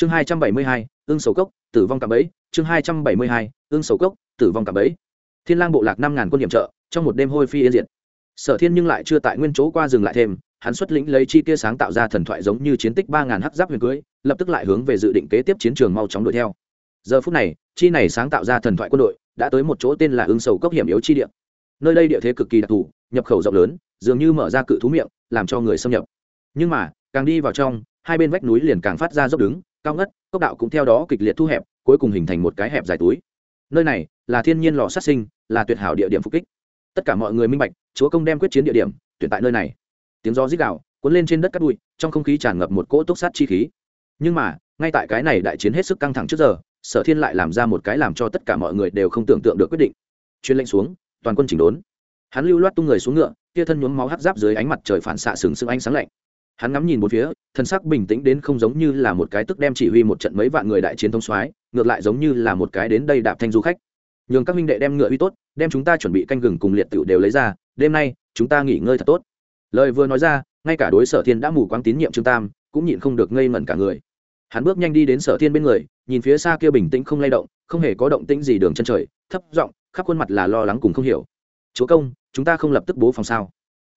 chương hai trăm bảy mươi hai, ương sầu cốc, tử vong cạm bẫy. Chương hai trăm bảy mươi hai, ương sầu cốc, tử vong cạm bẫy. Thiên lang bộ lạc năm ngàn quân điểm trợ, trong một đêm hôi phi yên diệt. Sở thiên nhưng lại chưa tại nguyên chỗ qua dừng lại thêm, hắn xuất lĩnh lấy chi kia sáng tạo ra thần thoại giống như chiến tích ba ngàn hắc giáp huyền cưới, lập tức lại hướng về dự định kế tiếp chiến trường mau chóng đuổi theo. Giờ phút này, chi này sáng tạo ra thần thoại quân đội, đã tới một chỗ tên là ương sầu cốc hiểm yếu chi địa. Nơi đây địa thế cực kỳ đặc thù, nhập khẩu rộng lớn, dường như mở ra cự thú miệng, làm cho người xâm nhập. Nhưng mà, càng đi vào trong, hai bên vách núi liền càng phát ra dốc đứng cao ngất, cốc đạo cũng theo đó kịch liệt thu hẹp, cuối cùng hình thành một cái hẹp dài túi. Nơi này là thiên nhiên lò sát sinh, là tuyệt hảo địa điểm phục kích. Tất cả mọi người minh bạch, chúa công đem quyết chiến địa điểm tuyển tại nơi này. Tiếng gió rít đạo cuốn lên trên đất cát bụi, trong không khí tràn ngập một cỗ túc sát chi khí. Nhưng mà, ngay tại cái này đại chiến hết sức căng thẳng trước giờ, sở thiên lại làm ra một cái làm cho tất cả mọi người đều không tưởng tượng được quyết định. Chuyên lệnh xuống, toàn quân chỉnh đốn. Hắn lưu loát tung người xuống ngựa, kia thân nhuốm máu hắt giáp dưới ánh mặt trời phản xạ sừng sững ánh sáng lạnh hắn ngắm nhìn một phía, thân sắc bình tĩnh đến không giống như là một cái tức đem chỉ huy một trận mấy vạn người đại chiến thông soái, ngược lại giống như là một cái đến đây đạp thanh du khách. Nhường các minh đệ đem ngựa uy tốt, đem chúng ta chuẩn bị canh gừng cùng liệt tựu đều lấy ra, đêm nay, chúng ta nghỉ ngơi thật tốt. Lời vừa nói ra, ngay cả đối sở thiên đã mù quáng tín nhiệm trương tam, cũng nhịn không được ngây ngẩn cả người. Hắn bước nhanh đi đến sở thiên bên người, nhìn phía xa kia bình tĩnh không lay động, không hề có động tĩnh gì đường chân trời, thấp giọng, khắp khuôn mặt là lo lắng cùng không hiểu. Chúa công, chúng ta không lập tức bố phòng sao?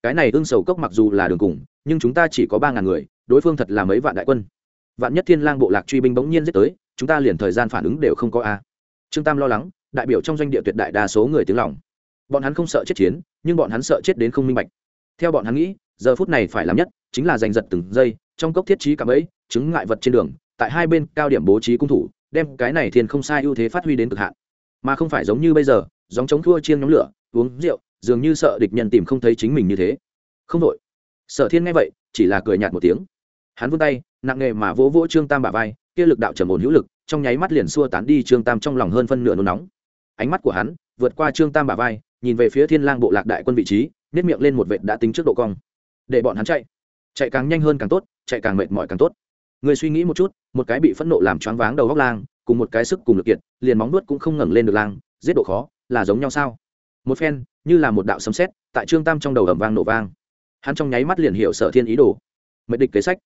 Cái này ương sầu cốc mặc dù là đường cùng nhưng chúng ta chỉ có ba ngàn người, đối phương thật là mấy vạn đại quân. Vạn nhất thiên lang bộ lạc truy binh bỗng nhiên giết tới, chúng ta liền thời gian phản ứng đều không có a. Trương tam lo lắng, đại biểu trong doanh địa tuyệt đại đa số người tiếng lòng. Bọn hắn không sợ chết chiến, nhưng bọn hắn sợ chết đến không minh bạch. Theo bọn hắn nghĩ, giờ phút này phải làm nhất chính là giành giật từng giây, trong cốc thiết trí cả ấy chứng ngại vật trên đường, tại hai bên cao điểm bố trí cung thủ, đem cái này thiên không sai ưu thế phát huy đến cực hạn. Mà không phải giống như bây giờ dòng chống thua chiên nhóm lửa, uống rượu, dường như sợ địch nhân tìm không thấy chính mình như thế. Không đội sở thiên nghe vậy, chỉ là cười nhạt một tiếng. Hắn vươn tay, nặng nghề mà vỗ vỗ trương tam bả vai, kia lực đạo trầm ổn hữu lực, trong nháy mắt liền xua tán đi trương tam trong lòng hơn phân nửa nôn nóng. Ánh mắt của hắn vượt qua trương tam bả vai, nhìn về phía thiên lang bộ lạc đại quân vị trí nếp miệng lên một vệt đã tính trước độ cong. Để bọn hắn chạy. Chạy càng nhanh hơn càng tốt, chạy càng mệt mỏi càng tốt. Người suy nghĩ một chút, một cái bị phẫn nộ làm choáng váng đầu góc lang, cùng một cái sức cùng lực kiệt, liền móng nuốt cũng không ngẩng lên được lang, giết độ khó, là giống nhau sao? Một phen, như là một đạo sấm sét, tại trương tam trong đầu ầm vang nổ vang hắn trong nháy mắt liền hiểu sở thiên ý đồ. Mệnh địch kế sách.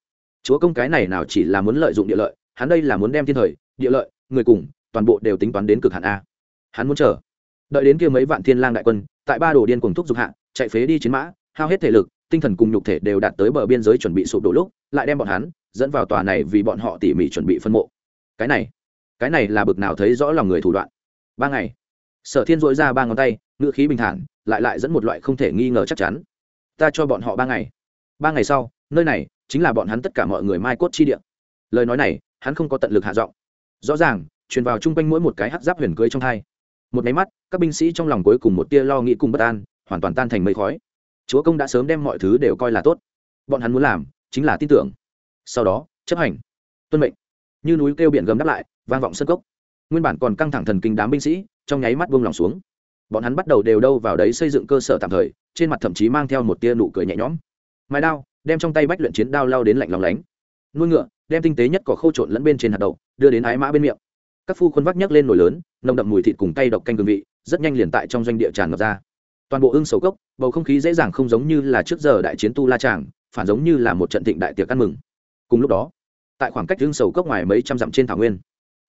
Chúa công cái này nào chỉ là muốn lợi dụng địa lợi, hắn đây là muốn đem thiên thời, địa lợi, người cùng, toàn bộ đều tính toán đến cực hạn a. Hắn muốn chờ. Đợi đến kia mấy vạn thiên lang đại quân, tại ba đồ điên cùng thúc giục hạ, chạy phế đi chiến mã, hao hết thể lực, tinh thần cùng nhục thể đều đạt tới bờ biên giới chuẩn bị sụp đổ lúc, lại đem bọn hắn dẫn vào tòa này vì bọn họ tỉ mỉ chuẩn bị phân mộ. Cái này cái này là bực nào thấy rõ lòng người thủ đoạn. Ba ngày, sở thiên dội ra ba ngón tay, ngữ khí bình thản, lại lại dẫn một loại không thể nghi ngờ chắc chắn ta cho bọn họ ba ngày. Ba ngày sau, nơi này chính là bọn hắn tất cả mọi người mai cốt chi địa. Lời nói này, hắn không có tận lực hạ giọng. Rõ ràng, truyền vào chung quanh mỗi một cái hát giáp huyền cưới trong thai một máy mắt, các binh sĩ trong lòng cuối cùng một tia lo nghĩ cùng bất an, hoàn toàn tan thành mây khói. Chúa công đã sớm đem mọi thứ đều coi là tốt. Bọn hắn muốn làm chính là tin tưởng. Sau đó, chấp hành. Tuân mệnh. Như núi kêu biển gầm đáp lại, vang vọng sân cốc. Nguyên bản còn căng thẳng thần kinh đám binh sĩ, trong nháy mắt buông lòng xuống bọn hắn bắt đầu đều đâu vào đấy xây dựng cơ sở tạm thời, trên mặt thậm chí mang theo một tia nụ cười nhẹ nhõm. Mái đao, đem trong tay bách luyện chiến đao lao đến lạnh lòng lánh. Nuôi ngựa, đem tinh tế nhất cỏ khô trộn lẫn bên trên hạt đậu, đưa đến ái mã bên miệng. Các phu khuôn vác nhấc lên nồi lớn, nồng đậm mùi thịt cùng tay độc canh gương vị, rất nhanh liền tại trong doanh địa tràn ngập ra. Toàn bộ ương sầu cốc, bầu không khí dễ dàng không giống như là trước giờ đại chiến tu la tràng, phản giống như là một trận thịnh đại tiệc ăn mừng. Cùng lúc đó, tại khoảng cách ương sầu cốc ngoài mấy trăm dặm trên thảo nguyên,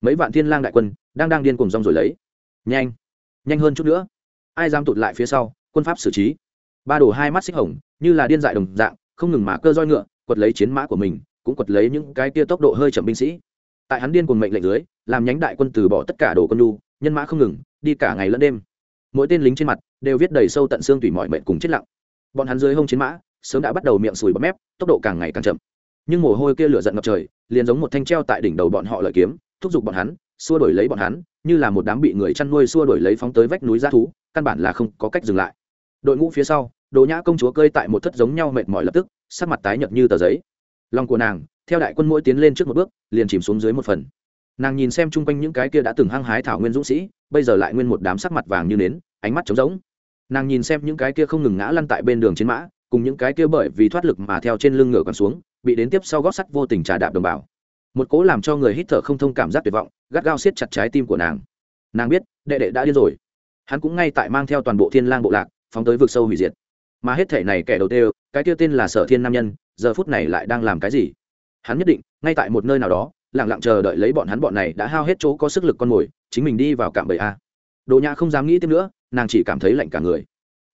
mấy vạn thiên lang đại quân đang đang điên cùng rong rồi lấy. Nhanh! Nhanh hơn chút nữa. Ai dám tụt lại phía sau, quân pháp xử trí. Ba đổ hai mắt xích hồng, như là điên dại đồng dạng, không ngừng mà cơ roi ngựa, quật lấy chiến mã của mình, cũng quật lấy những cái tia tốc độ hơi chậm binh sĩ. Tại hắn điên cùng mệnh lệnh dưới, làm nhánh đại quân từ bỏ tất cả đồ quân nhu, nhân mã không ngừng, đi cả ngày lẫn đêm. Mỗi tên lính trên mặt đều viết đầy sâu tận xương tùy mọi mệnh cùng chết lặng. Bọn hắn dưới hông chiến mã, sớm đã bắt đầu miệng sùi bọt mép, tốc độ càng ngày càng chậm. Nhưng mồ hôi kia lửa giận ngập trời, liền giống một thanh treo tại đỉnh đầu bọn họ lợi kiếm, thúc giục bọn hắn, xua đổi lấy bọn hắn như là một đám bị người chăn nuôi xua đuổi lấy phóng tới vách núi g thú, căn bản là không có cách dừng lại. Đội ngũ phía sau đồ nhã công chúa cơi tại một thất giống nhau mệt mỏi lập tức, sắc mặt tái nhợt như tờ giấy. Lòng của nàng, theo đại quân mỗi tiến lên trước một bước, liền chìm xuống dưới một phần. Nàng nhìn xem chung quanh những cái kia đã từng hăng hái thảo nguyên dũng sĩ, bây giờ lại nguyên một đám sắc mặt vàng như nến, ánh mắt trống rỗng. Nàng nhìn xem những cái kia không ngừng ngã lăn tại bên đường chiến mã, cùng những cái kia bởi vì thoát lực mà theo trên lưng ngựa còn xuống, bị đến tiếp sau gót sắt vô tình trà đạp đồng bào một cố làm cho người hít thở không thông cảm giác tuyệt vọng, gắt gao siết chặt trái tim của nàng. Nàng biết, đệ đệ đã điên rồi. Hắn cũng ngay tại mang theo toàn bộ thiên lang bộ lạc, phóng tới vực sâu hủy diệt. Mà hết thể này kẻ đầu tiên, cái kia tên là sở thiên nam nhân, giờ phút này lại đang làm cái gì? Hắn nhất định, ngay tại một nơi nào đó lẳng lặng chờ đợi lấy bọn hắn bọn này đã hao hết chỗ có sức lực con mồi, chính mình đi vào cạm bẫy a. Đồ nhã không dám nghĩ tiếp nữa, nàng chỉ cảm thấy lạnh cả người.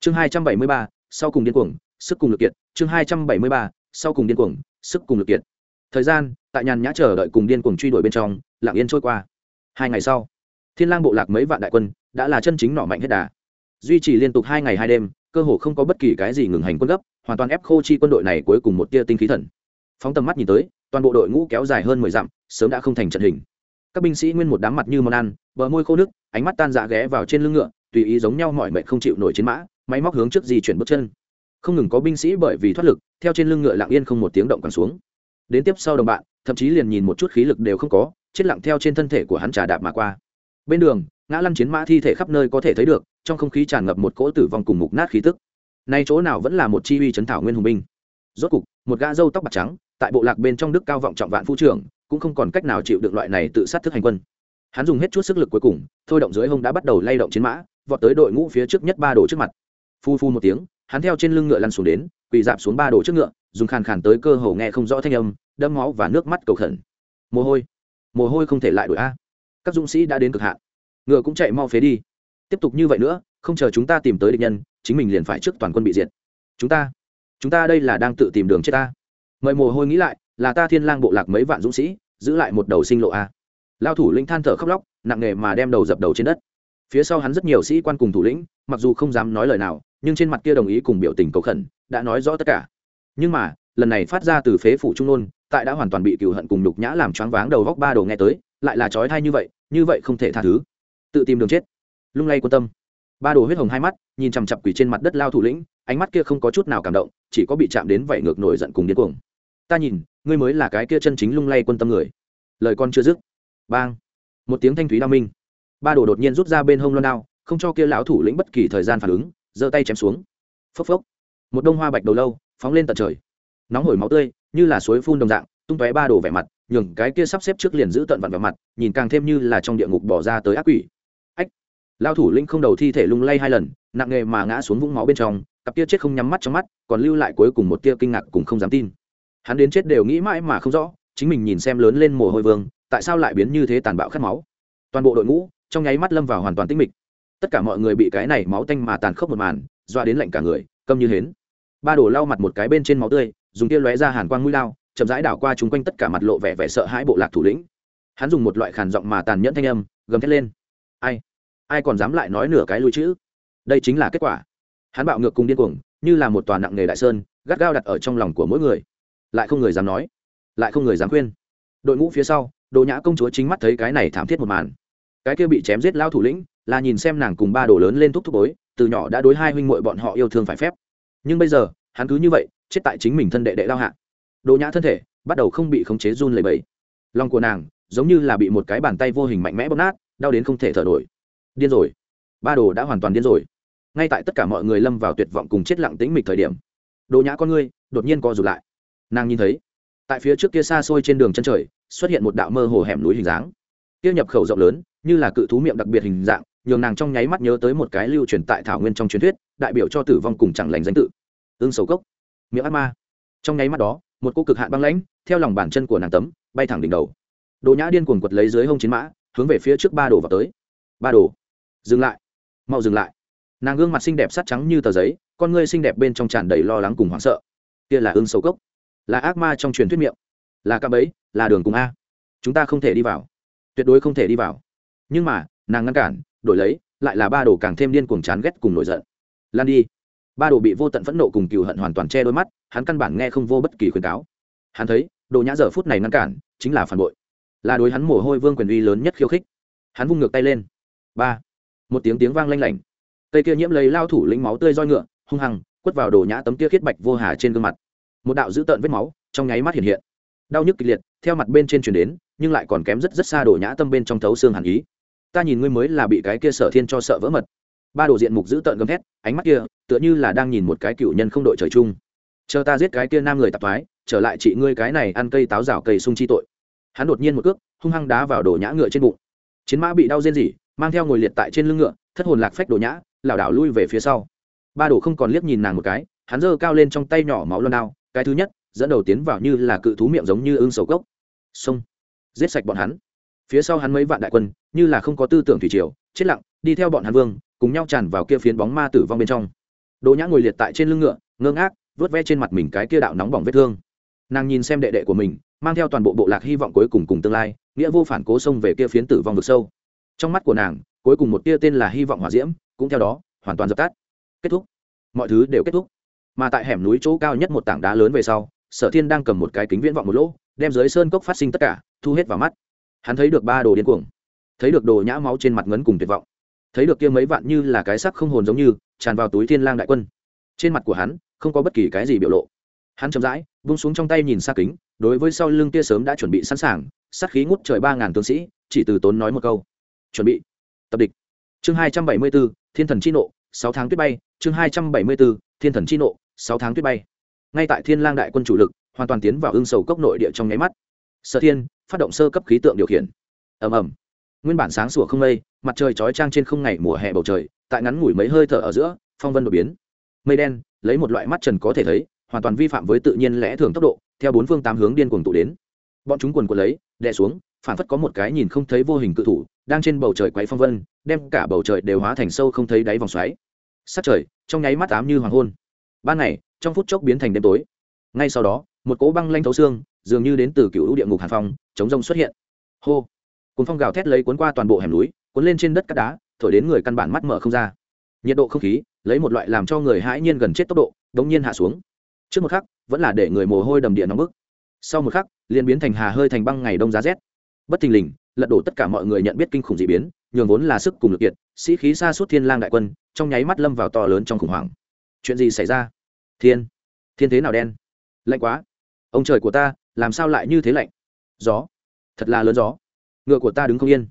Chương hai trăm bảy mươi ba, sau cùng điên cuồng, sức cùng lực kiệt. Chương hai trăm bảy mươi ba, sau cùng điên cuồng, sức cùng lực kiệt. Thời gian tại nhàn nhã chờ đợi cùng điên cuồng truy đuổi bên trong, lặng yên trôi qua. Hai ngày sau, thiên lang bộ lạc mấy vạn đại quân đã là chân chính nỏ mạnh hết đà. Duy trì liên tục hai ngày hai đêm, cơ hồ không có bất kỳ cái gì ngừng hành quân gấp, hoàn toàn ép khô chi quân đội này cuối cùng một tia tinh khí thần. Phóng tầm mắt nhìn tới, toàn bộ đội ngũ kéo dài hơn mười dặm, sớm đã không thành trận hình. Các binh sĩ nguyên một đám mặt như món ăn, bờ môi khô nước, ánh mắt tan dạ ghé vào trên lưng ngựa, tùy ý giống nhau mọi mệnh không chịu nổi chiến mã, máy móc hướng trước di chuyển bước chân. Không ngừng có binh sĩ bởi vì thoát lực, theo trên lưng ngựa lặng yên không một tiếng động còn xuống. Đến tiếp sau đồng bạn thậm chí liền nhìn một chút khí lực đều không có, chết lặng theo trên thân thể của hắn trà đạp mà qua. Bên đường, ngã lăn chiến mã thi thể khắp nơi có thể thấy được, trong không khí tràn ngập một cỗ tử vong cùng mục nát khí tức. Nay chỗ nào vẫn là một chi uy chấn thảo nguyên hùng binh. Rốt cục, một gã râu tóc bạc trắng, tại bộ lạc bên trong đức cao vọng trọng vạn phu trưởng, cũng không còn cách nào chịu được loại này tự sát thức hành quân. Hắn dùng hết chút sức lực cuối cùng, thôi động dưới hông đã bắt đầu lay động chiến mã, vọt tới đội ngũ phía trước nhất ba đồ trước mặt. Phu phu một tiếng hắn theo trên lưng ngựa lăn xuống đến, quỳ dạp xuống ba đồ trước ngựa, dùng khàn khàn tới cơ hồ nghe không rõ thanh âm đâm máu và nước mắt cầu khẩn. Mồ hôi mồ hôi không thể lại đổi a. Các dũng sĩ đã đến cực hạn. Ngựa cũng chạy mau phế đi. Tiếp tục như vậy nữa, không chờ chúng ta tìm tới địch nhân, chính mình liền phải trước toàn quân bị diệt. Chúng ta chúng ta đây là đang tự tìm đường chết ta. Mời mồ hôi nghĩ lại, là ta thiên lang bộ lạc mấy vạn dũng sĩ, giữ lại một đầu sinh lộ a. Lao thủ linh than thở khóc lóc, nặng nề mà đem đầu dập đầu trên đất phía sau hắn rất nhiều sĩ quan cùng thủ lĩnh, mặc dù không dám nói lời nào, nhưng trên mặt kia đồng ý cùng biểu tình cầu khẩn, đã nói rõ tất cả. Nhưng mà, lần này phát ra từ phế phủ trung nôn, tại đã hoàn toàn bị cựu hận cùng nhục nhã làm choáng váng đầu góc ba đồ nghe tới, lại là trói thai như vậy như vậy không thể tha thứ. Tự tìm đường chết. Lung lay quan tâm. Ba đồ huyết hồng hai mắt, nhìn chằm chặp quỷ trên mặt đất lao thủ lĩnh, ánh mắt kia không có chút nào cảm động, chỉ có bị chạm đến vậy ngược nổi giận cùng điên cuồng. Ta nhìn, ngươi mới là cái kia chân chính lung lay quân tâm người. Lời con chưa dứt. Bang. Một tiếng thanh thúy đao minh ba đồ đột nhiên rút ra bên hông loan đao, không cho kia lão thủ lĩnh bất kỳ thời gian phản ứng, giơ tay chém xuống. Phốc phốc. Một đông hoa bạch đầu lâu, phóng lên tận trời. Nóng hổi máu tươi, như là suối phun đồng dạng, tung tóe ba đồ vẻ mặt, nhường cái kia sắp xếp trước liền giữ tận vặn vào mặt, nhìn càng thêm như là trong địa ngục bỏ ra tới ác quỷ. Ách. Lao thủ lĩnh không đầu thi thể lung lay hai lần, nặng nghề mà ngã xuống vũng máu bên trong, cặp kia chết không nhắm mắt trong mắt, còn lưu lại cuối cùng một tia kinh ngạc cùng không dám tin. Hắn đến chết đều nghĩ mãi mà không rõ, chính mình nhìn xem lớn lên mồ hôi vương, tại sao lại biến như thế tàn bạo khát máu. Toàn bộ đội ngũ trong nháy mắt lâm vào hoàn toàn tĩnh mịch. Tất cả mọi người bị cái này máu tanh mà tàn khốc một màn doa đến lạnh cả người, câm như hến. Ba đổ lau mặt một cái bên trên máu tươi, dùng tia lóe ra hàn quang mũi lao, chậm rãi đảo qua chúng quanh tất cả mặt lộ vẻ vẻ sợ hãi bộ lạc thủ lĩnh. Hắn dùng một loại khàn giọng mà tàn nhẫn thanh âm, gầm thét lên. Ai? Ai còn dám lại nói nửa cái lui chữ? Đây chính là kết quả. Hắn bạo ngược cùng điên cuồng, như là một tòa nặng nghề đại sơn, gắt gao đặt ở trong lòng của mỗi người. Lại không người dám nói, lại không người dám khuyên. Đội ngũ phía sau đồ nhã công chúa chính mắt thấy cái này thảm thiết một màn cái kia bị chém giết lao thủ lĩnh, là nhìn xem nàng cùng ba đồ lớn lên thúc thúc bối, từ nhỏ đã đối hai huynh muội bọn họ yêu thương phải phép. Nhưng bây giờ, hắn cứ như vậy, chết tại chính mình thân đệ đệ lao hạ. Đồ nhã thân thể, bắt đầu không bị khống chế run lẩy bẩy. Lòng của nàng, giống như là bị một cái bàn tay vô hình mạnh mẽ bóp nát, đau đến không thể thở nổi. Điên rồi. Ba đồ đã hoàn toàn điên rồi. Ngay tại tất cả mọi người lâm vào tuyệt vọng cùng chết lặng tĩnh mịch thời điểm, đồ nhã con ngươi đột nhiên co rụt lại. Nàng nhìn thấy, tại phía trước kia xa xôi trên đường chân trời, xuất hiện một đạo mơ hồ hẻm núi hình dáng. Kia nhập khẩu rộng lớn như là cự thú miệng đặc biệt hình dạng, nhường nàng trong nháy mắt nhớ tới một cái lưu truyền tại thảo nguyên trong truyền thuyết, đại biểu cho tử vong cùng chẳng lành danh tự. Ương sầu cốc, miệng ác ma. Trong nháy mắt đó, một cô cực hạn băng lãnh, theo lòng bàn chân của nàng tấm, bay thẳng đỉnh đầu. Đồ nhã điên cuồng quật lấy dưới hông chiến mã, hướng về phía trước ba đồ vào tới. Ba đồ, dừng lại, mau dừng lại. Nàng gương mặt xinh đẹp sắt trắng như tờ giấy, con ngươi xinh đẹp bên trong tràn đầy lo lắng cùng hoảng sợ. Kia là ương sầu cốc, là ác ma trong truyền thuyết miệng, là cạm ấy là đường cùng a. Chúng ta không thể đi vào, tuyệt đối không thể đi vào nhưng mà, nàng ngăn cản, đổi lấy, lại là ba đồ càng thêm điên cuồng chán ghét cùng nổi giận. Lan đi. Ba đồ bị vô tận phẫn nộ cùng cừu hận hoàn toàn che đôi mắt, hắn căn bản nghe không vô bất kỳ khuyến cáo. Hắn thấy, đồ nhã giờ phút này ngăn cản, chính là phản bội. Là đối hắn mồ hôi vương quyền uy lớn nhất khiêu khích. Hắn vung ngược tay lên. Ba. Một tiếng tiếng vang lanh lảnh. Cây kia nhiễm lấy lao thủ lĩnh máu tươi roi ngựa, hung hăng, quất vào đồ nhã tấm kia khiết bạch vô hà trên gương mặt. Một đạo dữ tợn vết máu, trong nháy mắt hiện hiện. Đau nhức kịch liệt, theo mặt bên trên chuyển đến, nhưng lại còn kém rất rất xa đồ nhã tâm bên trong thấu xương hàn ý ta nhìn ngươi mới là bị cái kia sở thiên cho sợ vỡ mật. Ba đồ diện mục dữ tợn gầm thét, ánh mắt kia, tựa như là đang nhìn một cái cựu nhân không đội trời chung. Chờ ta giết cái kia nam người tạp thoái, trở lại chị ngươi cái này ăn cây táo rào cây sung chi tội. Hắn đột nhiên một cước, hung hăng đá vào đồ nhã ngựa trên bụng. Chiến mã bị đau rên rỉ, mang theo ngồi liệt tại trên lưng ngựa, thất hồn lạc phách đồ nhã, lảo đảo lui về phía sau. Ba đồ không còn liếc nhìn nàng một cái, hắn giơ cao lên trong tay nhỏ máu loan đao, cái thứ nhất, dẫn đầu tiến vào như là cự thú miệng giống như ưng sầu cốc xông giết sạch bọn hắn phía sau hắn mấy vạn đại quân, như là không có tư tưởng thủy triều, chết lặng, đi theo bọn hàn vương, cùng nhau tràn vào kia phiến bóng ma tử vong bên trong. Đỗ nhã ngồi liệt tại trên lưng ngựa, ngơ ngác, vớt ve trên mặt mình cái kia đạo nóng bỏng vết thương. Nàng nhìn xem đệ đệ của mình, mang theo toàn bộ bộ lạc hy vọng cuối cùng cùng tương lai, nghĩa vô phản cố xông về kia phiến tử vong vực sâu. Trong mắt của nàng, cuối cùng một tia tên là hy vọng hỏa diễm, cũng theo đó, hoàn toàn dập tắt. Kết thúc. Mọi thứ đều kết thúc. Mà tại hẻm núi chỗ cao nhất một tảng đá lớn về sau, sở thiên đang cầm một cái kính viễn vọng một lỗ, đem dưới sơn cốc phát sinh tất cả, thu hết vào mắt hắn thấy được ba đồ điên cuồng. Thấy được đồ nhã máu trên mặt ngấn cùng tuyệt vọng. Thấy được kia mấy vạn như là cái sắc không hồn giống như, tràn vào túi thiên lang đại quân. Trên mặt của hắn, không có bất kỳ cái gì biểu lộ. Hắn chậm rãi, vung xuống trong tay nhìn xa kính, đối với sau lưng kia sớm đã chuẩn bị sẵn sàng, sát khí ngút trời ba ngàn tướng sĩ, chỉ từ tốn nói một câu. Chuẩn bị. Tập địch. Chương hai trăm bảy mươi bốn, thiên thần chi nộ, sáu tháng tuyết bay. Chương hai trăm bảy mươi bốn, thiên thần chi nộ, sáu tháng tuyết bay. Ngay tại thiên lang đại quân chủ lực, hoàn toàn tiến vào ương sầu cốc nội địa trong nháy mắt. Sở thiên phát động sơ cấp khí tượng điều khiển. Ầm ầm. Nguyên bản sáng sủa không mây, mặt trời chói trang trên không ngày mùa hè bầu trời, tại ngắn ngủi mấy hơi thở ở giữa, phong vân đột biến. Mây đen, lấy một loại mắt trần có thể thấy, hoàn toàn vi phạm với tự nhiên lẽ thường tốc độ, theo bốn phương tám hướng điên cuồng tụ đến. Bọn chúng quần quần lấy, đè xuống, phản phất có một cái nhìn không thấy vô hình cự thủ, đang trên bầu trời quấy phong vân, đem cả bầu trời đều hóa thành sâu không thấy đáy vòng xoáy. Sát trời, trong nháy mắt ám như hoàng hôn. Ban ngày, trong phút chốc biến thành đêm tối. Ngay sau đó, một cỗ băng lanh thấu xương dường như đến từ cựu ưu địa ngục hàn phong, chống rông xuất hiện. Hô! Cuốn phong gào thét lấy cuốn qua toàn bộ hẻm núi, cuốn lên trên đất cát đá, thổi đến người căn bản mắt mở không ra. Nhiệt độ không khí, lấy một loại làm cho người hãi nhiên gần chết tốc độ, đống nhiên hạ xuống. Trước một khắc, vẫn là để người mồ hôi đầm địa nóng bức. Sau một khắc, liền biến thành hà hơi thành băng ngày đông giá rét. Bất thình lình, lật đổ tất cả mọi người nhận biết kinh khủng dị biến, nhường vốn là sức cùng lực kiệt, sĩ khí xa suốt thiên lang đại quân, trong nháy mắt lâm vào to lớn trong khủng hoảng. Chuyện gì xảy ra? Thiên! Thiên thế nào đen? Lạnh quá! Ông trời của ta làm sao lại như thế lạnh? Gió. Thật là lớn gió. Ngựa của ta đứng không yên.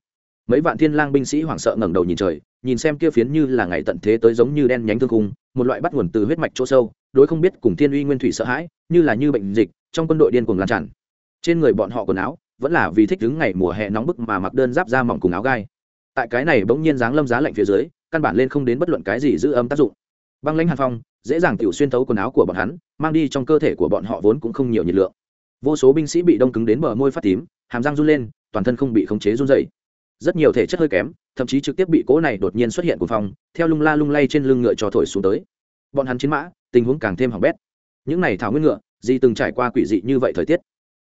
Mấy vạn thiên lang binh sĩ hoảng sợ ngẩng đầu nhìn trời, nhìn xem kia phiến như là ngày tận thế tới giống như đen nhánh thương khung, một loại bắt nguồn từ huyết mạch chỗ sâu, đối không biết cùng thiên uy nguyên thủy sợ hãi, như là như bệnh dịch, trong quân đội điên cuồng lan tràn. Trên người bọn họ quần áo, vẫn là vì thích đứng ngày mùa hè nóng bức mà mặc đơn giáp da mỏng cùng áo gai. Tại cái này bỗng nhiên dáng lâm giá lạnh phía dưới, căn bản lên không đến bất luận cái gì giữ âm tác dụng. Băng lãnh hàn phong, dễ dàng tiểu xuyên thấu quần áo của bọn hắn, mang đi trong cơ thể của bọn họ vốn cũng không nhiều nhiệt lượng vô số binh sĩ bị đông cứng đến bờ môi phát tím hàm răng run lên toàn thân không bị khống chế run dày rất nhiều thể chất hơi kém thậm chí trực tiếp bị cỗ này đột nhiên xuất hiện của phòng, theo lung la lung lay trên lưng ngựa cho thổi xuống tới. Bọn hắn chiến mã tình huống càng thêm hỏng bét. Những này thảo nguyên ngựa gì từng trải qua quỷ dị như vậy thời tiết.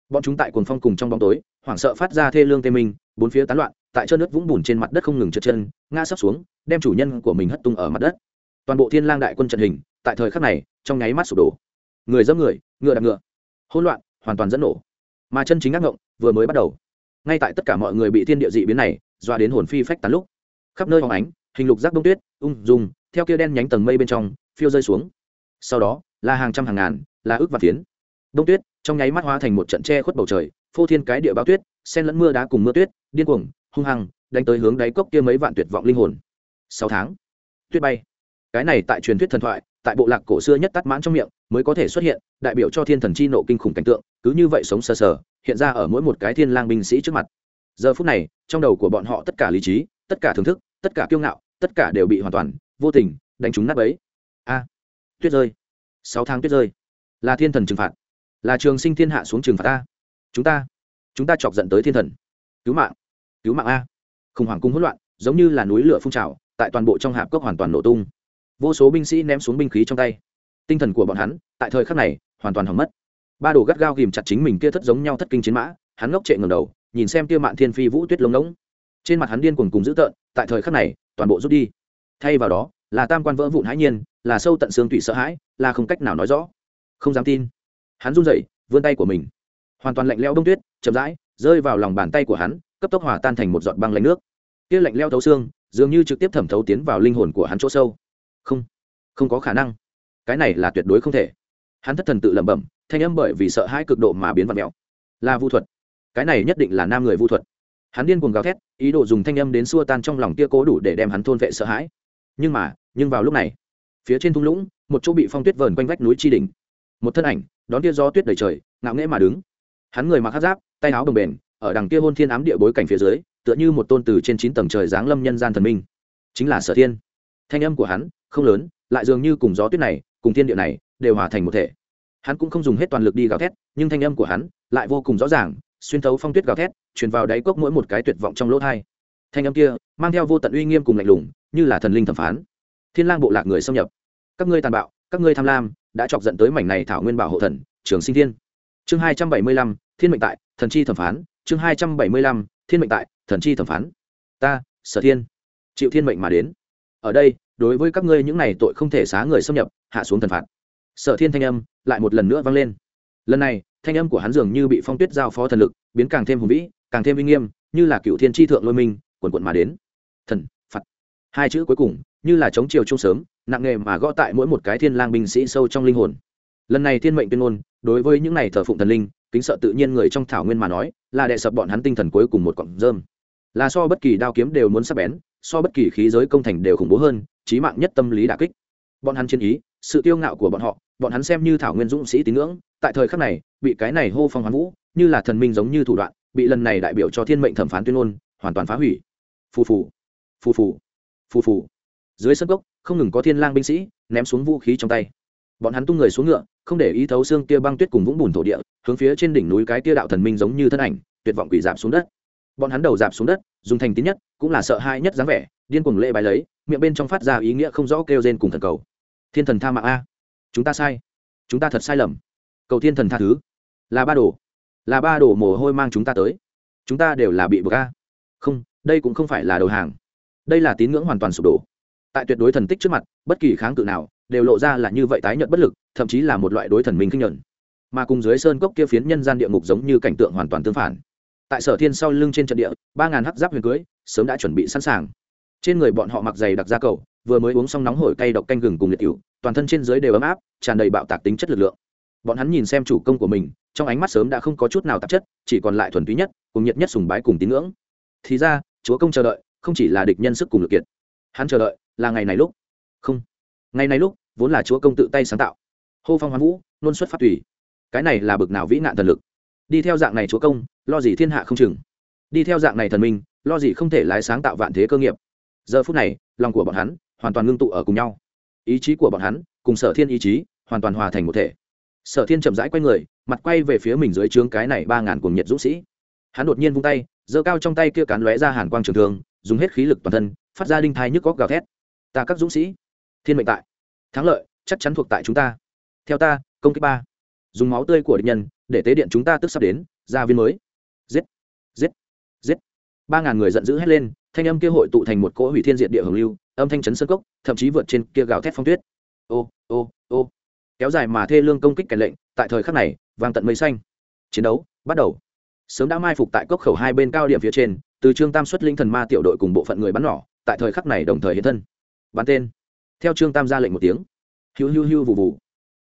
Bọn chúng tại cuồng phong cùng trong bóng tối hoảng sợ phát ra thê lương tê minh bốn phía tán loạn tại chân nước vũng bùn trên mặt đất không ngừng trượt chân ngã sắp xuống đem chủ nhân của mình hất tung ở mặt đất. Toàn bộ thiên lang đại quân trận hình tại thời khắc này trong nháy mắt sụp đổ. Người dẫm người ngựa đạp ngựa. Hỗn loạn hoàn toàn dẫn nổ. Mà chân chính ác ngộng vừa mới bắt đầu. Ngay tại tất cả mọi người bị thiên địa dị biến này dọa đến hồn phi phách tán lúc khắp nơi hóng ánh hình lục rác đông tuyết ung dung, theo kia đen nhánh tầng mây bên trong phiêu rơi xuống. Sau đó là hàng trăm hàng ngàn là ước và phiến. Đông tuyết trong nháy mắt hóa thành một trận tre khuất bầu trời phô thiên cái địa báo tuyết sen lẫn mưa đá cùng mưa tuyết điên cuồng hung hăng đánh tới hướng đáy cốc kia mấy vạn tuyệt vọng linh hồn. Sáu tháng tuyết bay. Cái này tại truyền thuyết thần thoại tại bộ lạc cổ xưa nhất tắt mãn trong miệng mới có thể xuất hiện, đại biểu cho thiên thần chi nộ kinh khủng cảnh tượng, cứ như vậy sống sờ sờ, hiện ra ở mỗi một cái thiên lang binh sĩ trước mặt. Giờ phút này, trong đầu của bọn họ tất cả lý trí, tất cả thưởng thức, tất cả kiêu ngạo, tất cả đều bị hoàn toàn, vô tình, đánh trúng nát ấy a, tuyết rơi. Sáu tháng tuyết rơi. Là thiên thần trừng phạt. Là trường sinh thiên hạ xuống trừng phạt ta. Chúng ta chúng ta chọc giận tới thiên thần. Cứu mạng cứu mạng a. Khủng hoảng cung hỗn loạn, giống như là núi lửa phun trào, tại toàn bộ trong hạp cốc hoàn toàn nổ tung vô số binh sĩ ném xuống binh khí trong tay. Tinh thần của bọn hắn, tại thời khắc này, hoàn toàn hỏng mất. Ba đồ gắt gao ghìm chặt chính mình kia thất giống nhau thất kinh chiến mã, hắn ngốc trệ ngầm đầu, nhìn xem kia mạn thiên phi vũ tuyết lông ngỗng. Trên mặt hắn điên cuồng cùng dữ tợn, tại thời khắc này, toàn bộ rút đi. Thay vào đó, là tam quan vỡ vụn hãi nhiên, là sâu tận xương tủy sợ hãi, là không cách nào nói rõ. Không dám tin. Hắn run rẩy, vươn tay của mình. Hoàn toàn lạnh leo đông tuyết, chậm rãi, rơi vào lòng bàn tay của hắn, cấp tốc hòa tan thành một giọt băng lạnh nước. Kia lạnh leo thấu xương, dường như trực tiếp thẩm thấu tiến vào linh hồn của hắn chỗ sâu không không có khả năng. Cái này là tuyệt đối không thể. Hắn thất thần tự lẩm bẩm, thanh âm bởi vì sợ hãi cực độ mà biến vật mẹo là vu thuật. Cái này nhất định là nam người vu thuật. Hắn điên cuồng gào thét, ý đồ dùng thanh âm đến xua tan trong lòng kia cố đủ để đem hắn thôn vệ sợ hãi. Nhưng mà, nhưng vào lúc này, phía trên thung lũng, một chỗ bị phong tuyết vờn quanh vách núi tri đình một thân ảnh, đón tia gió tuyết đầy trời, ngạo nghễ mà đứng. Hắn người mặc hát giáp, tay áo đồng bền, ở đằng kia hôn thiên ám địa bối cảnh phía dưới, tựa như một tôn từ trên chín tầng trời giáng lâm nhân gian thần minh. Chính là sở thiên. Thanh âm của hắn không lớn, lại dường như cùng gió tuyết này, cùng thiên địa này, đều hòa thành một thể. Hắn cũng không dùng hết toàn lực đi gào thét, nhưng thanh âm của hắn lại vô cùng rõ ràng, xuyên thấu phong tuyết gào thét, truyền vào đáy cốc mỗi một cái tuyệt vọng trong lỗ thai. Thanh âm kia mang theo vô tận uy nghiêm cùng lạnh lùng, như là thần linh thẩm phán. Thiên lang bộ lạc người xâm nhập. Các ngươi tàn bạo, các ngươi tham lam, đã chọc giận tới mảnh này thảo nguyên bảo hộ thần, trường sinh thiên. Chương hai trăm bảy mươi lăm, thiên mệnh tại, thần chi thẩm phán. Chương hai trăm bảy mươi lăm, thiên mệnh tại, thần chi thẩm phán. Ta, sở thiên. Chịu thiên mệnh mà đến. Ở đây đối với các ngươi những này tội không thể xá người xâm nhập, hạ xuống thần phạt. Sở thiên thanh âm lại một lần nữa vang lên. Lần này, thanh âm của hắn dường như bị phong tuyết giao phó thần lực, biến càng thêm hùng vĩ, càng thêm uy nghiêm, như là cựu thiên tri thượng lôi minh, quần quận mà đến. Thần, phạt. Hai chữ cuối cùng, như là chống chiều chung sớm, nặng nghề mà gõ tại mỗi một cái thiên lang binh sĩ sâu trong linh hồn. Lần này thiên mệnh tuyên ngôn, đối với những này thờ phụng thần linh, kính sợ tự nhiên người trong thảo nguyên mà nói, là đệ sập bọn hắn tinh thần cuối cùng một cọng rơm. Là so bất kỳ đao kiếm đều muốn sắc bén, so bất kỳ khí giới công thành đều khủng bố hơn trí mạng nhất tâm lý đà kích. Bọn hắn chiến ý, sự tiêu ngạo của bọn họ, bọn hắn xem như thảo nguyên dũng sĩ tín ngưỡng, tại thời khắc này, bị cái này hô phong hoán vũ, như là thần minh giống như thủ đoạn, bị lần này đại biểu cho thiên mệnh thẩm phán tuyên ngôn, hoàn toàn phá hủy. Phù phù phù phù phù phù. Dưới sân gốc không ngừng có thiên lang binh sĩ, ném xuống vũ khí trong tay. Bọn hắn tung người xuống ngựa, không để ý thấu xương kia băng tuyết cùng vũng bùn thổ địa, hướng phía trên đỉnh núi cái kia đạo thần minh giống như thân ảnh, tuyệt vọng quỷ giảm xuống đất. Bọn hắn đầu giảm xuống đất, dùng thành tín nhất, cũng là sợ hãi nhất dáng vẻ điên cuồng lễ bài lấy, miệng bên trong phát ra ý nghĩa không rõ kêu rên cùng thần cầu. Thiên thần tha mạng a. Chúng ta sai. Chúng ta thật sai lầm. Cầu thiên thần tha thứ. Là ba đồ. Là ba đồ mồ hôi mang chúng ta tới. Chúng ta đều là bị buộc a. Không, đây cũng không phải là đầu hàng. Đây là tín ngưỡng hoàn toàn sụp đổ. Tại tuyệt đối thần tích trước mặt, bất kỳ kháng cự nào đều lộ ra là như vậy tái nhận bất lực, thậm chí là một loại đối thần mình kinh nhận mà cùng dưới sơn cốc kia phiến nhân gian địa ngục giống như cảnh tượng hoàn toàn tương phản. Tại sở thiên sau lưng trên trận địa, ba ngàn hắc giáp huyền cưới sớm đã chuẩn bị sẵn sàng trên người bọn họ mặc giày đặc da cầu, vừa mới uống xong nóng hổi cay độc canh gừng cùng liệt cựu toàn thân trên dưới đều ấm áp, tràn đầy bạo tạc tính chất lực lượng. Bọn hắn nhìn xem chủ công của mình, trong ánh mắt sớm đã không có chút nào tạp chất, chỉ còn lại thuần túy nhất cùng nhiệt nhất sùng bái cùng tín ngưỡng. Thì ra, chúa công chờ đợi, không chỉ là địch nhân sức cùng lực kiệt. Hắn chờ đợi là ngày này lúc. Không. Ngày này lúc, vốn là chúa công tự tay sáng tạo. Hô phong hoán vũ luôn xuất phát tùy. Cái này là bực nào vĩ nạn thần lực? Đi theo dạng này chúa công, lo gì thiên hạ không chừng? Đi theo dạng này thần minh, lo gì không thể lái sáng tạo vạn thế cơ nghiệp? Giờ phút này, lòng của bọn hắn hoàn toàn ngưng tụ ở cùng nhau. Ý chí của bọn hắn cùng sở thiên ý chí hoàn toàn hòa thành một thể. Sở thiên chậm rãi quay người, mặt quay về phía mình dưới trướng cái này ba ngàn cùng nhiệt dũng sĩ. Hắn đột nhiên vung tay, giơ cao trong tay kia cán lóe ra hàn quang trường thường dùng hết khí lực toàn thân, phát ra đinh thai nhức góc gào thét. Ta các dũng sĩ, thiên mệnh tại. Thắng lợi, chắc chắn thuộc tại chúng ta. Theo ta, công kích ba. Dùng máu tươi của địch nhân, để tế điện chúng ta tức sắp đến, gia viên mới. Giết giết giết. Ba ngàn người giận dữ hét lên thanh âm kia hội tụ thành một cỗ hủy thiên diện địa hồng lưu, âm thanh chấn sơn cốc, thậm chí vượt trên kia gào thét phong tuyết. Ô ô ô. Kéo dài mà thê lương công kích kèn lệnh, tại thời khắc này, vang tận mây xanh. Chiến đấu bắt đầu. Sớm đã mai phục tại cốc khẩu hai bên cao điểm phía trên, từ trương tam xuất linh thần ma tiểu đội cùng bộ phận người bắn nỏ, tại thời khắc này đồng thời hiện thân. Bắn tên. Theo trương tam ra lệnh một tiếng. Hiu hiu hiu vụ vụ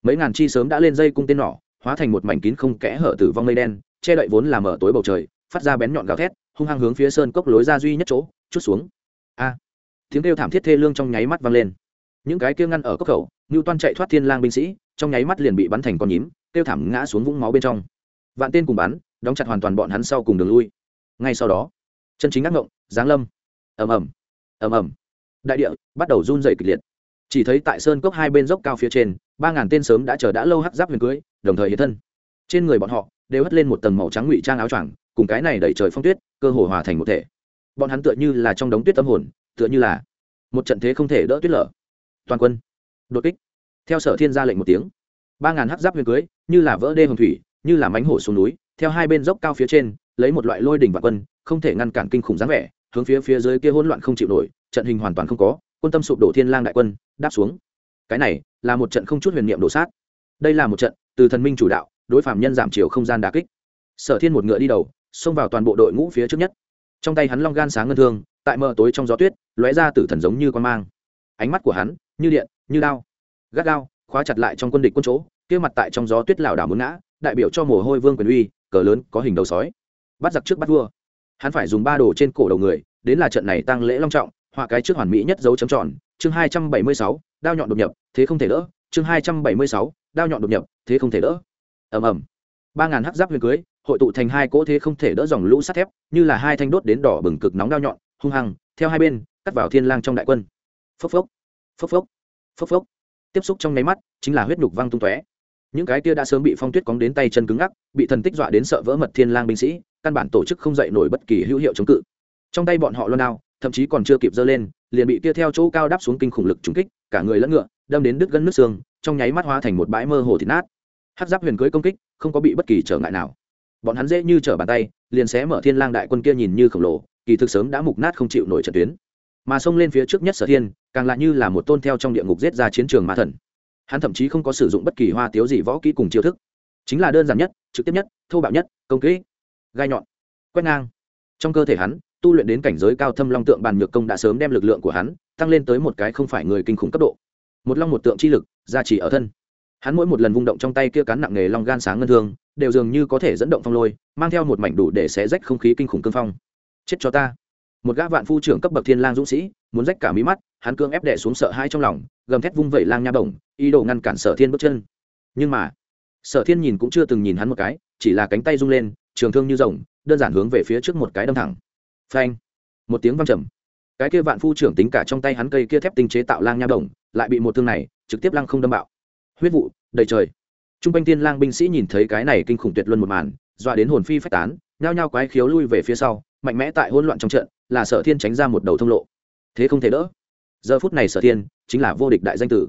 mấy ngàn chi sớm đã lên dây cung tên nỏ, hóa thành một mảnh kín không kẽ hở tử vong mây đen, che đậy vốn làm ở tối bầu trời phát ra bén nhọn gào thét, hung hăng hướng phía sơn cốc lối ra duy nhất chỗ, chút xuống. A! Tiếng kêu thảm thiết thê lương trong nháy mắt vang lên. Những cái kia ngăn ở cốc khẩu, ngưu toan chạy thoát thiên lang binh sĩ, trong nháy mắt liền bị bắn thành con nhím, kêu thảm ngã xuống vũng máu bên trong. Vạn tên cùng bắn, đóng chặt hoàn toàn bọn hắn sau cùng đường lui. Ngay sau đó, chân chính ác ngộng, giáng lâm. Ầm ầm ầm ầm. Đại địa bắt đầu run rẩy kịch liệt. Chỉ thấy tại sơn cốc hai bên dốc cao phía trên, ba ngàn tên sớm đã chờ đã lâu hắc giáp huyền cưới, đồng thời hiện thân. Trên người bọn họ đều hất lên một tầng màu trắng ngụy trang áo choàng, cùng cái này đẩy trời phong tuyết, cơ hồ hòa thành một thể. Bọn hắn tựa như là trong đống tuyết tâm hồn, tựa như là một trận thế không thể đỡ tuyết lở. Toàn quân, đột kích. Theo sở thiên ra lệnh một tiếng, ba ngàn hắc giáp huyền cưới, như là vỡ đê hồng thủy, như là mánh hổ xuống núi, theo hai bên dốc cao phía trên, lấy một loại lôi đỉnh và quân, không thể ngăn cản kinh khủng dáng vẻ, hướng phía phía dưới kia hỗn loạn không chịu nổi, trận hình hoàn toàn không có, quân tâm sụp đổ thiên lang đại quân, đáp xuống. Cái này là một trận không chút huyền niệm đổ sát. Đây là một trận từ thần minh chủ đạo đối phạm nhân giảm chiều không gian đà kích. Sở thiên một ngựa đi đầu, xông vào toàn bộ đội ngũ phía trước nhất. Trong tay hắn long gan sáng ngân thương, tại mờ tối trong gió tuyết, lóe ra tử thần giống như quan mang. Ánh mắt của hắn, như điện, như đao. Gắt đao khóa chặt lại trong quân địch quân chỗ, kia mặt tại trong gió tuyết lảo đảo muốn ngã, đại biểu cho mồ hôi vương quyền uy, cờ lớn, có hình đầu sói. Bắt giặc trước bắt vua. Hắn phải dùng ba đồ trên cổ đầu người, đến là trận này tăng lễ long trọng, họa cái trước hoàn mỹ nhất dấu chấm tròn, chương hai trăm bảy mươi sáu, đao nhọn đột nhập, thế không thể đỡ, chương hai trăm bảy mươi sáu, đao nhọn đột nhập, thế không thể đỡ ầm ầm. Ba ngàn hắc giáp huyền cưới, hội tụ thành hai cỗ thế không thể đỡ dòng lũ sắt thép, như là hai thanh đốt đến đỏ bừng cực nóng đao nhọn, hung hăng, theo hai bên, cắt vào thiên lang trong đại quân. Phốc phốc phốc phốc phốc phốc. Tiếp xúc trong nháy mắt, chính là huyết nhục văng tung tóe. Những cái kia đã sớm bị phong tuyết cóng đến tay chân cứng ngắc, bị thần tích dọa đến sợ vỡ mật thiên lang binh sĩ, căn bản tổ chức không dậy nổi bất kỳ hữu hiệu chống cự. Trong tay bọn họ luôn nào thậm chí còn chưa kịp giơ lên, liền bị kia theo chỗ cao đáp xuống kinh khủng lực trúng kích, cả người lẫn ngựa, đâm đến đứt gân nước xương, trong nháy mắt hóa thành một bãi mơ hồ thịt nát hát giáp huyền cưới công kích, không có bị bất kỳ trở ngại nào. Bọn hắn dễ như trở bàn tay, liền xé mở thiên lang đại quân kia nhìn như khổng lồ, kỳ thực sớm đã mục nát không chịu nổi trận tuyến. Mà xông lên phía trước nhất sở thiên, càng lại như là một tôn theo trong địa ngục giết ra chiến trường ma thần. Hắn thậm chí không có sử dụng bất kỳ hoa tiếu gì võ kỹ cùng chiêu thức. Chính là đơn giản nhất, trực tiếp nhất, thô bạo nhất, công kỹ gai nhọn, quét ngang. Trong cơ thể hắn, tu luyện đến cảnh giới cao thâm long tượng bàn nhược công đã sớm đem lực lượng của hắn tăng lên tới một cái không phải người kinh khủng cấp độ. Một long một tượng chi lực, gia trì ở thân hắn mỗi một lần vung động trong tay kia cán nặng nghề long gan sáng ngân thương, đều dường như có thể dẫn động phong lôi, mang theo một mảnh đủ để xé rách không khí kinh khủng cương phong. Chết cho ta. Một gã vạn phu trưởng cấp bậc thiên lang dũng sĩ, muốn rách cả mí mắt, hắn cương ép đè xuống sợ hai trong lòng, gầm thét vung vẩy lang nha bổng, ý đồ ngăn cản sở thiên bước chân. Nhưng mà, sở thiên nhìn cũng chưa từng nhìn hắn một cái, chỉ là cánh tay rung lên, trường thương như rồng, đơn giản hướng về phía trước một cái đâm thẳng. Phanh. Một tiếng vang trầm. Cái kia vạn phu trưởng tính cả trong tay hắn cây kia thép tinh chế tạo lang nha bổng, lại bị một thương này trực tiếp lăng không đâm bạo huyết vụ, đầy trời. Trung quanh tiên lang binh sĩ nhìn thấy cái này kinh khủng tuyệt luân một màn, dọa đến hồn phi phách tán, nhao nhao quái khiếu lui về phía sau, mạnh mẽ tại hỗn loạn trong trận, là sở thiên tránh ra một đầu thông lộ. Thế không thể đỡ. Giờ phút này sở thiên chính là vô địch đại danh tử.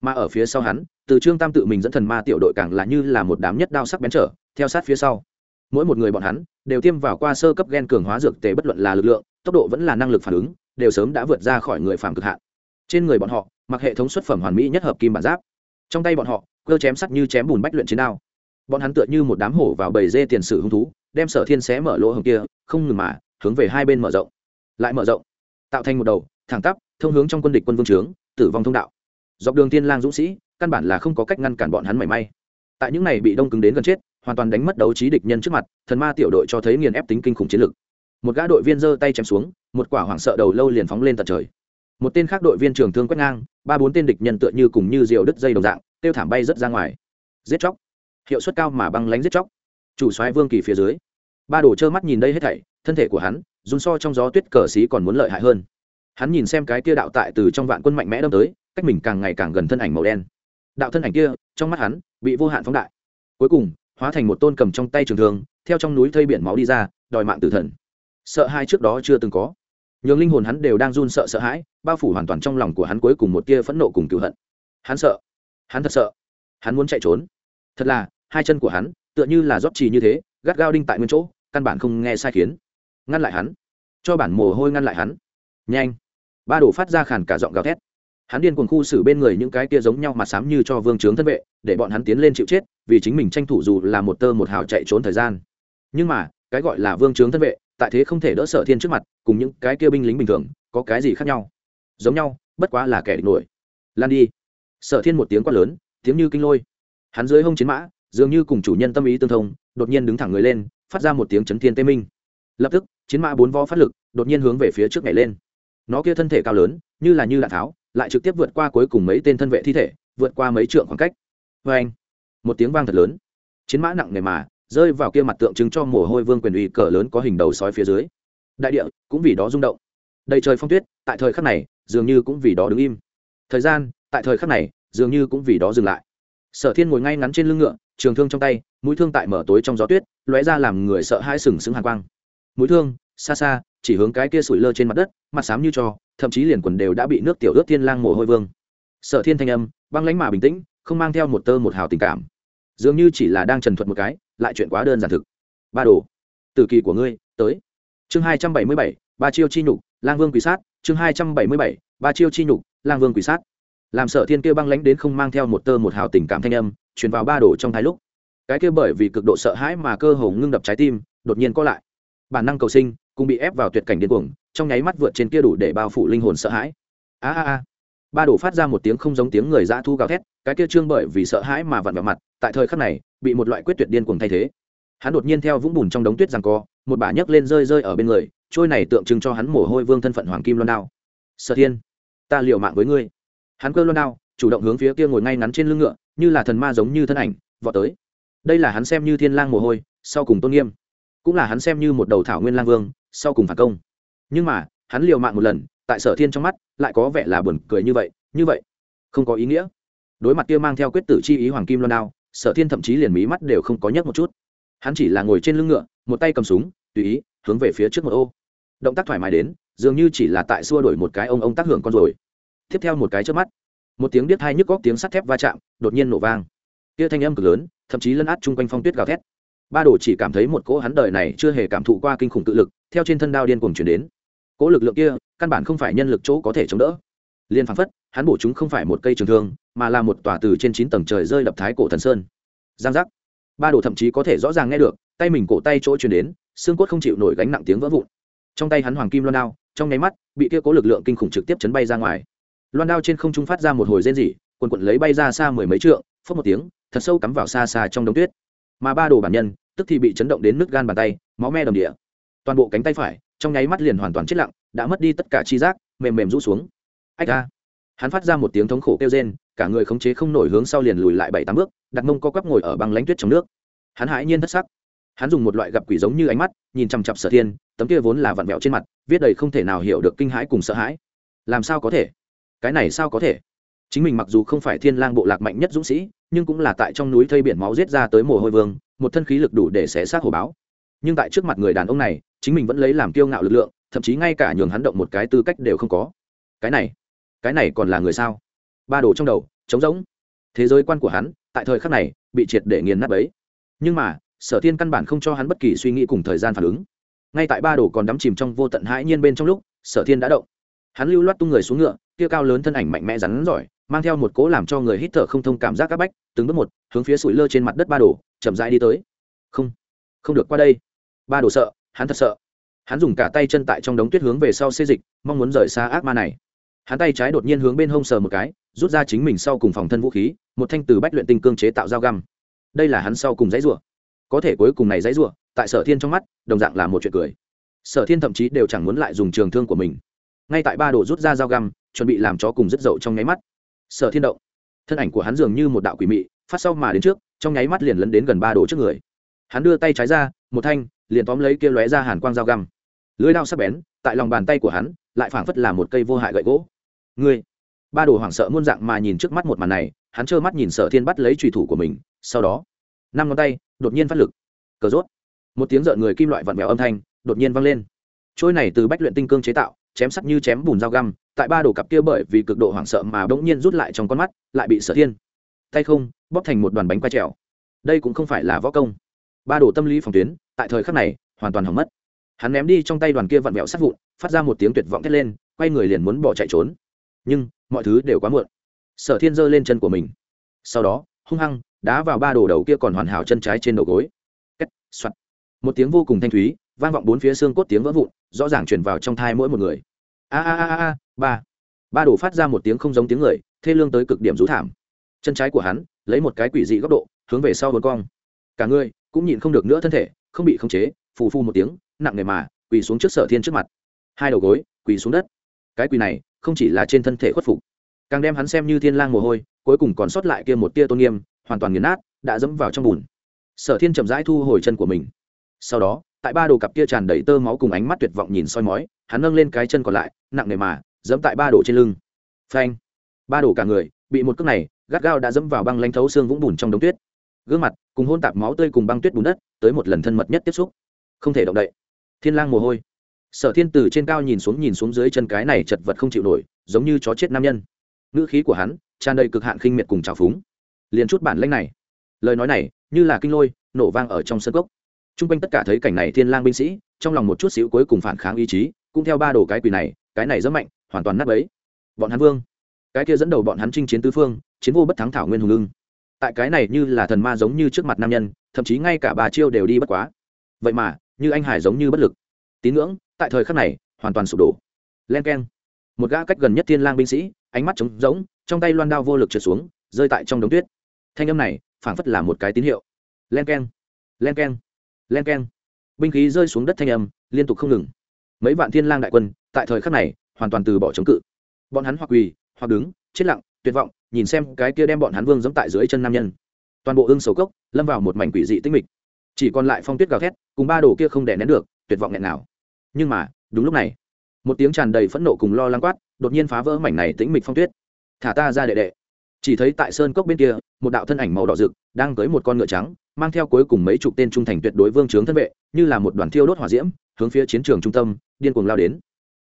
Mà ở phía sau hắn, từ trương tam tự mình dẫn thần ma tiểu đội càng là như là một đám nhất đao sắc bén trở, theo sát phía sau. Mỗi một người bọn hắn, đều tiêm vào qua sơ cấp gen cường hóa dược tề bất luận là lực lượng, tốc độ vẫn là năng lực phản ứng, đều sớm đã vượt ra khỏi người phàm cực hạn. Trên người bọn họ, mặc hệ thống xuất phẩm hoàn mỹ nhất hợp kim bản giáp trong tay bọn họ, cơ chém sắt như chém bùn bách luyện chiến đao. Bọn hắn tựa như một đám hổ vào bầy dê tiền sử hung thú, đem sở thiên xé mở lỗ hồng kia, không ngừng mà hướng về hai bên mở rộng. Lại mở rộng, tạo thành một đầu, thẳng tắp, thông hướng trong quân địch quân vương trướng, tử vong thông đạo. Dọc đường tiên lang dũng sĩ, căn bản là không có cách ngăn cản bọn hắn mảy may. Tại những này bị đông cứng đến gần chết, hoàn toàn đánh mất đấu trí địch nhân trước mặt, thần ma tiểu đội cho thấy nghiền ép tính kinh khủng chiến lực. Một gã đội viên giơ tay chém xuống, một quả hoảng sợ đầu lâu liền phóng lên tận trời một tên khác đội viên trường thương quét ngang, ba bốn tên địch nhân tựa như cùng như diều đứt dây đồng dạng, tiêu thảm bay rất ra ngoài. Giết chóc. Hiệu suất cao mà băng lánh giết chóc. Chủ soái vương kỳ phía dưới. Ba đồ trơ mắt nhìn đây hết thảy, thân thể của hắn run so trong gió tuyết cờ xí còn muốn lợi hại hơn. Hắn nhìn xem cái kia đạo tại từ trong vạn quân mạnh mẽ đâm tới, cách mình càng ngày càng gần thân ảnh màu đen. Đạo thân ảnh kia, trong mắt hắn, bị vô hạn phóng đại. Cuối cùng, hóa thành một tôn cầm trong tay trường thương, theo trong núi thây biển máu đi ra, đòi mạng tử thần. Sợ hai trước đó chưa từng có nhường linh hồn hắn đều đang run sợ sợ hãi, bao phủ hoàn toàn trong lòng của hắn cuối cùng một tia phẫn nộ cùng cựu hận. Hắn sợ. Hắn thật sợ. Hắn muốn chạy trốn. Thật là, hai chân của hắn, tựa như là rót trì như thế, gắt gao đinh tại nguyên chỗ, căn bản không nghe sai khiến. Ngăn lại hắn. Cho bản mồ hôi ngăn lại hắn. Nhanh. Ba đổ phát ra khàn cả giọng gào thét. Hắn điên cuồng khu xử bên người những cái kia giống nhau mà sám như cho vương trướng thân vệ, để bọn hắn tiến lên chịu chết, vì chính mình tranh thủ dù là một tơ một hào chạy trốn thời gian. Nhưng mà cái gọi là vương trướng thân vệ, tại thế không thể đỡ sở thiên trước mặt, cùng những cái kia binh lính bình thường, có cái gì khác nhau? Giống nhau, bất quá là kẻ địch nổi. Lan đi. Sở thiên một tiếng quát lớn, tiếng như kinh lôi. Hắn dưới hông chiến mã, dường như cùng chủ nhân tâm ý tương thông, đột nhiên đứng thẳng người lên, phát ra một tiếng chấn thiên tê minh. Lập tức, chiến mã bốn vo phát lực, đột nhiên hướng về phía trước nhảy lên. Nó kia thân thể cao lớn, như là như đạn tháo, lại trực tiếp vượt qua cuối cùng mấy tên thân vệ thi thể, vượt qua mấy trượng khoảng cách. Vê anh một tiếng vang thật lớn. Chiến mã nặng nề mà rơi vào kia mặt tượng trưng cho mồ hôi vương quyền uy cờ lớn có hình đầu sói phía dưới. Đại địa cũng vì đó rung động. Đầy trời phong tuyết, tại thời khắc này, dường như cũng vì đó đứng im. Thời gian, tại thời khắc này, dường như cũng vì đó dừng lại. Sở thiên ngồi ngay ngắn trên lưng ngựa, trường thương trong tay, mũi thương tại mở tối trong gió tuyết, lóe ra làm người sợ hai sừng sững hàn quang. Mũi thương, xa xa, chỉ hướng cái kia sủi lơ trên mặt đất, mặt xám như cho, thậm chí liền quần đều đã bị nước tiểu ướt thiên lang mồ hôi vương. Sở thiên thanh âm, băng lãnh mà bình tĩnh, không mang theo một tơ một hào tình cảm. Dường như chỉ là đang trần thuật một cái lại chuyện quá đơn giản thực. Ba đồ. Từ kỳ của ngươi, tới. Chương hai trăm bảy mươi bảy, ba chiêu chi nhục, lang vương quỷ sát. Chương hai trăm bảy mươi bảy, ba chiêu chi nhục, lang vương quỷ sát. Làm sở thiên kia băng lãnh đến không mang theo một tơ một hào tình cảm thanh âm, truyền vào ba đồ trong thái lúc. Cái kia bởi vì cực độ sợ hãi mà cơ hồ ngưng đập trái tim, đột nhiên có lại. Bản năng cầu sinh, cũng bị ép vào tuyệt cảnh điên cuồng, trong nháy mắt vượt trên kia đủ để bao phủ linh hồn sợ hãi. A a a ba đổ phát ra một tiếng không giống tiếng người dã thu gào thét, cái kia trương bởi vì sợ hãi mà vặn vẹo mặt, tại thời khắc này, bị một loại quyết tuyệt điên cuồng thay thế. Hắn đột nhiên theo vũng bùn trong đống tuyết rằng co, một bả nhấc lên rơi rơi ở bên người, trôi này tượng trưng cho hắn mồ hôi vương thân phận hoàng kim loan đao. Sở thiên, ta liều mạng với ngươi. Hắn cơ loan đao, chủ động hướng phía kia ngồi ngay ngắn trên lưng ngựa, như là thần ma giống như thân ảnh, vọt tới. Đây là hắn xem như thiên lang mồ hôi, sau cùng tôn nghiêm. Cũng là hắn xem như một đầu thảo nguyên lang vương, sau cùng phản công. Nhưng mà, hắn liều mạng một lần tại sở thiên trong mắt lại có vẻ là buồn cười như vậy như vậy, không có ý nghĩa. Đối mặt kia mang theo quyết tử chi ý hoàng kim loan đao, sở thiên thậm chí liền mí mắt đều không có nhấc một chút. Hắn chỉ là ngồi trên lưng ngựa, một tay cầm súng, tùy ý, hướng về phía trước một ô. Động tác thoải mái đến, dường như chỉ là tại xua đổi một cái ông ông tác hưởng con rồi tiếp theo một cái trước mắt, một tiếng biết hai nhức góc tiếng sắt thép va chạm đột nhiên nổ vang. Kia thanh âm cực lớn, thậm chí lấn át chung quanh phong tuyết gào thét. Ba đồ chỉ cảm thấy một cỗ hắn đời này chưa hề cảm thụ qua kinh khủng tự lực, theo trên thân đao điên cuồng chuyển đến. Cỗ lực lượng kia căn bản không phải nhân lực chỗ có thể chống đỡ. Liên phán phất, hắn bổ chúng không phải một cây trường thương, mà là một tòa từ trên chín tầng trời rơi đập thái cổ thần sơn. Giang giác. Ba đồ thậm chí có thể rõ ràng nghe được, tay mình cổ tay chỗ truyền đến, xương cốt không chịu nổi gánh nặng tiếng vỡ vụn. Trong tay hắn hoàng kim loan đao, trong nháy mắt, bị kia cố lực lượng kinh khủng trực tiếp chấn bay ra ngoài. Loan đao trên không trung phát ra một hồi rên rỉ quần quận lấy bay ra xa mười mấy trượng phớt một tiếng, thật sâu cắm vào xa xa trong đống tuyết. Mà ba đồ bản nhân, tức thì bị chấn động đến nứt gan bàn tay, máu me đầm địa. Toàn bộ cánh tay phải, trong nháy mắt liền hoàn toàn chết lặng đã mất đi tất cả chi giác, mềm mềm rũ xuống. Ách ra hắn phát ra một tiếng thống khổ kêu rên, cả người khống chế không nổi hướng sau liền lùi lại bảy tám bước, đặt mông co quắp ngồi ở băng lánh tuyết trong nước. Hắn hãi nhiên thất sắc. Hắn dùng một loại gặp quỷ giống như ánh mắt, nhìn chằm chặp sở thiên, tấm kia vốn là vặn vẹo trên mặt, viết đầy không thể nào hiểu được kinh hãi cùng sợ hãi. Làm sao có thể? Cái này sao có thể? Chính mình mặc dù không phải thiên lang bộ lạc mạnh nhất dũng sĩ, nhưng cũng là tại trong núi thây biển máu giết ra tới mồ hôi vương, một thân khí lực đủ để xé xác hồ báo. Nhưng tại trước mặt người đàn ông này, chính mình vẫn lấy làm kiêu ngạo lực lượng thậm chí ngay cả nhường hắn động một cái tư cách đều không có. Cái này cái này còn là người sao? Ba đồ trong đầu, trống rỗng. Thế giới quan của hắn, tại thời khắc này, bị triệt để nghiền nát ấy nhưng mà, sở thiên căn bản không cho hắn bất kỳ suy nghĩ cùng thời gian phản ứng. Ngay tại ba đồ còn đắm chìm trong vô tận hãi nhiên bên trong lúc, sở thiên đã động. Hắn lưu loát tung người xuống ngựa, kia cao lớn thân ảnh mạnh mẽ rắn giỏi mang theo một cố làm cho người hít thở không thông cảm giác áp bách, từng bước một, hướng phía sủi lơ trên mặt đất ba đồ, chậm rãi đi tới. Không không được qua đây. Ba đồ sợ, hắn thật sợ hắn dùng cả tay chân tại trong đống tuyết hướng về sau xê dịch, mong muốn rời xa ác ma này. Hắn tay trái đột nhiên hướng bên hông sờ một cái, rút ra chính mình sau cùng phòng thân vũ khí, một thanh từ bách luyện tinh cương chế tạo dao găm. Đây là hắn sau cùng giấy rủa. Có thể cuối cùng này giấy rủa, tại sở thiên trong mắt, đồng dạng là một chuyện cười. Sở thiên thậm chí đều chẳng muốn lại dùng trường thương của mình. Ngay tại ba đồ rút ra dao găm, chuẩn bị làm chó cùng rất dậu trong nháy mắt. Sở thiên động. Thân ảnh của hắn dường như một đạo quỷ mị, phát sau mà đến trước, trong nháy mắt liền lấn đến gần ba đồ trước người hắn đưa tay trái ra, một thanh, liền tóm lấy kia lóe ra hàn quang dao găm. Lưới đao sắc bén, tại lòng bàn tay của hắn, lại phảng phất là một cây vô hại gậy gỗ. Ngươi, ba đồ hoảng sợ muôn dạng mà nhìn trước mắt một màn này, hắn trơ mắt nhìn sở thiên bắt lấy trùy thủ của mình, sau đó, năm ngón tay, đột nhiên phát lực. Cờ rốt. Một tiếng rợn người kim loại vặn vẹo âm thanh, đột nhiên vang lên. Trôi này từ bách luyện tinh cương chế tạo, chém sắt như chém bùn dao găm, tại ba đồ cặp kia bởi vì cực độ hoảng sợ mà bỗng nhiên rút lại trong con mắt, lại bị sở thiên. Tay không, bóp thành một đoàn bánh quay trèo. Đây cũng không phải là võ công ba đồ tâm lý phòng tuyến tại thời khắc này hoàn toàn hỏng mất. Hắn ném đi trong tay đoàn kia vặn vẹo sát vụn phát ra một tiếng tuyệt vọng thét lên quay người liền muốn bỏ chạy trốn. Nhưng mọi thứ đều quá muộn. Sở thiên giơ lên chân của mình. Sau đó hung hăng đá vào ba đồ đầu kia còn hoàn hảo chân trái trên đầu gối. Kết, soạt. một tiếng vô cùng thanh thúy vang vọng bốn phía xương cốt tiếng vỡ vụn rõ ràng truyền vào trong thai mỗi một người. A a a a ba. Ba đồ phát ra một tiếng không giống tiếng người thê lương tới cực điểm rú thảm. Chân trái của hắn lấy một cái quỷ dị góc độ hướng về sau vốn cong. Cả người cũng nhịn không được nữa thân thể, không bị khống chế, phù phu một tiếng, nặng nề mà, quỳ xuống trước sở thiên trước mặt. Hai đầu gối, quỳ xuống đất. Cái quỳ này, không chỉ là trên thân thể khuất phục, càng đem hắn xem như thiên lang mồ hôi, cuối cùng còn sót lại kia một tia tôn nghiêm, hoàn toàn nghiền nát, đã dẫm vào trong bùn. Sở thiên chậm rãi thu hồi chân của mình. Sau đó, tại ba đồ cặp kia tràn đầy tơ máu cùng ánh mắt tuyệt vọng nhìn soi mói, hắn nâng lên cái chân còn lại, nặng nề mà, dẫm tại ba đồ trên lưng. Phanh. Ba đồ cả người, bị một cước này, gắt gao đã dẫm vào băng lanh thấu xương vũng bùn trong đống tuyết. Gương mặt cùng hôn tạp máu tươi cùng băng tuyết bùn đất, tới một lần thân mật nhất tiếp xúc. Không thể động đậy. Thiên lang mồ hôi. Sở thiên từ trên cao nhìn xuống nhìn xuống dưới chân cái này chật vật không chịu nổi, giống như chó chết nam nhân. Ngữ khí của hắn tràn đầy cực hạn khinh miệt cùng trào phúng. Liền chút bản lãnh này. Lời nói này, như là kinh lôi, nổ vang ở trong sân gốc trung quanh tất cả thấy cảnh này thiên lang binh sĩ, trong lòng một chút xíu cuối cùng phản kháng ý chí, cũng theo ba đồ cái quỷ này, cái này rất mạnh, hoàn toàn nát bấy. Bọn hắn vương. Cái kia dẫn đầu bọn hắn chinh chiến tứ phương, chiến vô bất thắng thảo nguyên hùng lưng tại cái này như là thần ma giống như trước mặt nam nhân, thậm chí ngay cả bà chiêu đều đi bất quá. Vậy mà, như anh hải giống như bất lực. Tín ngưỡng, tại thời khắc này, hoàn toàn sụp đổ. Len k e n một gã cách gần nhất thiên lang binh sĩ, ánh mắt trống rỗng, trong tay loan đao vô lực trượt xuống, rơi tại trong đống tuyết. Thanh âm này, phảng phất là một cái tín hiệu. Len k e n len k e n len k e n binh khí rơi xuống đất thanh âm, liên tục không ngừng. Mấy vạn thiên lang đại quân, tại thời khắc này, hoàn toàn từ bỏ chống cự. Bọn hắn hoặc quỳ, hoặc đứng, chết lặng, tuyệt vọng nhìn xem cái kia đem bọn hắn vương giống tại dưới chân nam nhân. Toàn bộ ương sầu cốc, lâm vào một mảnh quỷ dị tinh mịch. Chỉ còn lại phong tuyết gào thét, cùng ba đồ kia không đè nén được, tuyệt vọng nghẹn nào nhưng mà, đúng lúc này, một tiếng tràn đầy phẫn nộ cùng lo lắng quát, đột nhiên phá vỡ mảnh này tĩnh mịch phong tuyết. Thả ta ra đệ đệ. Chỉ thấy tại sơn cốc bên kia, một đạo thân ảnh màu đỏ rực, đang cưới một con ngựa trắng, mang theo cuối cùng mấy chục tên trung thành tuyệt đối vương trướng thân vệ, như là một đoàn thiêu đốt hỏa diễm, hướng phía chiến trường trung tâm, điên cuồng lao đến.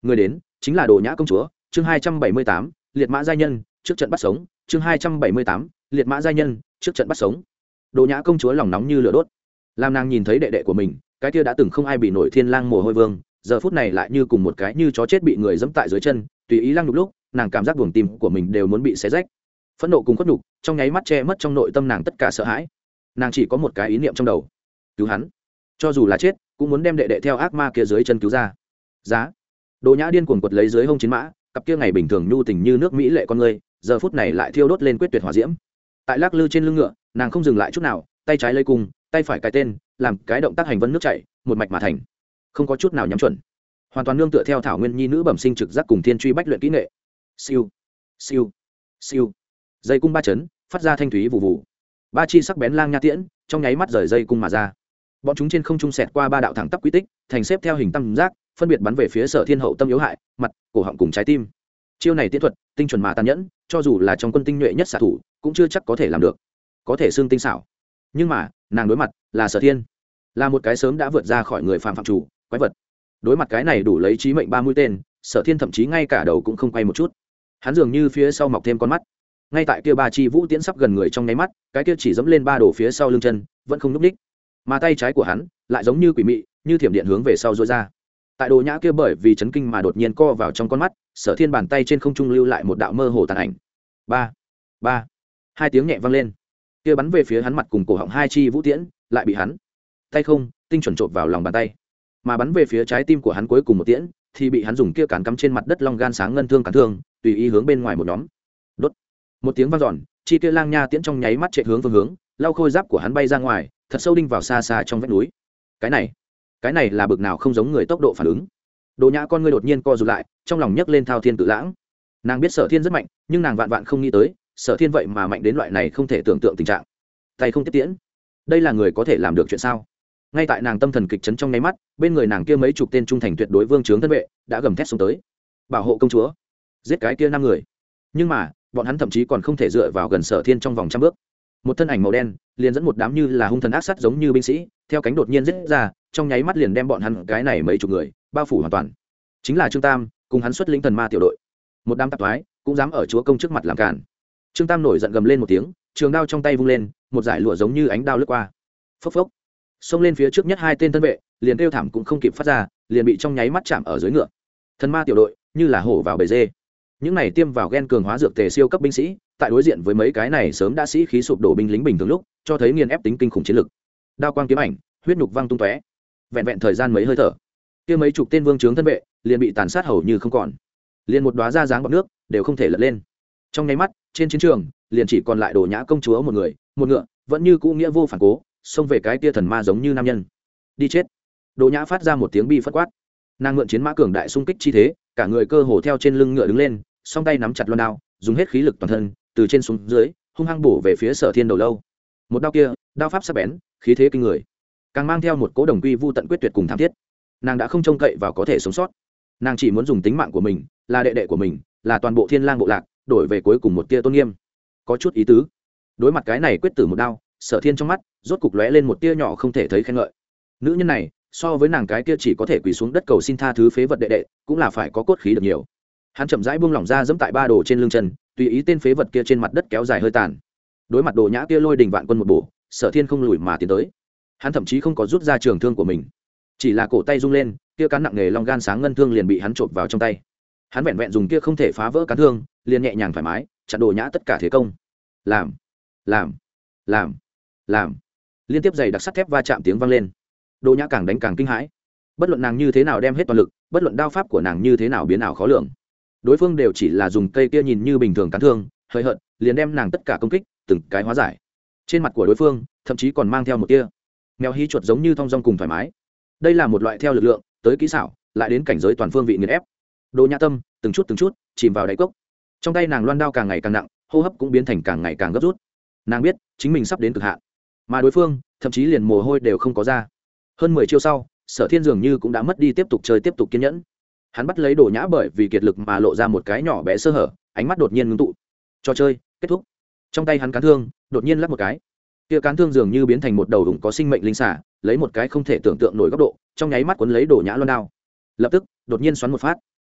Người đến, chính là đồ nhã công chúa, chương hai trăm bảy mươi tám, liệt mã giai nhân, trước trận bắt sống chương hai trăm bảy mươi tám, liệt mã giai nhân, trước trận bắt sống. Đồ nhã công chúa lòng nóng như lửa đốt. Làm nàng nhìn thấy đệ đệ của mình, cái kia đã từng không ai bị nổi thiên lang mồ hôi vương, giờ phút này lại như cùng một cái như chó chết bị người dẫm tại dưới chân, tùy ý lăng đục lúc, nàng cảm giác buồng tim của mình đều muốn bị xé rách. Phẫn nộ cùng khuất nhục, trong nháy mắt che mất trong nội tâm nàng tất cả sợ hãi. Nàng chỉ có một cái ý niệm trong đầu. Cứu hắn. Cho dù là chết, cũng muốn đem đệ đệ theo ác ma kia dưới chân cứu ra. Giá. Đồ nhã điên cuồng quật lấy dưới hông chiến mã, cặp kia ngày bình thường nhu tình như nước mỹ lệ con người giờ phút này lại thiêu đốt lên quyết tuyệt hỏa diễm. Tại lắc lư trên lưng ngựa, nàng không dừng lại chút nào, tay trái lấy cung, tay phải cái tên, làm cái động tác hành vân nước chảy, một mạch mà thành. Không có chút nào nhắm chuẩn. Hoàn toàn nương tựa theo thảo nguyên nhi nữ bẩm sinh trực giác cùng thiên truy bách luyện kỹ nghệ. Siêu siêu siêu. Dây cung ba chấn, phát ra thanh thúy vụ vụ ba chi sắc bén lang nha tiễn, trong nháy mắt rời dây cung mà ra. Bọn chúng trên không trung sẹt qua ba đạo thẳng tắp quy tích, thành xếp theo hình tam giác, phân biệt bắn về phía sở thiên hậu tâm yếu hại, mặt, cổ họng cùng trái tim chiêu này tiễn thuật, tinh chuẩn mà tàn nhẫn, cho dù là trong quân tinh nhuệ nhất xạ thủ, cũng chưa chắc có thể làm được. Có thể xương tinh xảo. Nhưng mà, nàng đối mặt là sở thiên. Là một cái sớm đã vượt ra khỏi người phạm phạm chủ, quái vật. Đối mặt cái này đủ lấy trí mệnh ba mũi tên, sở thiên thậm chí ngay cả đầu cũng không quay một chút. Hắn dường như phía sau mọc thêm con mắt. Ngay tại kia ba chi vũ tiễn sắp gần người trong nháy mắt, cái kia chỉ dẫm lên ba đổ phía sau lưng chân, vẫn không n ú c ních mà tay trái của hắn, lại giống như quỷ mị, như thiểm điện hướng về sau dối ra. Tại đồ nhã kia bởi vì chấn kinh mà đột nhiên co vào trong con mắt sở thiên bàn tay trên không trung lưu lại một đạo mơ hồ tàn ảnh. Ba ba. Hai tiếng nhẹ vang lên. Kia bắn về phía hắn mặt cùng cổ họng hai chi vũ tiễn, lại bị hắn tay không, tinh chuẩn trộm vào lòng bàn tay. Mà bắn về phía trái tim của hắn cuối cùng một tiễn, thì bị hắn dùng kia cản cắm trên mặt đất long gan sáng ngân thương cản thương, tùy ý hướng bên ngoài một nhóm. Đốt. Một tiếng vang dọn, chi kia lang nha tiễn trong nháy mắt chạy hướng phương hướng, lau khôi giáp của hắn bay ra ngoài, thật sâu đinh vào xa xa trong vách núi. Cái này cái này là bực nào không giống người tốc độ phản ứng đồ nhã con ngươi đột nhiên co rụt lại, trong lòng nhấc lên thao thiên tự lãng. Nàng biết sở thiên rất mạnh, nhưng nàng vạn vạn không nghĩ tới, sở thiên vậy mà mạnh đến loại này không thể tưởng tượng tình trạng. Tay không tiếp tiễn. Đây là người có thể làm được chuyện sao? Ngay tại nàng tâm thần kịch chấn trong nháy mắt, bên người nàng kia mấy chục tên trung thành tuyệt đối vương trướng thân vệ đã gầm thét xuống tới. Bảo hộ công chúa. Giết cái kia năm người. Nhưng mà, bọn hắn thậm chí còn không thể dựa vào gần sở thiên trong vòng trăm bước. Một thân ảnh màu đen, liền dẫn một đám như là hung thần ác sát giống như binh sĩ, theo cánh đột nhiên giết ra, trong nháy mắt liền đem bọn hắn cái này mấy chục người bao phủ hoàn toàn. Chính là trương tam, cùng hắn xuất lĩnh thần ma tiểu đội. Một đám tạp thoái cũng dám ở chúa công trước mặt làm cản trương tam nổi giận gầm lên một tiếng, trường đao trong tay vung lên, một giải lụa giống như ánh đao lướt qua. Phốc phốc. Xông lên phía trước nhất hai tên thân vệ, liền kêu thảm cũng không kịp phát ra, liền bị trong nháy mắt chạm ở dưới ngựa. Thần ma tiểu đội, như là hổ vào bề dê. Những này tiêm vào ghen cường hóa dược tề siêu cấp binh sĩ, tại đối diện với mấy cái này sớm đã sĩ khí sụp đổ binh lính bình thường lúc, cho thấy nghiền ép tính kinh khủng chiến lực. Đao quang kiếm ảnh, huyết nhục văng tung tóe. Vẹn vẹn thời gian mấy hơi thở kia mấy chục tên vương trướng thân vệ liền bị tàn sát hầu như không còn. Liền một đoá ra dáng bọc nước đều không thể lật lên. Trong nháy mắt, trên chiến trường, liền chỉ còn lại đồ nhã công chúa một người, một ngựa, vẫn như cũ nghĩa vô phản cố, xông về cái tia thần ma giống như nam nhân. Đi chết. Đồ nhã phát ra một tiếng bi phất quát. Nàng ngượn chiến mã cường đại xung kích chi thế, cả người cơ hồ theo trên lưng ngựa đứng lên, song tay nắm chặt loan đao, dùng hết khí lực toàn thân, từ trên xuống dưới, hung hăng bổ về phía sở thiên đầu lâu. Một đao kia, đao pháp sắc bén, khí thế kinh người. Càng mang theo một cố đồng quy vô tận quyết tuyệt cùng tham thiết nàng đã không trông cậy và có thể sống sót. Nàng chỉ muốn dùng tính mạng của mình, là đệ đệ của mình, là toàn bộ thiên lang bộ lạc, đổi về cuối cùng một tia tôn nghiêm. Có chút ý tứ. Đối mặt cái này quyết tử một đao, sở thiên trong mắt, rốt cục lóe lên một tia nhỏ không thể thấy khen ngợi. Nữ nhân này, so với nàng cái kia chỉ có thể quỳ xuống đất cầu xin tha thứ phế vật đệ đệ, cũng là phải có cốt khí được nhiều. Hắn chậm rãi buông lỏng ra dẫm tại ba đồ trên lưng chân, tùy ý tên phế vật kia trên mặt đất kéo dài hơi tàn. Đối mặt đồ nhã kia lôi đình vạn quân một bổ, sở thiên không lùi mà tiến tới. Hắn thậm chí không có rút ra trường thương của mình chỉ là cổ tay rung lên, kia cán nặng nghề long gan sáng ngân thương liền bị hắn trộm vào trong tay. Hắn vẹn vẹn dùng kia không thể phá vỡ cán thương, liền nhẹ nhàng thoải mái, chặn đồ nhã tất cả thế công. Làm làm làm làm. Liên tiếp giày đặc sắt thép va chạm tiếng vang lên. Đồ nhã càng đánh càng kinh hãi. Bất luận nàng như thế nào đem hết toàn lực, bất luận đao pháp của nàng như thế nào biến ảo khó lường. Đối phương đều chỉ là dùng cây kia nhìn như bình thường cán thương, hơi hợt, liền đem nàng tất cả công kích, từng cái hóa giải. Trên mặt của đối phương, thậm chí còn mang theo một tia mèo hí chuột giống như thong dong cùng thoải mái đây là một loại theo lực lượng, tới kỹ xảo, lại đến cảnh giới toàn phương vị nghiền ép. Đồ nhã tâm, từng chút từng chút, chìm vào đáy cốc. Trong tay nàng loan đao càng ngày càng nặng, hô hấp cũng biến thành càng ngày càng gấp rút. Nàng biết, chính mình sắp đến cực hạn. Mà đối phương, thậm chí liền mồ hôi đều không có ra. Hơn mười chiêu sau, sở thiên dường như cũng đã mất đi tiếp tục chơi, tiếp tục kiên nhẫn. Hắn bắt lấy đồ nhã bởi vì kiệt lực mà lộ ra một cái nhỏ bé sơ hở, ánh mắt đột nhiên ngưng tụ. Trò chơi, kết thúc. Trong tay hắn cán thương, đột nhiên lắp một cái kia cán thương dường như biến thành một đầu đủng có sinh mệnh linh xả lấy một cái không thể tưởng tượng nổi góc độ trong nháy mắt cuốn lấy đổ nhã loan đao. Lập tức đột nhiên xoắn một phát.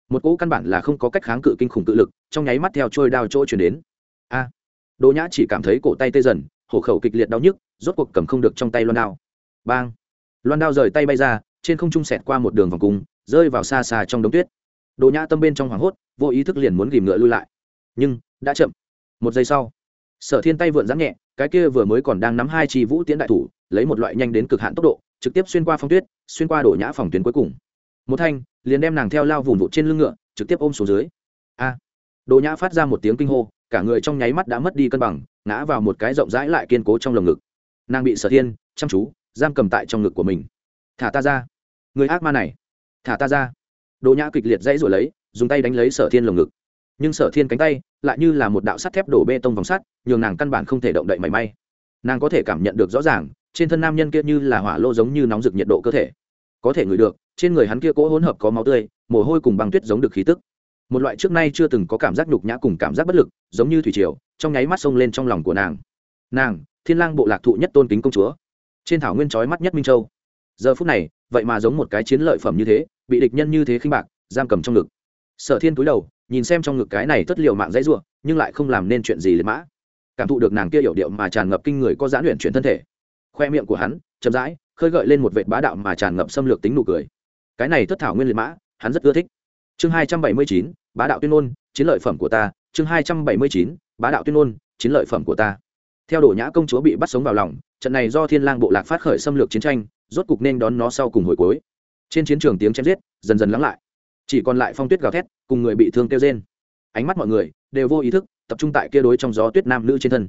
Một cỗ căn bản là không có cách kháng cự kinh khủng cự lực trong nháy mắt theo trôi đao chỗ chuyển đến. A! À, đỗ nhã chỉ cảm thấy cổ tay tê dần hổ khẩu kịch liệt đau nhức rốt cuộc cầm không được trong tay loan đao. Bang! Loan đao rời tay bay ra trên không trung sẹt qua một đường vòng cung rơi vào xa xa trong đống tuyết. Đỗ nhã tâm bên trong hoảng hốt vô ý thức liền muốn ghìm ngựa lui lại. Nhưng đã chậm. Một giây sau sở thiên tay vượn dáng nhẹ cái kia vừa mới còn đang nắm hai chi vũ tiễn đại thủ lấy một loại nhanh đến cực hạn tốc độ trực tiếp xuyên qua phong tuyết xuyên qua đổ nhã phòng tuyến cuối cùng. Một thanh liền đem nàng theo lao vùng vụt trên lưng ngựa trực tiếp ôm xuống dưới. A! À, nhã phát ra một tiếng kinh hô cả người trong nháy mắt đã mất đi cân bằng ngã vào một cái rộng rãi lại kiên cố trong lồng ngực. Nàng bị sở thiên chăm chú giam cầm tại trong ngực của mình. Thả ta ra. Người ác ma này. Thả ta ra. Đồ nhã kịch liệt dãy rồi lấy dùng tay đánh lấy sở thiên lồng ngực nhưng sở thiên cánh tay lại như là một đạo sắt thép đổ bê tông vòng sắt, nhường nàng căn bản không thể động đậy mảy may. Nàng có thể cảm nhận được rõ ràng, trên thân nam nhân kia như là hỏa lô giống như nóng rực nhiệt độ cơ thể. Có thể ngửi được, trên người hắn kia cỗ hỗn hợp có máu tươi, mồ hôi cùng băng tuyết giống được khí tức. Một loại trước nay chưa từng có cảm giác nhục nhã cùng cảm giác bất lực, giống như thủy triều, trong nháy mắt xông lên trong lòng của nàng. Nàng, thiên lang bộ lạc thụ nhất tôn kính công chúa. Trên thảo nguyên trói mắt nhất minh châu. Giờ phút này, vậy mà giống một cái chiến lợi phẩm như thế, bị địch nhân như thế khinh bạc, giam cầm trong ngực. Sở thiên cúi đầu nhìn xem trong ngực cái này tất liệu mạng dãy ruộng nhưng lại không làm nên chuyện gì liệt mã. Cảm thụ được nàng kia hiểu điệu mà tràn ngập kinh người có giãn luyện chuyển thân thể. Khoe miệng của hắn, chậm rãi, khơi gợi lên một vệt bá đạo mà tràn ngập xâm lược tính nụ cười. Cái này tất thảo nguyên liệt mã, hắn rất ưa thích. Chương hai trăm bảy mươi chín, bá đạo tuyên ngôn, chiến lợi phẩm của ta. Chương hai trăm bảy mươi chín, bá đạo tuyên ngôn, chiến lợi phẩm của ta. Theo đổ nhã công chúa bị bắt sống vào lòng, trận này do thiên lang bộ lạc phát khởi xâm lược chiến tranh, rốt cục nên đón nó sau cùng hồi cuối. Trên chiến trường tiếng chém giết, dần dần lắng lại chỉ còn lại phong tuyết gào thét, cùng người bị thương kêu rên. Ánh mắt mọi người đều vô ý thức tập trung tại kia đối trong gió tuyết nam nữ trên thân.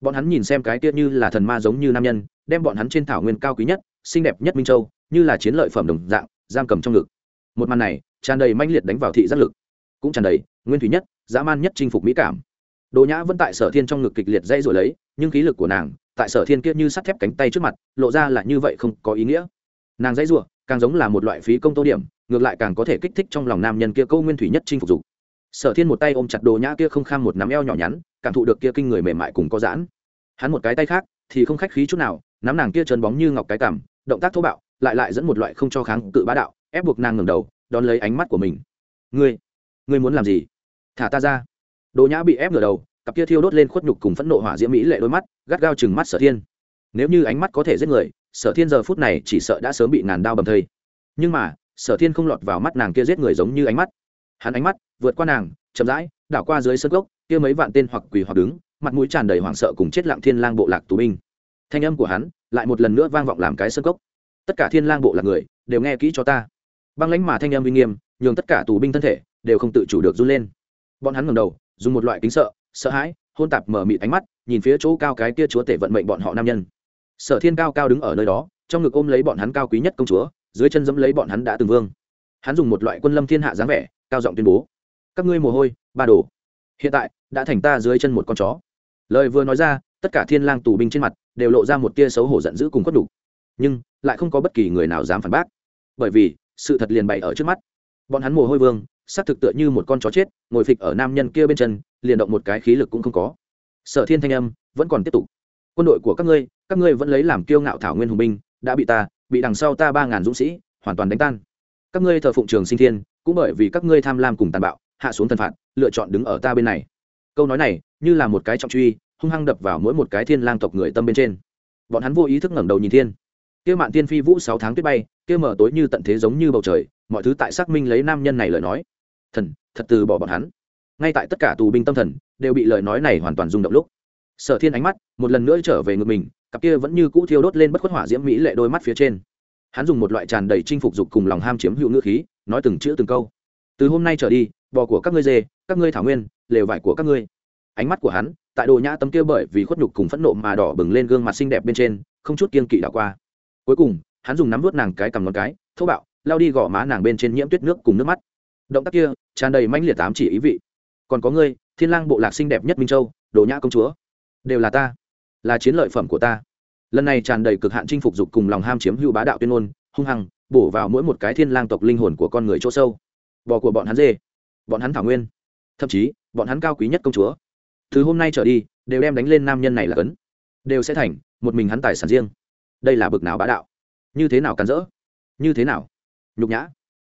Bọn hắn nhìn xem cái kia như là thần ma giống như nam nhân, đem bọn hắn trên thảo nguyên cao quý nhất, xinh đẹp nhất minh châu, như là chiến lợi phẩm đồng dạng, giam cầm trong ngực. Một màn này tràn đầy manh liệt đánh vào thị giác lực. Cũng tràn đầy nguyên thủy nhất, dã man nhất chinh phục mỹ cảm. Đồ nhã vẫn tại sở thiên trong ngực kịch liệt dây rồi lấy, nhưng khí lực của nàng tại sở thiên kia như sắt thép cánh tay trước mặt, lộ ra là như vậy không có ý nghĩa. Nàng dãy ruộng càng giống là một loại phí công tô điểm ngược lại càng có thể kích thích trong lòng nam nhân kia câu nguyên thủy nhất chinh phục dục. Sở thiên một tay ôm chặt đồ nhã kia không kham một nắm eo nhỏ nhắn, cảm thụ được kia kinh người mềm mại cùng có giãn. Hắn một cái tay khác thì không khách khí chút nào, nắm nàng kia trơn bóng như ngọc cái cảm động tác thô bạo, lại lại dẫn một loại không cho kháng cự bá đạo, ép buộc nàng ngẩng đầu, đón lấy ánh mắt của mình. Ngươi ngươi muốn làm gì? Thả ta ra. Đồ nhã bị ép ngửa đầu, cặp kia thiêu đốt lên khuất nhục cùng phẫn nộ hỏa diễm mỹ lệ đôi mắt, gắt gao chừng mắt sở thiên. Nếu như ánh mắt có thể giết người, sở thiên giờ phút này chỉ sợ đã sớm bị ngàn đao bầm thây. Nhưng mà sở thiên không lọt vào mắt nàng kia giết người giống như ánh mắt. Hắn ánh mắt vượt qua nàng, chậm rãi, đảo qua dưới sân gốc, kia mấy vạn tên hoặc quỳ hoặc đứng, mặt mũi tràn đầy hoảng sợ cùng chết lặng thiên lang bộ lạc tù binh. Thanh âm của hắn lại một lần nữa vang vọng làm cái sân gốc. Tất cả thiên lang bộ lạc người đều nghe kỹ cho ta. Băng lãnh mà thanh âm uy nghiêm, nhường tất cả tù binh thân thể đều không tự chủ được run lên. Bọn hắn ngẩng đầu, dùng một loại kính sợ sợ hãi, hôn tạp mở mịt ánh mắt, nhìn phía chỗ cao cái kia chúa tể vận mệnh bọn họ nam nhân. Sở thiên cao cao đứng ở nơi đó, trong ngực ôm lấy bọn hắn cao quý nhất công chúa dưới chân dẫm lấy bọn hắn đã từng vương. Hắn dùng một loại quân lâm thiên hạ dáng vẻ, cao giọng tuyên bố, các ngươi mồ hôi, ba đồ. Hiện tại, đã thành ta dưới chân một con chó. Lời vừa nói ra, tất cả thiên lang tù binh trên mặt đều lộ ra một tia xấu hổ giận dữ cùng quất đủ nhưng, lại không có bất kỳ người nào dám phản bác. Bởi vì, sự thật liền bày ở trước mắt. Bọn hắn mồ hôi vương, xác thực tựa như một con chó chết, ngồi phịch ở nam nhân kia bên chân, liền động một cái khí lực cũng không có. Sở thiên thanh âm vẫn còn tiếp tục, quân đội của các ngươi các ngươi vẫn lấy làm kiêu ngạo thảo nguyên hùng binh, đã bị ta bị đằng sau ta ba ngàn dũng sĩ, hoàn toàn đánh tan. Các ngươi thờ phụng trường sinh thiên, cũng bởi vì các ngươi tham lam cùng tàn bạo, hạ xuống thần phạt, lựa chọn đứng ở ta bên này. Câu nói này, như là một cái trọng truy, hung hăng đập vào mỗi một cái thiên lang tộc người tâm bên trên. Bọn hắn vô ý thức ngẩng đầu nhìn thiên. Kia mạn thiên phi vũ sáu tháng tuyết bay, kia mở tối như tận thế giống như bầu trời, mọi thứ tại xác minh lấy nam nhân này lời nói. Thần, thật từ bỏ bọn hắn. Ngay tại tất cả tù binh tâm thần, đều bị lời nói này hoàn toàn rung động lúc. Sở thiên ánh mắt, một lần nữa trở về ngực mình cặp kia vẫn như cũ thiêu đốt lên bất khuất hỏa diễm mỹ lệ đôi mắt phía trên. Hắn dùng một loại tràn đầy chinh phục dục cùng lòng ham chiếm hữu ngữ khí, nói từng chữ từng câu. Từ hôm nay trở đi, bò của các ngươi dê, các ngươi thảo nguyên, lều vải của các ngươi. Ánh mắt của hắn, tại đồ nhã tấm kia bởi vì khuất nhục cùng phẫn nộ mà đỏ bừng lên gương mặt xinh đẹp bên trên, không chút kiên kỵ đảo qua. Cuối cùng, hắn dùng nắm vút nàng cái cầm ngón cái, thô bạo, lao đi gõ má nàng bên trên nhiễm tuyết nước cùng nước mắt. Động tác kia, tràn đầy mãnh liệt tám chỉ ý vị. Còn có ngươi, thiên lang bộ lạc xinh đẹp nhất minh châu, đồ nhã công chúa. Đều là ta là chiến lợi phẩm của ta. Lần này tràn đầy cực hạn chinh phục dục cùng lòng ham chiếm hữu bá đạo tuyên ngôn, hung hăng, bổ vào mỗi một cái thiên lang tộc linh hồn của con người chỗ sâu. Bò của bọn hắn dê, bọn hắn thảo nguyên. Thậm chí, bọn hắn cao quý nhất công chúa. Từ hôm nay trở đi, đều đem đánh lên nam nhân này là cấn. Đều sẽ thành một mình hắn tài sản riêng. Đây là bực nào bá đạo? Như thế nào cắn rỡ? Như thế nào? Nhục nhã.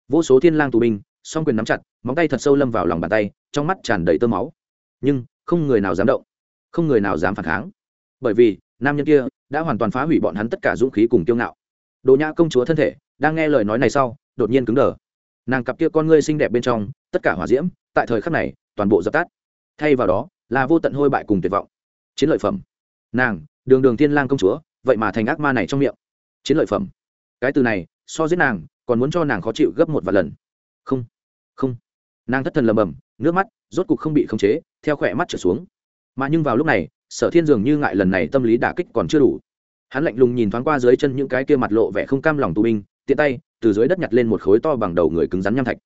Vô số thiên lang tù binh, song quyền nắm chặt, móng tay thật sâu lâm vào lòng bàn tay, trong mắt tràn đầy tơ máu. Nhưng, không người nào dám động. Không người nào dám phản kháng bởi vì, nam nhân kia đã hoàn toàn phá hủy bọn hắn tất cả dũng khí cùng kiêu ngạo. Đồ nhã công chúa thân thể, đang nghe lời nói này sau, đột nhiên cứng đờ. Nàng cặp kia con ngươi xinh đẹp bên trong, tất cả hỏa diễm, tại thời khắc này, toàn bộ dập tắt. Thay vào đó, là vô tận hôi bại cùng tuyệt vọng. Chiến lợi phẩm. Nàng, đường đường thiên lang công chúa, vậy mà thành ác ma này trong miệng. Chiến lợi phẩm. Cái từ này, so giết nàng, còn muốn cho nàng khó chịu gấp một vài lần. Không không. Nàng thất thần lầm bầm, nước mắt rốt cục không bị khống chế, theo khỏe mắt trở xuống. Mà nhưng vào lúc này sở thiên dường như ngại lần này tâm lý đả kích còn chưa đủ. Hắn lạnh lùng nhìn thoáng qua dưới chân những cái kia mặt lộ vẻ không cam lòng tù binh, tiện tay, từ dưới đất nhặt lên một khối to bằng đầu người cứng rắn nham thạch.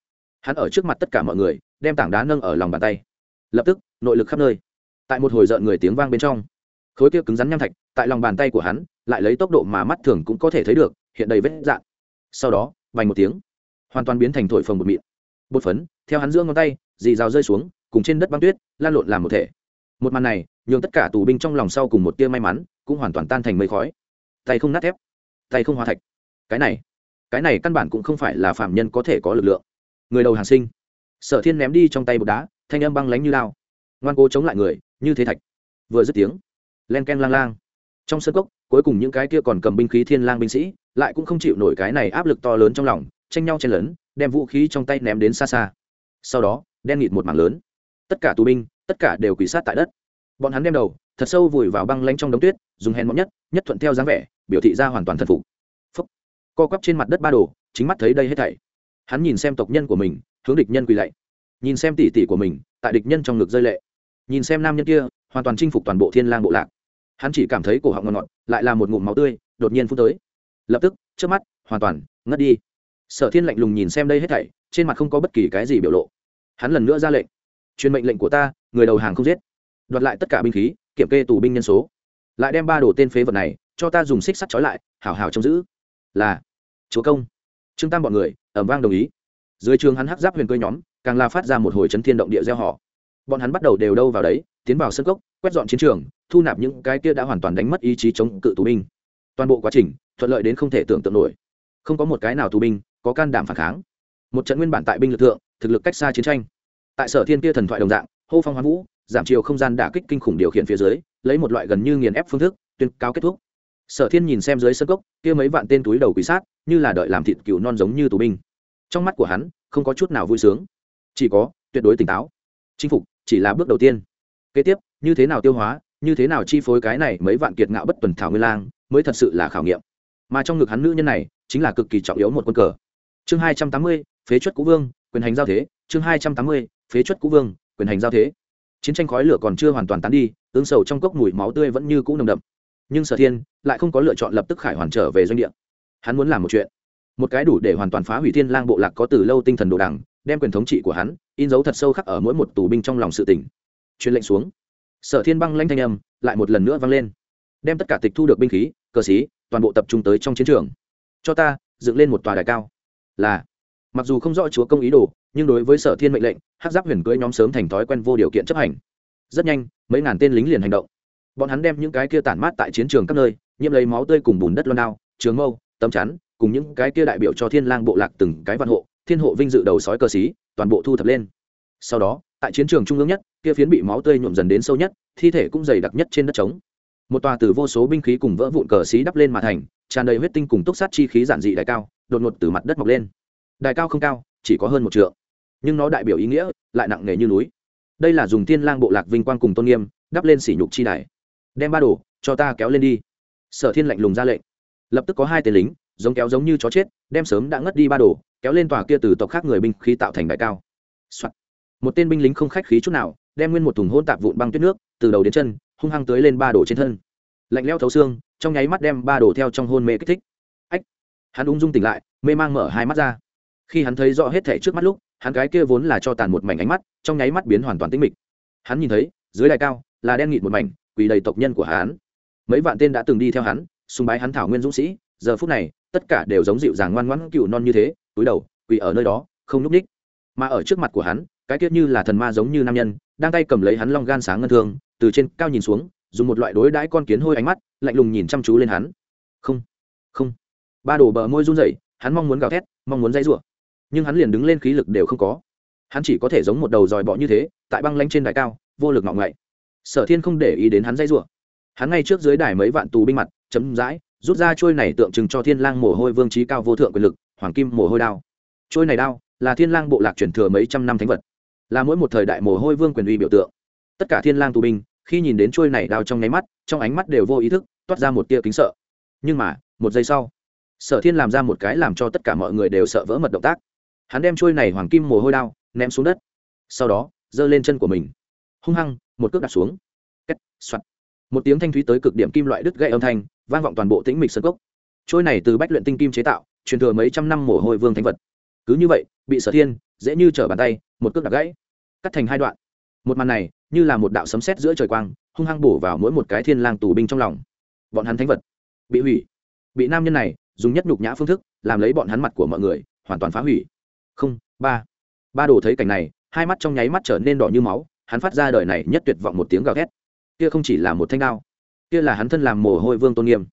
Hắn ở trước mặt tất cả mọi người, đem tảng đá nâng ở lòng bàn tay. Lập tức, nội lực khắp nơi. Tại một hồi rợn người tiếng vang bên trong, khối kia cứng rắn nham thạch, tại lòng bàn tay của hắn, lại lấy tốc độ mà mắt thường cũng có thể thấy được, hiện đầy vết dạn sau đó vành một tiếng, hoàn toàn biến thành thổi phồng bột mịn. Bột phấn, theo hắn giữa ngón tay, dì rào rơi xuống, cùng trên đất băng tuyết, lan lộn làm một thể. Một màn này nhường tất cả tù binh trong lòng sau cùng một tia may mắn cũng hoàn toàn tan thành mây khói. Tay không nát thép, tay không hóa thạch. Cái này cái này căn bản cũng không phải là phạm nhân có thể có lực lượng. Người đầu hàng sinh. Sở thiên ném đi trong tay bột đá, thanh âm băng lánh như lao. Ngoan cố chống lại người, như thế thạch. Vừa dứt tiếng, len ken lang lang. Trong sân cốc, cuối cùng những cái kia còn cầm binh khí thiên lang binh sĩ, lại cũng không chịu nổi cái này áp lực to lớn trong lòng, tranh nhau chen lấn, đem vũ khí trong tay ném đến xa xa. Sau đó, đen nghịt một mảng lớn. Tất cả tù binh, tất cả đều quỳ sát tại đất bọn hắn đem đầu, thật sâu vùi vào băng lanh trong đống tuyết, dùng hèn mọn nhất nhất thuận theo dáng vẻ, biểu thị ra hoàn toàn thần phục. Phúc. Co quắp trên mặt đất ba đồ, chính mắt thấy đây hết thảy. Hắn nhìn xem tộc nhân của mình, hướng địch nhân quỳ lạy. Nhìn xem tỷ tỷ của mình, tại địch nhân trong ngực rơi lệ. Nhìn xem nam nhân kia, hoàn toàn chinh phục toàn bộ thiên lang bộ lạc. Hắn chỉ cảm thấy cổ họng ngọt ngọt, lại là một ngụm máu tươi, đột nhiên phun tới. Lập tức, trước mắt, hoàn toàn ngất đi. Sở thiên lạnh lùng nhìn xem đây hết thảy, trên mặt không có bất kỳ cái gì biểu lộ. Hắn lần nữa ra lệnh. Truyền mệnh lệnh của ta, người đầu hàng không giết đoạt lại tất cả binh khí, kiểm kê tù binh nhân số. Lại đem ba đồ tên phế vật này cho ta dùng xích sắt trói lại, hảo hảo trông giữ. Là, chúa công. Trương tam bọn người, ẩm vang đồng ý. Dưới trường hắn hắc giáp huyền cơ nhóm, càng la phát ra một hồi chấn thiên động địa gieo họ. Bọn hắn bắt đầu đều đâu vào đấy, tiến vào sân cốc, quét dọn chiến trường, thu nạp những cái kia đã hoàn toàn đánh mất ý chí chống cự tù binh. Toàn bộ quá trình, thuận lợi đến không thể tưởng tượng nổi. Không có một cái nào tù binh có can đảm phản kháng. Một trận nguyên bản tại binh lực thượng, thực lực cách xa chiến tranh. Tại sở thiên kia thần thoại đồng dạng, hô phong hoán vũ giảm chiều không gian đả kích kinh khủng điều khiển phía dưới, lấy một loại gần như nghiền ép phương thức, tuyên cao kết thúc. Sở thiên nhìn xem dưới sân cốc, kia mấy vạn tên túi đầu quỷ sát, như là đợi làm thịt cừu non giống như tù binh. Trong mắt của hắn, không có chút nào vui sướng. Chỉ có, tuyệt đối tỉnh táo. Chinh phục, chỉ là bước đầu tiên. Kế tiếp, như thế nào tiêu hóa, như thế nào chi phối cái này mấy vạn kiệt ngạo bất tuần thảo nguyên lang, mới thật sự là khảo nghiệm. Mà trong ngực hắn nữ nhân này, chính là cực kỳ trọng yếu một quân cờ. Chương hai trăm tám mươi, phế chuất cũ vương, quyền hành giao thế. Chương hai trăm tám mươi, phế chuất cũ vương, quyền hành giao thế chiến tranh khói lửa còn chưa hoàn toàn tán đi ứng sầu trong cốc mùi máu tươi vẫn như cũ nồng đậm. Nhưng sở thiên lại không có lựa chọn lập tức khải hoàn trở về doanh địa. Hắn muốn làm một chuyện. Một cái đủ để hoàn toàn phá hủy thiên lang bộ lạc có từ lâu tinh thần đồ đằng, đem quyền thống trị của hắn, in dấu thật sâu khắc ở mỗi một tù binh trong lòng sự tỉnh truyền lệnh xuống. Sở thiên băng lanh thanh âm lại một lần nữa vang lên. Đem tất cả tịch thu được binh khí cờ xí toàn bộ tập trung tới trong chiến trường. Cho ta, dựng lên một tòa đài cao. Là, mặc dù không rõ chúa công ý đồ, nhưng đối với sở thiên mệnh lệnh hát giáp huyền cưới nhóm sớm thành thói quen vô điều kiện chấp hành. Rất nhanh, mấy ngàn tên lính liền hành động. Bọn hắn đem những cái kia tản mát tại chiến trường các nơi, nhiễm lấy máu tươi cùng bùn đất loan đao, trường mâu, tấm chắn, cùng những cái kia đại biểu cho thiên lang bộ lạc từng cái văn hộ, thiên hộ vinh dự đầu sói cờ xí, toàn bộ thu thập lên. Sau đó, tại chiến trường trung ương nhất, kia phiến bị máu tươi nhuộm dần đến sâu nhất, thi thể cũng dày đặc nhất trên đất trống. Một tòa từ vô số binh khí cùng vỡ vụn cờ xí đắp lên mà thành, tràn đầy huyết tinh cùng túc sát chi khí giản dị đại cao, đột ngột từ mặt đất mọc lên. Đài cao không cao, chỉ có hơn một trượng nhưng nó đại biểu ý nghĩa, lại nặng nề như núi. Đây là dùng thiên lang bộ lạc vinh quang cùng tôn nghiêm, đắp lên sỉ nhục chi đài. Đem ba đồ, cho ta kéo lên đi. Sở thiên lạnh lùng ra lệnh. Lập tức có hai tên lính, giống kéo giống như chó chết, đem sớm đã ngất đi ba đồ, kéo lên tòa kia từ tộc khác người binh khí tạo thành đại cao、Soạn. một tên binh lính không khách khí chút nào, đem nguyên một thùng hôn tạp vụn băng tuyết nước, từ đầu đến chân, hung hăng tới lên ba đồ trên thân. Lạnh leo thấu xương, trong nháy mắt đem ba đồ theo trong hôn mê kích thích. Ách. Hắn ung dung tỉnh lại, mê mang mở hai mắt ra. Khi hắn thấy rõ hết thẻ trước mắt lúc hắn cái kia vốn là cho tàn một mảnh ánh mắt, trong nháy mắt biến hoàn toàn tĩnh mịch. Hắn nhìn thấy, dưới đài cao, là đen nghịt một mảnh, quỳ đầy tộc nhân của hắn. Mấy vạn tên đã từng đi theo hắn sùng bái hắn thảo nguyên dũng sĩ, giờ phút này, tất cả đều giống dịu dàng ngoan ngoãn cựu non như thế, túi đầu, quỳ ở nơi đó, không núp ních. Mà ở trước mặt của hắn, cái tiết như là thần ma giống như nam nhân, đang tay cầm lấy hắn long gan sáng ngân thương, từ trên cao nhìn xuống, dùng một loại đối đãi con kiến hôi ánh mắt, lạnh lùng nhìn chăm chú lên hắn. Không không. Ba đổ bờ môi run rẩy, hắn mong muốn gào thét, mong muốn dây rủa nhưng hắn liền đứng lên khí lực đều không có. Hắn chỉ có thể giống một đầu dòi bọ như thế, tại băng lanh trên đài cao, vô lực ngọng ngậy. Sở thiên không để ý đến hắn dây rủa. Hắn ngay trước dưới đài mấy vạn tù binh mặt, chấm dãi, rút ra trôi này tượng trưng cho thiên lang mồ hôi vương trí cao vô thượng quyền lực, hoàng kim mồ hôi đao. Trôi này đao, là thiên lang bộ lạc truyền thừa mấy trăm năm thánh vật. Là mỗi một thời đại mồ hôi vương quyền uy biểu tượng. Tất cả thiên lang tù binh, khi nhìn đến trôi này đao trong nháy mắt, trong ánh mắt đều vô ý thức, toát ra một tia kính sợ. Nhưng mà, một giây sau, sở thiên làm ra một cái làm cho tất cả mọi người đều sợ vỡ mật động tác hắn đem trôi này hoàng kim mồ hôi đao ném xuống đất. Sau đó giơ lên chân của mình. Hung hăng một cước đặt xuống. Kết, soạt. Một tiếng thanh thúy tới cực điểm kim loại đứt gãy âm thanh vang vọng toàn bộ tĩnh mịch sân cốc. Trôi này từ bách luyện tinh kim chế tạo truyền thừa mấy trăm năm mồ hôi vương thánh vật. Cứ như vậy bị sở thiên dễ như trở bàn tay một cước đặt gãy. Cắt thành hai đoạn. Một màn này như là một đạo sấm sét giữa trời quang hung hăng bổ vào mỗi một cái thiên lang tù binh trong lòng. Bọn hắn thánh vật. Bị hủy. Bị nam nhân này dùng nhất nhục nhã phương thức làm lấy bọn hắn mặt của mọi người hoàn toàn phá hủy không, ba. Ba đồ thấy cảnh này, hai mắt trong nháy mắt trở nên đỏ như máu, hắn phát ra đời này nhất tuyệt vọng một tiếng gào thét. Kia không chỉ là một thanh đao, kia là hắn thân làm mồ hôi vương tôn nghiêm,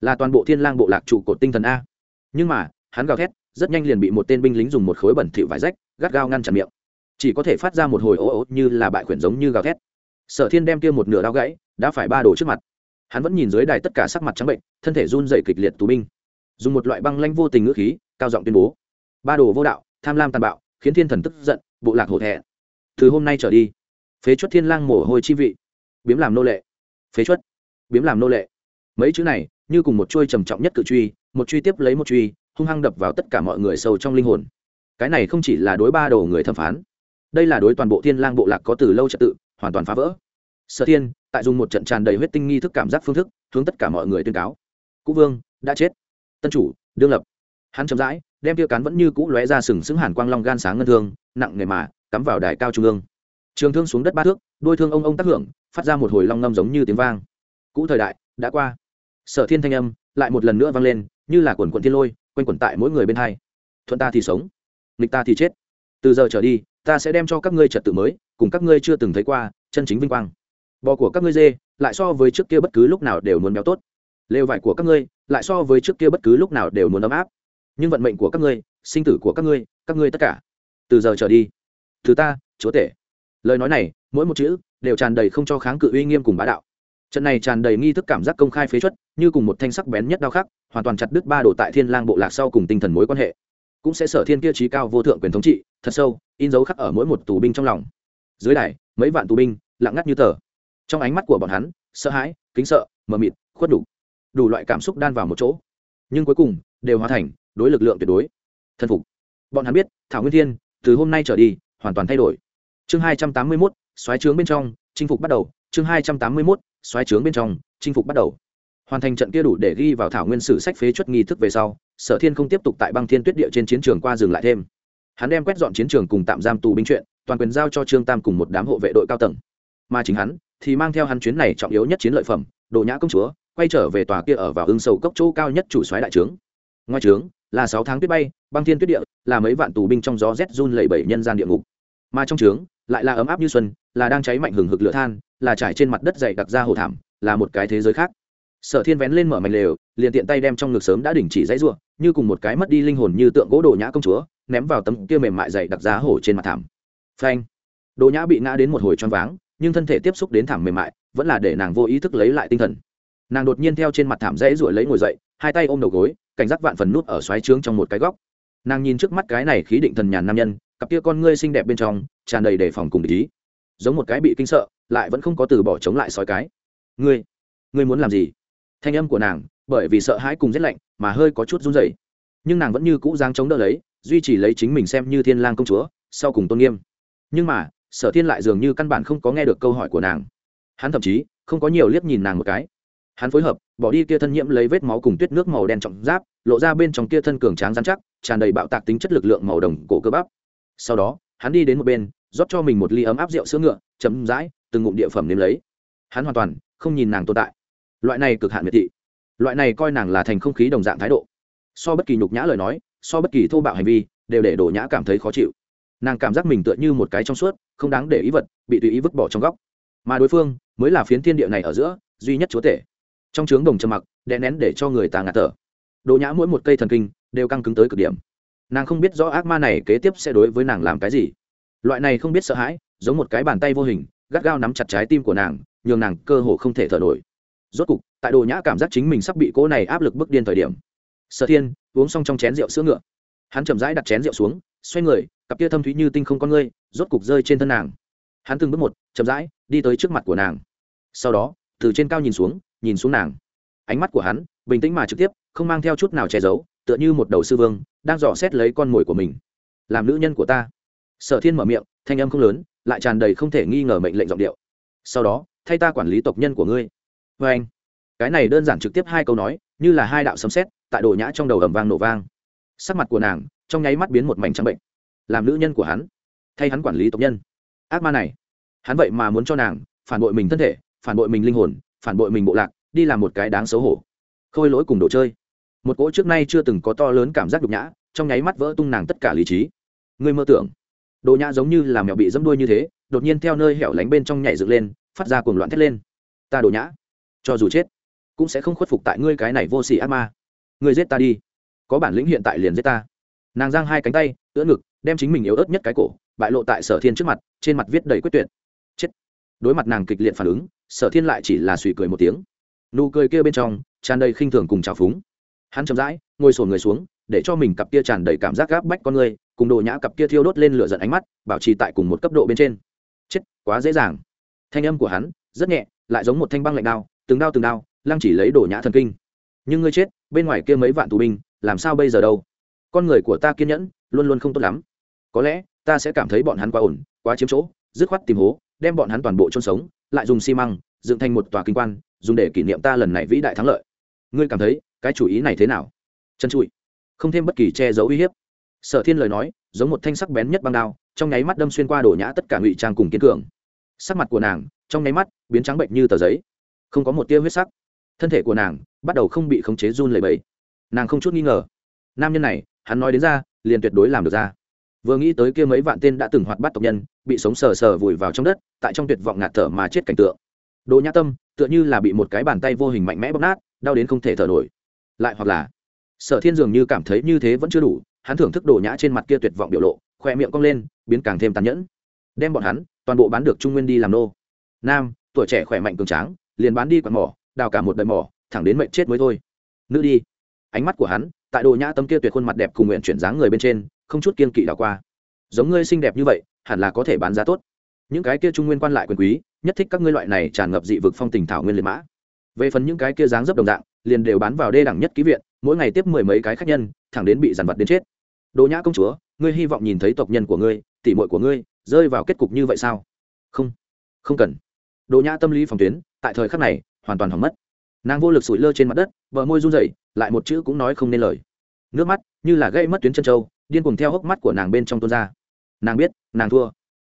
là toàn bộ thiên lang bộ lạc trụ cột tinh thần a. Nhưng mà, hắn gào thét, rất nhanh liền bị một tên binh lính dùng một khối bẩn thỉu vải rách, gắt gao ngăn chặn miệng. Chỉ có thể phát ra một hồi ố ố như là bại khuyển giống như gào thét. Sở thiên đem kia một nửa đao gãy, đã phải ba đồ trước mặt. Hắn vẫn nhìn dưới đài tất cả sắc mặt trắng bệnh, thân thể run rẩy kịch liệt tù binh. Dùng một loại băng lanh vô tình ngữ khí, cao giọng tuyên bố. Ba đồ vô đạo tham lam tàn bạo, khiến thiên thần tức giận, bộ lạc hổ thẹn. Từ hôm nay trở đi, phế chuất thiên lang mồ hôi chi vị, biếm làm nô lệ. Phế chuất, biếm làm nô lệ. Mấy chữ này, như cùng một chuôi trầm trọng nhất cự truy, một truy tiếp lấy một truy, hung hăng đập vào tất cả mọi người sâu trong linh hồn. Cái này không chỉ là đối ba đầu người thẩm phán, đây là đối toàn bộ thiên lang bộ lạc có từ lâu trật tự, hoàn toàn phá vỡ. Sở thiên, tại dùng một trận tràn đầy huyết tinh nghi thức cảm giác phương thức, hướng tất cả mọi người tuyên cáo. Cũ vương, đã chết. Tân chủ, đương lập. Hắn chậm rãi đem tiêu cán vẫn như cũ lóe ra sừng sững hàn quang long gan sáng ngân thương, nặng nề mà, cắm vào đài cao trung ương. Trường thương xuống đất ba thước, đôi thương ông ông tác hưởng, phát ra một hồi long ngâm giống như tiếng vang. Cũ thời đại, đã qua. Sở thiên thanh âm lại một lần nữa vang lên, như là quần quận thiên lôi, quanh quẩn tại mỗi người bên hai. Thuận ta thì sống, nghịch ta thì chết. Từ giờ trở đi, ta sẽ đem cho các ngươi trật tự mới, cùng các ngươi chưa từng thấy qua, chân chính vinh quang. Bò của các ngươi dê, lại so với trước kia bất cứ lúc nào đều muốn béo tốt. Lều vải của các ngươi, lại so với trước kia bất cứ lúc nào đều muốn ấm áp nhưng vận mệnh của các ngươi, sinh tử của các ngươi các ngươi tất cả. Từ giờ trở đi, thứ ta, chúa tể. Lời nói này, mỗi một chữ đều tràn đầy không cho kháng cự uy nghiêm cùng bá đạo. Trận này tràn đầy nghi thức cảm giác công khai phế chuất, như cùng một thanh sắc bén nhất đau khắc, hoàn toàn chặt đứt ba đồ tại thiên lang bộ lạc sau cùng tinh thần mối quan hệ. Cũng sẽ sở thiên kia trí cao vô thượng quyền thống trị, thật sâu, in dấu khắc ở mỗi một tù binh trong lòng. Dưới đài, mấy vạn tù binh, lặng ngắt như tờ. Trong ánh mắt của bọn hắn, sợ hãi, kính sợ, mờ mịt, khuất đủ. Đủ loại cảm xúc đan vào một chỗ nhưng cuối cùng đều hóa thành đối lực lượng tuyệt đối. Thân phục. Bọn hắn biết, thảo nguyên thiên, từ hôm nay trở đi, hoàn toàn thay đổi. Chương hai trăm tám mươi mốt xoáy trướng bên trong, chinh phục bắt đầu. Chương hai trăm tám mươi mốt xoáy trướng bên trong, chinh phục bắt đầu. Hoàn thành trận kia đủ để ghi vào thảo nguyên sử sách phế chuất nghi thức về sau, sở thiên không tiếp tục tại băng thiên tuyết địa trên chiến trường qua dừng lại thêm. Hắn đem quét dọn chiến trường cùng tạm giam tù binh chuyện, toàn quyền giao cho trương tam cùng một đám hộ vệ đội cao tầng. Mà chính hắn thì mang theo hắn chuyến này trọng yếu nhất chiến lợi phẩm, đồ nhã công chúa quay trở về tòa kia ở vào ưng sầu cốc chỗ cao nhất chủ soái đại trướng. Ngoài trướng, là sáu tháng tuyết bay, băng thiên tuyết địa, là mấy vạn tù binh trong gió rét run lẩy bẩy nhân gian địa ngục. Mà trong trướng, lại là ấm áp như xuân, là đang cháy mạnh hừng hực lửa than, là trải trên mặt đất dày đặc ra hồ thảm, là một cái thế giới khác. Sở thiên vén lên mở mảnh lều, liền tiện tay đem trong ngực sớm đã đình chỉ dãy ruộng, như cùng một cái mất đi linh hồn như tượng gỗ đồ nhã công chúa, ném vào tấm kia mềm mại dày đặc giá hổ trên mặt thảm. Phanh! Đồ nhã bị ngã đến một hồi choáng váng, nhưng thân thể tiếp xúc đến thảm mềm mại, vẫn là để nàng vô ý thức lấy lại tinh thần nàng đột nhiên theo trên mặt thảm rẽ ruổi lấy ngồi dậy, hai tay ôm đầu gối, cảnh giác vạn phần nút ở xoáy trướng trong một cái góc. Nàng nhìn trước mắt cái này khí định thần nhàn nam nhân, cặp kia con ngươi xinh đẹp bên trong, tràn đầy đề phòng cùng ý. Giống một cái bị kinh sợ, lại vẫn không có từ bỏ chống lại sói cái. Ngươi ngươi muốn làm gì? Thanh âm của nàng, bởi vì sợ hãi cùng rét lạnh, mà hơi có chút run rẩy. Nhưng nàng vẫn như cũ giang chống đỡ lấy, duy trì lấy chính mình xem như thiên lang công chúa, sau cùng tôn nghiêm. Nhưng mà, sở thiên lại dường như căn bản không có nghe được câu hỏi của nàng. Hắn thậm chí không có nhiều liếc nhìn nàng một cái hắn phối hợp, bỏ đi kia thân nhiễm lấy vết máu cùng tuyết nước màu đen trọng giáp, lộ ra bên trong kia thân cường tráng dán chắc, tràn đầy bạo tạc tính chất lực lượng màu đồng cổ cơ bắp. Sau đó, hắn đi đến một bên, rót cho mình một ly ấm áp rượu sữa ngựa, chấm dãi, từng ngụm địa phẩm nếm lấy. Hắn hoàn toàn không nhìn nàng tồn tại. Loại này cực hạn miệt thị. Loại này coi nàng là thành không khí đồng dạng thái độ. So bất kỳ nhục nhã lời nói, so bất kỳ thô bạo hành vi, đều để đổ nhã cảm thấy khó chịu. Nàng cảm giác mình tựa như một cái trong suốt, không đáng để ý vật, bị tùy ý vứt bỏ trong góc. Mà đối phương, mới là phiến thiên địa này ở giữa, duy nhất chúa tể trong trướng đồng trầm mặc, đè nén để cho người ta ngạt thở. Đồ nhã mỗi một cây thần kinh đều căng cứng tới cực điểm. Nàng không biết rõ ác ma này kế tiếp sẽ đối với nàng làm cái gì. Loại này không biết sợ hãi, giống một cái bàn tay vô hình, gắt gao nắm chặt trái tim của nàng, nhường nàng cơ hồ không thể thở nổi. Rốt cục, tại đồ nhã cảm giác chính mình sắp bị cỗ này áp lực bức điên thời điểm. Sở thiên, uống xong trong chén rượu sữa ngựa. Hắn chậm rãi đặt chén rượu xuống, xoay người, cặp kia thâm thúy như tinh không con ngươi, rốt cục rơi trên thân nàng. Hắn từng bước một, chậm rãi, đi tới trước mặt của nàng. Sau đó, từ trên cao nhìn xuống nhìn xuống nàng. Ánh mắt của hắn bình tĩnh mà trực tiếp, không mang theo chút nào che giấu, tựa như một đầu sư vương, đang dò xét lấy con mồi của mình. Làm nữ nhân của ta. Sở thiên mở miệng, thanh âm không lớn, lại tràn đầy không thể nghi ngờ mệnh lệnh giọng điệu. Sau đó, thay ta quản lý tộc nhân của ngươi. Vê anh, cái này đơn giản trực tiếp hai câu nói, như là hai đạo sấm xét tại đồ nhã trong đầu ầm vang nổ vang. Sắc mặt của nàng trong nháy mắt biến một mảnh trắng bệnh. Làm nữ nhân của hắn, thay hắn quản lý tộc nhân. Ác ma này, hắn vậy mà muốn cho nàng phản bội mình thân thể, phản bội mình linh hồn phản bội mình bộ lạc, đi làm một cái đáng xấu hổ. Khôi lỗi cùng đồ chơi. Một cỗ trước nay chưa từng có to lớn cảm giác nhục nhã, trong nháy mắt vỡ tung nàng tất cả lý trí. Ngươi mơ tưởng, đồ nhã giống như là mèo bị dẫm đuôi như thế, đột nhiên theo nơi hẻo lánh bên trong nhảy dựng lên, phát ra cuồng loạn thét lên. Ta đồ nhã, cho dù chết, cũng sẽ không khuất phục tại ngươi cái này vô sỉ ác ma. Ngươi giết ta đi. Có bản lĩnh hiện tại liền giết ta. Nàng giang hai cánh tay, ưỡn ngực, đem chính mình yếu ớt nhất cái cổ, bại lộ tại sở thiên trước mặt, trên mặt viết đầy quyết tuyệt. Chết. Đối mặt nàng kịch liệt phản ứng sở thiên lại chỉ là suy cười một tiếng. Nụ cười kia bên trong tràn đầy khinh thường cùng trào phúng. Hắn chậm rãi ngồi sổn người xuống, để cho mình cặp kia tràn đầy cảm giác gáp bách con người, cùng đồ nhã cặp kia thiêu đốt lên lửa giận ánh mắt, bảo trì tại cùng một cấp độ bên trên. Chết, quá dễ dàng. Thanh âm của hắn rất nhẹ, lại giống một thanh băng lạnh đao, từng đao từng đao, lăng chỉ lấy đổ nhã thần kinh. Nhưng ngươi chết, bên ngoài kia mấy vạn tù binh, làm sao bây giờ đâu? Con người của ta kiên nhẫn, luôn luôn không tốt lắm. Có lẽ ta sẽ cảm thấy bọn hắn quá ổn, quá chiếm chỗ, dứt khoát tìm hố, đem bọn hắn toàn bộ chôn sống lại dùng xi măng, dựng thành một tòa kinh quan, dùng để kỷ niệm ta lần này vĩ đại thắng lợi. Ngươi cảm thấy, cái chủ ý này thế nào? Chân trụi. Không thêm bất kỳ che giấu uy hiếp. Sở thiên lời nói, giống một thanh sắc bén nhất băng đao, trong nháy mắt đâm xuyên qua đổ nhã tất cả ngụy trang cùng kiên cường. Sắc mặt của nàng, trong nháy mắt, biến trắng bệnh như tờ giấy. Không có một tia huyết sắc. Thân thể của nàng, bắt đầu không bị khống chế run lẩy bẩy. Nàng không chút nghi ngờ. Nam nhân này, hắn nói đến ra, liền tuyệt đối làm được ra. Vừa nghĩ tới kia mấy vạn tên đã từng hoạt bắt tộc nhân bị sống sờ sờ vùi vào trong đất, tại trong tuyệt vọng ngạt thở mà chết cảnh tượng. Đồ nhã tâm, tựa như là bị một cái bàn tay vô hình mạnh mẽ bóp nát, đau đến không thể thở nổi. Lại hoặc là, sở thiên dường như cảm thấy như thế vẫn chưa đủ, hắn thưởng thức đồ nhã trên mặt kia tuyệt vọng biểu lộ khoe miệng cong lên, biến càng thêm tàn nhẫn. Đem bọn hắn, toàn bộ bán được trung nguyên đi làm nô. Nam, tuổi trẻ khỏe mạnh cường tráng, liền bán đi quạt mỏ, đào cả một đời mỏ, thẳng đến mệnh chết mới thôi. Nữ đi. Ánh mắt của hắn, tại đồ nhã tâm kia tuyệt khuôn mặt đẹp cùng nguyện chuyển dáng người bên trên, không chút kiên kỵ đào qua. Giống ngươi xinh đẹp như vậy hẳn là có thể bán giá tốt. Những cái kia trung nguyên quan lại quyền quý, nhất thích các ngươi loại này tràn ngập dị vực phong tình thảo nguyên liệt mã. Về phần những cái kia dáng dấp đồng dạng, liền đều bán vào đê đẳng nhất ký viện, mỗi ngày tiếp mười mấy cái khách nhân, thẳng đến bị giàn vật đến chết. Đỗ nhã công chúa, ngươi hy vọng nhìn thấy tộc nhân của ngươi tỉ muội của ngươi, rơi vào kết cục như vậy sao? Không không cần. Đỗ nhã tâm lý phòng tuyến, tại thời khắc này, hoàn toàn hỏng mất. Nàng vô lực sủi lơ trên mặt đất, bờ môi run rẩy, lại một chữ cũng nói không nên lời. Nước mắt, như là gây mất tuyến chân trâu điên cuồng theo hốc mắt của nàng bên trong tuôn ra nàng biết, nàng thua.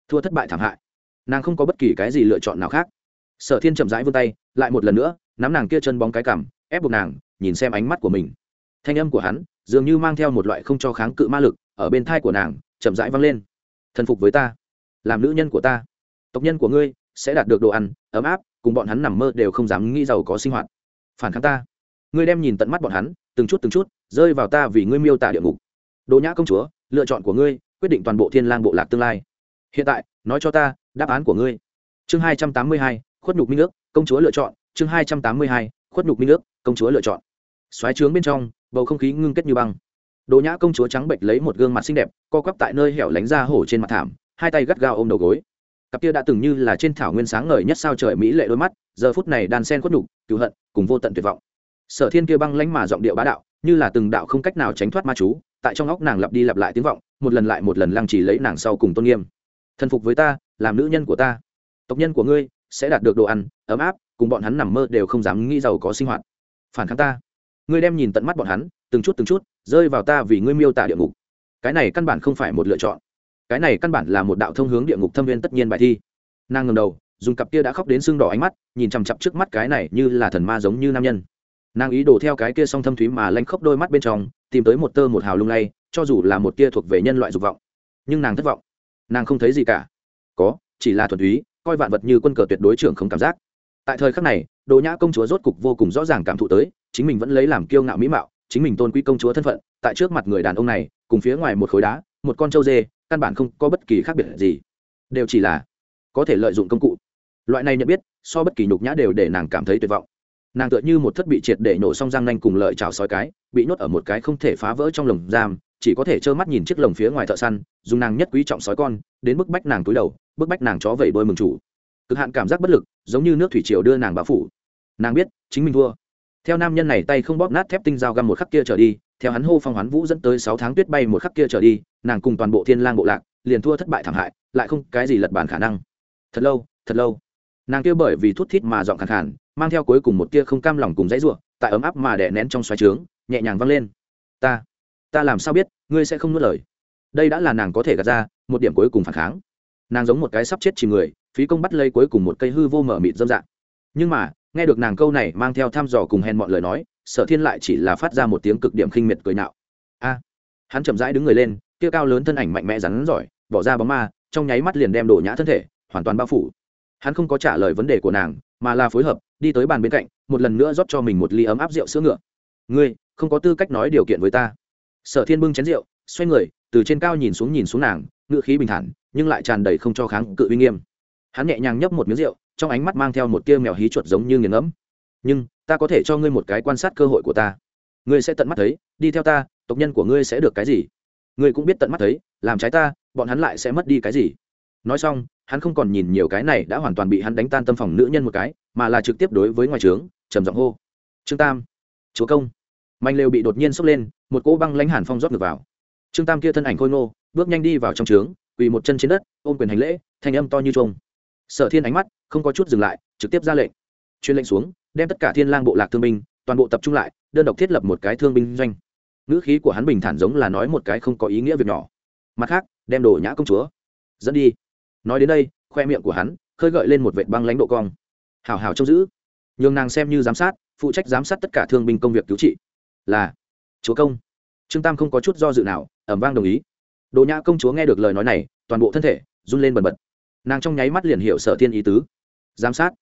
Thua thất bại thảm hại. Nàng không có bất kỳ cái gì lựa chọn nào khác. Sở thiên chậm rãi vươn tay, lại một lần nữa, nắm nàng kia chân bóng cái cằm, ép buộc nàng, nhìn xem ánh mắt của mình. Thanh âm của hắn dường như mang theo một loại không cho kháng cự ma lực, ở bên thai của nàng, chậm rãi vang lên. Thần phục với ta. Làm nữ nhân của ta. Tộc nhân của ngươi sẽ đạt được đồ ăn, ấm áp, cùng bọn hắn nằm mơ đều không dám nghĩ giàu có sinh hoạt. Phản kháng ta. Ngươi đem nhìn tận mắt bọn hắn, từng chút từng chút, rơi vào ta vì ngươi miêu tả địa ngục. Đồ nhã công chúa, lựa chọn của ngươi quyết định toàn bộ thiên lang bộ lạc tương lai. Hiện tại, nói cho ta, đáp án của ngươi. Chương hai trăm tám mươi hai, khuất nhục minh nước công chúa lựa chọn. Chương hai trăm tám mươi hai, khuất nhục minh nước công chúa lựa chọn. Xoáy trướng bên trong, bầu không khí ngưng kết như băng. Đồ nhã công chúa trắng bệnh lấy một gương mặt xinh đẹp, co quắp tại nơi hẻo lánh ra hổ trên mặt thảm, hai tay gắt gao ôm đầu gối. Cặp kia đã từng như là trên thảo nguyên sáng ngời nhất sao trời mỹ lệ đôi mắt, giờ phút này đàn sen khuất nhục cứu hận, cùng vô tận tuyệt vọng. Sở thiên kia băng lánh mà giọng điệu bá đạo, như là từng đạo không cách nào tránh thoát ma chú, tại trong óc nàng lặp đi lặp lại tiếng vọng một lần lại một lần lăng trì lấy nàng sau cùng tôn nghiêm. Thần phục với ta, làm nữ nhân của ta. Tộc nhân của ngươi sẽ đạt được đồ ăn, ấm áp, cùng bọn hắn nằm mơ đều không dám nghĩ giàu có sinh hoạt. Phản kháng ta. Ngươi đem nhìn tận mắt bọn hắn, từng chút từng chút, rơi vào ta vì ngươi miêu tả địa ngục. Cái này căn bản không phải một lựa chọn. Cái này căn bản là một đạo thông hướng địa ngục thâm viên tất nhiên bài thi. Nàng ngầm đầu, dùng cặp kia đã khóc đến sưng đỏ ánh mắt, nhìn chằm chặp trước mắt cái này như là thần ma giống như nam nhân nàng ý đồ theo cái kia song thâm thúy mà lanh khóc đôi mắt bên trong, tìm tới một tơ một hào lung lay, cho dù là một tia thuộc về nhân loại dục vọng. Nhưng nàng thất vọng. Nàng không thấy gì cả. Có, chỉ là thuần túy, coi vạn vật như quân cờ tuyệt đối trưởng không cảm giác. Tại thời khắc này đồ nhã công chúa rốt cục vô cùng rõ ràng cảm thụ tới, chính mình vẫn lấy làm kiêu ngạo mỹ mạo, chính mình tôn quý công chúa thân phận, tại trước mặt người đàn ông này, cùng phía ngoài một khối đá, một con trâu dê, căn bản không có bất kỳ khác biệt gì. Đều chỉ là có thể lợi dụng công cụ. Loại này nhận biết, so bất kỳ nhục nhã đều để nàng cảm thấy tuyệt vọng nàng tựa như một thất bị triệt để nổ xong răng nanh cùng lợi chảo sói cái, bị nhốt ở một cái không thể phá vỡ trong lồng giam, chỉ có thể trơ mắt nhìn chiếc lồng phía ngoài thợ săn, dùng nàng nhất quý trọng sói con, đến bức bách nàng túi đầu, bức bách nàng chó vẩy bơi mừng chủ. Cực hạn cảm giác bất lực, giống như nước thủy triều đưa nàng bao phủ. Nàng biết, chính mình thua. Theo nam nhân này tay không bóp nát thép tinh dao găm một khắc kia trở đi, theo hắn hô phong hoán vũ dẫn tới sáu tháng tuyết bay một khắc kia trở đi, nàng cùng toàn bộ thiên lang bộ lạc, liền thua thất bại thảm hại, lại không cái gì lật bàn khả năng. Thật lâu thật lâu nàng kia bởi vì thút thít mà dọn khẳng khàn, mang theo cuối cùng một tia không cam lòng cùng dãy ruộng tại ấm áp mà đè nén trong xoáy trướng, nhẹ nhàng vang lên. Ta ta làm sao biết, ngươi sẽ không nuốt lời? Đây đã là nàng có thể gạt ra, một điểm cuối cùng phản kháng. Nàng giống một cái sắp chết chìm người, phí công bắt lây cuối cùng một cây hư vô mở mịt dâm dạng. Nhưng mà, nghe được nàng câu này mang theo thăm dò cùng hèn mọi lời nói, sở thiên lại chỉ là phát ra một tiếng cực điểm khinh miệt cười nạo. A! Hắn chậm rãi đứng người lên, kia cao lớn thân ảnh mạnh mẽ rắn giỏi, bỏ ra bóng ma, trong nháy mắt liền đem đổ nhã thân thể, hoàn toàn bao phủ hắn không có trả lời vấn đề của nàng, mà là phối hợp, đi tới bàn bên cạnh, một lần nữa rót cho mình một ly ấm áp rượu sữa ngựa. Ngươi, không có tư cách nói điều kiện với ta. Sở thiên bưng chén rượu, xoay người, từ trên cao nhìn xuống nhìn xuống nàng ngựa khí bình thản, nhưng lại tràn đầy không cho kháng cự uy nghiêm. Hắn nhẹ nhàng nhấp một miếng rượu, trong ánh mắt mang theo một tia mèo hí chuột giống như nghiền ngẫm. Nhưng, ta có thể cho ngươi một cái quan sát cơ hội của ta. Ngươi sẽ tận mắt thấy, đi theo ta, tộc nhân của ngươi sẽ được cái gì? Ngươi cũng biết tận mắt thấy, làm trái ta, bọn hắn lại sẽ mất đi cái gì? Nói xong hắn không còn nhìn nhiều cái này đã hoàn toàn bị hắn đánh tan tâm phòng nữ nhân một cái, mà là trực tiếp đối với ngoài trướng, trầm giọng hô. Trương tam, chúa công. Manh lều bị đột nhiên sốc lên, một cỗ băng lãnh hàn phong rót ngược vào. Trương tam kia thân ảnh khôi ngô, bước nhanh đi vào trong trướng, quỳ một chân trên đất, ôm quyền hành lễ, thanh âm to như trông sở thiên ánh mắt không có chút dừng lại, trực tiếp ra lệnh. Chuyên lệnh xuống, đem tất cả thiên lang bộ lạc thương binh, toàn bộ tập trung lại, đơn độc thiết lập một cái thương binh doanh. Ngữ khí của hắn bình thản giống là nói một cái không có ý nghĩa việc nhỏ. Mặt khác, đem đồ nhã công chúa dẫn đi nói đến đây, khoe miệng của hắn khơi gợi lên một vệt băng lãnh độ cong. Hào hào trông giữ. Nhường nàng xem như giám sát, phụ trách giám sát tất cả thương binh công việc cứu trị. Là, chúa công. Trương tam không có chút do dự nào, ẩm vang đồng ý. Đồ nhã công chúa nghe được lời nói này, toàn bộ thân thể run lên bần bật. Nàng trong nháy mắt liền hiểu sở thiên ý tứ. Giám sát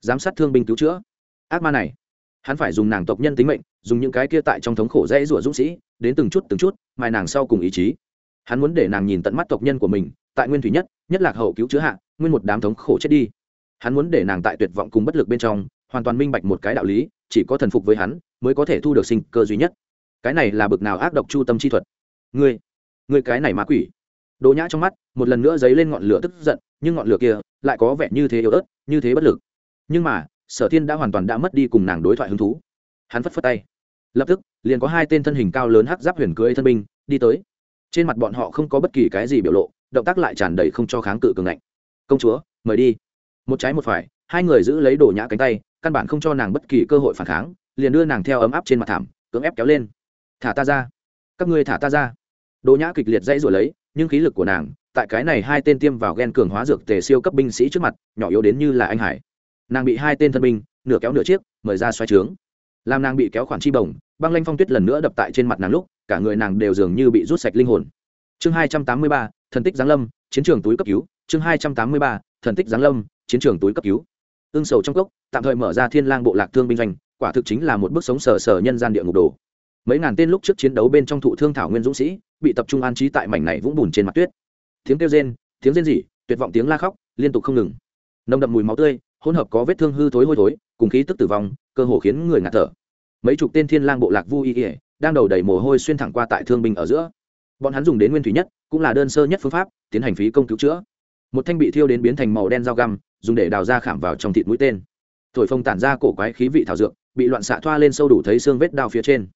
giám sát thương binh cứu chữa. Ác ma này, hắn phải dùng nàng tộc nhân tính mệnh, dùng những cái kia tại trong thống khổ dễ rủa dũng sĩ, đến từng chút từng chút mài nàng sau cùng ý chí. Hắn muốn để nàng nhìn tận mắt tộc nhân của mình tại nguyên thủy nhất nhất lạc hậu cứu chữa hạ, nguyên một đám thống khổ chết đi. Hắn muốn để nàng tại tuyệt vọng cùng bất lực bên trong, hoàn toàn minh bạch một cái đạo lý, chỉ có thần phục với hắn, mới có thể thu được sinh cơ duy nhất. Cái này là bực nào ác độc chu tâm chi thuật? Ngươi ngươi cái này ma quỷ. Đồ nhã trong mắt, một lần nữa dấy lên ngọn lửa tức giận, nhưng ngọn lửa kia lại có vẻ như thế yếu ớt, như thế bất lực. Nhưng mà, sở thiên đã hoàn toàn đã mất đi cùng nàng đối thoại hứng thú. Hắn phất phất tay. Lập tức, liền có hai tên thân hình cao lớn hắc giáp huyền cưới thân binh, đi tới. Trên mặt bọn họ không có bất kỳ cái gì biểu lộ động tác lại tràn đầy không cho kháng cự cường ngạnh. Công chúa, mời đi. Một trái một phải, hai người giữ lấy đổ nhã cánh tay, căn bản không cho nàng bất kỳ cơ hội phản kháng, liền đưa nàng theo ấm áp trên mặt thảm, cưỡng ép kéo lên. Thả ta ra. Các ngươi thả ta ra. Đồ nhã kịch liệt dãy rồi lấy, nhưng khí lực của nàng, tại cái này hai tên tiêm vào ghen cường hóa dược tề siêu cấp binh sĩ trước mặt, nhỏ yếu đến như là anh hải. Nàng bị hai tên thân binh, nửa kéo nửa chiếc, mời ra xoay trướng. Làm nàng bị kéo khoản chi bồng băng lanh phong tuyết lần nữa đập tại trên mặt nàng lúc, cả người nàng đều dường như bị rút sạch linh hồn. Chương hai trăm tám mươi ba thần tích giáng lâm, chiến trường túi cấp cứu, chương hai trăm tám mươi ba, thần tích giáng lâm, chiến trường túi cấp cứu. Ương sầu trong cốc, tạm thời mở ra thiên lang bộ lạc thương binh doanh, quả thực chính là một bước sống sờ sờ nhân gian địa ngục đồ. Mấy ngàn tên lúc trước chiến đấu bên trong thụ thương thảo nguyên dũng sĩ, bị tập trung an trí tại mảnh này vũng bùn trên mặt tuyết. Tiếng kêu rên, tiếng rên rỉ, tuyệt vọng tiếng la khóc, liên tục không ngừng. Nồng đậm mùi máu tươi, hỗn hợp có vết thương hư thối hôi thối, cùng khí tức tử vong, cơ hồ khiến người ngạt thở. Mấy chục tên thiên lang bộ lạc vu y ỉa đang đầu đầy mồ hôi xuyên thẳng qua tại thương binh ở giữa bọn hắn dùng đến nguyên thủy nhất, cũng là đơn sơ nhất phương pháp, tiến hành phí công cứu chữa. Một thanh bị thiêu đến biến thành màu đen dao găm, dùng để đào ra khảm vào trong thịt mũi tên. Thổi phồng tản ra cổ quái khí vị thảo dược, bị loạn xạ thoa lên sâu đủ thấy xương vết đao phía trên.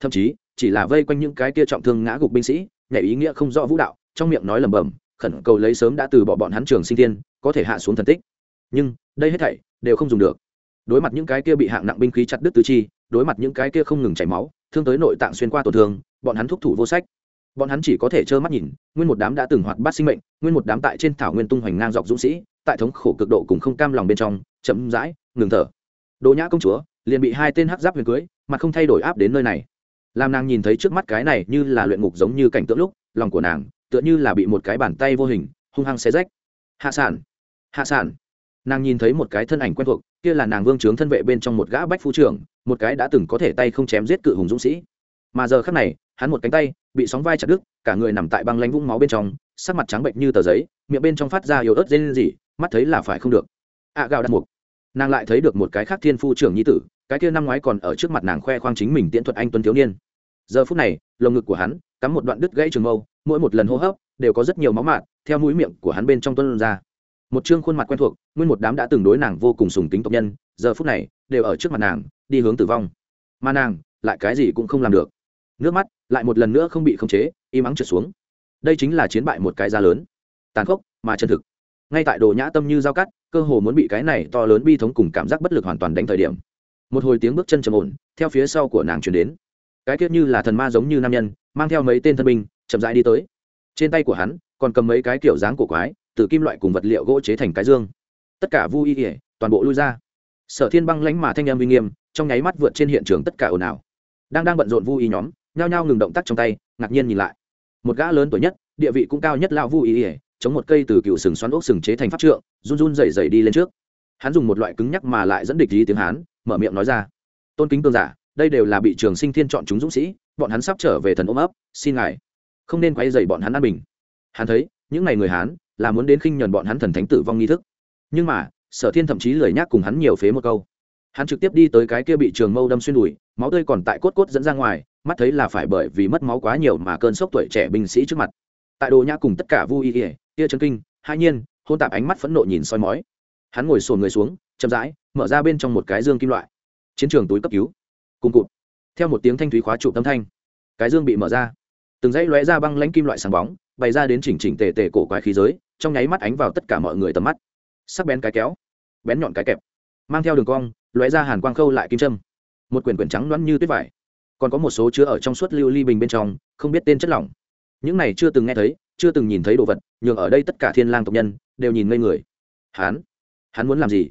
Thậm chí, chỉ là vây quanh những cái kia trọng thương ngã gục binh sĩ, nhảy ý nghĩa không rõ vũ đạo, trong miệng nói lẩm bẩm, khẩn cầu lấy sớm đã từ bỏ bọn hắn trường sinh tiên có thể hạ xuống thần tích. Nhưng, đây hết thảy đều không dùng được. Đối mặt những cái kia bị hạng nặng binh khí chặt đứt tứ chi, đối mặt những cái kia không ngừng chảy máu, thương tới nội tạng xuyên qua tổn thương, bọn hắn thúc thủ vô sách bọn hắn chỉ có thể trơ mắt nhìn, nguyên một đám đã từng hoạt bát sinh mệnh, nguyên một đám tại trên thảo nguyên tung hoành ngang dọc dũng sĩ, tại thống khổ cực độ cùng không cam lòng bên trong, chậm rãi, ngừng thở. Đỗ nhã công chúa, liền bị hai tên hắc giáp huyền cưới, mà không thay đổi áp đến nơi này. Làm nàng nhìn thấy trước mắt cái này như là luyện ngục giống như cảnh tượng lúc, lòng của nàng tựa như là bị một cái bàn tay vô hình, hung hăng xé rách. Hạ sản hạ sản nàng nhìn thấy một cái thân ảnh quen thuộc, kia là nàng vương trướng thân vệ bên trong một gã bách phu trưởng, một cái đã từng có thể tay không chém giết cự hùng dũng sĩ. Mà giờ khắc này hắn một cánh tay bị sóng vai chặt đứt cả người nằm tại băng lanh vũng máu bên trong sắc mặt trắng bệnh như tờ giấy miệng bên trong phát ra yếu ớt dây lên gì mắt thấy là phải không được. Ạ à, gạo đặt mục. Nàng lại thấy được một cái khác thiên phu trưởng nhi tử cái kia năm ngoái còn ở trước mặt nàng khoe khoang chính mình tiễn thuật anh tuấn thiếu niên. Giờ phút này lồng ngực của hắn cắm một đoạn đứt gãy trường mâu mỗi một lần hô hấp đều có rất nhiều máu mạt theo mũi miệng của hắn bên trong tuân ra. Một chương khuôn mặt quen thuộc nguyên một đám đã từng đối nàng vô cùng sùng kính tộc nhân giờ phút này đều ở trước mặt nàng đi hướng tử vong. Mà nàng lại cái gì cũng không làm được nước mắt lại một lần nữa không bị khống chế, im ắng trượt xuống. Đây chính là chiến bại một cái giá lớn. Tàn khốc mà chân thực. Ngay tại đồ nhã tâm như giao cắt, cơ hồ muốn bị cái này to lớn bi thống cùng cảm giác bất lực hoàn toàn đánh thời điểm. Một hồi tiếng bước chân trầm ổn, theo phía sau của nàng chuyển đến. Cái tiết như là thần ma giống như nam nhân, mang theo mấy tên thân binh, chậm rãi đi tới. Trên tay của hắn còn cầm mấy cái kiểu dáng của quái, từ kim loại cùng vật liệu gỗ chế thành cái dương. Tất cả vui ỉa toàn bộ lui ra. Sở thiên băng lánh mà thanh em uy nghiêm, trong nháy mắt vượt trên hiện trường tất cả ồn ào. Đang đang bận rộn vui ý nhóm nhao nhao ngừng động tác trong tay, ngạc nhiên nhìn lại. Một gã lớn tuổi nhất, địa vị cũng cao nhất lao vu ý ỉa chống một cây từ cựu sừng xoắn ốc sừng chế thành pháp trượng, run run dày dày đi lên trước. Hắn dùng một loại cứng nhắc mà lại dẫn địch lý tiếng hán, mở miệng nói ra. Tôn kính tôn giả, đây đều là bị trường sinh thiên chọn chúng dũng sĩ, bọn hắn sắp trở về thần ôm ấp, xin ngài không nên quay dày bọn hắn an bình. Hắn thấy, những ngày người hán là muốn đến khinh nhuần bọn hắn thần thánh tử vong nghi thức. Nhưng mà, sở thiên thậm chí lời nhắc cùng hắn nhiều phế một câu. Hắn trực tiếp đi tới cái kia bị trường mâu đâm xuyên đùi, máu tươi còn tại cốt cốt dẫn ra ngoài mắt thấy là phải bởi vì mất máu quá nhiều mà cơn sốc tuổi trẻ binh sĩ trước mặt. Tại đồ nhã cùng tất cả vui ỉa tia chân kinh hai nhiên, hôn tạp ánh mắt phẫn nộ nhìn soi mói. Hắn ngồi sồn người xuống, chậm rãi, mở ra bên trong một cái dương kim loại. Chiến trường túi cấp cứu. Cùng cụt. Theo một tiếng thanh thúy khóa trụ tâm thanh, cái dương bị mở ra. Từng dãy lóe ra băng lãnh kim loại sáng bóng, bày ra đến chỉnh chỉnh tề tề cổ quái khí giới, trong nháy mắt ánh vào tất cả mọi người tầm mắt. Sắc bén cái kéo, bén nhọn cái kẹp, mang theo đường cong, lóe ra hàn quang khâu lại kim châm. Một quyển quyển trắng loãng như tuyết vải còn có một số chứa ở trong suốt lưu ly bình bên trong, không biết tên chất lỏng. Những này chưa từng nghe thấy, chưa từng nhìn thấy đồ vật, nhường ở đây tất cả thiên lang tộc nhân đều nhìn ngây người. Hắn hắn muốn làm gì?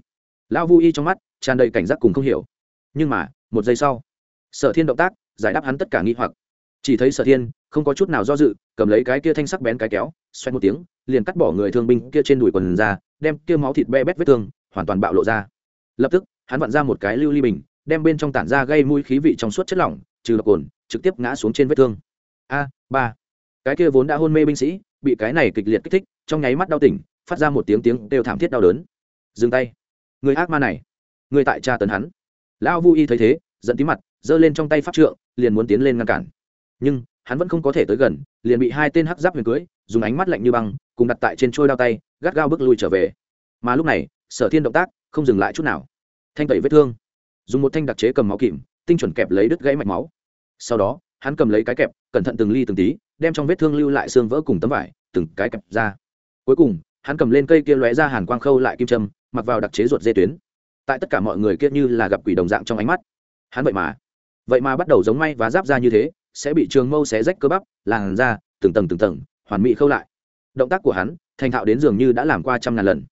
Lão vu y trong mắt tràn đầy cảnh giác cùng không hiểu. Nhưng mà, một giây sau, sở thiên động tác giải đáp hắn tất cả nghi hoặc. Chỉ thấy sở thiên không có chút nào do dự, cầm lấy cái kia thanh sắc bén cái kéo xoay một tiếng, liền cắt bỏ người thương binh kia trên đùi quần ra, đem kia máu thịt be bét vết thương hoàn toàn bạo lộ ra. Lập tức, hắn vặn ra một cái lưu ly bình, đem bên trong tản ra gây mũi khí vị trong suốt chất lỏng trừ độc cồn, trực tiếp ngã xuống trên vết thương. A, ba. Cái kia vốn đã hôn mê binh sĩ, bị cái này kịch liệt kích thích, trong nháy mắt đau tỉnh, phát ra một tiếng tiếng đều thảm thiết đau đớn. Dừng tay. Người ác ma này. Người tại cha tấn hắn. Lão vu y thấy thế, giận tí mặt, giơ lên trong tay pháp trượng, liền muốn tiến lên ngăn cản. Nhưng, hắn vẫn không có thể tới gần, liền bị hai tên hắc giáp huyền cưới, dùng ánh mắt lạnh như băng, cùng đặt tại trên trôi đao tay, gắt gao bước lui trở về. Mà lúc này, sở thiên động tác, không dừng lại chút nào. Thanh tẩy vết thương. Dùng một thanh đặc chế cầm máu kìm tinh chuẩn kẹp lấy đứt gãy mạch máu. Sau đó, hắn cầm lấy cái kẹp, cẩn thận từng ly từng tí, đem trong vết thương lưu lại xương vỡ cùng tấm vải, từng cái kẹp ra. Cuối cùng, hắn cầm lên cây kia lóe ra hàn quang khâu lại kim châm, mặc vào đặc chế ruột dê tuyến. Tại tất cả mọi người kia như là gặp quỷ đồng dạng trong ánh mắt. Hắn vậy mà vậy mà bắt đầu giống may và giáp ra như thế, sẽ bị trường mâu xé rách cơ bắp, làn ra từng tầng từng tầng, hoàn mỹ khâu lại. Động tác của hắn, thành thạo đến dường như đã làm qua trăm ngàn lần.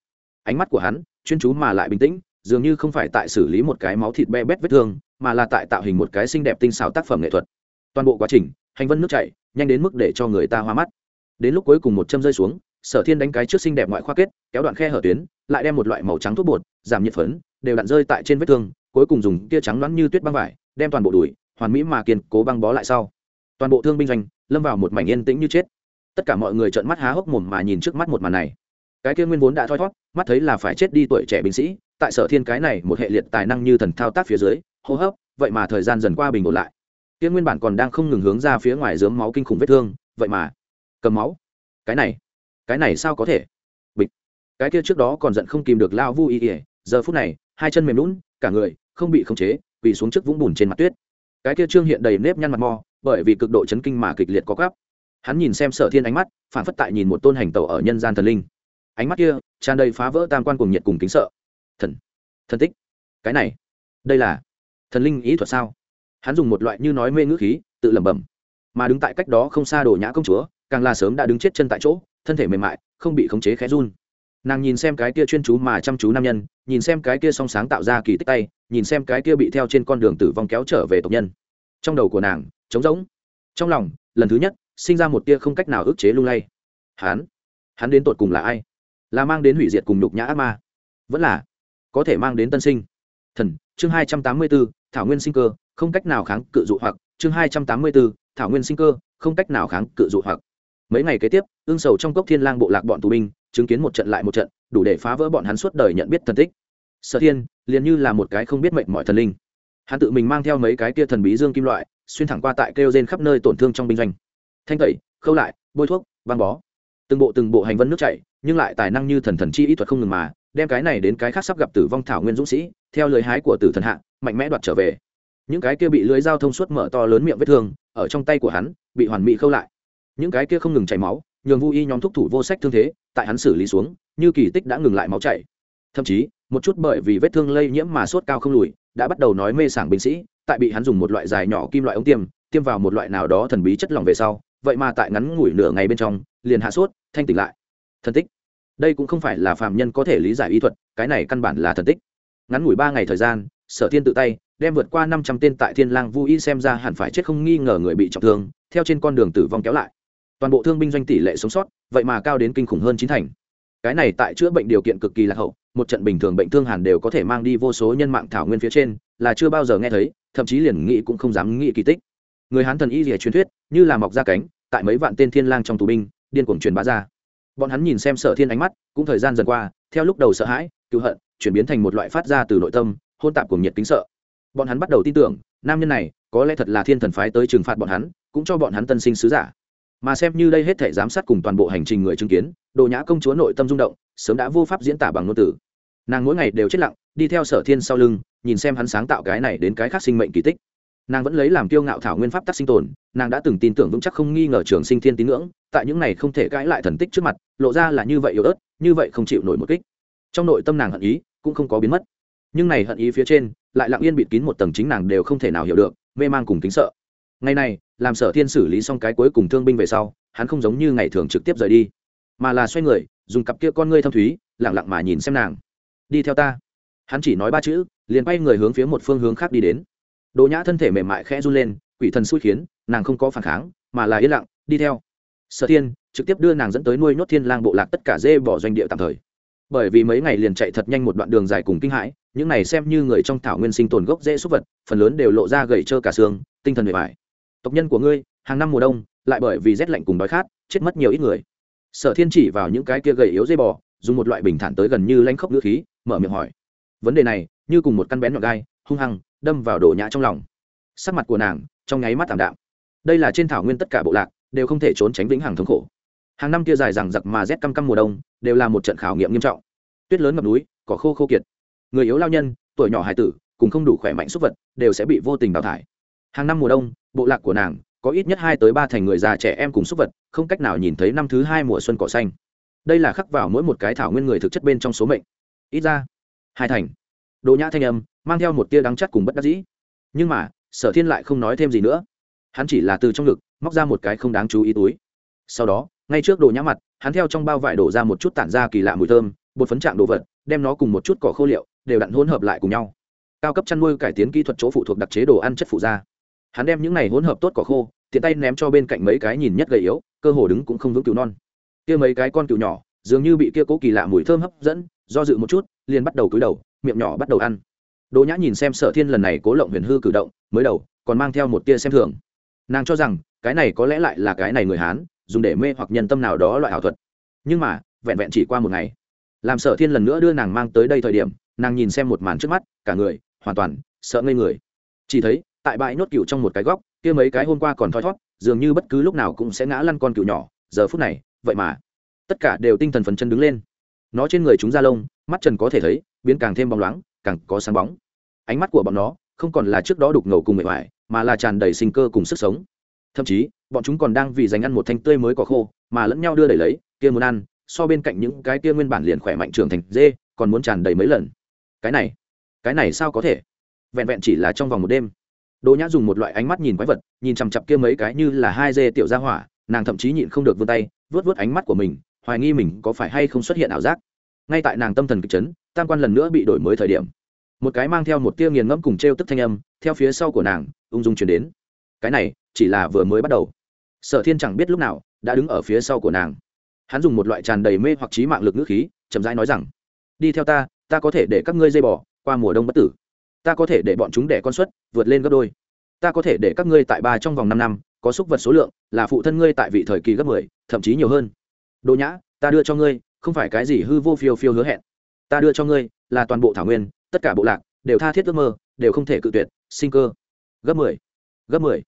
Ánh mắt của hắn, chuyên chú mà lại bình tĩnh, dường như không phải tại xử lý một cái máu thịt be bét vết thương mà là tại tạo hình một cái xinh đẹp tinh xảo tác phẩm nghệ thuật. Toàn bộ quá trình, hành vân nước chảy, nhanh đến mức để cho người ta hoa mắt. Đến lúc cuối cùng một châm rơi xuống, sở thiên đánh cái trước xinh đẹp ngoại khoa kết, kéo đoạn khe hở tuyến, lại đem một loại màu trắng thuốc bột, giảm nhiệt phấn, đều đặn rơi tại trên vết thương, cuối cùng dùng tia trắng loãng như tuyết băng vải, đem toàn bộ đùi, hoàn mỹ mà kiên cố băng bó lại sau. Toàn bộ thương binh doanh, lâm vào một mảnh yên tĩnh như chết. Tất cả mọi người trợn mắt há hốc mồm mà nhìn trước mắt một màn này. Cái kia nguyên vốn đã thoi thót, mắt thấy là phải chết đi tuổi trẻ binh sĩ, tại sở thiên cái này một hệ liệt tài năng như thần thao tác phía dưới hô hấp, vậy mà thời gian dần qua bình ổn lại. Tiên nguyên bản còn đang không ngừng hướng ra phía ngoài dướng máu kinh khủng vết thương, vậy mà cầm máu. Cái này cái này sao có thể? Bịch. Cái kia trước đó còn giận không kìm được lao vu y ỉa giờ phút này, hai chân mềm lún, cả người không bị khống chế, quỳ xuống trước vũng bùn trên mặt tuyết. Cái kia trương hiện đầy nếp nhăn mặt mò bởi vì cực độ chấn kinh mà kịch liệt có gắp hắn nhìn xem sở thiên ánh mắt, phản phất tại nhìn một tôn hành tẩu ở nhân gian thần linh. Ánh mắt kia tràn đầy phá vỡ tam quan cùng nhiệt cùng kính sợ. Thần thần tích. Cái này, đây là thần linh ý thuật sao? Hắn dùng một loại như nói mê ngữ khí tự lẩm bẩm. Mà đứng tại cách đó không xa đồ nhã công chúa càng là sớm đã đứng chết chân tại chỗ thân thể mềm mại không bị khống chế khẽ run. Nàng nhìn xem cái kia chuyên chú mà chăm chú nam nhân nhìn xem cái kia song sáng tạo ra kỳ tích tay nhìn xem cái kia bị theo trên con đường tử vong kéo trở về tộc nhân. Trong đầu của nàng trống rỗng. Trong lòng lần thứ nhất sinh ra một tia không cách nào ức chế lung lay. Hắn, hắn đến tột cùng là ai? Là mang đến hủy diệt cùng nhục nhã ác ma? Vẫn là có thể mang đến tân sinh. Thần chương hai trăm tám mươi bốn thảo nguyên sinh cơ không cách nào kháng cự dụ hoặc. Chương hai trăm tám mươi bốn, thảo nguyên sinh cơ không cách nào kháng cự dụ hoặc. Mấy ngày kế tiếp ương sầu trong cốc thiên lang bộ lạc bọn tù binh chứng kiến một trận lại một trận đủ để phá vỡ bọn hắn suốt đời nhận biết thần tích. Sở thiên liền như là một cái không biết mệnh mọi thần linh. Hắn tự mình mang theo mấy cái kia thần bí dương kim loại xuyên thẳng qua tại kêu gen khắp nơi tổn thương trong binh doanh. Thanh tẩy khâu lại bôi thuốc băng bó. Từng bộ từng bộ hành vân nước chảy nhưng lại tài năng như thần thần chi ý thuật không ngừng mà đem cái này đến cái khác sắp gặp tử vong thảo nguyên dũng sĩ theo lời hái của tử thần hạ mạnh mẽ đoạt trở về. Những cái kia bị lưới giao thông suốt mở to lớn miệng vết thương, ở trong tay của hắn, bị hoàn mỹ khâu lại. Những cái kia không ngừng chảy máu, nhường vô y nhóm thúc thủ vô sách thương thế, tại hắn xử lý xuống, như kỳ tích đã ngừng lại máu chảy. Thậm chí, một chút bởi vì vết thương lây nhiễm mà sốt cao không lùi, đã bắt đầu nói mê sảng binh sĩ, tại bị hắn dùng một loại dài nhỏ kim loại ống tiêm tiêm vào một loại nào đó thần bí chất lỏng về sau, vậy mà tại ngắn ngủi nửa ngày bên trong, liền hạ sốt, thanh tỉnh lại. Thần tích. Đây cũng không phải là phàm nhân có thể lý giải y thuật, cái này căn bản là thần tích. Ngắn ngủi ba ngày thời gian sở thiên tự tay, đem vượt qua năm trăm tên tại thiên lang vu y xem ra hẳn phải chết không nghi ngờ người bị trọng thương, theo trên con đường tử vong kéo lại. Toàn bộ thương binh doanh tỷ lệ sống sót, vậy mà cao đến kinh khủng hơn chín thành. Cái này tại chữa bệnh điều kiện cực kỳ lạc hậu, một trận bình thường bệnh thương hàn đều có thể mang đi vô số nhân mạng thảo nguyên phía trên, là chưa bao giờ nghe thấy, thậm chí liền nghĩ cũng không dám nghĩ kỳ tích. Người hán thần y rìa truyền thuyết, như là mọc ra cánh, tại mấy vạn tên thiên lang trong tù binh, điên cuồng truyền bá ra. Bọn hắn nhìn xem sở thiên ánh mắt, cũng thời gian dần qua, theo lúc đầu sợ hãi cứu hận, chuyển biến thành một loại phát ra từ nội tâm hôn tạp cùng nhiệt kính sợ. Bọn hắn bắt đầu tin tưởng, nam nhân này có lẽ thật là thiên thần phái tới trừng phạt bọn hắn, cũng cho bọn hắn tân sinh sứ giả. Mà xem như đây hết thể giám sát cùng toàn bộ hành trình người chứng kiến, đồ nhã công chúa nội tâm rung động, sớm đã vô pháp diễn tả bằng ngôn từ. Nàng mỗi ngày đều chết lặng, đi theo sở thiên sau lưng, nhìn xem hắn sáng tạo cái này đến cái khác sinh mệnh kỳ tích. Nàng vẫn lấy làm kiêu ngạo thảo nguyên pháp tắc sinh tồn, nàng đã từng tin tưởng vững chắc không nghi ngờ trường sinh thiên tín ngưỡng, tại những này không thể cãi lại thần tích trước mặt, lộ ra là như vậy yếu ớt, như vậy không chịu nổi một kích. Trong nội tâm nàng hận ý, cũng không có biến mất nhưng này hận ý phía trên, lại lặng yên bịt kín một tầng chính nàng đều không thể nào hiểu được, mê man cùng kính sợ. Ngày này, làm sở thiên xử lý xong cái cuối cùng thương binh về sau, hắn không giống như ngày thường trực tiếp rời đi, mà là xoay người, dùng cặp kia con ngươi thâm thúy lẳng lặng mà nhìn xem nàng. Đi theo ta. Hắn chỉ nói ba chữ, liền bay người hướng phía một phương hướng khác đi đến. Đỗ nhã thân thể mềm mại khẽ run lên, quỷ thần xui khiến, nàng không có phản kháng, mà là yên lặng, đi theo. Sở thiên trực tiếp đưa nàng dẫn tới nuôi nhốt thiên lang bộ lạc tất cả dê bỏ doanh địa tạm thời bởi vì mấy ngày liền chạy thật nhanh một đoạn đường dài cùng kinh hãi, những này xem như người trong thảo nguyên sinh tồn gốc dễ súc vật, phần lớn đều lộ ra gầy trơ cả xương, tinh thần bề bài tộc nhân của ngươi, hàng năm mùa đông, lại bởi vì rét lạnh cùng đói khát, chết mất nhiều ít người. Sở thiên chỉ vào những cái kia gầy yếu dây bò, dùng một loại bình thản tới gần như lanh khốc ngữ khí, mở miệng hỏi. Vấn đề này, như cùng một căn bén nhọn gai, hung hăng, đâm vào đổ nhã trong lòng. Sắc mặt của nàng, trong nháy mắt thảm đạm. Đây là trên thảo nguyên tất cả bộ lạc, đều không thể trốn tránh vĩnh hằng thống khổ hàng năm kia dài rằng giặc mà rét căm căm mùa đông, đều là một trận khảo nghiệm nghiêm trọng. Tuyết lớn ngập núi, cỏ khô khô kiệt. Người yếu lao nhân, tuổi nhỏ hải tử, cùng không đủ khỏe mạnh súc vật, đều sẽ bị vô tình đào thải. Hàng năm mùa đông, bộ lạc của nàng, có ít nhất hai tới ba thành người già trẻ em cùng súc vật, không cách nào nhìn thấy năm thứ hai mùa xuân cỏ xanh. Đây là khắc vào mỗi một cái thảo nguyên người thực chất bên trong số mệnh. Ít ra, hai thành. Đồ nhã thanh âm, mang theo một tia đắng chắt cùng bất đắc dĩ. Nhưng mà, sở thiên lại không nói thêm gì nữa. Hắn chỉ là từ trong ngực, móc ra một cái không đáng chú ý túi. Sau đó ngay trước đồ nhã mặt, hắn theo trong bao vải đổ ra một chút tản ra kỳ lạ mùi thơm, bột phấn trạng đồ vật, đem nó cùng một chút cỏ khô liệu, đều đặn hỗn hợp lại cùng nhau. Cao cấp chăn nuôi cải tiến kỹ thuật chỗ phụ thuộc đặc chế đồ ăn chất phụ da. Hắn đem những này hỗn hợp tốt cỏ khô, tiện tay ném cho bên cạnh mấy cái nhìn nhất gầy yếu, cơ hồ đứng cũng không vững cứu non. Kia mấy cái con cừu nhỏ, dường như bị kia cố kỳ lạ mùi thơm hấp dẫn, do dự một chút, liền bắt đầu cúi đầu, miệng nhỏ bắt đầu ăn. Đồ nhã nhìn xem sở thiên lần này cố lộng huyền hư cử động, mới đầu, còn mang theo một tia xem thường. Nàng cho rằng, cái này có lẽ lại là cái này người hán dùng để mê hoặc nhân tâm nào đó loại ảo thuật. Nhưng mà, vẹn vẹn chỉ qua một ngày. Làm sở thiên lần nữa đưa nàng mang tới đây thời điểm, nàng nhìn xem một màn trước mắt, cả người, hoàn toàn, sợ ngây người. Chỉ thấy, tại bãi nhốt cựu trong một cái góc, kia mấy cái hôm qua còn thoi thót dường như bất cứ lúc nào cũng sẽ ngã lăn con cựu nhỏ. Giờ phút này, vậy mà, tất cả đều tinh thần phấn chân đứng lên. Nó trên người chúng da lông, mắt trần có thể thấy, biến càng thêm bóng loáng, càng có sáng bóng. Ánh mắt của bọn nó, không còn là trước đó đục ngầu cùng mệt mỏi, mà là tràn đầy sinh cơ cùng sức sống thậm chí, bọn chúng còn đang vì dành ăn một thanh tươi mới có khô, mà lẫn nhau đưa đẩy lấy, kia muốn ăn, so bên cạnh những cái kia nguyên bản liền khỏe mạnh trưởng thành dê, còn muốn tràn đầy mấy lần. Cái này cái này sao có thể? Vẹn vẹn chỉ là trong vòng một đêm. Đỗ nhã dùng một loại ánh mắt nhìn quái vật, nhìn chằm chặp kia mấy cái như là hai dê tiểu gia hỏa, nàng thậm chí nhịn không được vươn tay vớt vớt ánh mắt của mình, hoài nghi mình có phải hay không xuất hiện ảo giác. Ngay tại nàng tâm thần kịch chấn, tam quan lần nữa bị đổi mới thời điểm. Một cái mang theo một tia nghiền ngẫm cùng t r e o tức thanh âm, theo phía sau của nàng, ung dung chuyển đến. Cái này chỉ là vừa mới bắt đầu. Sở thiên chẳng biết lúc nào, đã đứng ở phía sau của nàng. Hắn dùng một loại tràn đầy mê hoặc trí mạng lực ngữ khí, chậm rãi nói rằng, đi theo ta ta có thể để các ngươi dây bỏ qua mùa đông bất tử. Ta có thể để bọn chúng đẻ con suất, vượt lên gấp đôi. Ta có thể để các ngươi tại ba trong vòng năm năm, có súc vật số lượng, là phụ thân ngươi tại vị thời kỳ gấp mười, thậm chí nhiều hơn. Đồ nhã, ta đưa cho ngươi, không phải cái gì hư vô phiêu phiêu hứa hẹn. Ta đưa cho ngươi, là toàn bộ thảo nguyên, tất cả bộ lạc, đều tha thiết ước mơ, đều không thể cự tuyệt, sinh cơ. Gấp mười gấp mười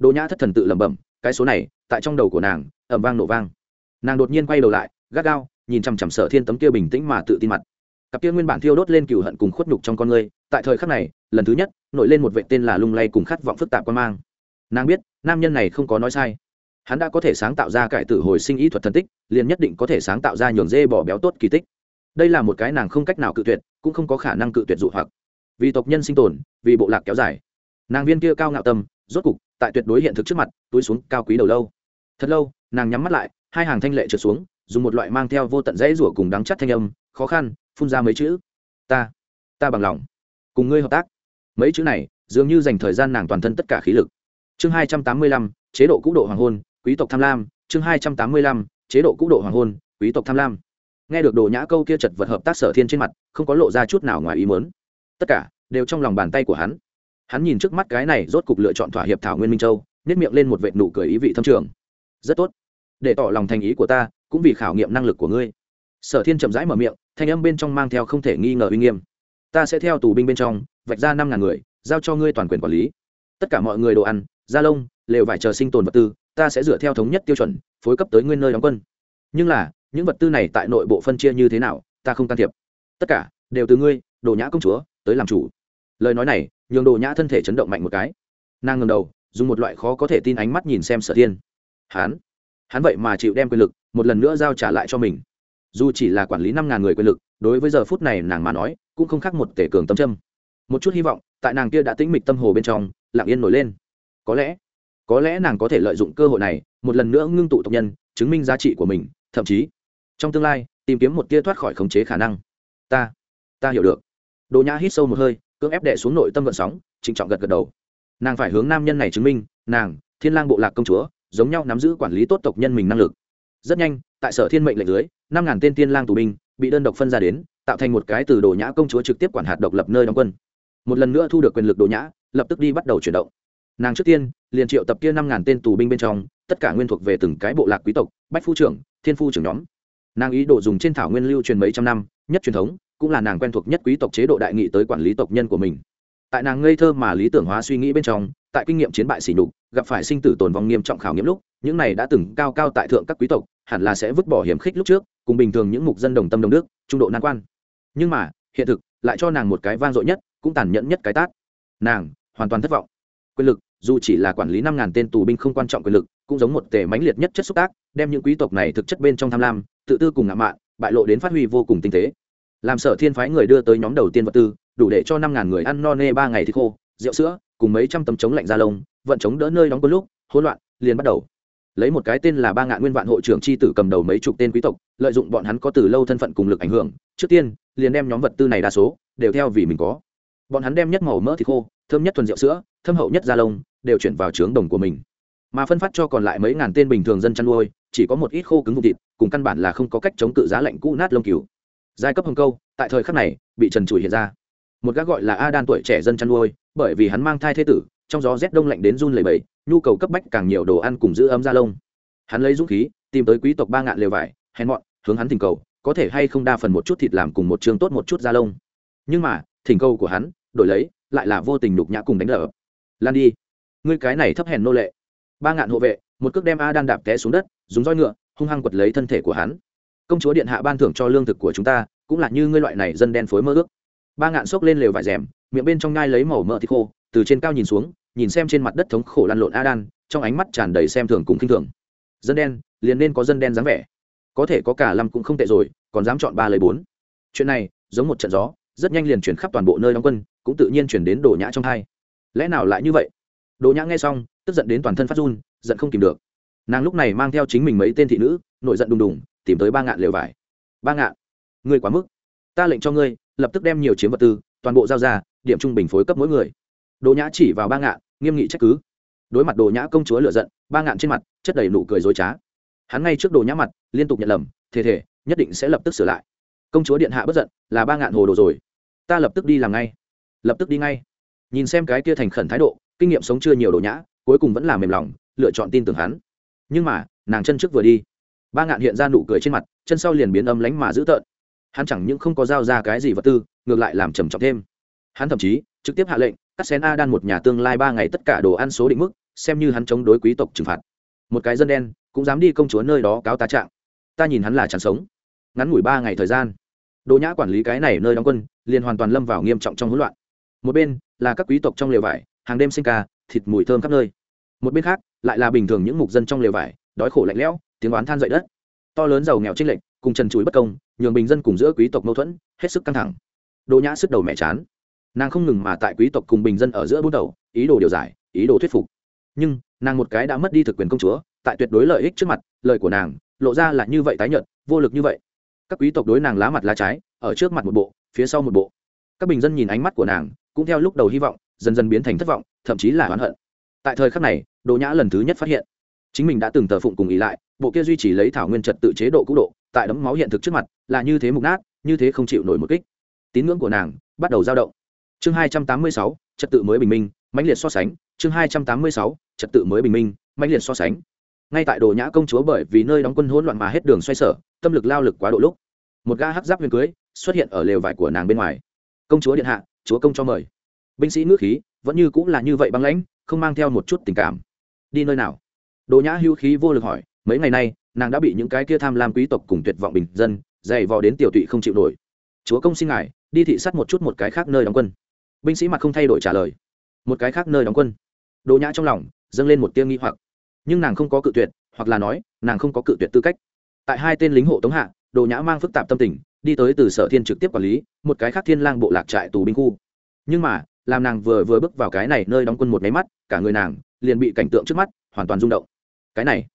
đồ nhã thất thần tự lẩm bẩm, cái số này, tại trong đầu của nàng ẩm vang nổ vang. Nàng đột nhiên quay đầu lại, gắt gao, nhìn chằm chằm sở thiên tấm kia bình tĩnh mà tự tin mặt. Cặp kia nguyên bản thiêu đốt lên cừu hận cùng khuất nhục trong con người, tại thời khắc này, lần thứ nhất, nổi lên một vệ tên là lung lay cùng khát vọng phức tạp quan mang. Nàng biết, nam nhân này không có nói sai. Hắn đã có thể sáng tạo ra cải tử hồi sinh ý thuật thần tích, liền nhất định có thể sáng tạo ra nhường dê bỏ béo tốt kỳ tích. Đây là một cái nàng không cách nào cự tuyệt, cũng không có khả năng cự tuyệt dụ hoặc. Vì tộc nhân sinh tồn, vì bộ lạc kéo dài. Nàng viên kia cao ngạo tâm, rốt cục tại tuyệt đối hiện thực trước mặt, túi xuống cao quý đầu lâu. Thật lâu, nàng nhắm mắt lại, hai hàng thanh lệ trượt xuống, dùng một loại mang theo vô tận dãy rủa cùng đắng chắt thanh âm, khó khăn, phun ra mấy chữ. Ta ta bằng lòng, cùng ngươi hợp tác. Mấy chữ này, dường như dành thời gian nàng toàn thân tất cả khí lực. Chương hai trăm tám mươi lăm, chế độ cũ độ hoàng hôn, quý tộc tham lam. Chương hai trăm tám mươi lăm, chế độ cũ độ hoàng hôn, quý tộc tham lam. Nghe được đồ nhã câu kia chật vật hợp tác sở thiên trên mặt, không có lộ ra chút nào ngoài ý muốn. Tất cả đều trong lòng bàn tay của hắn hắn nhìn trước mắt cái này rốt cục lựa chọn thỏa hiệp thảo nguyên minh châu nhét miệng lên một vệ nụ cười ý vị thâm trường. Rất tốt. Để tỏ lòng thành ý của ta, cũng vì khảo nghiệm năng lực của ngươi. Sở thiên chậm rãi mở miệng, thanh âm bên trong mang theo không thể nghi ngờ uy nghiêm. Ta sẽ theo tù binh bên trong, vạch ra năm ngàn người, giao cho ngươi toàn quyền quản lý. Tất cả mọi người đồ ăn, da lông, lều vải chờ sinh tồn vật tư, ta sẽ dựa theo thống nhất tiêu chuẩn, phối cấp tới nguyên nơi đóng quân. Nhưng là, những vật tư này tại nội bộ phân chia như thế nào, ta không can thiệp. Tất cả đều từ ngươi, đồ nhã công chúa, tới làm chủ. Lời nói này nhường đồ nhã thân thể chấn động mạnh một cái. Nàng ngầm đầu, dùng một loại khó có thể tin ánh mắt nhìn xem sở thiên. Hắn hắn vậy mà chịu đem quyền lực, một lần nữa giao trả lại cho mình. Dù chỉ là quản lý năm ngàn người quyền lực, đối với giờ phút này nàng mà nói, cũng không khác một tể cường tâm trâm một chút hy vọng, tại nàng kia đã tĩnh mịch tâm hồ bên trong, lặng yên nổi lên. Có lẽ có lẽ nàng có thể lợi dụng cơ hội này, một lần nữa ngưng tụ tộc nhân, chứng minh giá trị của mình, thậm chí, trong tương lai, tìm kiếm một tia thoát khỏi khống chế khả năng. Ta ta hiểu được. Đồ nhã hít sâu một hơi cưỡng ép đệ xuống nội tâm vận sóng, trịnh trọng gật gật đầu. Nàng phải hướng nam nhân này chứng minh, nàng, thiên lang bộ lạc công chúa, giống nhau nắm giữ quản lý tốt tộc nhân mình năng lực. Rất nhanh, tại sở thiên mệnh lệnh dưới, năm ngàn tên thiên lang tù binh bị đơn độc phân ra đến, tạo thành một cái từ đồ nhã công chúa trực tiếp quản hạt độc lập nơi đóng quân. Một lần nữa thu được quyền lực đồ nhã, lập tức đi bắt đầu chuyển động. Nàng trước tiên, liền triệu tập kia năm ngàn tên tù binh bên trong, tất cả nguyên thuộc về từng cái bộ lạc quý tộc, bách phu trưởng, thiên phu trưởng nhóm. Nàng ý đồ dùng trên thảo nguyên lưu truyền mấy trăm năm nhất truyền thống, cũng là nàng quen thuộc nhất quý tộc chế độ đại nghị tới quản lý tộc nhân của mình. Tại nàng ngây thơ mà lý tưởng hóa suy nghĩ bên trong, tại kinh nghiệm chiến bại xỉ nhục, gặp phải sinh tử tồn vong nghiêm trọng khảo nghiệm lúc, những này đã từng cao cao tại thượng các quý tộc, hẳn là sẽ vứt bỏ hiểm khích lúc trước, cùng bình thường những mục dân đồng tâm đồng đức, trung độ nan quan. Nhưng mà, hiện thực lại cho nàng một cái vang dội nhất, cũng tàn nhẫn nhất cái tát. Nàng hoàn toàn thất vọng. Quyền lực, dù chỉ là quản lý năm ngàn tên tù binh không quan trọng quyền lực, cũng giống một tể mãnh liệt nhất chất xúc tác, đem những quý tộc này thực chất bên trong tham lam, tự tư cùng ngạo mạn bại lộ đến phát huy vô cùng tinh tế. Làm sở thiên phái người đưa tới nhóm đầu tiên vật tư, đủ để cho năm ngàn người ăn no nê ba ngày thì khô, rượu sữa, cùng mấy trăm tấm chống lạnh da lông, vận chống đỡ nơi đóng quân lúc, hỗn loạn, liền bắt đầu. Lấy một cái tên là ba ngạn nguyên vạn hội trưởng chi tử cầm đầu mấy chục tên quý tộc, lợi dụng bọn hắn có từ lâu thân phận cùng lực ảnh hưởng, trước tiên, liền đem nhóm vật tư này đa số, đều theo vì mình có. Bọn hắn đem nhất màu mỡ thịt khô, thơm nhất thuần rượu sữa, thâm hậu nhất da lông, đều chuyển vào trướng đồng của mình. Mà phân phát cho còn lại mấy ngàn tên bình thường dân chăn nuôi chỉ có một ít khô cứng vùng thịt, cùng căn bản là không có cách chống cự giá lạnh cũ nát lông cừu. Giai cấp hồng câu, tại thời khắc này, bị trần trụi hiện ra. Một gã gọi là a đan tuổi trẻ dân chăn nuôi, bởi vì hắn mang thai thế tử, trong gió rét đông lạnh đến run lầy bầy nhu cầu cấp bách càng nhiều đồ ăn cùng giữ ấm da lông. Hắn lấy dũng khí, tìm tới quý tộc ba ngạn lều vải, hèn mọn, hướng hắn thỉnh cầu, có thể hay không đa phần một chút thịt làm cùng một trường tốt một chút da lông. Nhưng mà, thỉnh cầu của hắn, đổi lấy, lại là vô tình nhục nhã cùng đánh lở. Lan đi. Ngươi cái này thấp hèn nô lệ. Ba ngạn hộ vệ, một cước đem a đan đạp té xuống đất dùng roi ngựa, hung hăng quật lấy thân thể của hắn. Công chúa điện hạ ban thưởng cho lương thực của chúng ta, cũng là như ngươi loại này dân đen phối mơ ước. Ba ngạn xốc lên lều vải rèm, miệng bên trong ngai lấy màu mỡ thịt khô, từ trên cao nhìn xuống, nhìn xem trên mặt đất thống khổ lăn lộn a đan, trong ánh mắt tràn đầy xem thường cùng khinh thường. Dân đen, liền nên có dân đen dáng vẻ. Có thể có cả lâm cũng không tệ rồi, còn dám chọn ba lấy bốn. Chuyện này, giống một trận gió, rất nhanh liền chuyển khắp toàn bộ nơi đóng quân, cũng tự nhiên chuyển đến đồ nhã trong hai. Lẽ nào lại như vậy? Đồ nhã nghe xong, tức giận đến toàn thân phát run, giận không kìm được nàng lúc này mang theo chính mình mấy tên thị nữ nội giận đùng đùng, tìm tới ba ngạn lều vải. Ba ngạn, ngươi quá mức. Ta lệnh cho ngươi, lập tức đem nhiều chiếm vật tư, toàn bộ giao ra, điểm trung bình phối cấp mỗi người. Đồ nhã chỉ vào ba ngạn, nghiêm nghị trách cứ. Đối mặt đồ nhã công chúa lựa giận, ba ngạn trên mặt chất đầy nụ cười dối trá. Hắn ngay trước đồ nhã mặt, liên tục nhận lầm thể thể nhất định sẽ lập tức sửa lại. Công chúa điện hạ bất giận, là ba ngạn hồ đồ rồi. Ta lập tức đi làm ngay. Lập tức đi ngay. Nhìn xem cái kia thành khẩn thái độ, kinh nghiệm sống chưa nhiều đồ nhã, cuối cùng vẫn là mềm lòng, lựa chọn tin tưởng hắn nhưng mà, nàng chân trước vừa đi. Ba ngạn hiện ra nụ cười trên mặt, chân sau liền biến âm lánh mà dữ tợn. Hắn chẳng những không có giao ra cái gì vật tư, ngược lại làm trầm trọng thêm. Hắn thậm chí, trực tiếp hạ lệnh, cắt xén a đan một nhà tương lai ba ngày tất cả đồ ăn số định mức, xem như hắn chống đối quý tộc trừng phạt. Một cái dân đen, cũng dám đi công chúa nơi đó cáo tá trạng. Ta nhìn hắn là chẳng sống. Ngắn ngủi ba ngày thời gian. Đồ nhã quản lý cái này nơi đóng quân, liền hoàn toàn lâm vào nghiêm trọng trong hỗn loạn. Một bên, là các quý tộc trong lều vải, hàng đêm sinh ca, thịt mùi thơm khắp nơi một bên khác, lại là bình thường những mục dân trong lều vải, đói khổ lạnh lẽo, tiếng oán than dậy đất. To lớn giàu nghèo trinh lệnh cùng trần chuối bất công, nhường bình dân cùng giữa quý tộc mâu thuẫn, hết sức căng thẳng. Đồ nhã sức đầu mẹ chán. Nàng không ngừng mà tại quý tộc cùng bình dân ở giữa bút đầu ý đồ điều giải, ý đồ thuyết phục. Nhưng, nàng một cái đã mất đi thực quyền công chúa, tại tuyệt đối lợi ích trước mặt, lời của nàng, lộ ra là như vậy tái nhợt, vô lực như vậy. Các quý tộc đối nàng lá mặt lá trái, ở trước mặt một bộ, phía sau một bộ. Các bình dân nhìn ánh mắt của nàng, cũng theo lúc đầu hy vọng, dần dần biến thành thất vọng, thậm chí là oán hận. Tại thời khắc này Đồ nhã lần thứ nhất phát hiện. Chính mình đã từng thờ phụng cùng ý lại, bộ kia duy trì lấy thảo nguyên trật tự chế độ cũ độ, tại đấm máu hiện thực trước mặt, là như thế mục nát, như thế không chịu nổi một kích. Tín ngưỡng của nàng bắt đầu dao động. Chương hai trăm tám mươi sáu, trật tự mới bình minh, mãnh liệt so sánh. Chương hai trăm tám mươi sáu, trật tự mới bình minh, mãnh liệt so sánh. Ngay tại đồ nhã công chúa bởi vì nơi đóng quân hỗn loạn mà hết đường xoay sở, tâm lực lao lực quá độ lúc, một ga hắc giáp huyền cưới xuất hiện ở lều vải của nàng bên ngoài. Công chúa điện hạ, chúa công cho mời. Binh sĩ nước khí vẫn như cũng là như vậy băng lãnh, không mang theo một chút tình cảm đi nơi nào? Đồ nhã hữu khí vô lực hỏi, mấy ngày nay, nàng đã bị những cái kia tham lam quý tộc cùng tuyệt vọng bình dân, dày vò đến tiểu tụy không chịu nổi. Chúa công xin ngài, đi thị sát một chút một cái khác nơi đóng quân. Binh sĩ mặt không thay đổi trả lời. Một cái khác nơi đóng quân. Đồ nhã trong lòng, dâng lên một tiêu nghi hoặc. Nhưng nàng không có cự tuyệt, hoặc là nói, nàng không có cự tuyệt tư cách. Tại hai tên lính hộ tống hạ đồ nhã mang phức tạp tâm tình, đi tới từ sở thiên trực tiếp quản lý, một cái khác thiên lang bộ lạc trại tù binh khu. Nhưng mà, làm nàng vừa vừa bước vào cái này nơi đóng quân một máy mắt, cả người nàng liền bị cảnh tượng trước mắt hoàn toàn rung động. Cái này,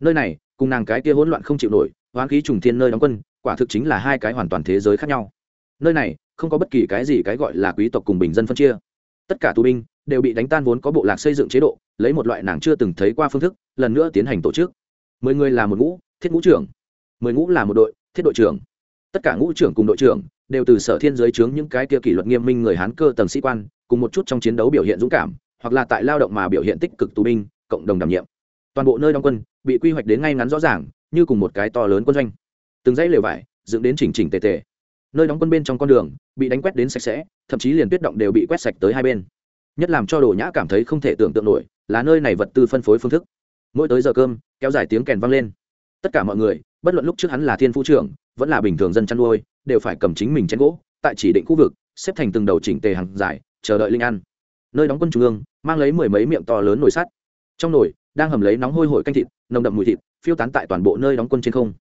nơi này, cùng nàng cái kia hỗn loạn không chịu nổi, hoán khí trùng thiên nơi đóng quân, quả thực chính là hai cái hoàn toàn thế giới khác nhau. Nơi này, không có bất kỳ cái gì cái gọi là quý tộc cùng bình dân phân chia. Tất cả tù binh đều bị đánh tan vốn có bộ lạc xây dựng chế độ, lấy một loại nàng chưa từng thấy qua phương thức, lần nữa tiến hành tổ chức. Mười người là một ngũ, thiết ngũ trưởng. Mười ngũ là một đội, thiết đội trưởng. Tất cả ngũ trưởng cùng đội trưởng đều từ sở thiên giới chướng những cái kia kỷ luật nghiêm minh người hán cơ tầng sĩ quan, cùng một chút trong chiến đấu biểu hiện dũng cảm hoặc là tại lao động mà biểu hiện tích cực tù binh, cộng đồng đảm nhiệm. Toàn bộ nơi đóng quân, bị quy hoạch đến ngay ngắn rõ ràng, như cùng một cái to lớn quân doanh. Từng dãy lều vải, dựng đến chỉnh chỉnh tề tề. Nơi đóng quân bên trong con đường, bị đánh quét đến sạch sẽ, thậm chí liền tuyết động đều bị quét sạch tới hai bên. Nhất làm cho đồ nhã cảm thấy không thể tưởng tượng nổi, là nơi này vật tư phân phối phương thức. Mỗi tới giờ cơm, kéo dài tiếng kèn vang lên. Tất cả mọi người, bất luận lúc trước hắn là thiên phú trưởng, vẫn là bình thường dân chăn nuôi, đều phải cầm chính mình chén gỗ, tại chỉ định khu vực, xếp thành từng đầu chỉnh tề hàng dài, chờ đợi linh ăn. Nơi đóng quân trung ương mang lấy mười mấy miệng to lớn nồi sắt. Trong nồi, đang hầm lấy nóng hôi hổi canh thịt, nồng đậm mùi thịt, phiêu tán tại toàn bộ nơi đóng quân trên không.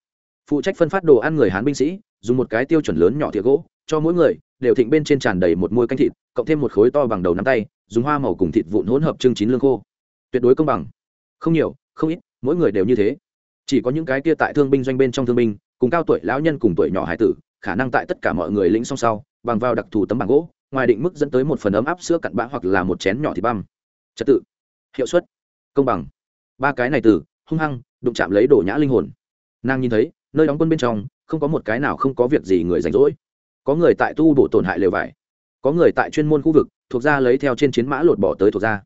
Phụ trách phân phát đồ ăn người hán binh sĩ, dùng một cái tiêu chuẩn lớn nhỏ thìa gỗ, cho mỗi người, đều thịnh bên trên tràn đầy một môi canh thịt, cộng thêm một khối to bằng đầu nắm tay, dùng hoa màu cùng thịt vụn hỗn hợp trưng chín lương khô. Tuyệt đối công bằng. Không nhiều, không ít, mỗi người đều như thế. Chỉ có những cái kia tại thương binh doanh bên trong thương binh, cùng cao tuổi lão nhân cùng tuổi nhỏ hải tử, khả năng tại tất cả mọi người lĩnh song sau, bằng vào đặc thù tấm bảng gỗ ngoài định mức dẫn tới một phần ấm áp sữa cặn bã hoặc là một chén nhỏ thịt băm. Trật tự. Hiệu suất. Công bằng. Ba cái này từ, hung hăng, đụng chạm lấy đổ nhã linh hồn. Nàng nhìn thấy, nơi đóng quân bên trong, không có một cái nào không có việc gì người rảnh rỗi. Có người tại tu bổ tổn hại lều vải. Có người tại chuyên môn khu vực, thuộc ra lấy theo trên chiến mã lột bỏ tới thuộc ra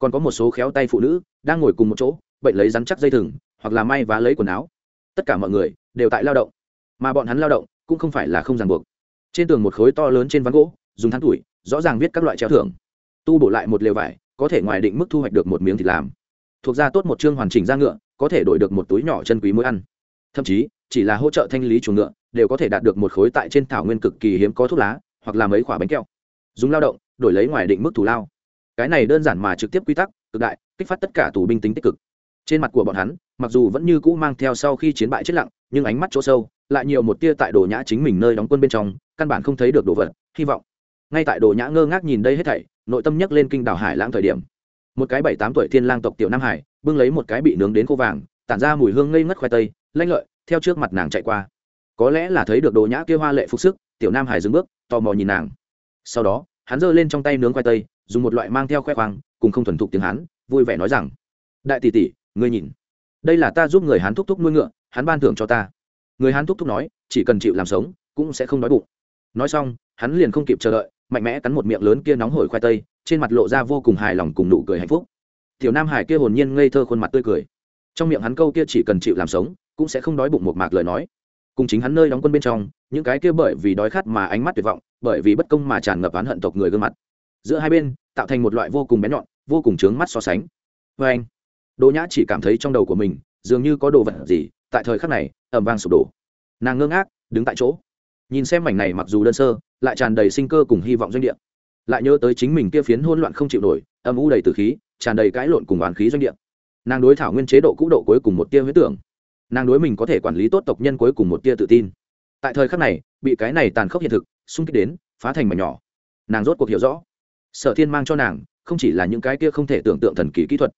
còn có một số khéo tay phụ nữ, đang ngồi cùng một chỗ, bệnh lấy rắn chắc dây thừng, hoặc là may vá lấy quần áo. Tất cả mọi người, đều tại lao động. Mà bọn hắn lao động, cũng không phải là không ràng buộc. Trên tường một khối to lớn trên ván gỗ dùng tháng tuổi, rõ ràng viết các loại treo thưởng. Tu bổ lại một lều vải, có thể ngoài định mức thu hoạch được một miếng thịt làm. Thuộc ra tốt một chương hoàn chỉnh ra ngựa, có thể đổi được một túi nhỏ chân quý mỗi ăn. Thậm chí, chỉ là hỗ trợ thanh lý chuồng ngựa, đều có thể đạt được một khối tại trên thảo nguyên cực kỳ hiếm có thuốc lá, hoặc là mấy quả bánh kẹo. Dùng lao động, đổi lấy ngoài định mức thù lao. Cái này đơn giản mà trực tiếp quy tắc, cực đại, kích phát tất cả tù binh tính tích cực. Trên mặt của bọn hắn, mặc dù vẫn như cũ mang theo sau khi chiến bại chết lặng, nhưng ánh mắt chỗ sâu, lại nhiều một tia tại đồ nhã chính mình nơi đóng quân bên trong, căn bản không thấy được đồ vật, hy vọng ngay tại đồ nhã ngơ ngác nhìn đây hết thảy, nội tâm nhấc lên kinh đảo hải lãng thời điểm. Một cái bảy tám tuổi thiên lang tộc tiểu nam hải, bưng lấy một cái bị nướng đến khô vàng, tản ra mùi hương ngây ngất khoai tây, lanh lợi, theo trước mặt nàng chạy qua. Có lẽ là thấy được đồ nhã kia hoa lệ phục sức, tiểu nam hải dừng bước, tò mò nhìn nàng. Sau đó, hắn giơ lên trong tay nướng khoai tây, dùng một loại mang theo khoe khoang, cùng không thuần thục tiếng hắn vui vẻ nói rằng, đại tỷ tỷ, ngươi nhìn, đây là ta giúp người hắn thúc thúc nuôi ngựa, hắn ban thưởng cho ta. Người hắn thúc thúc nói, chỉ cần chịu làm sống, cũng sẽ không đói bụng. Nói xong, hắn liền không kịp chờ đợi mạnh mẽ cắn một miệng lớn kia nóng hổi khoai tây, trên mặt lộ ra vô cùng hài lòng cùng nụ cười hạnh phúc. Tiểu nam hải kia hồn nhiên ngây thơ khuôn mặt tươi cười. Trong miệng hắn câu kia chỉ cần chịu làm sống, cũng sẽ không đói bụng một mạc lời nói. Cùng chính hắn nơi đóng quân bên trong, những cái kia bởi vì đói khát mà ánh mắt tuyệt vọng, bởi vì bất công mà tràn ngập oán hận tộc người gương mặt. Giữa hai bên, tạo thành một loại vô cùng bén nhọn, vô cùng trướng mắt so sánh. Vê anh, đỗ nhã chỉ cảm thấy trong đầu của mình, dường như có đồ vật gì, tại thời khắc này ẩm vang sụp đổ. Nàng ngơ ngác, đứng tại chỗ. Nhìn xem mảnh này mặc dù đơn sơ lại tràn đầy sinh cơ cùng hy vọng doanh địa. Lại nhớ tới chính mình kia phiến hỗn loạn không chịu nổi, âm u đầy từ khí, tràn đầy cãi lộn cùng oán khí doanh địa. Nàng đối thảo nguyên chế độ cũ độ cuối cùng một tia huyết tưởng. Nàng đối mình có thể quản lý tốt tộc nhân cuối cùng một tia tự tin. Tại thời khắc này, bị cái này tàn khốc hiện thực, xung kích đến, phá thành mảnh nhỏ. Nàng rốt cuộc hiểu rõ, sở thiên mang cho nàng, không chỉ là những cái kia không thể tưởng tượng thần kỳ kỹ thuật.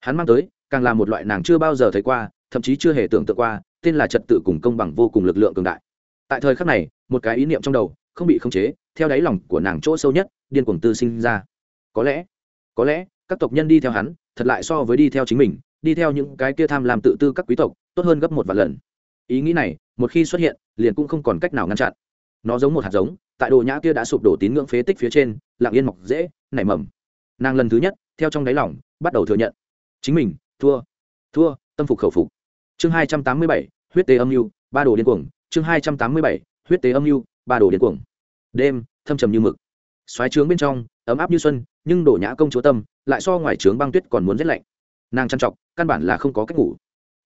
Hắn mang tới, càng là một loại nàng chưa bao giờ thấy qua, thậm chí chưa hề tưởng tượng qua, tên là trật tự cùng công bằng vô cùng lực lượng cường đại. Tại thời khắc này, một cái ý niệm trong đầu không bị khống chế, theo đáy lòng của nàng chỗ sâu nhất, điên cuồng tư sinh ra. Có lẽ có lẽ, các tộc nhân đi theo hắn, thật lại so với đi theo chính mình, đi theo những cái kia tham làm tự tư các quý tộc, tốt hơn gấp một vài lần. Ý nghĩ này, một khi xuất hiện, liền cũng không còn cách nào ngăn chặn. Nó giống một hạt giống, tại đồ nhã kia đã sụp đổ tín ngưỡng phế tích phía trên, lặng yên mọc dễ, nảy mầm. Nàng lần thứ nhất, theo trong đáy lòng, bắt đầu thừa nhận. Chính mình, thua thua, tâm phục khẩu phục. Chương hai trăm tám mươi bảy, huyết tế âm mưu, ba đồ điên cuồng. Chương hai trăm tám mươi bảy, huyết tế âm mưu, ba đồ điên cuồng đêm, thâm trầm như mực. Xoáy trướng bên trong, ấm áp như xuân, nhưng đổ nhã công chúa tâm, lại so ngoài trướng băng tuyết còn muốn rét lạnh. Nàng chăn trọc, căn bản là không có cách ngủ.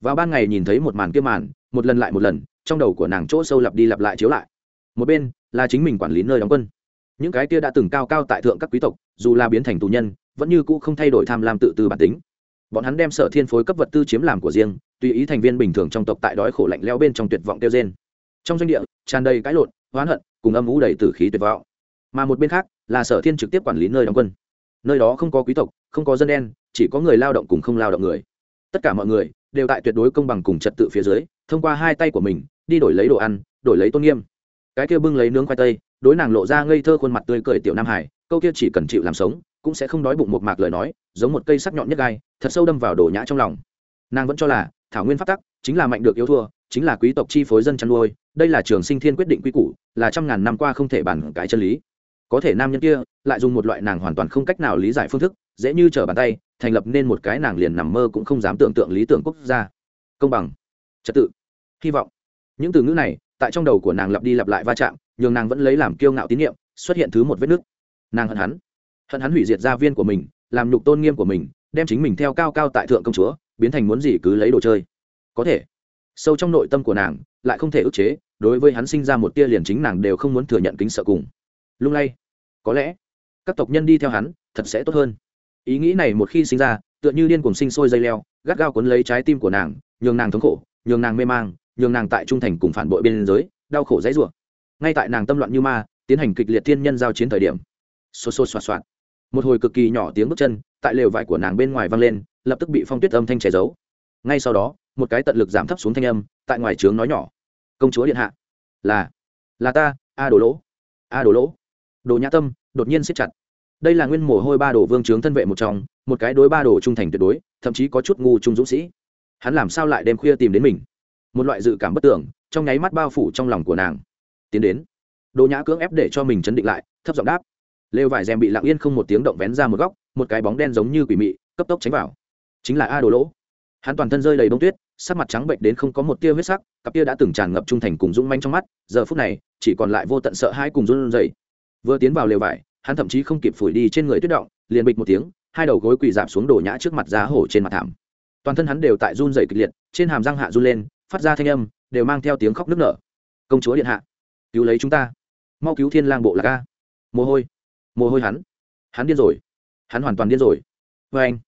Vào ban ngày nhìn thấy một màn kia màn, một lần lại một lần, trong đầu của nàng chỗ sâu lặp đi lặp lại chiếu lại. Một bên, là chính mình quản lý nơi đóng quân. Những cái kia đã từng cao cao tại thượng các quý tộc, dù là biến thành tù nhân, vẫn như cũ không thay đổi tham lam tự tư bản tính. Bọn hắn đem sở thiên phối cấp vật tư chiếm làm của riêng, tùy ý thành viên bình thường trong tộc tại đói khổ lạnh leo bên trong tuyệt vọng tiêu trên trong doanh địa, tràn đầy cãi lộn hoán hận cùng âm ú đầy tử khí tuyệt vọng. Mà một bên khác, là sở thiên trực tiếp quản lý nơi đóng quân. Nơi đó không có quý tộc, không có dân đen, chỉ có người lao động cùng không lao động người. Tất cả mọi người đều tại tuyệt đối công bằng cùng trật tự phía dưới, thông qua hai tay của mình, đi đổi lấy đồ ăn, đổi lấy tôn nghiêm. Cái kia bưng lấy nướng khoai tây, đối nàng lộ ra ngây thơ khuôn mặt tươi cười tiểu nam hải, câu kia chỉ cần chịu làm sống, cũng sẽ không đói bụng một mạc lời nói, giống một cây sắc nhọn nhất gai, thật sâu đâm vào đồ nhã trong lòng. Nàng vẫn cho là, thảo nguyên phát tắc chính là mạnh được yếu thua chính là quý tộc chi phối dân chăn nuôi, đây là trường sinh thiên quyết định quy củ, là trăm ngàn năm qua không thể bàn cái chân lý. Có thể nam nhân kia lại dùng một loại nàng hoàn toàn không cách nào lý giải phương thức, dễ như trở bàn tay, thành lập nên một cái nàng liền nằm mơ cũng không dám tưởng tượng lý tưởng quốc gia. Công bằng, trật tự, hy vọng. Những từ ngữ này, tại trong đầu của nàng lặp đi lặp lại va chạm, nhường nàng vẫn lấy làm kiêu ngạo tín nhiệm xuất hiện thứ một vết nứt. Nàng hận hắn hận hắn hủy diệt gia viên của mình, làm nhục tôn nghiêm của mình, đem chính mình theo cao cao tại thượng công chúa, biến thành muốn gì cứ lấy đồ chơi. Có thể sâu trong nội tâm của nàng, lại không thể ức chế, đối với hắn sinh ra một tia liền chính nàng đều không muốn thừa nhận kính sợ cùng. Lung lay. Có lẽ, các tộc nhân đi theo hắn, thật sẽ tốt hơn. Ý nghĩ này một khi sinh ra, tựa như điên cùng sinh sôi dây leo, gắt gao cuốn lấy trái tim của nàng, nhường nàng thống khổ, nhường nàng mê mang, nhường nàng tại trung thành cùng phản bội bên giới, đau khổ dãy rủa. Ngay tại nàng tâm loạn như ma, tiến hành kịch liệt thiên nhân giao chiến thời điểm. Xô xô xoạt xoạt. Một hồi cực kỳ nhỏ tiếng bước chân, tại lều vải của nàng bên ngoài vang lên, lập tức bị phong tuyết âm thanh che giấu ngay sau đó, một cái tận lực giảm thấp xuống thanh âm, tại ngoài trướng nói nhỏ. Công chúa điện hạ. Là là ta, a đồ lỗ. A đồ lỗ? Đồ nhã tâm đột nhiên siết chặt. Đây là nguyên mồ hôi ba đồ vương trướng thân vệ một trong, một cái đối ba đồ trung thành tuyệt đối, thậm chí có chút ngu trung dũng sĩ. Hắn làm sao lại đêm khuya tìm đến mình? Một loại dự cảm bất tưởng, trong nháy mắt bao phủ trong lòng của nàng. Tiến đến. Đồ nhã cưỡng ép để cho mình chấn định lại, thấp giọng đáp. Lều vải rèm bị lặng yên không một tiếng động vén ra một góc, một cái bóng đen giống như quỷ mị, cấp tốc tránh vào. Chính là a đồ lỗ hắn toàn thân rơi đầy bông tuyết, sắc mặt trắng bệnh đến không có một tia huyết sắc, cặp tia đã từng tràn ngập trung thành cùng dũng manh trong mắt, giờ phút này, chỉ còn lại vô tận sợ hai cùng run rẩy. Vừa tiến vào lều vải, hắn thậm chí không kịp phủi đi trên người tuyết động, liền bịch một tiếng, hai đầu gối quỳ dạp xuống đổ nhã trước mặt giá hổ trên mặt thảm. Toàn thân hắn đều tại run rẩy kịch liệt, trên hàm răng hạ run lên, phát ra thanh âm, đều mang theo tiếng khóc nức nở. Công chúa điện hạ, cứu lấy chúng ta. Mau cứu thiên lang bộ là ca mồ hôi mồ hôi hắn. Hắn điên rồi. Hắn hoàn toàn điên rồi. Vê anh.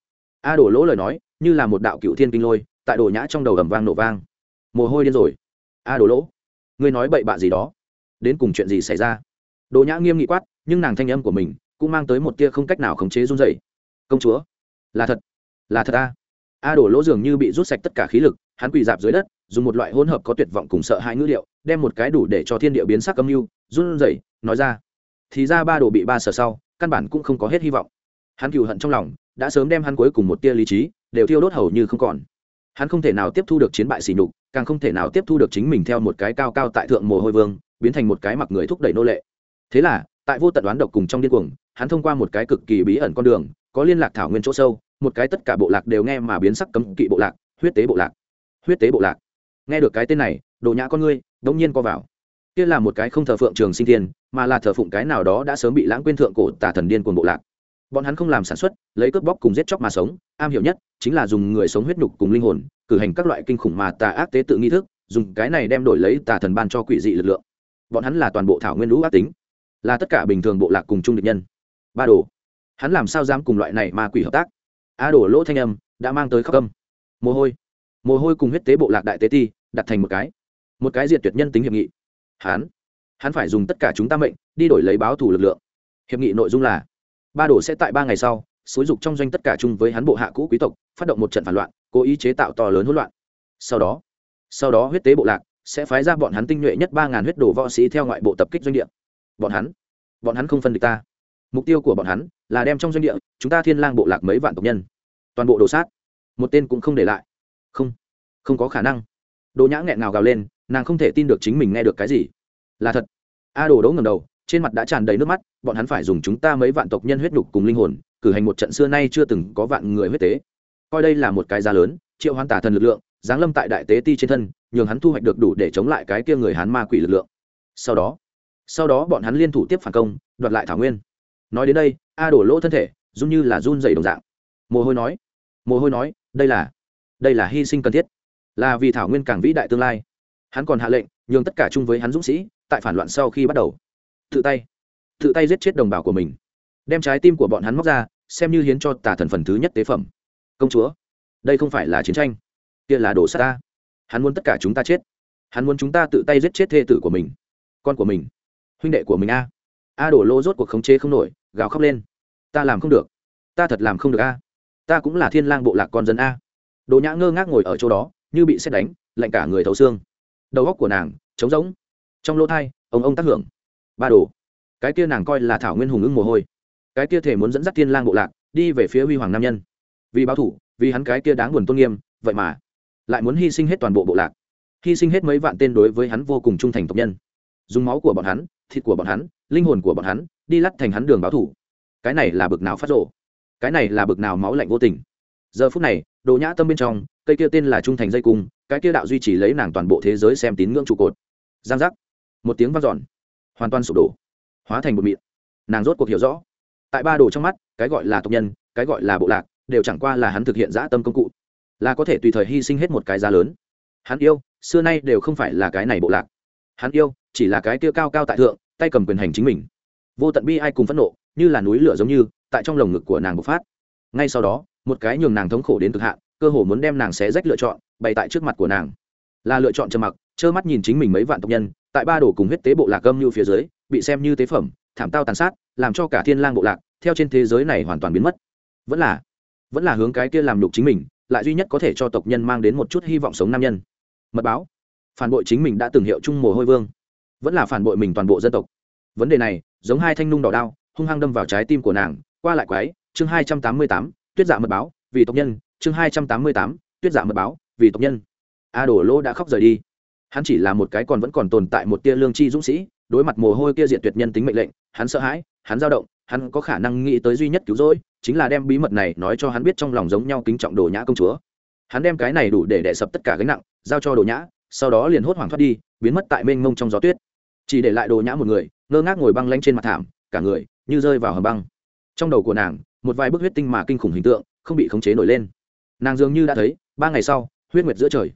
A đổ lỗ lời nói như là một đạo cựu thiên kinh lôi, tại đồ nhã trong đầu ầm vang nổ vang. Mồ hôi điên rồi. A đồ lỗ, ngươi nói bậy bạ gì đó? Đến cùng chuyện gì xảy ra? Đồ nhã nghiêm nghị quát, nhưng nàng thanh âm của mình cũng mang tới một tia không cách nào khống chế run dậy công chúa, là thật là thật a. A đổ lỗ dường như bị rút sạch tất cả khí lực, hắn quỳ dạp dưới đất, dùng một loại hỗn hợp có tuyệt vọng cùng sợ hãi ngữ liệu đem một cái đủ để cho thiên địa biến sắc âm mưu, run rẩy, nói ra. Thì ra ba đồ bị ba sở sau, căn bản cũng không có hết hy vọng. Hắn cựu hận trong lòng, đã sớm đem hắn cuối cùng một tia lý trí đều thiêu đốt hầu như không còn. Hắn không thể nào tiếp thu được chiến bại sỉ nhục, càng không thể nào tiếp thu được chính mình theo một cái cao cao tại thượng mồ hôi vương, biến thành một cái mặc người thúc đẩy nô lệ. Thế là, tại vô tận đoán độc cùng trong điên cuồng, hắn thông qua một cái cực kỳ bí ẩn con đường, có liên lạc thảo nguyên chỗ sâu, một cái tất cả bộ lạc đều nghe mà biến sắc cấm kỵ bộ lạc, huyết tế bộ lạc. Huyết tế bộ lạc. Nghe được cái tên này, đồ nhã con ngươi đông nhiên co vào. Kia là một cái không thờ phượng trường sinh thiên, mà là thờ phụng cái nào đó đã sớm bị lãng quên thượng cổ tà thần điên cuồng bộ lạc bọn hắn không làm sản xuất, lấy cướp bóc cùng giết chóc mà sống, am hiểu nhất chính là dùng người sống huyết nhục cùng linh hồn, cử hành các loại kinh khủng mà tà ác tế tự nghi thức, dùng cái này đem đổi lấy tà thần ban cho quỷ dị lực lượng. Bọn hắn là toàn bộ thảo nguyên lũ ác tính, là tất cả bình thường bộ lạc cùng chung địch nhân. Ba đồ. Hắn làm sao dám cùng loại này ma quỷ hợp tác? A đổ lỗ thanh âm đã mang tới khóc âm. Mồ hôi. Mồ hôi cùng huyết tế bộ lạc đại tế ti đặt thành một cái. Một cái diệt tuyệt nhân tính hiệp nghị. Hắn. Hắn phải dùng tất cả chúng ta mệnh đi đổi lấy báo thủ lực lượng. Hiệp nghị nội dung là ba đồ sẽ tại ba ngày sau, xúi dục trong doanh tất cả chung với hắn bộ hạ cũ quý tộc, phát động một trận phản loạn, cố ý chế tạo to lớn hỗn loạn. Sau đó sau đó huyết tế bộ lạc sẽ phái ra bọn hắn tinh nhuệ nhất ba ngàn huyết đồ võ sĩ theo ngoại bộ tập kích doanh địa. Bọn hắn bọn hắn không phân địch ta. Mục tiêu của bọn hắn là đem trong doanh địa chúng ta thiên lang bộ lạc mấy vạn tộc nhân, toàn bộ đồ sát. Một tên cũng không để lại. Không không có khả năng. Đồ nhã nghẹn ngào gào lên, nàng không thể tin được chính mình nghe được cái gì. Là thật. A đồ đỗ ngầm đầu trên mặt đã tràn đầy nước mắt, bọn hắn phải dùng chúng ta mấy vạn tộc nhân huyết nhục cùng linh hồn, cử hành một trận xưa nay chưa từng có vạn người huyết tế. Coi đây là một cái giá lớn, triệu hoán tả thần lực lượng, giáng lâm tại đại tế ti trên thân, nhường hắn thu hoạch được đủ để chống lại cái kia người hắn ma quỷ lực lượng. Sau đó sau đó bọn hắn liên thủ tiếp phản công, đoạt lại thảo nguyên. Nói đến đây, a đổ lỗ thân thể run như là run dày đồng dạng. Mồ hôi nói, mồ hôi nói, đây là đây là hy sinh cần thiết. Là vì thảo nguyên càng vĩ đại tương lai. Hắn còn hạ lệnh, nhường tất cả chung với hắn dũng sĩ, tại phản loạn sau khi bắt đầu tự tay tự tay giết chết đồng bào của mình. Đem trái tim của bọn hắn móc ra, xem như hiến cho tà thần phần thứ nhất tế phẩm. Công chúa, đây không phải là chiến tranh. Kia là đồ sát ta. Hắn muốn tất cả chúng ta chết. Hắn muốn chúng ta tự tay giết chết thê tử của mình, con của mình, huynh đệ của mình a. A đổ lô rốt cuộc khống chế không nổi, gào khóc lên. Ta làm không được. Ta thật làm không được a. Ta cũng là thiên lang bộ lạc con dân a. Đồ nhã ngơ ngác ngồi ở chỗ đó, như bị xét đánh, lạnh cả người thấu xương. Đầu góc của nàng trống rỗng. Trong lỗ thai, ông ông tác hưởng ba đồ. Cái kia nàng coi là thảo nguyên hùng ưng mồ hôi. Cái kia thể muốn dẫn dắt thiên lang bộ lạc, đi về phía huy hoàng nam nhân. Vì báo thủ, vì hắn cái kia đáng buồn tôn nghiêm, vậy mà lại muốn hy sinh hết toàn bộ bộ lạc. Hy sinh hết mấy vạn tên đối với hắn vô cùng trung thành tộc nhân. Dùng máu của bọn hắn, thịt của bọn hắn, linh hồn của bọn hắn, đi lắt thành hắn đường báo thủ. Cái này là bực nào phát rộ cái này là bực nào máu lạnh vô tình? Giờ phút này, đồ nhã tâm bên trong, cây kia tên là trung thành dây cung, cái kia đạo duy trì lấy nàng toàn bộ thế giới xem tín ngưỡng trụ cột. Giang giác. Một tiếng vang dọn hoàn toàn sụp đổ, hóa thành một mịn. Nàng rốt cuộc hiểu rõ, tại ba đồ trong mắt, cái gọi là tộc nhân, cái gọi là bộ lạc, đều chẳng qua là hắn thực hiện dã tâm công cụ, là có thể tùy thời hy sinh hết một cái giá lớn. Hắn yêu, xưa nay đều không phải là cái này bộ lạc. Hắn yêu, chỉ là cái kia cao cao tại thượng, tay cầm quyền hành chính mình. Vô tận bi ai cùng phẫn nộ, như là núi lửa giống như, tại trong lồng ngực của nàng bộc phát. Ngay sau đó, một cái nhường nàng thống khổ đến cực hạn, cơ hồ muốn đem nàng xé rách lựa chọn, bày tại trước mặt của nàng. Là lựa chọn trầm mặc, trơ mắt nhìn chính mình mấy vạn tộc nhân tại ba đồ cùng huyết tế bộ lạc âm như phía dưới, bị xem như tế phẩm, thảm tao tàn sát, làm cho cả thiên lang bộ lạc, theo trên thế giới này hoàn toàn biến mất. Vẫn là vẫn là hướng cái kia làm nhục chính mình, lại duy nhất có thể cho tộc nhân mang đến một chút hy vọng sống nam nhân. Mật báo. Phản bội chính mình đã từng hiệu chung mồ hôi vương. Vẫn là phản bội mình toàn bộ dân tộc. Vấn đề này, giống hai thanh nung đỏ đao, hung hăng đâm vào trái tim của nàng, qua lại quái, chương hai trăm tám mươi tám, tuyết dạ mật báo, vì tộc nhân, chương hai trăm tám mươi tám, tuyết dạ mật báo, vì tộc nhân. A đổ lô đã khóc rời đi hắn chỉ là một cái còn vẫn còn tồn tại một tia lương chi dũng sĩ, đối mặt mồ hôi kia diệt tuyệt nhân tính mệnh lệnh, hắn sợ hãi, hắn dao động, hắn có khả năng nghĩ tới duy nhất cứu rỗi, chính là đem bí mật này nói cho hắn biết trong lòng giống nhau kính trọng đồ nhã công chúa. Hắn đem cái này đủ để đè sập tất cả gánh nặng, giao cho đồ nhã, sau đó liền hốt hoảng thoát đi, biến mất tại mênh mông trong gió tuyết. Chỉ để lại đồ nhã một người, ngơ ngác ngồi băng lanh trên mặt thảm, cả người như rơi vào hầm băng. Trong đầu của nàng, một vài bức huyết tinh mà kinh khủng hình tượng không bị khống chế nổi lên. Nàng dường như đã thấy, ba ngày sau, huyết nguyệt giữa trời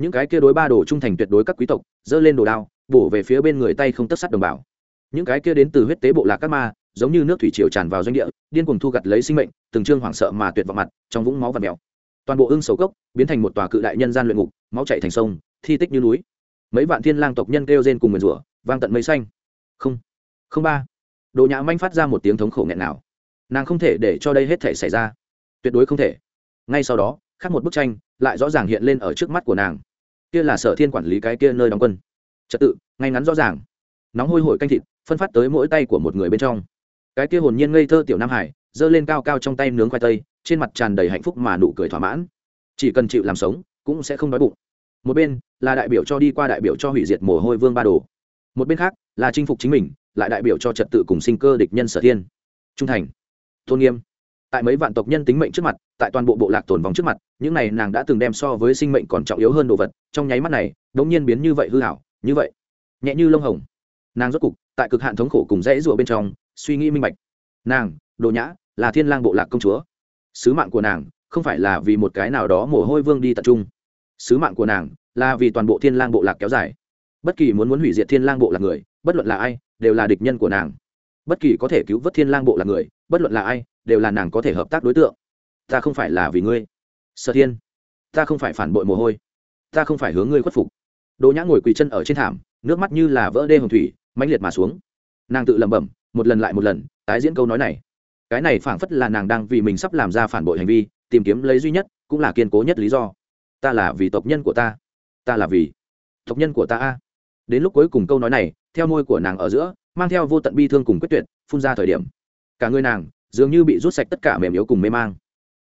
những cái kia đối ba đồ trung thành tuyệt đối các quý tộc, giơ lên đồ đao, bổ về phía bên người tay không tất sắt đồng bào. Những cái kia đến từ huyết tế bộ lạc các ma, giống như nước thủy triều tràn vào doanh địa, điên cuồng thu gặt lấy sinh mệnh, từng trương hoảng sợ mà tuyệt vọng mặt, trong vũng máu và mèo. Toàn bộ ưng sầu cốc, biến thành một tòa cự đại nhân gian luyện ngục, máu chạy thành sông, thi tích như núi. Mấy vạn thiên lang tộc nhân kêu rên cùng nguyền rủa, vang tận mây xanh. Không không ba. Đồ nhã manh phát ra một tiếng thống khổ nghẹn nào nàng không thể để cho đây hết thể xảy ra. Tuyệt đối không thể. Ngay sau đó, khác một bức tranh, lại rõ ràng hiện lên ở trước mắt của nàng kia là sở thiên quản lý cái kia nơi đóng quân. Trật tự, ngay ngắn rõ ràng. Nóng hôi hổi canh thịt, phân phát tới mỗi tay của một người bên trong. Cái kia hồn nhiên ngây thơ tiểu nam hải, giơ lên cao cao trong tay nướng khoai tây, trên mặt tràn đầy hạnh phúc mà nụ cười thỏa mãn. Chỉ cần chịu làm sống, cũng sẽ không đói bụng. Một bên, là đại biểu cho đi qua đại biểu cho hủy diệt mồ hôi vương ba đồ. Một bên khác, là chinh phục chính mình, lại đại biểu cho trật tự cùng sinh cơ địch nhân sở thiên. Trung thành, tôn nghiêm tại mấy vạn tộc nhân tính mệnh trước mặt, tại toàn bộ bộ lạc tồn vong trước mặt, những này nàng đã từng đem so với sinh mệnh còn trọng yếu hơn đồ vật, trong nháy mắt này đ ỗ n g nhiên biến như vậy hư hảo như vậy, nhẹ như lông hồng. Nàng rốt cục, tại cực hạn thống khổ cùng rẽ rụa bên trong, suy nghĩ minh bạch. Nàng, đồ nhã, là thiên lang bộ lạc công chúa. Sứ mạng của nàng, không phải là vì một cái nào đó mồ hôi vương đi tập trung. Sứ mạng của nàng, là vì toàn bộ thiên lang bộ lạc kéo dài. Bất kỳ muốn muốn hủy diệt thiên lang bộ lạc người, bất luận là ai, đều là địch nhân của nàng. Bất kỳ có thể cứu vớt thiên lang bộ lạc người, bất luận là ai đều là nàng có thể hợp tác đối tượng. Ta không phải là vì ngươi. Sở thiên, ta không phải phản bội mồ hôi. Ta không phải hướng ngươi khuất phục. Đỗ nhã ngồi quỳ chân ở trên thảm, nước mắt như là vỡ đê hồng thủy, mãnh liệt mà xuống. Nàng tự lẩm bẩm, một lần lại một lần, tái diễn câu nói này. Cái này phảng phất là nàng đang vì mình sắp làm ra phản bội hành vi, tìm kiếm lấy duy nhất, cũng là kiên cố nhất lý do. Ta là vì tộc nhân của ta. Ta là vì tộc nhân của ta a. Đến lúc cuối cùng câu nói này, theo môi của nàng ở giữa, mang theo vô tận bi thương cùng quyết tuyệt, phun ra thời điểm. Cả người nàng dường như bị rút sạch tất cả mềm yếu cùng mê mang.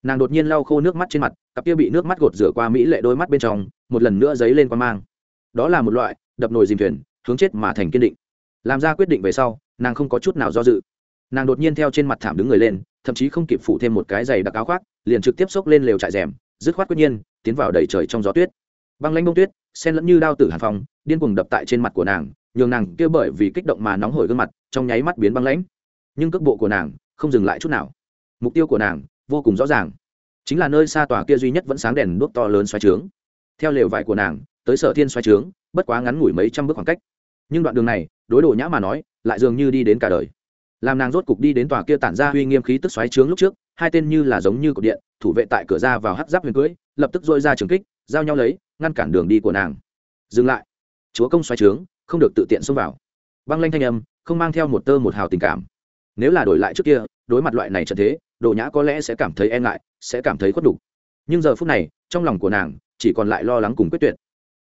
Nàng đột nhiên lau khô nước mắt trên mặt, cặp kia bị nước mắt gột rửa qua mỹ lệ đôi mắt bên trong, một lần nữa dấy lên qua mang. Đó là một loại, đập nồi dìm thuyền, hướng chết mà thành kiên định. Làm ra quyết định về sau, nàng không có chút nào do dự. Nàng đột nhiên theo trên mặt thảm đứng người lên, thậm chí không kịp phủ thêm một cái giày đặc áo khoác, liền trực tiếp xốc lên lều trại rèm, dứt khoát quyết nhiên, tiến vào đầy trời trong gió tuyết. Băng lanh bông tuyết sen lẫn như đao tử hàn phong, điên cuồng đập tại trên mặt của nàng, nhường nàng kia bởi vì kích động mà nóng hổi gương mặt, trong nháy mắt biến băng lãnh. Nhưng cước bộ của nàng không dừng lại chút nào. Mục tiêu của nàng vô cùng rõ ràng. Chính là nơi xa tòa kia duy nhất vẫn sáng đèn đuốc to lớn xoáy trướng. Theo lều vải của nàng, tới sở thiên xoáy trướng, bất quá ngắn ngủi mấy trăm bước khoảng cách. Nhưng đoạn đường này, đối đồ nhã mà nói, lại dường như đi đến cả đời. Làm nàng rốt cục đi đến tòa kia tản ra uy nghiêm khí tức xoáy trướng lúc trước, hai tên như là giống như cột điện, thủ vệ tại cửa ra vào hắt giáp huyền cưới, lập tức dội ra trường kích, giao nhau lấy, ngăn cản đường đi của nàng. Dừng lại. Chúa công xoáy trướng, không được tự tiện xông vào. Băng lanh thanh âm, không mang theo một tơ một hào tình cảm nếu là đổi lại trước kia, đối mặt loại này trận thế, đồ nhã có lẽ sẽ cảm thấy e ngại, sẽ cảm thấy khuất đục nhưng giờ phút này, trong lòng của nàng chỉ còn lại lo lắng cùng quyết tuyệt.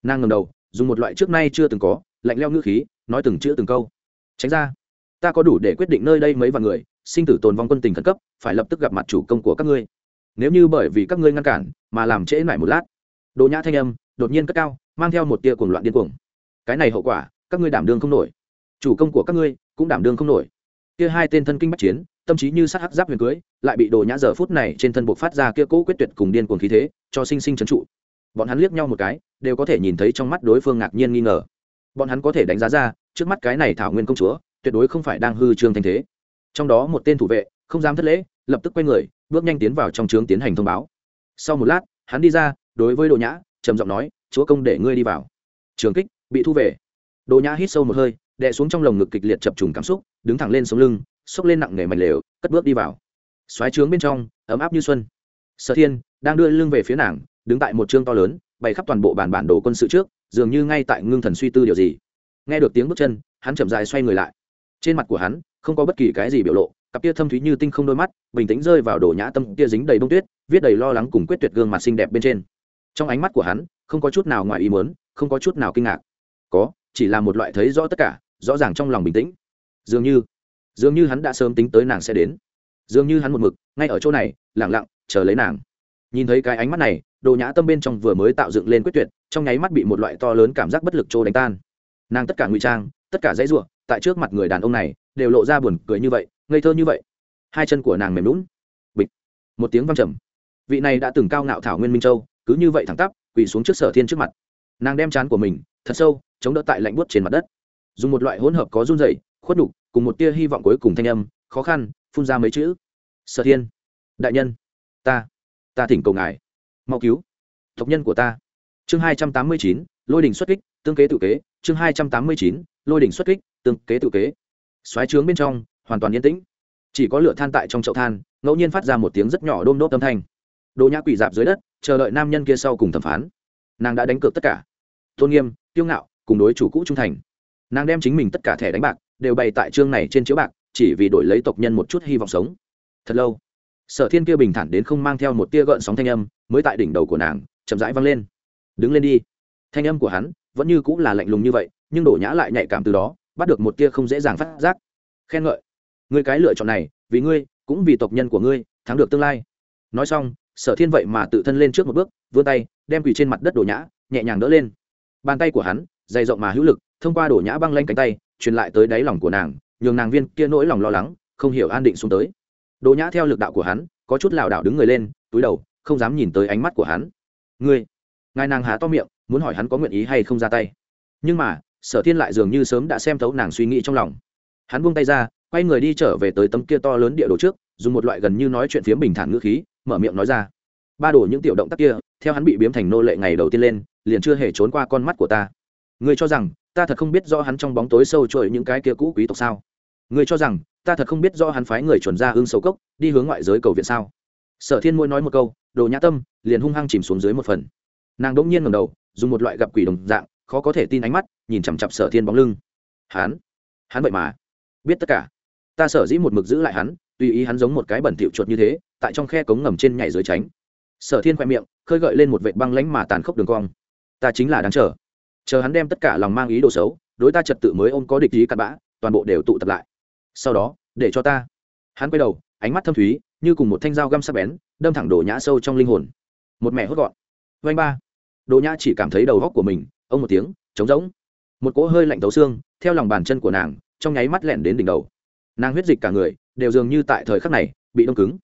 Nàng ngầm đầu, dùng một loại trước nay chưa từng có, lạnh leo ngữ khí, nói từng chữ từng câu. Tránh ra. Ta có đủ để quyết định nơi đây mấy vạn người, sinh tử tồn vong quân tình khẩn cấp, phải lập tức gặp mặt chủ công của các ngươi. Nếu như bởi vì các ngươi ngăn cản, mà làm trễ lại một lát. Đồ nhã thanh âm đột nhiên cất cao, mang theo một tia cuồng loạn điên cuồng. Cái này hậu quả, các ngươi đảm đương không nổi. Chủ công của các ngươi cũng đảm đương không nổi kia hai tên thân kinh bách chiến, tâm trí như sát hắc giáp huyền cưới, lại bị đồ nhã giờ phút này trên thân buộc phát ra kia cố quyết tuyệt cùng điên cuồng khí thế, cho sinh sinh trấn trụ. Bọn hắn liếc nhau một cái, đều có thể nhìn thấy trong mắt đối phương ngạc nhiên nghi ngờ. Bọn hắn có thể đánh giá ra, trước mắt cái này thảo nguyên công chúa, tuyệt đối không phải đang hư trương thanh thế. Trong đó một tên thủ vệ, không dám thất lễ, lập tức quay người, bước nhanh tiến vào trong trướng tiến hành thông báo. Sau một lát, hắn đi ra, đối với đồ nhã, trầm giọng nói, chúa công để ngươi đi vào. Trường kích, bị thu về. Đồ nhã hít sâu một hơi đè xuống trong lồng ngực kịch liệt chập trùng cảm xúc đứng thẳng lên sống lưng xốc lên nặng nề mảnh lều cất bước đi vào. Xoáy trướng bên trong ấm áp như xuân. Sở thiên đang đưa lưng về phía nàng đứng tại một chương to lớn bày khắp toàn bộ bản bản đồ quân sự trước dường như ngay tại ngưng thần suy tư điều gì. Nghe được tiếng bước chân hắn chậm dài xoay người lại. Trên mặt của hắn không có bất kỳ cái gì biểu lộ cặp tia thâm thúy như tinh không đôi mắt bình tĩnh rơi vào đồ nhã tâm tia dính đầy bông tuyết viết đầy lo lắng cùng quyết tuyệt gương mặt xinh đẹp bên trên. Trong ánh mắt của hắn không có chút nào ngoài ý muốn, không có chút nào kinh ngạc. Có chỉ là một loại thấy rõ tất cả rõ ràng trong lòng bình tĩnh. Dường như dường như hắn đã sớm tính tới nàng sẽ đến. Dường như hắn một mực, ngay ở chỗ này lẳng lặng, chờ lấy nàng. Nhìn thấy cái ánh mắt này, đồ nhã tâm bên trong vừa mới tạo dựng lên quyết tuyệt, trong nháy mắt bị một loại to lớn cảm giác bất lực trô đánh tan. Nàng tất cả ngụy trang, tất cả dãy ruộng, tại trước mặt người đàn ông này, đều lộ ra buồn cười như vậy, ngây thơ như vậy. Hai chân của nàng mềm lún bịch. Một tiếng văng trầm. Vị này đã từng cao ngạo thảo nguyên minh châu, cứ như vậy thẳng tắp, quỳ xuống trước sở thiên trước mặt. Nàng đem chán của mình, thật sâu, chống đỡ tại lạnh buốt trên mặt đất dùng một loại hỗn hợp có run dày khuất đục cùng một tia hy vọng cuối cùng thanh âm, khó khăn, phun ra mấy chữ. Sở thiên, đại nhân, ta ta thỉnh cầu ngài, mau cứu, tộc nhân của ta. Chương hai trăm tám mươi chín, lôi đình xuất kích, tương kế tự kế. Chương hai trăm tám mươi chín, lôi đình xuất kích, tương kế tự kế. Xoáy trướng bên trong, hoàn toàn yên tĩnh. Chỉ có lửa than tại trong chậu than, ngẫu nhiên phát ra một tiếng rất nhỏ đôm đốt âm thanh. Đồ nhã quỷ dạp dưới đất, chờ đợi nam nhân kia sau cùng thẩm phán. Nàng đã đánh cược tất cả. Tôn nghiêm kiêu ngạo, cùng đối chủ cũ trung thành nàng đem chính mình tất cả thẻ đánh bạc đều bày tại chương này trên chiếu bạc, chỉ vì đổi lấy tộc nhân một chút hy vọng sống. Thật lâu, sở thiên kia bình thản đến không mang theo một tia gợn sóng thanh âm, mới tại đỉnh đầu của nàng, chậm rãi vang lên. Đứng lên đi. Thanh âm của hắn vẫn như cũng là lạnh lùng như vậy, nhưng đổ nhã lại nhạy cảm từ đó, bắt được một tia không dễ dàng phát giác. Khen ngợi. Ngươi cái lựa chọn này, vì ngươi, cũng vì tộc nhân của ngươi, thắng được tương lai. Nói xong, sở thiên vậy mà tự thân lên trước một bước, vươn tay, đem quỳ trên mặt đất đổ nhã nhẹ nhàng đỡ lên. Bàn tay của hắn dày rộng mà hữu lực thông qua đổ nhã băng lanh cánh tay, truyền lại tới đáy lòng của nàng, nhường nàng viên kia nỗi lòng lo lắng, không hiểu an định xuống tới. Đổ nhã theo lực đạo của hắn, có chút lảo đảo đứng người lên, túi đầu, không dám nhìn tới ánh mắt của hắn. Ngươi? Ngài nàng há to miệng, muốn hỏi hắn có nguyện ý hay không ra tay. Nhưng mà, sở thiên lại dường như sớm đã xem thấu nàng suy nghĩ trong lòng. Hắn buông tay ra, quay người đi trở về tới tấm kia to lớn địa đồ trước, dùng một loại gần như nói chuyện phiếm bình thản ngữ khí, mở miệng nói ra. Ba đổ những tiểu động tác kia, theo hắn bị biếm thành nô lệ ngày đầu tiên lên, liền chưa hề trốn qua con mắt của ta. Ngươi cho rằng ta thật không biết rõ hắn trong bóng tối sâu trội những cái kia cũ quý tộc sao. Ngươi cho rằng, ta thật không biết rõ hắn phái người chuẩn ra ương sầu cốc, đi hướng ngoại giới cầu viện sao. Sở thiên mỗi nói một câu, đồ nhã tâm, liền hung hăng chìm xuống dưới một phần. Nàng đỗng nhiên ngầm đầu, dùng một loại gặp quỷ đồng dạng, khó có thể tin ánh mắt, nhìn chằm chặp sở thiên bóng lưng. Hắn hắn vậy mà. Biết tất cả. Ta sở dĩ một mực giữ lại hắn, tùy ý hắn giống một cái bẩn thỉu chuột như thế, tại trong khe cống ngầm trên nhảy dưới tránh. Sở thiên khoe miệng, khơi gợi lên một vệ băng lánh mà tàn khốc đường cong. Ta chính là đáng chờ chờ hắn đem tất cả lòng mang ý đồ xấu, đối ta trật tự mới ôm có địch ý cặn bã, toàn bộ đều tụ tập lại. Sau đó, để cho ta. Hắn quay đầu, ánh mắt thâm thúy, như cùng một thanh dao găm sắc bén, đâm thẳng đổ nhã sâu trong linh hồn. Một mẹ hốt gọn. Vanh ba. Đỗ nhã chỉ cảm thấy đầu góc của mình, ông một tiếng, trống rỗng. Một cỗ hơi lạnh tấu xương, theo lòng bàn chân của nàng, trong nháy mắt lẹn đến đỉnh đầu. Nàng huyết dịch cả người, đều dường như tại thời khắc này, bị đông cứng.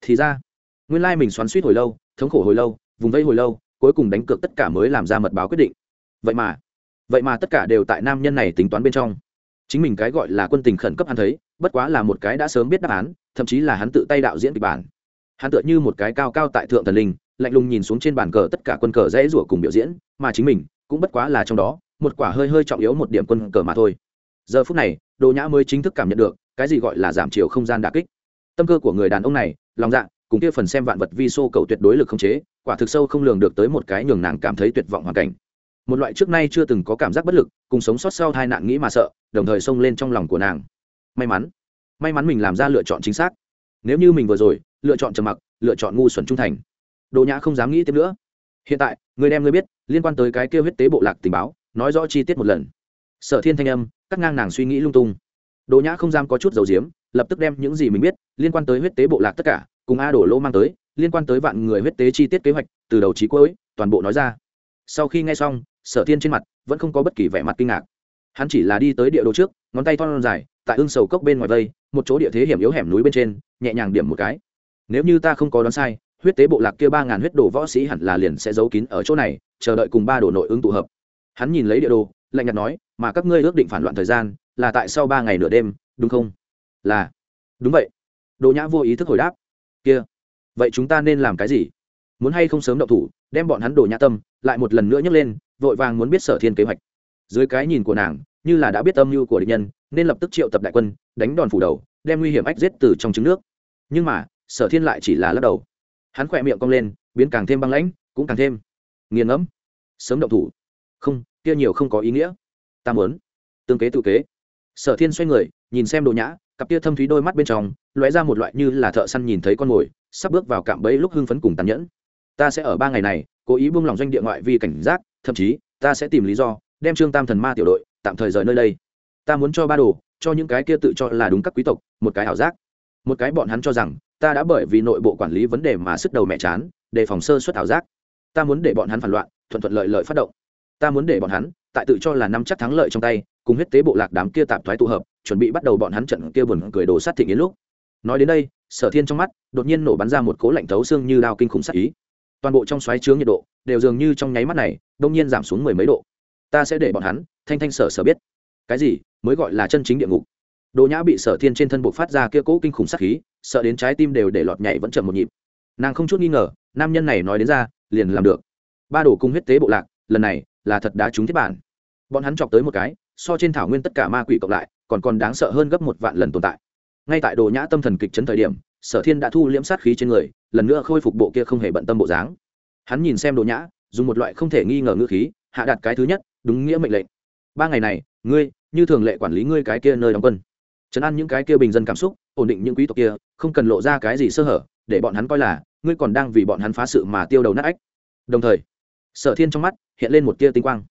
Thì ra, nguyên lai mình xoắn suýt hồi lâu, thống khổ hồi lâu, vùng vây hồi lâu, cuối cùng đánh cược tất cả mới làm ra mật báo quyết định vậy mà vậy mà tất cả đều tại nam nhân này tính toán bên trong. Chính mình cái gọi là quân tình khẩn cấp hắn thấy, bất quá là một cái đã sớm biết đáp án, thậm chí là hắn tự tay đạo diễn kịch bản. Hắn tựa như một cái cao cao tại thượng thần linh, lạnh lùng nhìn xuống trên bàn cờ tất cả quân cờ dễ rủa cùng biểu diễn, mà chính mình cũng bất quá là trong đó, một quả hơi hơi trọng yếu một điểm quân cờ mà thôi. Giờ phút này đồ nhã mới chính thức cảm nhận được, cái gì gọi là giảm chiều không gian đà kích. Tâm cơ của người đàn ông này, lòng dạ cùng kia phần xem vạn vật vi xô cầu tuyệt đối lực không chế, quả thực sâu không lường được tới một cái nhường nàng cảm thấy tuyệt vọng hoàn cảnh một loại trước nay chưa từng có cảm giác bất lực, cùng sống sót sau tai nạn nghĩ mà sợ, đồng thời xông lên trong lòng của nàng. May mắn may mắn mình làm ra lựa chọn chính xác. Nếu như mình vừa rồi, lựa chọn trầm mặc, lựa chọn ngu xuẩn trung thành. Đồ nhã không dám nghĩ tiếp nữa. Hiện tại, người đem người biết, liên quan tới cái kêu huyết tế bộ lạc tình báo, nói rõ chi tiết một lần. Sở thiên thanh âm, cắt ngang nàng suy nghĩ lung tung. Đồ nhã không dám có chút dầu diếm, lập tức đem những gì mình biết, liên quan tới huyết tế bộ lạc tất cả, cùng a đổ lô mang tới, liên quan tới vạn người huyết tế chi tiết kế hoạch, từ đầu trí cuối, toàn bộ nói ra. Sau khi nghe xong sở thiên trên mặt vẫn không có bất kỳ vẻ mặt kinh ngạc. Hắn chỉ là đi tới địa đồ trước, ngón tay thon dài, tại ương sầu cốc bên ngoài vây, một chỗ địa thế hiểm yếu hẻm núi bên trên, nhẹ nhàng điểm một cái. Nếu như ta không có đoán sai, huyết tế bộ lạc kia ba ngàn huyết đồ võ sĩ hẳn là liền sẽ giấu kín ở chỗ này, chờ đợi cùng ba đồ nội ứng tụ hợp. Hắn nhìn lấy địa đồ, lạnh nhạt nói, mà các ngươi ước định phản loạn thời gian, là tại sau ba ngày nửa đêm, đúng không? Là. Đúng vậy. Đồ nhã vô ý thức hồi đáp, kia, vậy chúng ta nên làm cái gì? Muốn hay không sớm đậu thủ, đem bọn hắn đồ nhã tâm lại một lần nữa nhấc lên, vội vàng muốn biết sở thiên kế hoạch. Dưới cái nhìn của nàng, như là đã biết âm mưu của địch nhân, nên lập tức triệu tập đại quân, đánh đòn phủ đầu, đem nguy hiểm ách giết từ trong trứng nước. Nhưng mà, sở thiên lại chỉ là lắc đầu. Hắn khỏe miệng cong lên, biến càng thêm băng lãnh, cũng càng thêm nghiền ngẫm. Sớm động thủ. Không, kia nhiều không có ý nghĩa. Ta muốn tương kế tự kế. Sở thiên xoay người, nhìn xem đồ nhã, cặp kia thâm thúy đôi mắt bên trong, lóe ra một loại như là thợ săn nhìn thấy con mồi, sắp bước vào cạm bẫy lúc hưng phấn cùng tàn nhẫn. Ta sẽ ở ba ngày này cố ý buông lỏng doanh địa ngoại vi cảnh giác, thậm chí, ta sẽ tìm lý do, đem trương tam thần ma tiểu đội tạm thời rời nơi đây. Ta muốn cho ba đồ, cho những cái kia tự cho là đúng các quý tộc, một cái ảo giác. Một cái bọn hắn cho rằng, ta đã bởi vì nội bộ quản lý vấn đề mà sức đầu mẹ chán để phòng sơ suất ảo giác. Ta muốn để bọn hắn phản loạn, thuận thuận lợi lợi phát động. Ta muốn để bọn hắn, tại tự cho là năm chắc thắng lợi trong tay, cùng huyết tế bộ lạc đám kia tạp thoái tụ hợp, chuẩn bị bắt đầu bọn hắn trận kia buồn cười đồ sát thị yến lúc. Nói đến đây, sở thiên trong mắt, đột nhiên nổ bắn ra một cố lạnh thấu xương như đao kinh khủng sát ý toàn bộ trong xoáy chướng nhiệt độ đều dường như trong nháy mắt này đông nhiên giảm xuống mười mấy độ. Ta sẽ để bọn hắn, thanh thanh sở sở biết. Cái gì? Mới gọi là chân chính địa ngục. Đồ nhã bị sở thiên trên thân buộc phát ra kia cỗ kinh khủng sát khí, sợ đến trái tim đều để lọt nhảy vẫn chậm một nhịp. Nàng không chút nghi ngờ, nam nhân này nói đến ra, liền làm được. Ba đồ cung huyết tế bộ lạc, lần này là thật đá trúng thiết bản. Bọn hắn chọc tới một cái, so trên thảo nguyên tất cả ma quỷ cộng lại, còn còn đáng sợ hơn gấp một vạn lần tồn tại. Ngay tại đồ nhã tâm thần kịch chấn thời điểm sở thiên đã thu liễm sát khí trên người, lần nữa khôi phục bộ kia không hề bận tâm bộ dáng. Hắn nhìn xem đồ nhã, dùng một loại không thể nghi ngờ ngữ khí, hạ đặt cái thứ nhất, đúng nghĩa mệnh lệnh. Ba ngày này, ngươi, như thường lệ quản lý ngươi cái kia nơi đóng quân. Chấn an những cái kia bình dân cảm xúc, ổn định những quý tộc kia, không cần lộ ra cái gì sơ hở, để bọn hắn coi là, ngươi còn đang vì bọn hắn phá sự mà tiêu đầu nát ách. Đồng thời, sở thiên trong mắt hiện lên một tia tinh quang.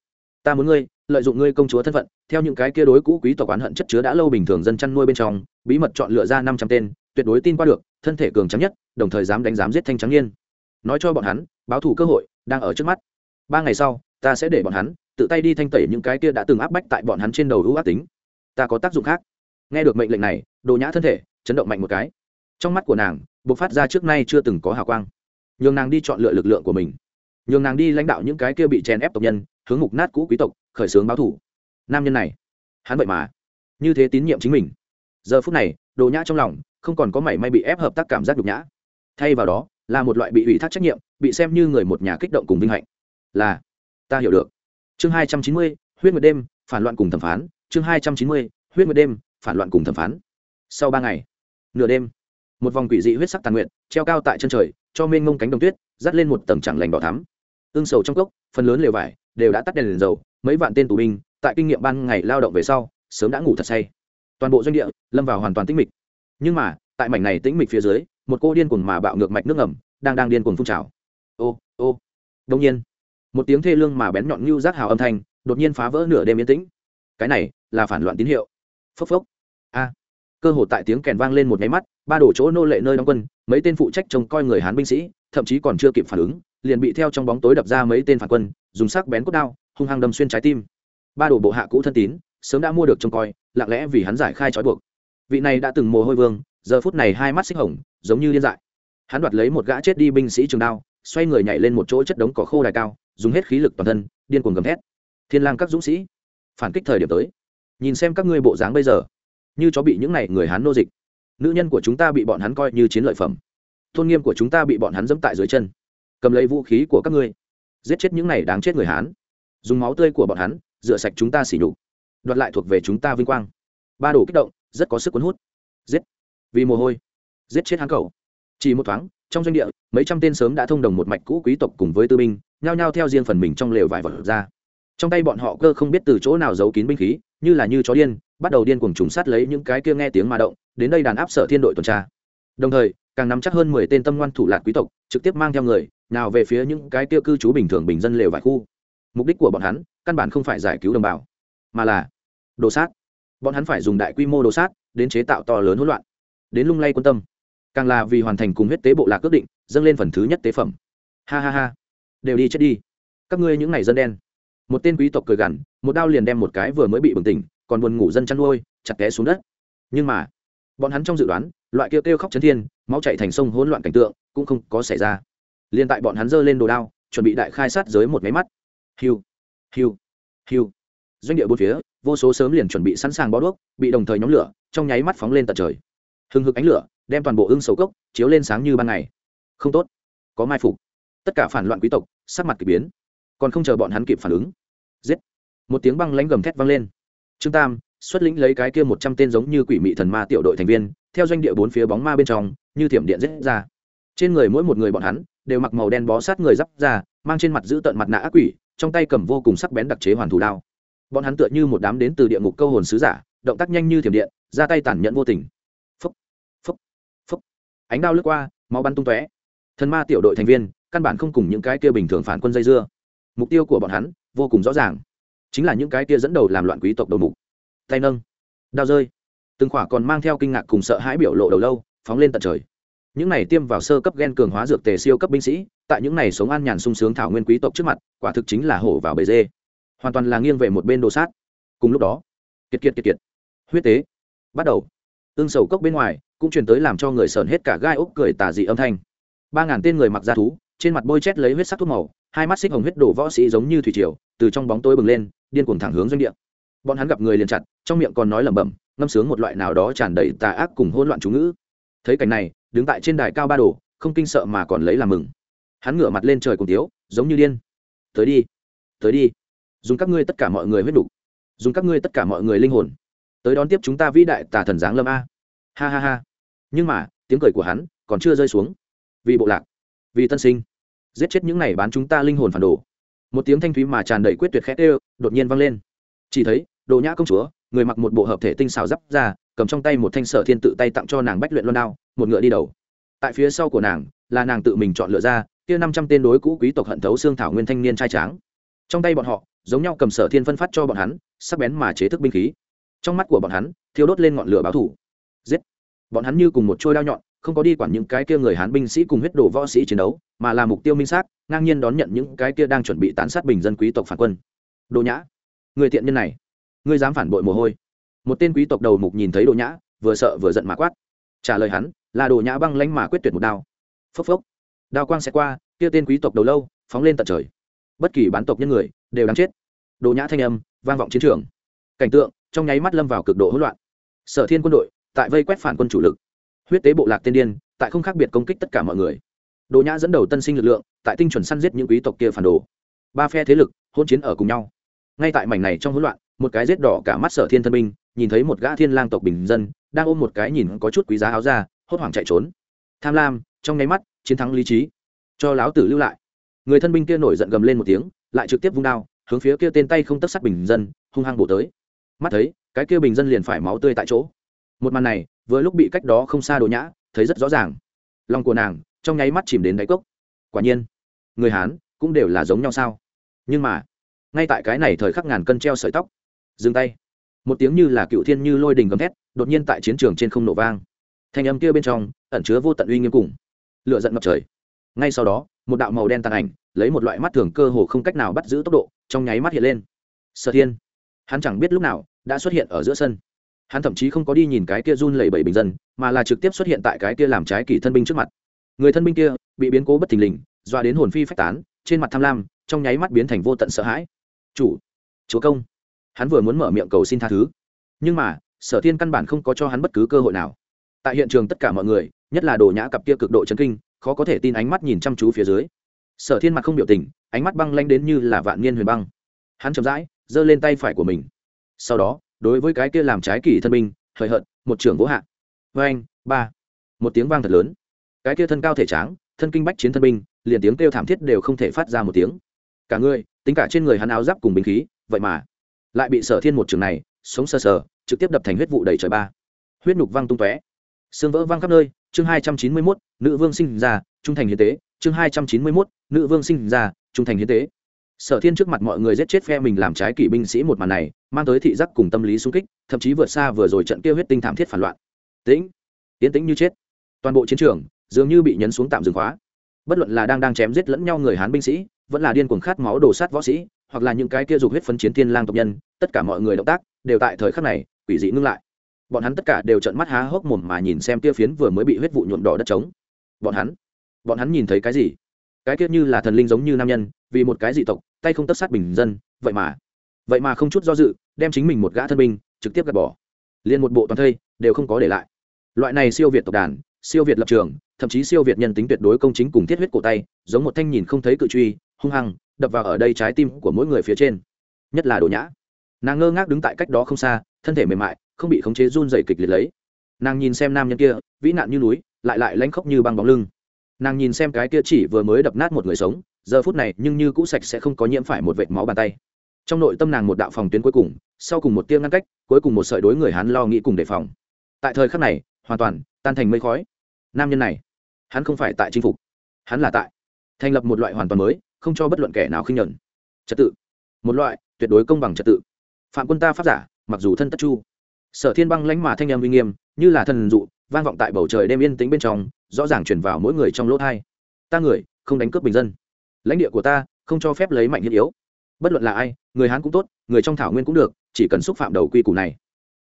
Ta muốn ngươi, lợi dụng ngươi công chúa thân phận, theo những cái kia đối cũ quý tộc oán hận chất chứa đã lâu bình thường dân chăn nuôi bên trong, bí mật chọn lựa ra năm trăm tên tuyệt đối tin qua được, thân thể cường trắng nhất, đồng thời dám đánh dám giết thanh trắng niên. Nói cho bọn hắn, báo thủ cơ hội, đang ở trước mắt. Ba ngày sau, ta sẽ để bọn hắn, tự tay đi thanh tẩy những cái kia đã từng áp bách tại bọn hắn trên đầu ưu ác tính. Ta có tác dụng khác. Nghe được mệnh lệnh này, đồ nhã thân thể, chấn động mạnh một cái. Trong mắt của nàng, bộc phát ra trước nay chưa từng có hào quang. Nhường nàng đi chọn lựa lực lượng của mình. Nhường nàng đi lãnh đạo những cái kia bị chèn ép tộc nhân, hướng mục nát cũ quý tộc, khởi xướng báo thủ. Nam nhân này, hắn vậy mà. Như thế tín nhiệm chính mình. Giờ phút này, đồ nhã trong lòng không còn có mảy may bị ép hợp tác cảm giác nhục nhã. Thay vào đó, là một loại bị ủy thác trách nhiệm, bị xem như người một nhà kích động cùng vinh hạnh. Là, ta hiểu được. Chương hai trăm chín mươi, huyết nguyệt đêm, phản loạn cùng thẩm phán. Chương hai trăm chín mươi, huyết nguyệt đêm, phản loạn cùng thẩm phán. Sau ba ngày, nửa đêm, một vòng quỷ dị huyết sắc tàn nguyện treo cao tại chân trời, cho mênh ngông cánh đồng tuyết, dắt lên một tầng chẳng lành đỏ thắm. Ương sầu trong cốc, phần lớn lều vải đều đã tắt đèn liền dầu, mấy vạn tên tù binh, tại kinh nghiệm ban ngày lao động về sau, sớm đã ngủ thật say. Toàn bộ doanh địa lâm vào hoàn toàn tĩnh mịch nhưng mà, tại mảnh này tĩnh mịch phía dưới, một cô điên cuồng mà bạo ngược mạch nước ngầm, đang đang điên cuồng phun trào. Ô ô. Đông nhiên, một tiếng thê lương mà bén nhọn như rác hào âm thanh, đột nhiên phá vỡ nửa đêm yên tĩnh. Cái này là phản loạn tín hiệu. Phốc phốc. A. Cơ hồ tại tiếng kèn vang lên một nháy mắt, ba đổ chỗ nô lệ nơi đóng quân, mấy tên phụ trách trông coi người hán binh sĩ, thậm chí còn chưa kịp phản ứng, liền bị theo trong bóng tối đập ra mấy tên phản quân, dùng sắc bén cốt đao, hung hăng đâm xuyên trái tim. Ba đổ bộ hạ cũ thân tín, sớm đã mua được trông coi, lặng lẽ vì hắn giải khai trói buộc vị này đã từng mồ hôi vương, giờ phút này hai mắt xích hồng, giống như điên dại. Hắn đoạt lấy một gã chết đi binh sĩ trường đao, xoay người nhảy lên một chỗ chất đống cỏ khô đài cao, dùng hết khí lực toàn thân, điên cuồng gầm thét. Thiên lang các dũng sĩ, phản kích thời điểm tới. Nhìn xem các ngươi bộ dáng bây giờ, như chó bị những này người hán nô dịch. Nữ nhân của chúng ta bị bọn hắn coi như chiến lợi phẩm. Tôn nghiêm của chúng ta bị bọn hắn dẫm tại dưới chân. Cầm lấy vũ khí của các ngươi, giết chết những này đáng chết người hán. Dùng máu tươi của bọn hắn, rửa sạch chúng ta xỉ nhục. Đoạt lại thuộc về chúng ta vinh quang. Ba đồ kích động rất có sức cuốn hút. Giết. Vì mồ hôi. Giết chết hán cầu chỉ một thoáng, trong doanh địa, mấy trăm tên sớm đã thông đồng một mạch cũ quý tộc cùng với tư binh, nhao nhao theo riêng phần mình trong lều vải vật ra. Trong tay bọn họ cơ không biết từ chỗ nào giấu kín binh khí, như là như chó điên, bắt đầu điên cuồng trùng sát lấy những cái kia nghe tiếng mà động, đến đây đàn áp sở thiên đội tuần tra. Đồng thời, càng nắm chắc hơn mười tên tâm ngoan thủ lạc quý tộc, trực tiếp mang theo người, nào về phía những cái kia cư trú bình thường bình dân lều vài khu. Mục đích của bọn hắn, căn bản không phải giải cứu đồng bào, mà là đồ sát bọn hắn phải dùng đại quy mô đồ sát đến chế tạo to lớn hỗn loạn. Đến lung lay quân tâm. Càng là vì hoàn thành cùng huyết tế bộ lạc quyết định, dâng lên phần thứ nhất tế phẩm. Ha ha ha. Đều đi chết đi. Các ngươi những ngày dân đen. Một tên quý tộc cười gằn, một đao liền đem một cái vừa mới bị bừng tỉnh, còn buồn ngủ dân chăn nuôi, chặt té xuống đất. Nhưng mà, bọn hắn trong dự đoán, loại kêu kêu khóc chấn thiên, máu chạy thành sông hỗn loạn cảnh tượng cũng không có xảy ra. Liền tại bọn hắn giơ lên đồ đao, chuẩn bị đại khai sát giới một máy mắt. Hiu hiu hiu. Doanh địa bốn phía vô số sớm liền chuẩn bị sẵn sàng bó đuốc, bị đồng thời nhóm lửa, trong nháy mắt phóng lên tận trời. Hừng hực ánh lửa, đem toàn bộ ưng sầu cốc chiếu lên sáng như ban ngày. Không tốt. Có mai phục. Tất cả phản loạn quý tộc, sắc mặt k ỳ biến. Còn không chờ bọn hắn kịp phản ứng. Giết. Một tiếng băng lãnh gầm thét vang lên. Trương tam, xuất lĩnh lấy cái kia một trăm tên giống như quỷ mị thần ma tiểu đội thành viên, theo doanh địa bốn phía bóng ma bên trong, như thiểm điện giết ra. Trên người mỗi một người bọn hắn, đều mặc màu đen bó sát người giáp ra, mang trên mặt giữ tợn mặt nạ ác quỷ, trong tay cầm vô cùng sắc bén đặc chế hoàn thủ đao bọn hắn tựa như một đám đến từ địa ngục câu hồn sứ giả động tác nhanh như thiểm điện ra tay tàn nhẫn vô tình. Phấp, phấp, phấp, ánh đao lướt qua máu bắn tung tóe. Thần ma tiểu đội thành viên căn bản không cùng những cái kia bình thường phản quân dây dưa. Mục tiêu của bọn hắn vô cùng rõ ràng. Chính là những cái kia dẫn đầu làm loạn quý tộc đầu mục. Tay nâng đao rơi. Từng khỏa còn mang theo kinh ngạc cùng sợ hãi biểu lộ đầu lâu phóng lên tận trời. Những này tiêm vào sơ cấp gen cường hóa dược tề siêu cấp binh sĩ tại những này sống an nhàn sung sướng thảo nguyên quý tộc trước mặt quả thực chính là hổ vào bề dê hoàn toàn là nghiêng về một bên đồ sát. Cùng lúc đó, kiệt kiệt kiệt kiệt. Huyết tế. Bắt đầu. Ương sầu cốc bên ngoài, cũng truyền tới làm cho người sờn hết cả gai ốc cười tà dị âm thanh. Ba ngàn tên người mặc da thú, trên mặt bôi chét lấy huyết sắc thuốc màu, hai mắt xích hồng huyết đổ võ sĩ giống như thủy triều, từ trong bóng tối bừng lên, điên cuồng thẳng hướng doanh địa. Bọn hắn gặp người liền chặt, trong miệng còn nói lẩm bẩm, ngâm sướng một loại nào đó tràn đầy tà ác cùng hỗn loạn chú ngữ. Thấy cảnh này, đứng tại trên đài cao ba đồ, không kinh sợ mà còn lấy làm mừng. Hắn ngửa mặt lên trời cùng tiếu, giống như điên. Tới đi tới đi dùng các ngươi tất cả mọi người huyết đủ dùng các ngươi tất cả mọi người linh hồn, tới đón tiếp chúng ta vĩ đại tà thần giáng lâm a. Ha ha ha. Nhưng mà, tiếng cười của hắn còn chưa rơi xuống. Vì bộ lạc, vì tân sinh, giết chết những này bán chúng ta linh hồn phản đồ. Một tiếng thanh thúy mà tràn đầy quyết tuyệt khét ê đột nhiên vang lên. Chỉ thấy, đồ nhã công chúa, người mặc một bộ hợp thể tinh xảo giáp ra, cầm trong tay một thanh sở thiên tự tay tặng cho nàng bách luyện loan đao, một ngựa đi đầu. Tại phía sau của nàng, là nàng tự mình chọn lựa ra, kia năm trăm tên đối cũ quý tộc hận thấu xương thảo nguyên thanh niên trai tráng trong tay bọn họ, giống nhau cầm sở thiên phân phát cho bọn hắn, sắc bén mà chế thức binh khí. Trong mắt của bọn hắn, thiêu đốt lên ngọn lửa báo thủ giết! Bọn hắn như cùng một trôi đao nhọn, không có đi quản những cái kia người hán binh sĩ cùng huyết đồ võ sĩ chiến đấu, mà là mục tiêu minh xác, ngang nhiên đón nhận những cái kia đang chuẩn bị tán sát bình dân quý tộc phản quân. Đồ nhã! Người tiện nhân này! Người dám phản bội mồ hôi! Một tên quý tộc đầu mục nhìn thấy đồ nhã, vừa sợ vừa giận mà quát. Trả lời hắn, là đồ nhã băng lánh mà quyết tuyệt một đao. Phốc phốc! Đao quang sẽ qua, kia tên quý tộc đầu lâu, phóng lên tận trời bất kỳ bán tộc nhân người đều đáng chết. Đồ nhã thanh âm vang vọng chiến trường. Cảnh tượng trong nháy mắt lâm vào cực độ hỗn loạn. Sở thiên quân đội tại vây quét phản quân chủ lực. Huyết tế bộ lạc tiên điên tại không khác biệt công kích tất cả mọi người. Đồ nhã dẫn đầu tân sinh lực lượng tại tinh chuẩn săn giết những quý tộc kia phản đồ. Ba phe thế lực hôn chiến ở cùng nhau. Ngay tại mảnh này trong hỗn loạn, một cái rết đỏ cả mắt sở thiên thân binh nhìn thấy một gã thiên lang tộc bình dân đang ôm một cái nhìn có chút quý giá áo ra hốt hoảng chạy trốn. Tham lam, trong nháy mắt, chiến thắng lý trí. Cho láo tử lưu lại người thân binh kia nổi giận gầm lên một tiếng, lại trực tiếp vung đao, hướng phía kia tên tay không tất sát bình dân, hung hăng bổ tới. Mắt thấy, cái kia bình dân liền phải máu tươi tại chỗ. Một màn này, vừa lúc bị cách đó không xa đồ nhã, thấy rất rõ ràng. Lòng của nàng, trong nháy mắt chìm đến đáy cốc. Quả nhiên, người hán cũng đều là giống nhau sao? Nhưng mà, ngay tại cái này thời khắc ngàn cân treo sợi tóc, dừng tay. Một tiếng như là cựu thiên như lôi đình gầm thét, đột nhiên tại chiến trường trên không nổ vang. Thanh âm kia bên trong, ẩn chứa vô tận uy nghiêm cùng lựa giận ngập trời ngay sau đó, một đạo màu đen tàn ảnh lấy một loại mắt thường cơ hồ không cách nào bắt giữ tốc độ, trong nháy mắt hiện lên. Sở thiên, hắn chẳng biết lúc nào đã xuất hiện ở giữa sân. Hắn thậm chí không có đi nhìn cái kia run lẩy bẩy bình dân, mà là trực tiếp xuất hiện tại cái kia làm trái kỳ thân binh trước mặt. Người thân binh kia bị biến cố bất thình lình doa đến hồn phi phách tán, trên mặt tham lam, trong nháy mắt biến thành vô tận sợ hãi. Chủ, chúa công. Hắn vừa muốn mở miệng cầu xin tha thứ, nhưng mà, sở thiên căn bản không có cho hắn bất cứ cơ hội nào. Tại hiện trường tất cả mọi người, nhất là đồ nhã cặp kia cực độ chấn kinh khó có thể tin ánh mắt nhìn chăm chú phía dưới. Sở thiên mặt không biểu tình, ánh mắt băng lanh đến như là vạn niên huyền băng. Hắn chậm rãi, giơ lên tay phải của mình. Sau đó, đối với cái kia làm trái kỷ thân binh, hời hợt, một trưởng vỗ hạ. Vê anh ba. Một tiếng vang thật lớn. Cái kia thân cao thể tráng, thân kinh bách chiến thân binh, liền tiếng kêu thảm thiết đều không thể phát ra một tiếng. Cả người, tính cả trên người hắn áo giáp cùng binh khí, vậy mà lại bị sở thiên một trường này, sống sờ sờ, trực tiếp đập thành huyết vụ đầy trời ba. Huyết nhục văng tung tóe. Xương vỡ văng khắp nơi chương hai trăm chín mươi mốt, nữ vương sinh ra, trung thành hiến tế. Chương hai trăm chín mươi mốt, nữ vương sinh ra, trung thành hiến tế. Sở thiên trước mặt mọi người giết chết phe mình làm trái kỷ binh sĩ một màn này, mang tới thị giác cùng tâm lý sung kích, thậm chí vượt xa vừa rồi trận kia huyết tinh thảm thiết phản loạn. Tĩnh tiến tĩnh như chết. Toàn bộ chiến trường dường như bị nhấn xuống tạm dừng khóa. Bất luận là đang đang chém giết lẫn nhau người hán binh sĩ, vẫn là điên cuồng khát máu đổ sát võ sĩ, hoặc là những cái kia dục huyết phân chiến thiên lang tộc nhân, tất cả mọi người động tác đều tại thời khắc này quỷ dị ngưng lại bọn hắn tất cả đều trợn mắt há hốc mồm mà nhìn xem kia phiến vừa mới bị huyết vụ nhuộm đỏ đất trống. Bọn hắn? Bọn hắn nhìn thấy cái gì? Cái kia như là thần linh giống như nam nhân, vì một cái dị tộc, tay không tất sát bình dân, vậy mà vậy mà không chút do dự, đem chính mình một gã thân binh trực tiếp gạt bỏ. Liền một bộ toàn thây, đều không có để lại. Loại này siêu việt tộc đàn, siêu việt lập trường, thậm chí siêu việt nhân tính tuyệt đối công chính cùng thiết huyết cổ tay, giống một thanh nhìn không thấy cự truy, hung hăng, đập vào ở đây trái tim của mỗi người phía trên. Nhất là đồ nhã. Nàng ngơ ngác đứng tại cách đó không xa, thân thể mềm mại không bị khống chế run dày kịch liệt lấy. Nàng nhìn xem nam nhân kia, vĩ nạn như núi, lại lại lanh khóc như băng bóng lưng. Nàng nhìn xem cái kia chỉ vừa mới đập nát một người sống, giờ phút này nhưng như cũ sạch sẽ không có nhiễm phải một vệt máu bàn tay. Trong nội tâm nàng một đạo phòng tuyến cuối cùng, sau cùng một tiếng ngăn cách, cuối cùng một sợi đối người hắn lo nghĩ cùng đề phòng. Tại thời khắc này, hoàn toàn tan thành mây khói. Nam nhân này, hắn không phải tại chinh phục, hắn là tại thành lập một loại hoàn toàn mới, không cho bất luận kẻ nào khinh nhẫn. Trật tự. Một loại tuyệt đối công bằng trật tự. Phạm quân ta pháp giả, mặc dù thân tất chu sở thiên băng lãnh mà thanh em uy nghiêm, như là thần dụ, vang vọng tại bầu trời đêm yên tĩnh bên trong, rõ ràng chuyển vào mỗi người trong lỗ thai. Ta người, không đánh cướp bình dân. Lãnh địa của ta, không cho phép lấy mạnh hiến yếu. Bất luận là ai, người hán cũng tốt, người trong thảo nguyên cũng được, chỉ cần xúc phạm đầu quy củ này.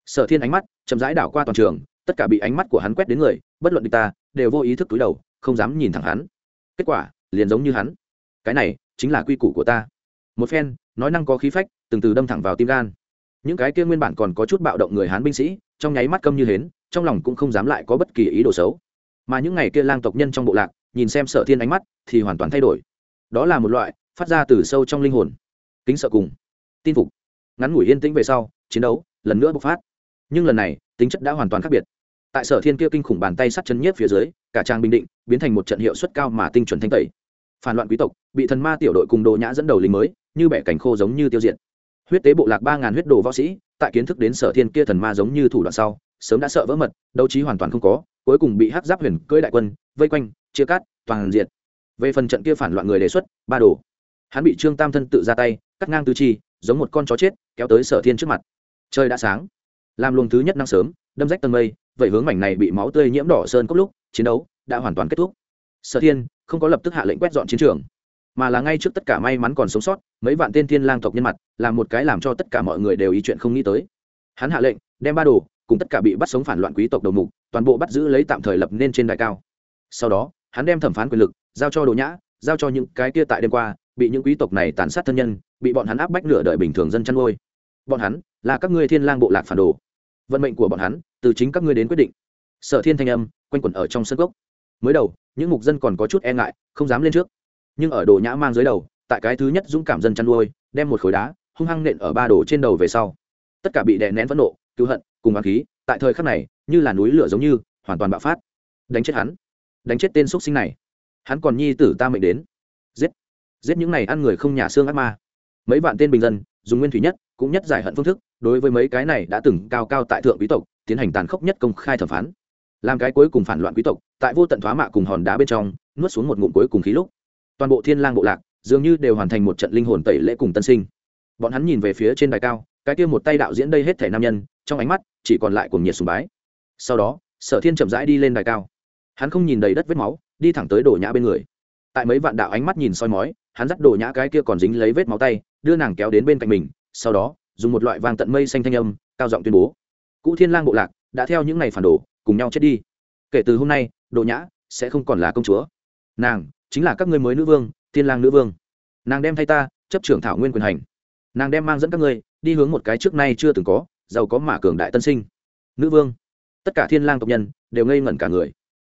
Sở thiên ánh mắt chậm rãi đảo qua toàn trường, tất cả bị ánh mắt của hắn quét đến người, bất luận địch ta, đều vô ý thức túi đầu, không dám nhìn thẳng hắn. Kết quả, liền giống như hắn. Cái này chính là quy củ của ta. Một phen, nói năng có khí phách, từng từ đâm thẳng vào tim gan những cái kia nguyên bản còn có chút bạo động người hán binh sĩ, trong nháy mắt câm như hến, trong lòng cũng không dám lại có bất kỳ ý đồ xấu. Mà những ngày kia lang tộc nhân trong bộ lạc, nhìn xem sở thiên ánh mắt, thì hoàn toàn thay đổi. Đó là một loại phát ra từ sâu trong linh hồn. Kính sợ cùng tin phục. Ngắn ngủi yên tĩnh về sau, chiến đấu lần nữa bộc phát. Nhưng lần này, tính chất đã hoàn toàn khác biệt. Tại sở thiên kia kinh khủng bàn tay sắt chân nhất phía dưới, cả trang bình định biến thành một trận hiệu suất cao mà tinh chuẩn thanh tẩy. Phản loạn quý tộc, bị thần ma tiểu đội cùng đồ nhã dẫn đầu lính mới, như bẻ cảnh khô giống như tiêu diệt huyết tế bộ lạc ba ngàn huyết đồ võ sĩ, tại kiến thức đến sở thiên kia thần ma giống như thủ đoạn sau, sớm đã sợ vỡ mật, đấu trí hoàn toàn không có, cuối cùng bị hắc giáp huyền cưỡi đại quân, vây quanh, chia cắt, toàn diện. về phần trận kia phản loạn người đề xuất, ba đồ. Hắn bị trương tam thân tự ra tay, cắt ngang tư chi, giống một con chó chết, kéo tới sở thiên trước mặt. Trời đã sáng. Làm luồng thứ nhất năng sớm, đâm rách tầng mây, vậy hướng mảnh này bị máu tươi nhiễm đỏ sơn cốc lúc, chiến đấu đã hoàn toàn kết thúc. Sở thiên không có lập tức hạ lệnh quét dọn chiến trường mà là ngay trước tất cả may mắn còn sống sót, mấy vạn tên thiên lang tộc nhân mặt làm một cái làm cho tất cả mọi người đều ý chuyện không nghĩ tới. Hắn hạ lệnh, đem ba đồ, cùng tất cả bị bắt sống phản loạn quý tộc đầu mục, toàn bộ bắt giữ lấy tạm thời lập nên trên đài cao. Sau đó, hắn đem thẩm phán quyền lực, giao cho đồ nhã, giao cho những cái kia tại đêm qua, bị những quý tộc này tàn sát thân nhân, bị bọn hắn áp bách nửa đời bình thường dân chăn nuôi. Bọn hắn, là các ngươi thiên lang bộ lạc phản đồ. Vận mệnh của bọn hắn, từ chính các ngươi đến quyết định. Sở thiên thanh âm, quanh quẩn ở trong sân gốc. Mới đầu, những mục dân còn có chút e ngại, không dám lên trước nhưng ở đồ nhã mang dưới đầu, tại cái thứ nhất dũng cảm dân chăn nuôi, đem một khối đá, hung hăng nện ở ba đồ trên đầu về sau. Tất cả bị đè nén phẫn nộ, cứu hận, cùng hoàng khí, tại thời khắc này, như là núi lửa giống như, hoàn toàn bạo phát. Đánh chết hắn. Đánh chết tên x sinh này. Hắn còn nhi tử ta mệnh đến. Giết. Giết những này ăn người không nhà xương ác ma. Mấy vạn tên bình dân, dùng nguyên thủy nhất, cũng nhất giải hận phương thức, đối với mấy cái này đã từng cao cao tại thượng quý tộc, tiến hành tàn khốc nhất công khai thẩm phán. Làm cái cuối cùng phản loạn quý tộc, tại vô tận thoá mạ cùng hòn đá bên trong, nuốt xuống một ngụm cuối cùng khí lúc toàn bộ thiên lang bộ lạc dường như đều hoàn thành một trận linh hồn tẩy lễ cùng tân sinh. Bọn hắn nhìn về phía trên đài cao, cái kia một tay đạo diễn đây hết thể nam nhân, trong ánh mắt chỉ còn lại cuồng nhiệt sùng bái. Sau đó, sở thiên chậm rãi đi lên đài cao. Hắn không nhìn đầy đất vết máu, đi thẳng tới đổ nhã bên người. Tại mấy vạn đạo ánh mắt nhìn soi mói, hắn dắt đổ nhã cái kia còn dính lấy vết máu tay, đưa nàng kéo đến bên cạnh mình, sau đó, dùng một loại vàng tận mây xanh thanh âm, cao giọng tuyên bố. Cụ thiên lang bộ lạc đã theo những ngày phản đồ, cùng nhau chết đi. Kể từ hôm nay đổ nhã sẽ không còn là công chúa. Nàng chính là các ngươi mới nữ vương thiên lang nữ vương. Nàng đem thay ta, chấp trưởng thảo nguyên quyền hành. Nàng đem mang dẫn các ngươi, đi hướng một cái trước nay chưa từng có, giàu có mà cường đại tân sinh. Nữ vương. Tất cả thiên lang tộc nhân, đều ngây ngẩn cả người.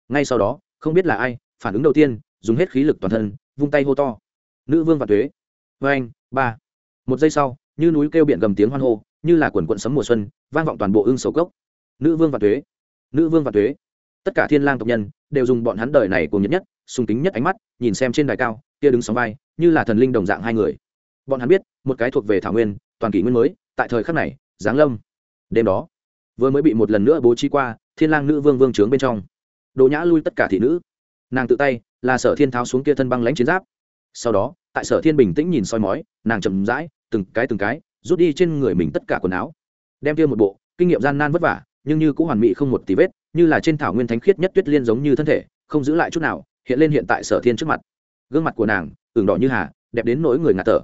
Ngay sau đó, không biết là ai, phản ứng đầu tiên, dùng hết khí lực toàn thân, vung tay hô to. Nữ vương và thuế. Với anh ba. Một giây sau, như núi kêu biển gầm tiếng hoan hô, như là quần quận sấm mùa xuân, vang vọng toàn bộ ương sầu cốc. Nữ vương và thuế. Nữ vương và thuế tất cả thiên lang tộc nhân đều dùng bọn hắn đời này cùng nhất nhất sùng kính nhất ánh mắt, nhìn xem trên đài cao, kia đứng sóng vai, như là thần linh đồng dạng hai người. Bọn hắn biết, một cái thuộc về thảo nguyên, toàn kỷ nguyên mới, tại thời khắc này, giáng lâm. Đêm đó, vừa mới bị một lần nữa bố trí qua, thiên lang nữ vương vương trướng bên trong. Đồ nhã lui tất cả thị nữ. Nàng tự tay, là sở thiên tháo xuống kia thân băng lãnh chiến giáp. Sau đó, tại sở thiên bình tĩnh nhìn soi mói, nàng chậm rãi, từng cái từng cái, rút đi trên người mình tất cả quần áo. Đem kia một bộ, kinh nghiệm gian nan vất vả, nhưng như cũng hoàn mỹ không một tí vết như là trên thảo nguyên thánh khiết nhất tuyết liên giống như thân thể, không giữ lại chút nào, hiện lên hiện tại sở thiên trước mặt. Gương mặt của nàng, ửng đỏ như hà, đẹp đến nỗi người ngạt thở.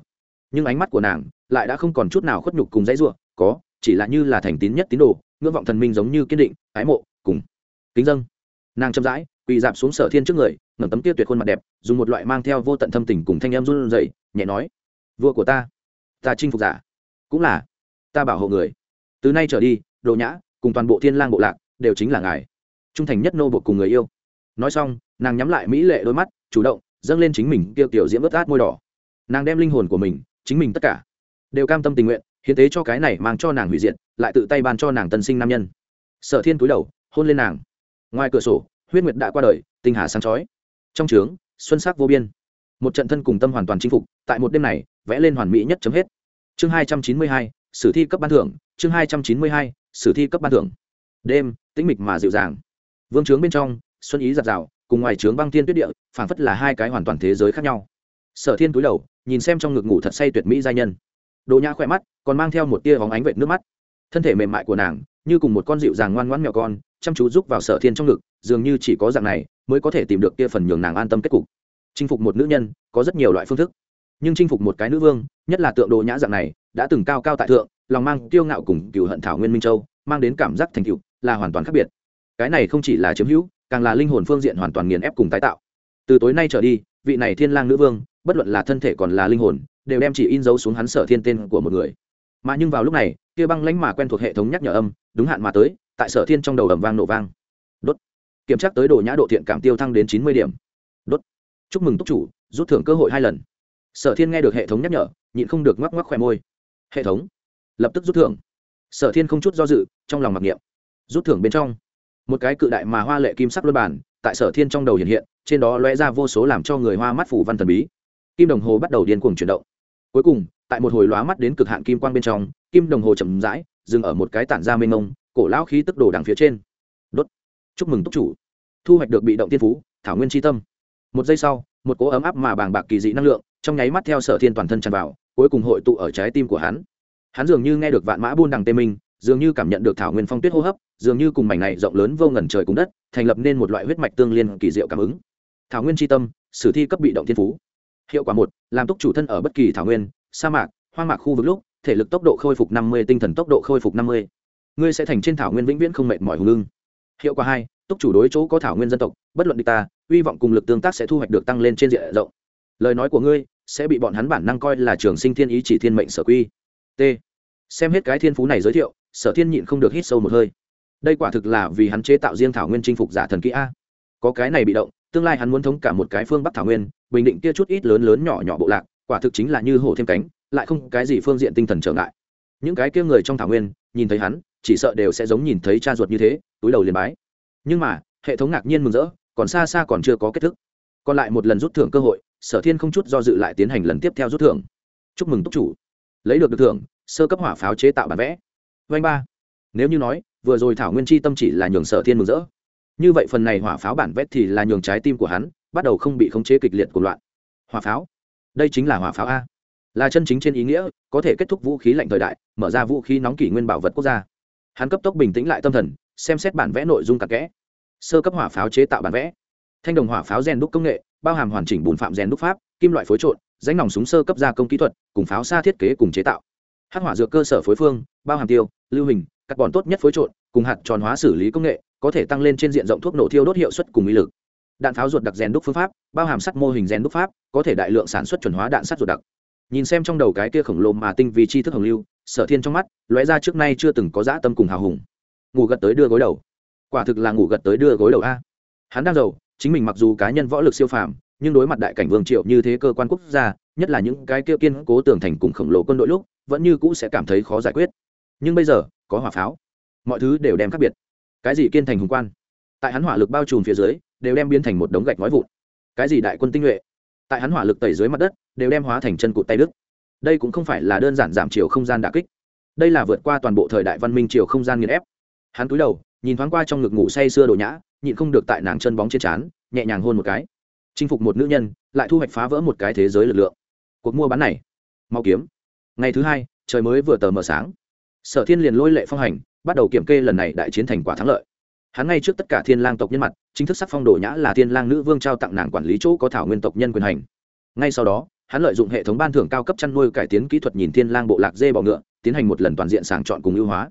Nhưng ánh mắt của nàng lại đã không còn chút nào khuất nhục cùng dãy ruộng có, chỉ là như là thành tín nhất tín đồ, ngưỡng vọng thần minh giống như kiên định, ái mộ, cùng kính dâng. Nàng chậm rãi, quỳ dạp xuống sở thiên trước người, ngẩng tấm kia tuyệt khuôn mặt đẹp, dùng một loại mang theo vô tận thâm tình cùng thanh em run rẩy, nhẹ nói, vua của ta ta chinh phục giả, cũng là ta bảo hộ người. Từ nay trở đi, đồ nhã, cùng toàn bộ thiên lang bộ lạc đều chính là ngài. Trung thành nhất nô bộ cùng người yêu. Nói xong nàng nhắm lại mỹ lệ đôi mắt chủ động dâng lên chính mình tiêu tiểu diễm ướt át môi đỏ. Nàng đem linh hồn của mình chính mình tất cả đều cam tâm tình nguyện hiến tế cho cái này mang cho nàng hủy diện, lại tự tay ban cho nàng tân sinh nam nhân. Sở thiên cúi đầu hôn lên nàng. Ngoài cửa sổ huyết nguyệt đã qua đời tinh hà sáng chói. Trong trướng xuân sắc vô biên. Một trận thân cùng tâm hoàn toàn chinh phục tại một đêm này vẽ lên hoàn mỹ nhất chấm hết. Chương hai trăm chín mươi hai sử thi cấp ban thưởng chương hai trăm chín mươi hai sử thi cấp ban thưởng. Đêm tĩnh mịch mà dịu dàng. Vương trướng bên trong, xuân ý giặt rào cùng ngoài trướng băng thiên tuyết địa, phảng phất là hai cái hoàn toàn thế giới khác nhau. Sở thiên túi đầu, nhìn xem trong ngực ngủ thật say tuyệt mỹ giai nhân. Đồ nhã khỏe mắt, còn mang theo một tia hóng ánh vệt nước mắt. Thân thể mềm mại của nàng, như cùng một con dịu dàng ngoan ngoãn mèo con, chăm chú giúp vào sở thiên trong ngực, dường như chỉ có dạng này, mới có thể tìm được kia phần nhường nàng an tâm kết cục. Chinh phục một nữ nhân, có rất nhiều loại phương thức. Nhưng chinh phục một cái nữ vương, nhất là tượng đồ nhã dạng này, đã từng cao cao tại thượng, lòng mang tiêu ngạo cùng cựu hận thảo nguyên minh châu, mang đến cảm giác thành cựu là hoàn toàn khác biệt. Cái này không chỉ là chiếm hữu, càng là linh hồn phương diện hoàn toàn nghiền ép cùng tái tạo. Từ tối nay trở đi, vị này thiên lang nữ vương, bất luận là thân thể còn là linh hồn, đều đem chỉ in dấu xuống hắn sở thiên tên của một người. Mà nhưng vào lúc này, kia băng lãnh mà quen thuộc hệ thống nhắc nhở âm, đúng hạn mà tới, tại sở thiên trong đầu ầm vang nổ vang. Đốt. Kiểm tra tới độ nhã độ thiện cảm tiêu thăng đến chín mươi điểm. Đốt. Chúc mừng túc chủ, rút thưởng cơ hội hai lần. Sở thiên nghe được hệ thống nhắc nhở, nhịn không được ngoắc ngoắc khỏe môi. Hệ thống. Lập tức rút thưởng. Sở thiên không chút do dự, trong lòng mặc niệm rút thưởng bên trong. Một cái cự đại mà hoa lệ kim sắc luân bản, tại sở thiên trong đầu hiện hiện, trên đó lóe ra vô số làm cho người hoa mắt phủ văn thần bí. Kim đồng hồ bắt đầu điên cuồng chuyển động. Cuối cùng, tại một hồi lóa mắt đến cực hạn kim quang bên trong, kim đồng hồ chậm rãi, dừng ở một cái tản ra mênh mông, cổ lão khí tức đồ đằng phía trên. Đốt. Chúc mừng túc chủ. Thu hoạch được bị động tiên phú, thảo nguyên tri tâm. Một giây sau, một cỗ ấm áp mà bàng bạc kỳ dị năng lượng, trong nháy mắt theo sở thiên toàn thân tràn vào, cuối cùng hội tụ ở trái tim của hắn. Hắn dường như nghe được vạn mã buôn đằng tê minh dường như cảm nhận được thảo nguyên phong tuyết hô hấp, dường như cùng mảnh này rộng lớn vô ngần trời cùng đất, thành lập nên một loại huyết mạch tương liên kỳ diệu cảm ứng. Thảo nguyên tri tâm, sử thi cấp bị động thiên phú. Hiệu quả một, làm túc chủ thân ở bất kỳ thảo nguyên, sa mạc, hoang mạc khu vực lúc, thể lực tốc độ khôi phục năm mươi, tinh thần tốc độ khôi phục năm mươi. Ngươi sẽ thành trên thảo nguyên vĩnh viễn không mệt mỏi hùng lưng hiệu quả hai, túc chủ đối chỗ có thảo nguyên dân tộc, bất luận địch ta, hy vọng cùng lực tương tác sẽ thu hoạch được tăng lên trên diện rộng. Lời nói của ngươi sẽ bị bọn hắn bản năng coi là trường sinh thiên ý chỉ thiên mệnh sở quy. T. Xem hết cái thiên phú này giới thiệu sở thiên nhịn không được hít sâu một hơi. Đây quả thực là vì hắn chế tạo riêng thảo nguyên chinh phục giả thần kỹ a. Có cái này bị động, tương lai hắn muốn thống cả một cái phương bắc thảo nguyên, bình định kia chút ít lớn lớn nhỏ nhỏ bộ lạc, quả thực chính là như hổ thêm cánh, lại không cái gì phương diện tinh thần trở ngại. Những cái kia người trong thảo nguyên, nhìn thấy hắn, chỉ sợ đều sẽ giống nhìn thấy cha ruột như thế, túi đầu liền bái. Nhưng mà, hệ thống ngạc nhiên mừng rỡ, còn xa xa còn chưa có kết thúc. Còn lại một lần rút thưởng cơ hội, sở thiên không chút do dự lại tiến hành lần tiếp theo rút thưởng. Chúc mừng túc chủ. Lấy được được thưởng, sơ cấp hỏa pháo chế tạo bản vẽ vanh ba. Nếu như nói, vừa rồi thảo nguyên chi tâm chỉ là nhường sở thiên mừng rỡ. Như vậy phần này hỏa pháo bản vẽ thì là nhường trái tim của hắn bắt đầu không bị khống chế kịch liệt của loạn. Hỏa pháo? Đây chính là hỏa pháo a. Là chân chính trên ý nghĩa, có thể kết thúc vũ khí lạnh thời đại, mở ra vũ khí nóng kỷ nguyên bảo vật quốc gia. Hắn cấp tốc bình tĩnh lại tâm thần, xem xét bản vẽ nội dung cặn kẽ. Sơ cấp hỏa pháo chế tạo bản vẽ. Thanh đồng hỏa pháo rèn đúc công nghệ, bao hàm hoàn chỉnh bùn phạm rèn đúc pháp, kim loại phối trộn danh nòng súng sơ cấp gia công kỹ thuật, cùng pháo xa thiết kế cùng chế tạo. Hắc hỏa dược cơ sở phối phương, bao hàm tiêu lưu hình các bọn tốt nhất phối trộn, cùng hạt tròn hóa xử lý công nghệ, có thể tăng lên trên diện rộng thuốc nổ thiêu đốt hiệu suất cùng uy lực. Đạn pháo ruột đặc rèn đúc phương pháp, bao hàm sắt mô hình rèn đúc pháp, có thể đại lượng sản xuất chuẩn hóa đạn sắt ruột đặc. Nhìn xem trong đầu cái kia khổng lồ mà tinh vì chi thức hồng lưu, sở thiên trong mắt lóe ra trước nay chưa từng có dã tâm cùng hào hùng. Ngủ gật tới đưa gối đầu. Quả thực là ngủ gật tới đưa gối đầu a. Hắn đang giàu, chính mình mặc dù cá nhân võ lực siêu phàm, nhưng đối mặt đại cảnh vương triệu như thế cơ quan quốc gia, nhất là những cái kia kiên cố tường thành cùng khổng lồ quân đội lúc, vẫn như cũ sẽ cảm thấy khó giải quyết nhưng bây giờ, có hỏa pháo. Mọi thứ đều đem khác biệt. Cái gì kiên thành hùng quan? Tại hắn hỏa lực bao trùm phía dưới, đều đem biến thành một đống gạch nói vụn. Cái gì đại quân tinh nhuệ? Tại hắn hỏa lực tẩy dưới mặt đất, đều đem hóa thành chân cụt tay đức đây cũng không phải là đơn giản giảm chiều không gian đà kích. Đây là vượt qua toàn bộ thời đại văn minh chiều không gian nghiền ép. Hắn cúi đầu, nhìn thoáng qua trong ngực ngủ say sưa đồ nhã, nhịn không được tại nàng chân bóng trên trán, nhẹ nhàng hôn một cái. Chinh phục một nữ nhân, lại thu hoạch phá vỡ một cái thế giới lực lượng. Cuộc mua bán này, mau kiếm. Ngày thứ hai, trời mới vừa tờ mờ sáng sở thiên liền lôi lệ phong hành, bắt đầu kiểm kê lần này đại chiến thành quả thắng lợi. Hắn ngay trước tất cả thiên lang tộc nhân mặt, chính thức sắc phong đồ nhã là thiên lang nữ vương trao tặng nàng quản lý chỗ có thảo nguyên tộc nhân quyền hành. Ngay sau đó, hắn lợi dụng hệ thống ban thưởng cao cấp chăn nuôi cải tiến kỹ thuật nhìn thiên lang bộ lạc dê bò ngựa, tiến hành một lần toàn diện sàng chọn cùng ưu hóa.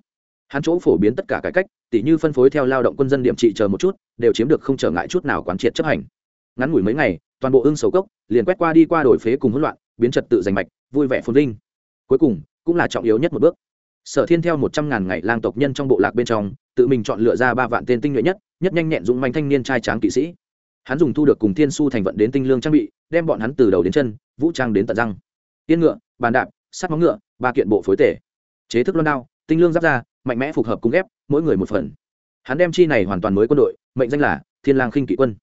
Hắn chỗ phổ biến tất cả cải cách tỷ như phân phối theo lao động quân dân điểm trị chờ một chút, đều chiếm được không trở ngại chút nào quán triệt chấp hành. Ngắn ngủi mấy ngày, toàn bộ ưng sầu cốc liền quét qua đi qua đổi phế cùng hỗn loạn, biến trật tự giành mạch, vui vẻ phồn vinh. Cuối cùng, cũng là trọng yếu nhất một bước sở thiên theo một trăm ngàn ngày lang tộc nhân trong bộ lạc bên trong, tự mình chọn lựa ra ba vạn tên tinh nhuệ nhất nhất nhanh nhẹn dũng manh thanh niên trai tráng kỵ sĩ. Hắn dùng thu được cùng thiên su thành vận đến tinh lương trang bị, đem bọn hắn từ đầu đến chân, vũ trang đến tận răng. Tiên ngựa, bàn đạp, sắt móng ngựa, ba kiện bộ phối tể. Chế thức loan đao, tinh lương giáp ra mạnh mẽ phục hợp cung ghép, mỗi người một phần. Hắn đem chi này hoàn toàn mới quân đội, mệnh danh là thiên lang khinh kỵ quân.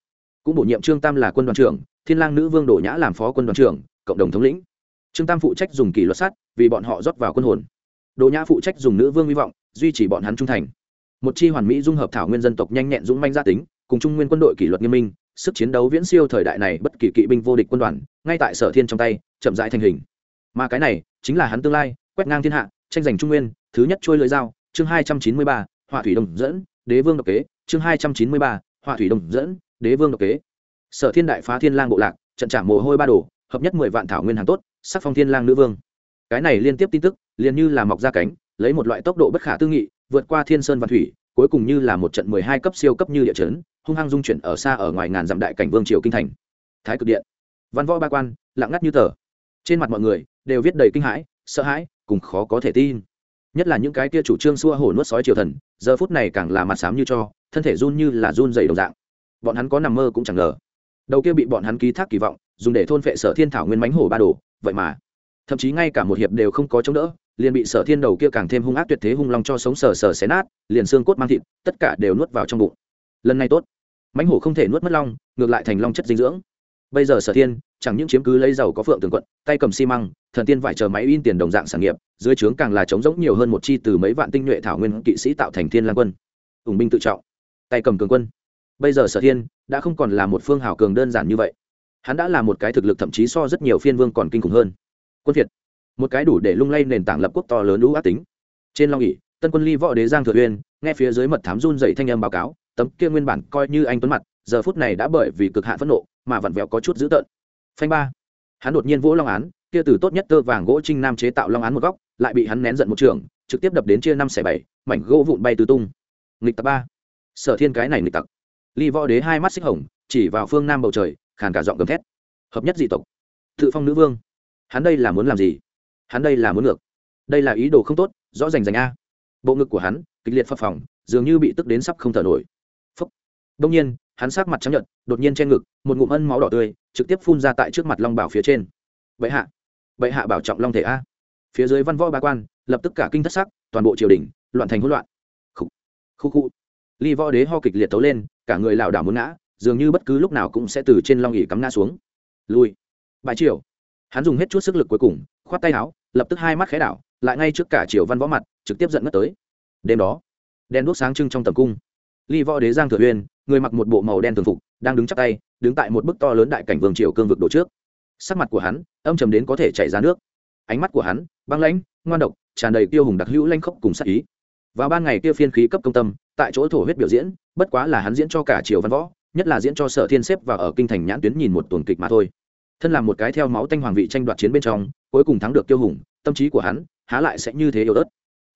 Cũng bổ nhiệm trương tam là quân đoàn trưởng, thiên lang nữ vương đổ nhã làm phó quân đoàn trưởng, cộng đồng thống lĩnh. Trương tam phụ trách dùng kỷ luật sát vì bọn họ rót vào quân hồn. Đồ nhã phụ trách dùng nữ vương hy vọng, duy trì bọn hắn trung thành. Một chi hoàn mỹ dung hợp thảo nguyên dân tộc nhanh nhẹn dũng manh gia tính, cùng trung nguyên quân đội kỷ luật nghiêm minh, sức chiến đấu viễn siêu thời đại này bất kỳ kỵ binh vô địch quân đoàn, ngay tại sở thiên trong tay, chậm rãi thành hình. Mà cái này, chính là hắn tương lai, quét ngang thiên hạ, tranh giành trung nguyên, thứ nhất trôi lưỡi dao, chương hai trăm chín mươi ba, họa thủy đồng dẫn, đế vương độc kế, chương hai trăm chín mươi ba, họa thủy đồng dẫn, đế vương độc kế. Sở thiên đại phá thiên lang bộ lạc, trận trả mồ hôi ba đồ, hợp nhất mười vạn thảo nguyên hàng tốt, sắc phong thiên lang nữ vương. Cái này liên tiếp tin tức liền như là mọc ra cánh, lấy một loại tốc độ bất khả tư nghị, vượt qua thiên sơn và thủy, cuối cùng như là một trận mười hai cấp siêu cấp như địa chấn, hung hăng dung chuyển ở xa ở ngoài ngàn dặm đại cảnh vương triều kinh thành. Thái cực điện. Văn võ ba quan, lặng ngắt như tờ. Trên mặt mọi người đều viết đầy kinh hãi, sợ hãi, cùng khó có thể tin. Nhất là những cái kia chủ trương xua hổ nuốt sói triều thần, giờ phút này càng là mặt xám như cho, thân thể run như là run dày đồng dạng. Bọn hắn có nằm mơ cũng chẳng ngờ. Đầu kia bị bọn hắn ký thác kỳ vọng, dùng để thôn phệ sở thiên thảo nguyên mánh hổ ba đồ, vậy mà. Thậm chí ngay cả một hiệp đều không có chống đỡ liền bị sở thiên đầu kia càng thêm hung ác tuyệt thế hung long cho sống sờ sờ xé nát, liền xương cốt mang thịt, tất cả đều nuốt vào trong bụng. Lần này tốt. Mãnh hổ không thể nuốt mất long, ngược lại thành long chất dinh dưỡng. Bây giờ sở thiên, chẳng những chiếm cứ lấy giàu có phượng tường quận, tay cầm xi măng, thần tiên vải chờ máy in tiền đồng dạng sản nghiệp, dưới trướng càng là trống rỗng nhiều hơn một chi từ mấy vạn tinh nhuệ thảo nguyên kỵ sĩ tạo thành thiên lang quân. Ủng binh tự trọng, tay cầm cường quân. Bây giờ sở thiên, đã không còn là một phương hào cường đơn giản như vậy. Hắn đã là một cái thực lực thậm chí so rất nhiều phiên vương còn kinh khủng hơn. Quân việt một cái đủ để lung lay nền tảng lập quốc to lớn lũ ác tính. Trên long ỉ tân quân ly võ đế giang thừa uyên, nghe phía dưới mật thám run dậy thanh âm báo cáo, tấm kia nguyên bản coi như anh tuấn mặt, giờ phút này đã bởi vì cực hạn phẫn nộ mà vặn vẹo có chút dữ tợn. Phanh ba, hắn đột nhiên vỗ long án, kia từ tốt nhất tơ vàng gỗ trinh nam chế tạo long án một góc, lại bị hắn nén giận một trường, trực tiếp đập đến chia năm xẻ bảy, mảnh gỗ vụn bay tứ tung. Nghịch tặc ba, sở thiên cái này nghịch tặc. Ly võ đế hai mắt xích hồng, chỉ vào phương nam bầu trời, khàn cả giọng gầm thét. Hợp nhất dị tộc, tự phong nữ vương. Hắn đây là muốn làm gì? Hắn đây là muốn ngược. Đây là ý đồ không tốt, rõ rành rành a. Bộ ngực của hắn, kịch liệt phập phỏng dường như bị tức đến sắp không thở nổi. Phấp đông nhiên, hắn sát mặt trắng nhợt, đột nhiên trên ngực, một ngụm ân máu đỏ tươi, trực tiếp phun ra tại trước mặt long bảo phía trên. Vậy hạ. Vậy hạ bảo trọng long thể a. Phía dưới văn võ ba quan, lập tức cả kinh thất sắc, toàn bộ triều đình, loạn thành hỗn loạn. Khu khu khu ly võ đế ho kịch liệt tấu lên, cả người lảo đảo muốn ngã, dường như bất cứ lúc nào cũng sẽ từ trên long ỉ cắm ngã xuống. Lui. Bãi triều hắn dùng hết chút sức lực cuối cùng, khoát tay áo, lập tức hai mắt khẽ đảo, lại ngay trước cả triều văn võ mặt, trực tiếp giận ngất tới. Đêm đó đen đuốc sáng trưng trong tầm cung. Ly võ đế giang thừa uyên, người mặc một bộ màu đen thường phục, đang đứng chắp tay, đứng tại một bức to lớn đại cảnh vương triều cương vực đổ trước. Sắc mặt của hắn, âm trầm đến có thể chảy ra nước. Ánh mắt của hắn, băng lãnh, ngoan độc, tràn đầy tiêu hùng đặc hữu lanh khốc cùng sắc ý. Vào ban ngày kia phiên khí cấp công tâm, tại chỗ thổ huyết biểu diễn, bất quá là hắn diễn cho cả triều văn võ, nhất là diễn cho sở thiên xếp và ở kinh thành nhãn tuyến nhìn một tuần kịch mà thôi thân làm một cái theo máu tanh hoàng vị tranh đoạt chiến bên trong, cuối cùng thắng được tiêu hùng, tâm trí của hắn, há lại sẽ như thế yếu ớt.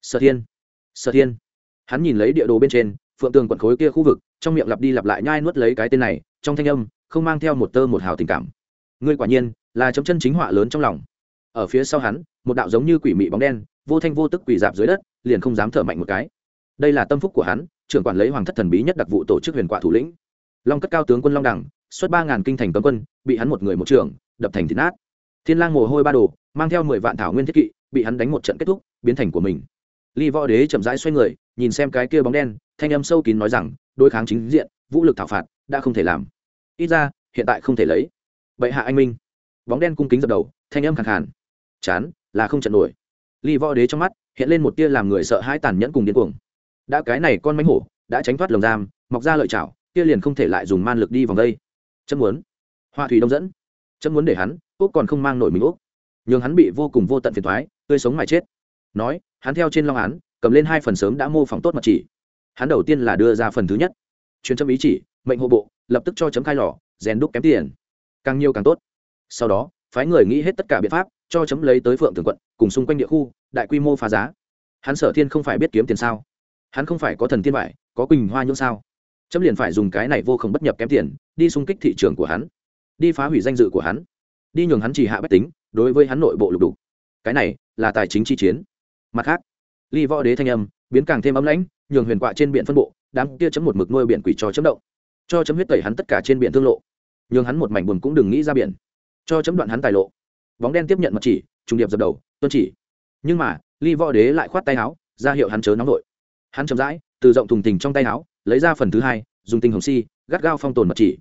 Sở thiên sở thiên. Hắn nhìn lấy địa đồ bên trên, phượng tường quận khối kia khu vực, trong miệng lặp đi lặp lại nhai nuốt lấy cái tên này, trong thanh âm, không mang theo một tơ một hào tình cảm. Ngươi quả nhiên, là chấm chân chính họa lớn trong lòng. Ở phía sau hắn, một đạo giống như quỷ mị bóng đen, vô thanh vô tức quỷ dạp dưới đất, liền không dám thở mạnh một cái. Đây là tâm phúc của hắn, trưởng quản lấy hoàng thất thần bí nhất đặc vụ tổ chức huyền quả thủ lĩnh. Long cất cao tướng quân long đẳng xuất ba ngàn kinh thành cấm quân, bị hắn một người một trưởng, đập thành thịt nát. Thiên lang mồ hôi ba đồ, mang theo mười vạn thảo nguyên thiết kỵ, bị hắn đánh một trận kết thúc, biến thành của mình. Ly võ đế chậm rãi xoay người, nhìn xem cái kia bóng đen, thanh âm sâu kín nói rằng, đối kháng chính diện, vũ lực thảo phạt, đã không thể làm. Ít ra, hiện tại không thể lấy. Bệ hạ anh minh. Bóng đen cung kính dập đầu, thanh âm khàn khàn. Chán, là không trận nổi. Ly võ đế trong mắt, hiện lên một tia làm người sợ hãi tàn nhẫn cùng điên cuồng. Đã cái này con mánh hổ, đã tránh thoát lồng giam, mọc ra lợi chảo, kia liền không thể lại dùng man lực đi vòng đây chấm muốn. Hoa thủy đông dẫn. Chấm muốn để hắn, úc còn không mang nổi mình úc. Nhường hắn bị vô cùng vô tận phiền thoái tươi sống mà chết. Nói, hắn theo trên long án, cầm lên hai phần sớm đã mô phỏng tốt mật chỉ. Hắn đầu tiên là đưa ra phần thứ nhất. Chuyên chấm ý chỉ, mệnh hộ bộ, lập tức cho chấm khai lò, rèn đúc kém tiền. Càng nhiều càng tốt. Sau đó, phái người nghĩ hết tất cả biện pháp, cho chấm lấy tới phượng tường quận, cùng xung quanh địa khu, đại quy mô phá giá. Hắn sở thiên không phải biết kiếm tiền sao? Hắn không phải có thần tiên vải, có quỳnh hoa nhưỡng sao? Chấm liền phải dùng cái này vô không bất nhập kém tiền, đi xung kích thị trường của hắn, đi phá hủy danh dự của hắn, đi nhường hắn chỉ hạ bách tính, đối với hắn nội bộ lục đục. Cái này là tài chính chi chiến. Mặt khác, ly võ đế thanh âm biến càng thêm ấm lãnh, nhường huyền quạ trên biển phân bộ, đám kia chấm một mực nuôi biển quỷ cho chấm động. Cho chấm huyết tẩy hắn tất cả trên biển thương lộ. Nhường hắn một mảnh buồn cũng đừng nghĩ ra biển. Cho chấm đoạn hắn tài lộ. Bóng đen tiếp nhận mặt chỉ, trùng điệp dập đầu, tuân chỉ. Nhưng mà, ly võ đế lại khoát tay áo, ra hiệu hắn chớ nóng vội. Hắn chậm rãi, từ rộng thùng tình trong tay áo lấy ra phần thứ hai, dùng tinh hồng si, gắt gao phong tồn mật chỉ.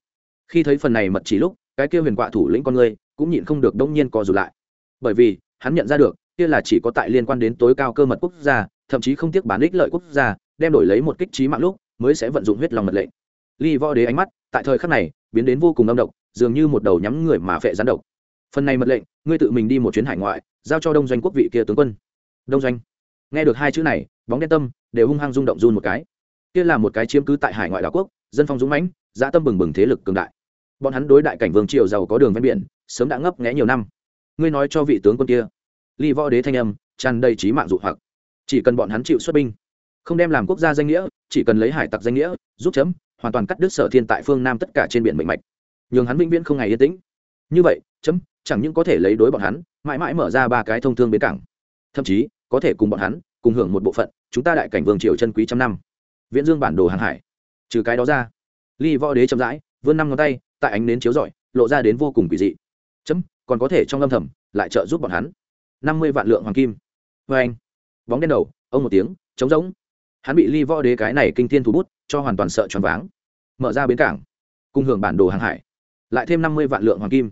Khi thấy phần này mật chỉ lúc, cái kia huyền quạ thủ lĩnh con người cũng nhịn không được đông nhiên co rụt lại. Bởi vì, hắn nhận ra được, kia là chỉ có tại liên quan đến tối cao cơ mật quốc gia, thậm chí không tiếc bán ích lợi quốc gia, đem đổi lấy một kích trí mạng lúc, mới sẽ vận dụng huyết lòng mật lệnh. Ly võ đế ánh mắt, tại thời khắc này, biến đến vô cùng âm độc, dường như một đầu nhắm người mà phệ gián độc. Phần này mật lệnh, ngươi tự mình đi một chuyến hải ngoại, giao cho đông doanh quốc vị kia tướng quân. Đông doanh. Nghe được hai chữ này, bóng đen tâm đều hung hăng rung động run một cái kia là một cái chiếm cứ tại hải ngoại đảo quốc, dân phong dũng mãnh, dã tâm bừng bừng thế lực cường đại. Bọn hắn đối đại cảnh vương triều giàu có đường ven biển, sớm đã ngấp nghé nhiều năm. Ngươi nói cho vị tướng quân kia. Ly võ đế thanh âm, tràn đầy trí mạng dụ hoặc. Chỉ cần bọn hắn chịu xuất binh, không đem làm quốc gia danh nghĩa, chỉ cần lấy hải tặc danh nghĩa, giúp chấm, hoàn toàn cắt đứt sở thiên tại phương nam tất cả trên biển mệnh mạch. Nhường hắn vĩnh viễn không ngày yên tĩnh. Như vậy, chấm, chẳng những có thể lấy đối bọn hắn, mãi mãi mở ra ba cái thông thương bến cảng. Thậm chí, có thể cùng bọn hắn, cùng hưởng một bộ phận, chúng ta đại cảnh vương triều chân quý trăm năm viễn dương bản đồ hàng hải. Trừ cái đó ra, ly võ đế chậm rãi, vươn năm ngón tay, tại ánh nến chiếu rọi, lộ ra đến vô cùng kỳ dị. Chấm, còn có thể trong âm thầm, lại trợ giúp bọn hắn. Năm mươi vạn lượng hoàng kim. Vê anh. Bóng đen đầu, ông một tiếng, trống rỗng. Hắn bị ly võ đế cái này kinh thiên thú bút, cho hoàn toàn sợ choáng váng. Mở ra bến cảng, cùng hưởng bản đồ hàng hải, lại thêm năm mươi vạn lượng hoàng kim.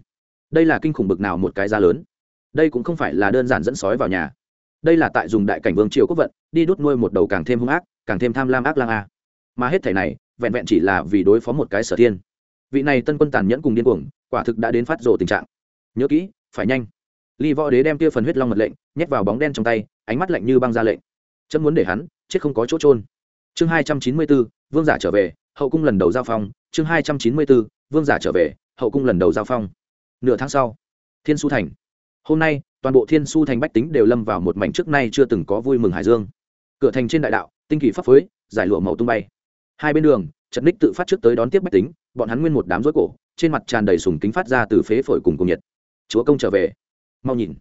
Đây là kinh khủng bực nào một cái giá lớn. Đây cũng không phải là đơn giản dẫn sói vào nhà. Đây là tại dùng đại cảnh vương triều quốc vận, đi đút nuôi một đầu càng thêm hung ác càng thêm tham lam ác lang a. Mà hết thể này, vẹn vẹn chỉ là vì đối phó một cái sở thiên. Vị này tân quân tàn nhẫn cùng điên cuồng, quả thực đã đến phát rồ tình trạng. Nhớ kỹ, phải nhanh. Ly võ đế đem kia phần huyết long mật lệnh, nhét vào bóng đen trong tay, ánh mắt lạnh như băng ra lệnh. Chấm muốn để hắn, chết không có chỗ trôn chương hai trăm chín mươi bốn, vương giả trở về, hậu cung lần đầu giao phong. Chương hai trăm chín mươi bốn, vương giả trở về, hậu cung lần đầu giao phong. Nửa tháng sau, thiên su thành. Hôm nay, toàn bộ thiên su thành bách tính đều lâm vào một mảnh trước nay chưa từng có vui mừng hải dương. Cửa thành trên đại đạo tinh kỳ pháp phối, giải lụa màu tung bay. Hai bên đường, trận ních tự phát trước tới đón tiếp bách tính, bọn hắn nguyên một đám rối cổ, trên mặt tràn đầy sùng kính phát ra từ phế phổi cùng cùng nhiệt. Chúa công trở về. Mau nhìn.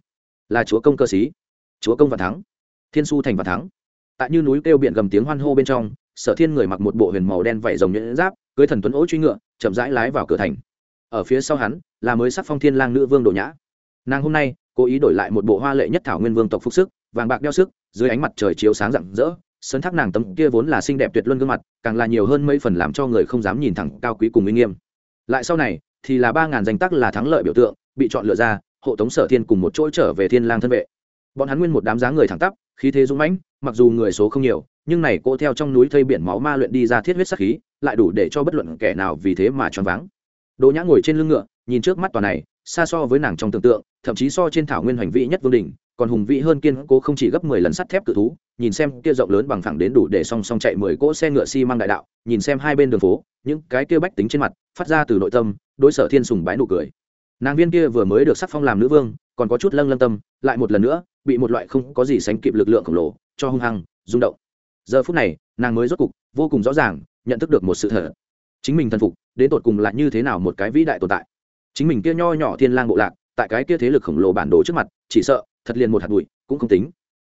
Là chúa công cơ sĩ. Chúa công và thắng. Thiên su thành và thắng. Tại như núi kêu biển gầm tiếng hoan hô bên trong, sở thiên người mặc một bộ huyền màu đen vảy rồng nhuyễn giáp, cưới thần tuấn ố truy ngựa, chậm rãi lái vào cửa thành. Ở phía sau hắn, là mới sắc phong thiên lang nữ vương đồ nhã. Nàng hôm nay, cố ý đổi lại một bộ hoa lệ nhất thảo nguyên vương tộc phục sức, vàng bạc đeo sức, dưới ánh mặt trời chiếu sáng rạng rỡ sấn thác nàng tấm kia vốn là xinh đẹp tuyệt luân gương mặt, càng là nhiều hơn mấy phần làm cho người không dám nhìn thẳng cao quý cùng uy nghiêm. Lại sau này, thì là ba ngàn danh tắc là thắng lợi biểu tượng, bị chọn lựa ra, hộ tống sở thiên cùng một chỗ trở về thiên lang thân vệ. Bọn hắn nguyên một đám giá người thẳng tắp, khí thế dũng mãnh, mặc dù người số không nhiều, nhưng này cô theo trong núi thây biển máu ma luyện đi ra thiết huyết sắc khí, lại đủ để cho bất luận kẻ nào vì thế mà choáng váng. Đỗ nhã ngồi trên lưng ngựa, nhìn trước mắt tòa này, xa so với nàng trong tưởng tượng, thậm chí so trên thảo nguyên hoành vĩ nhất vương đỉnh còn hùng vĩ hơn kiên cố không chỉ gấp mười lần sắt thép cự thú, nhìn xem kia rộng lớn bằng phẳng đến đủ để song song chạy mười cỗ xe ngựa măng đại đạo, nhìn xem hai bên đường phố, những cái kia bách tính trên mặt, phát ra từ nội tâm, đối sở thiên sùng bái nụ cười. Nàng viên kia vừa mới được sắc phong làm nữ vương, còn có chút lâng lâng tâm, lại một lần nữa, bị một loại không có gì sánh kịp lực lượng khổng lồ, cho hung hăng, rung động. Giờ phút này, nàng mới rốt cục, vô cùng rõ ràng, nhận thức được một sự thật. Chính mình thần phục, đến tột cùng là như thế nào một cái vĩ đại tồn tại? Chính mình kia nho nhỏ thiên lang bộ lạc, tại cái kia thế lực khổng lồ bản đồ trước mặt chỉ sợ, thật liền một hạt bụi, cũng không tính.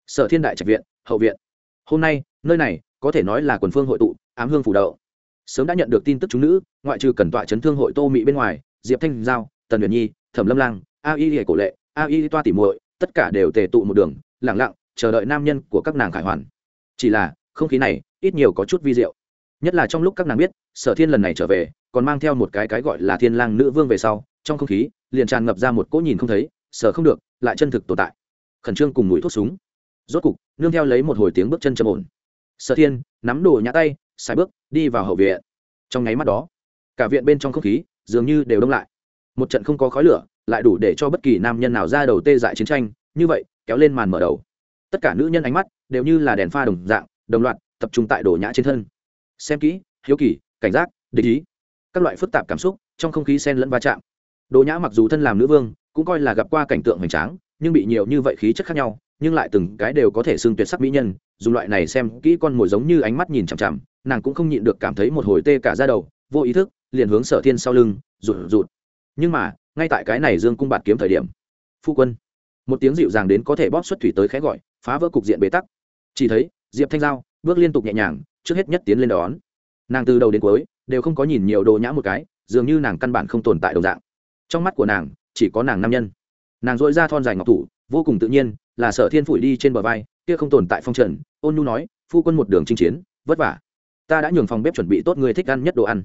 Sở thiên đại trạch viện, hậu viện. Hôm nay, nơi này, có thể nói là quần phương hội tụ, ám hương phủ đậu. Sớm đã nhận được tin tức chúng nữ, ngoại trừ cần tọa chấn thương hội tô mỹ bên ngoài, diệp thanh giao, tần huyền nhi, thẩm lâm lang, a y hệ cổ lệ, a y toa tỉ muội, tất cả đều tề tụ một đường lẳng lặng, chờ đợi nam nhân của các nàng khải hoàn. Chỉ là, không khí này, ít nhiều có chút vi diệu. Nhất là trong lúc các nàng biết, sở thiên lần này trở về, còn mang theo một cái cái gọi là thiên lang nữ vương về sau, trong không khí, liền tràn ngập ra một cỗ nhìn không thấy sở không được, lại chân thực tồn tại. Khẩn trương cùng mùi thuốc súng. Rốt cục, nương theo lấy một hồi tiếng bước chân trầm ổn. Sở thiên, nắm đồ nhã tay, xài bước, đi vào hậu viện. Trong nháy mắt đó, cả viện bên trong không khí dường như đều đông lại. Một trận không có khói lửa, lại đủ để cho bất kỳ nam nhân nào ra đầu tê dại chiến tranh. Như vậy, kéo lên màn mở đầu. Tất cả nữ nhân ánh mắt đều như là đèn pha đồng dạng, đồng loạt tập trung tại đồ nhã trên thân. Xem kỹ, hiếu kỳ, cảnh giác, địch ý. Các loại phức tạp cảm xúc trong không khí sen lẫn va chạm. Đồ nhã mặc dù thân làm nữ vương cũng coi là gặp qua cảnh tượng hoành tráng, nhưng bị nhiều như vậy khí chất khác nhau, nhưng lại từng cái đều có thể xưng tuyệt sắc mỹ nhân, dùng loại này xem kỹ con mồi giống như ánh mắt nhìn chằm chằm, nàng cũng không nhịn được cảm thấy một hồi tê cả ra đầu, vô ý thức, liền hướng sở thiên sau lưng, rụt rụt. Nhưng mà, ngay tại cái này dương cung bạt kiếm thời điểm, phu quân, một tiếng dịu dàng đến có thể bóp xuất thủy tới khẽ gọi, phá vỡ cục diện bế tắc. Chỉ thấy, diệp thanh giao, bước liên tục nhẹ nhàng, trước hết nhất tiến lên đón. Nàng từ đầu đến cuối, đều không có nhìn nhiều đồ nhã một cái, dường như nàng căn bản không tồn tại đồng dạng. Trong mắt của nàng chỉ có nàng nam nhân. Nàng dội ra thon dài ngọc thủ, vô cùng tự nhiên, là sở thiên phủi đi trên bờ vai, kia không tồn tại phong trần, ôn nhu nói, phu quân một đường chinh chiến, vất vả. Ta đã nhường phòng bếp chuẩn bị tốt người thích ăn nhất đồ ăn.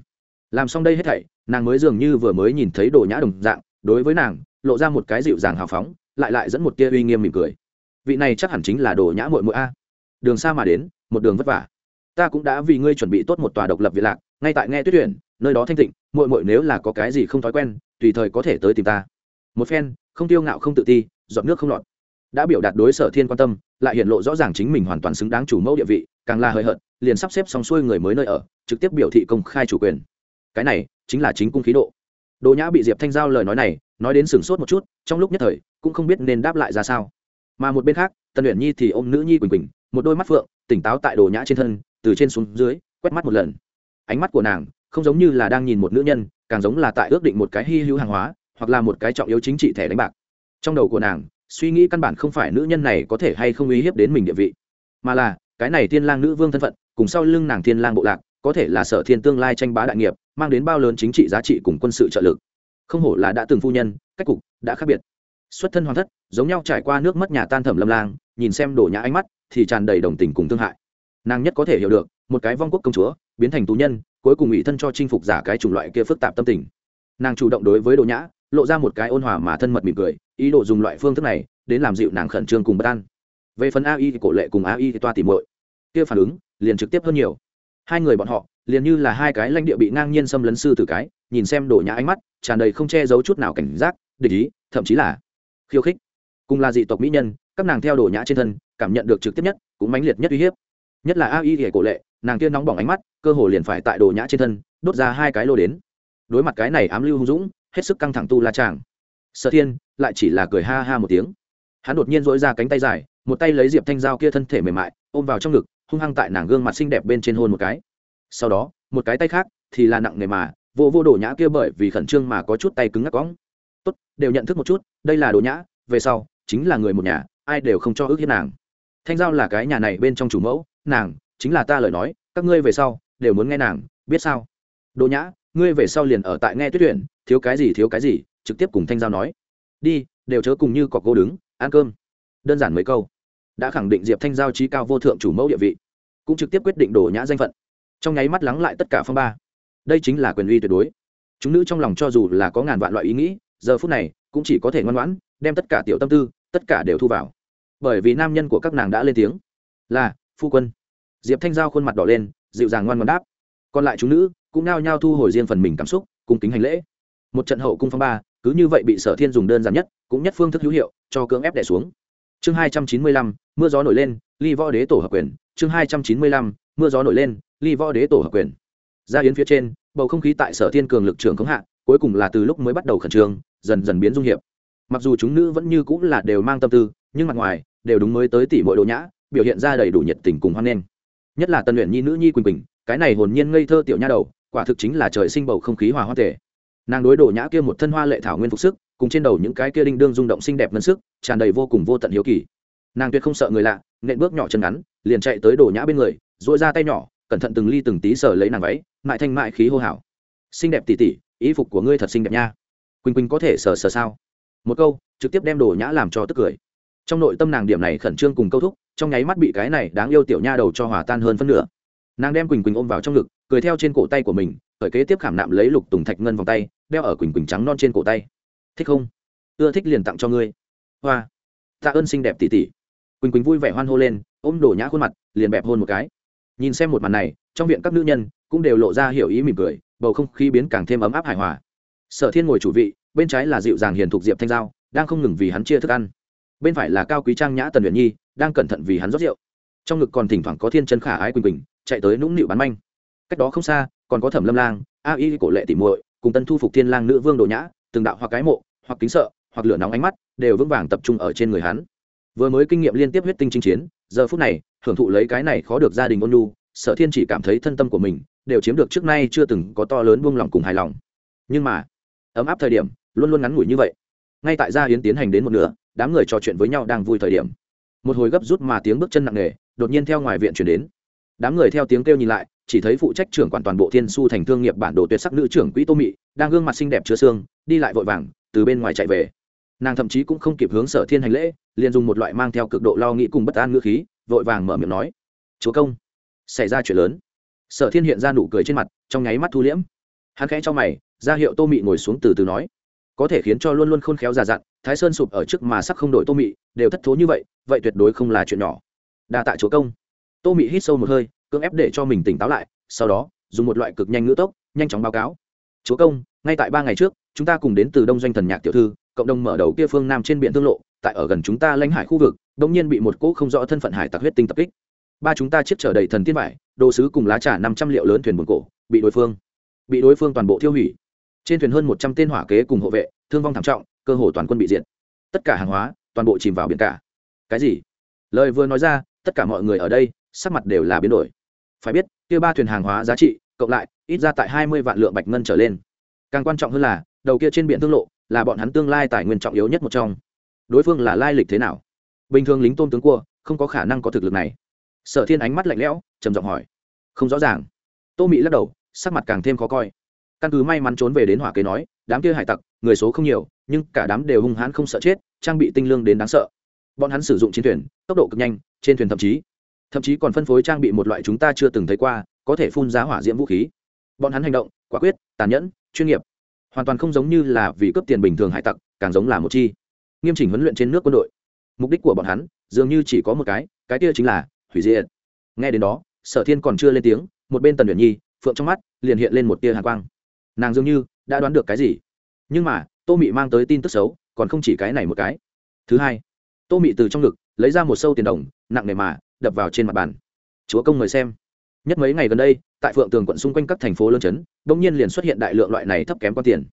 Làm xong đây hết thảy, nàng mới dường như vừa mới nhìn thấy đồ nhã đồng dạng, đối với nàng, lộ ra một cái dịu dàng hào phóng, lại lại dẫn một tia uy nghiêm mỉm cười. Vị này chắc hẳn chính là đồ nhã mội mội a. Đường xa mà đến, một đường vất vả. Ta cũng đã vì ngươi chuẩn bị tốt một tòa độc lập viện lạc, ngay tại nghe tuyết tuyển nơi đó thanh tịnh mội mội nếu là có cái gì không thói quen, tùy thời có thể tới tìm ta một phen, không tiêu ngạo không tự ti dọn nước không lọt. Đã biểu đạt đối sở thiên quan tâm, lại hiện lộ rõ ràng chính mình hoàn toàn xứng đáng chủ mẫu địa vị, càng là hời hợt, liền sắp xếp xong xuôi người mới nơi ở, trực tiếp biểu thị công khai chủ quyền. Cái này, chính là chính cung khí độ. Đồ nhã bị diệp thanh giao lời nói này, nói đến sửng sốt một chút, trong lúc nhất thời, cũng không biết nên đáp lại ra sao. Mà một bên khác, tần luyện nhi thì ôm nữ nhi quỳnh quỳnh, một đôi mắt phượng, tỉnh táo tại đồ nhã trên thân, từ trên xuống dưới, quét mắt một lần. Ánh mắt của nàng, không giống như là đang nhìn một nữ nhân, càng giống là tại ước định một cái hy hữu hàng hóa hoặc là một cái trọng yếu chính trị thẻ đánh bạc. Trong đầu của nàng, suy nghĩ căn bản không phải nữ nhân này có thể hay không uy hiếp đến mình địa vị, mà là, cái này thiên lang nữ vương thân phận, cùng sau lưng nàng thiên lang bộ lạc, có thể là sở thiên tương lai tranh bá đại nghiệp, mang đến bao lớn chính trị giá trị cùng quân sự trợ lực. Không hổ là đã từng phu nhân, cách cục đã khác biệt. Xuất thân hoàn thất, giống nhau trải qua nước mất nhà tan thẩm lâm lang, nhìn xem đổ nhã ánh mắt, thì tràn đầy đồng tình cùng thương hại. Nàng nhất có thể hiểu được, một cái vong quốc công chúa, biến thành tù nhân, cuối cùng ủy thân cho chinh phục giả cái chủng loại kia phức tạp tâm tình. Nàng chủ động đối với đồ nhã lộ ra một cái ôn hòa mà thân mật mỉm cười, ý đồ dùng loại phương thức này đến làm dịu nàng khẩn trương cùng bất an. Về phần ai thì cổ lệ cùng ai thì toa tìm muội. Kia phản ứng liền trực tiếp hơn nhiều. Hai người bọn họ liền như là hai cái lãnh địa bị ngang nhiên xâm lấn sư tử cái, nhìn xem đổ nhã ánh mắt, tràn đầy không che giấu chút nào cảnh giác, địch ý, thậm chí là khiêu khích. Cùng là dị tộc mỹ nhân, các nàng theo đổ nhã trên thân, cảm nhận được trực tiếp nhất, cũng mãnh liệt nhất uy hiếp. Nhất là a y hệ cổ lệ, nàng kia nóng bỏng ánh mắt, cơ hồ liền phải tại đồ nhã trên thân, đốt ra hai cái lô đến. Đối mặt cái này ám lưu hung dũng hết sức căng thẳng tu la chàng. Sở thiên lại chỉ là cười ha ha một tiếng. Hắn đột nhiên dỗi ra cánh tay dài, một tay lấy diệp thanh dao kia thân thể mềm mại, ôm vào trong ngực, hung hăng tại nàng gương mặt xinh đẹp bên trên hôn một cái. Sau đó, một cái tay khác thì là nặng nề mà, vô vô đồ nhã kia bởi vì khẩn trương mà có chút tay cứng ngắc cóng tốt, đều nhận thức một chút, đây là đồ nhã, về sau chính là người một nhà, ai đều không cho ước hiếp nàng. Thanh giao là cái nhà này bên trong chủ mẫu, nàng chính là ta lời nói, các ngươi về sau đều muốn nghe nàng, biết sao? Đồ nhã, ngươi về sau liền ở tại nghe tuyết tuyển thiếu cái gì thiếu cái gì, trực tiếp cùng thanh giao nói. Đi, đều chớ cùng như cọc gỗ đứng, ăn cơm. Đơn giản mấy câu. Đã khẳng định diệp thanh giao trí cao vô thượng chủ mẫu địa vị. Cũng trực tiếp quyết định đổ nhã danh phận. Trong nháy mắt lắng lại tất cả phong ba. Đây chính là quyền uy tuyệt đối. Chúng nữ trong lòng cho dù là có ngàn vạn loại ý nghĩ, giờ phút này, cũng chỉ có thể ngoan ngoãn, đem tất cả tiểu tâm tư, tất cả đều thu vào. Bởi vì nam nhân của các nàng đã lên tiếng. Là, phu quân. Diệp thanh giao khuôn mặt đỏ lên, dịu dàng ngoan ngoan đáp. Còn lại chúng nữ cũng nao nhao thu hồi riêng phần mình cảm xúc cùng kính hành lễ một trận hậu cung phong ba, cứ như vậy bị sở thiên dùng đơn giản nhất, cũng nhất phương thức hữu hiệu, cho cưỡng ép đẻ xuống. Chương hai trăm chín mươi lăm, mưa gió nổi lên, ly võ đế tổ hợp quyền. Chương hai trăm chín mươi lăm, mưa gió nổi lên, ly võ đế tổ hợp quyền. Ra yến phía trên, bầu không khí tại sở thiên cường lực trường khống hạ, cuối cùng là từ lúc mới bắt đầu khẩn trương, dần dần biến dung hiệp. Mặc dù chúng nữ vẫn như cũng là đều mang tâm tư, nhưng mặt ngoài, đều đúng mới tới tỷ mọi đồ nhã, biểu hiện ra đầy đủ nhiệt tình cùng hoan nghênh. Nhất là tân luyện nhi nữ nhi quỳnh quỳnh, cái này hồn nhiên ngây thơ tiểu nha đầu, quả thực chính là trời sinh bầu không khí hòa hoa tể nàng đối độ nhã kia một thân hoa lệ thảo nguyên phục sức, cùng trên đầu những cái kia đinh đương rung động xinh đẹp ngân sức, tràn đầy vô cùng vô tận hiếu kỳ. Nàng tuyệt không sợ người lạ, nện bước nhỏ chân ngắn, liền chạy tới đổ nhã bên người dội ra tay nhỏ, cẩn thận từng ly từng tí sờ lấy nàng váy, mại thanh mại khí hô hào. Xinh đẹp tỉ tỉ ý phục của ngươi thật xinh đẹp nha. Quỳnh quỳnh có thể sờ sờ sao? Một câu, trực tiếp đem đồ nhã làm cho tức cười. Trong nội tâm nàng điểm này khẩn trương cùng câu thúc, trong nháy mắt bị cái này đáng yêu tiểu nha đầu cho hòa tan hơn phân nửa. Nàng đem quỳnh quỳnh ôm vào trong ngực, cười theo trên cổ tay của mình khởi kế tiếp khảm nạm lấy lục tùng thạch ngân vòng tay, đeo ở quỳnh quỳnh trắng non trên cổ tay. Thích không? Ưa thích liền tặng cho ngươi. Hoa. Tạ ơn xinh đẹp tỉ tỉ quỳnh quỳnh vui vẻ hoan hô lên, ôm đổ nhã khuôn mặt, liền bẹp hôn một cái. Nhìn xem một màn này, trong viện các nữ nhân cũng đều lộ ra hiểu ý mỉm cười, bầu không khí biến càng thêm ấm áp hài hòa. Sở thiên ngồi chủ vị, bên trái là dịu dàng hiền thục diệp thanh giao, đang không ngừng vì hắn chia thức ăn. Bên phải là cao quý trang nhã tần luyện nhi, đang cẩn thận vì hắn rót rượu. Trong ngực còn thỉnh thoảng có thiên chân khả ái quỳnh quỳnh, chạy tới nũng nịu bán manh. Cách đó không xa còn có thẩm lâm lang, a y cổ lệ tỉ muội, cùng tân thu phục thiên lang nữ vương đồ nhã, từng đạo hoặc cái mộ, hoặc kính sợ, hoặc lửa nóng ánh mắt, đều vững vàng tập trung ở trên người hắn. Vừa mới kinh nghiệm liên tiếp huyết tinh chinh chiến, giờ phút này, hưởng thụ lấy cái này khó được gia đình ôn nhu, sở thiên chỉ cảm thấy thân tâm của mình, đều chiếm được trước nay chưa từng có to lớn buông lòng cùng hài lòng. Nhưng mà, ấm áp thời điểm, luôn luôn ngắn ngủi như vậy. Ngay tại gia hiến tiến hành đến một nửa, đám người trò chuyện với nhau đang vui thời điểm. Một hồi gấp rút mà tiếng bước chân nặng nề, đột nhiên theo ngoài viện chuyển đến. Đám người theo tiếng kêu nhìn lại chỉ thấy phụ trách trưởng quản toàn bộ thiên su thành thương nghiệp bản đồ tuyệt sắc nữ trưởng quỹ tô mị, đang gương mặt xinh đẹp chứa xương, đi lại vội vàng, từ bên ngoài chạy về. Nàng thậm chí cũng không kịp hướng sở thiên hành lễ, liền dùng một loại mang theo cực độ lo nghĩ cùng bất an ngữ khí, vội vàng mở miệng nói, chúa công, xảy ra chuyện lớn. Sở thiên hiện ra nụ cười trên mặt, trong nháy mắt thu liễm. Hắn khẽ cho mày, ra hiệu tô mị ngồi xuống từ từ nói, có thể khiến cho luôn luôn khôn khéo già dặn, thái sơn sụp ở trước mà sắc không đổi tô mị, đều thất thố như vậy vậy tuyệt đối không là chuyện nhỏ. Đa tạ chúa công. Tô mị hít sâu một hơi cưỡng ép để cho mình tỉnh táo lại, sau đó, dùng một loại cực nhanh ngữ tốc, nhanh chóng báo cáo. Chúa công, ngay tại ba ngày trước, chúng ta cùng đến từ đông doanh thần nhạc tiểu thư, cộng đồng mở đầu kia phương nam trên biển thương lộ, tại ở gần chúng ta lãnh hải khu vực đông nhiên bị một cỗ không rõ thân phận hải tặc huyết tinh tập kích. Ba chúng ta chiếc chở đầy thần tiên vải, đồ sứ cùng lá trà năm trăm liệu lớn thuyền buồn cổ, bị đối phương, bị đối phương toàn bộ thiêu hủy. Trên thuyền hơn một trăm tên hỏa kế cùng hộ vệ, thương vong thảm trọng, cơ hồ toàn quân bị diệt. Tất cả hàng hóa, toàn bộ chìm vào biển cả. Cái gì? Lời vừa nói ra, tất cả mọi người ở đây, sắc mặt đều là biến đổi phải biết, kia ba thuyền hàng hóa giá trị, cộng lại, ít ra tại hai mươi vạn lượng bạch ngân trở lên. Càng quan trọng hơn là, đầu kia trên biển thương lộ, là bọn hắn tương lai tài nguyên trọng yếu nhất một trong. Đối phương là lai lịch thế nào? Bình thường lính tôn tướng cua, không có khả năng có thực lực này. Sở thiên ánh mắt lạnh lẽo, trầm giọng hỏi. Không rõ ràng. Tô mị lắc đầu, sắc mặt càng thêm khó coi. Căn cứ may mắn trốn về đến hỏa kế nói, đám kia hải tặc, người số không nhiều, nhưng cả đám đều hung hãn không sợ chết, trang bị tinh lương đến đáng sợ. Bọn hắn sử dụng chiến thuyền, tốc độ cực nhanh, trên thuyền thậm chí thậm chí còn phân phối trang bị một loại chúng ta chưa từng thấy qua, có thể phun giá hỏa diễm vũ khí. Bọn hắn hành động, quả quyết, tàn nhẫn, chuyên nghiệp. Hoàn toàn không giống như là vì cướp tiền bình thường hải tặc, càng giống là một chi. Nghiêm chỉnh huấn luyện trên nước quân đội. Mục đích của bọn hắn, dường như chỉ có một cái cái kia chính là hủy diệt. Nghe đến đó, sở thiên còn chưa lên tiếng, một bên tần luyện nhi, phượng trong mắt, liền hiện lên một tia hạ quang. Nàng dường như đã đoán được cái gì. Nhưng mà, tô mị mang tới tin tức xấu, còn không chỉ cái này một cái. Thứ hai, tô mị từ trong ngực, lấy ra một sâu tiền đồng, nặng nề mà đập vào trên mặt bàn. Chúa công mời xem. Nhất mấy ngày gần đây, tại phượng tường quận xung quanh các thành phố lớn chấn bỗng nhiên liền xuất hiện đại lượng loại này thấp kém quan tiền.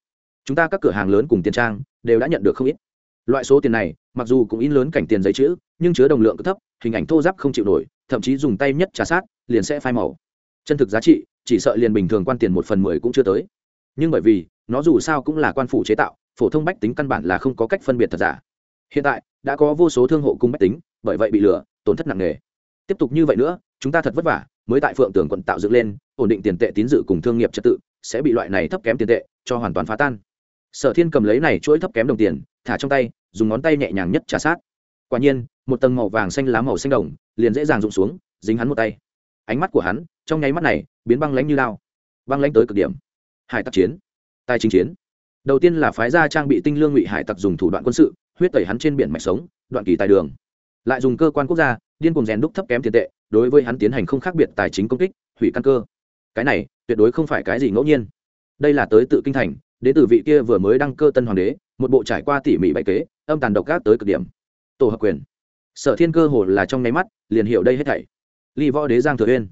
Chúng ta các cửa hàng lớn cùng tiền trang đều đã nhận được không ít. Loại số tiền này, mặc dù cũng in lớn cảnh tiền giấy chữ, nhưng chứa đồng lượng cực thấp, hình ảnh thô giáp không chịu nổi, thậm chí dùng tay nhất trà sát, liền sẽ phai màu. Chân thực giá trị, chỉ sợ liền bình thường quan tiền một phần mười cũng chưa tới. Nhưng bởi vì, nó dù sao cũng là quan phủ chế tạo, phổ thông bách tính căn bản là không có cách phân biệt thật giả. Hiện tại, đã có vô số thương hộ cung bách tính, bởi vậy bị lừa, tổn thất nặng nề tiếp tục như vậy nữa, chúng ta thật vất vả, mới tại phượng tường quận tạo dựng lên, ổn định tiền tệ tín dự cùng thương nghiệp trật tự, sẽ bị loại này thấp kém tiền tệ cho hoàn toàn phá tan. Sở thiên cầm lấy này chuỗi thấp kém đồng tiền, thả trong tay, dùng ngón tay nhẹ nhàng nhất trả sát. Quả nhiên, một tầng màu vàng xanh lá màu xanh đồng, liền dễ dàng rụng xuống, dính hắn một tay. Ánh mắt của hắn, trong nháy mắt này, biến băng lánh như lao. Băng lánh tới cực điểm. Hải tặc chiến. Tài chính chiến. Đầu tiên là phái gia trang bị tinh lương ngụy hải tặc dùng thủ đoạn quân sự, huyết tẩy hắn trên biển mạch sống, đoạn kỳ tài đường lại dùng cơ quan quốc gia, điên cuồng rèn đúc thấp kém tiền tệ, đối với hắn tiến hành không khác biệt tài chính công kích, hủy căn cơ. Cái này, tuyệt đối không phải cái gì ngẫu nhiên. Đây là tới tự kinh thành đến từ vị kia vừa mới đăng cơ tân hoàng đế, một bộ trải qua tỉ mỉ bày kế, âm tàn độc gác tới cực điểm. Tổ hợp quyền. Sở thiên cơ hồ là trong nháy mắt, liền hiểu đây hết thảy. Ly võ đế giang thừa uyên.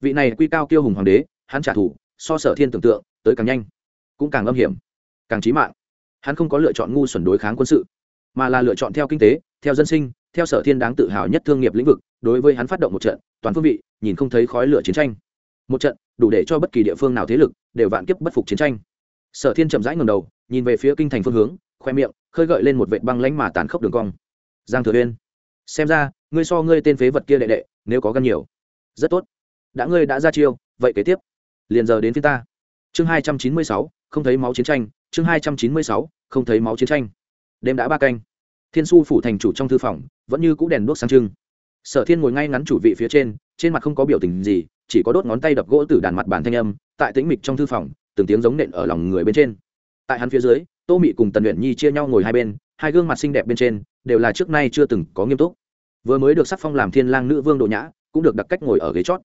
Vị này quy cao kiêu hùng hoàng đế, hắn trả thù, so sở thiên tưởng tượng, tới càng nhanh, cũng càng âm hiểm, càng trí mạng. Hắn không có lựa chọn ngu xuẩn đối kháng quân sự mà là lựa chọn theo kinh tế, theo dân sinh, theo sở thiên đáng tự hào nhất thương nghiệp lĩnh vực, đối với hắn phát động một trận, toàn phương vị, nhìn không thấy khói lửa chiến tranh. Một trận, đủ để cho bất kỳ địa phương nào thế lực đều vạn kiếp bất phục chiến tranh. Sở thiên chậm rãi ngầm đầu, nhìn về phía kinh thành phương hướng, khoe miệng, khơi gợi lên một vệ băng lánh mà tàn khốc đường cong. Giang thừa uyên, xem ra, ngươi so ngươi tên phế vật kia đệ đệ, nếu có gan nhiều. Rất tốt. Đã ngươi đã ra chiêu, vậy kế tiếp. Liền giờ đến phía ta. Chương hai trăm chín mươi sáu, không thấy máu chiến tranh, chương hai trăm chín mươi sáu, không thấy máu chiến tranh đêm đã ba canh. Thiên su phủ thành chủ trong thư phòng, vẫn như cũ đèn đuốc sáng trưng. Sở thiên ngồi ngay ngắn chủ vị phía trên trên mặt không có biểu tình gì, chỉ có đốt ngón tay đập gỗ từ đàn mặt bàn thanh âm, tại tĩnh mịch trong thư phòng, từng tiếng giống nện ở lòng người bên trên. Tại hắn phía dưới, tô mị cùng tần luyện nhi chia nhau ngồi hai bên, hai gương mặt xinh đẹp bên trên, đều là trước nay chưa từng có nghiêm túc. Vừa mới được sắc phong làm thiên lang nữ vương độ nhã, cũng được đặt cách ngồi ở ghế chót.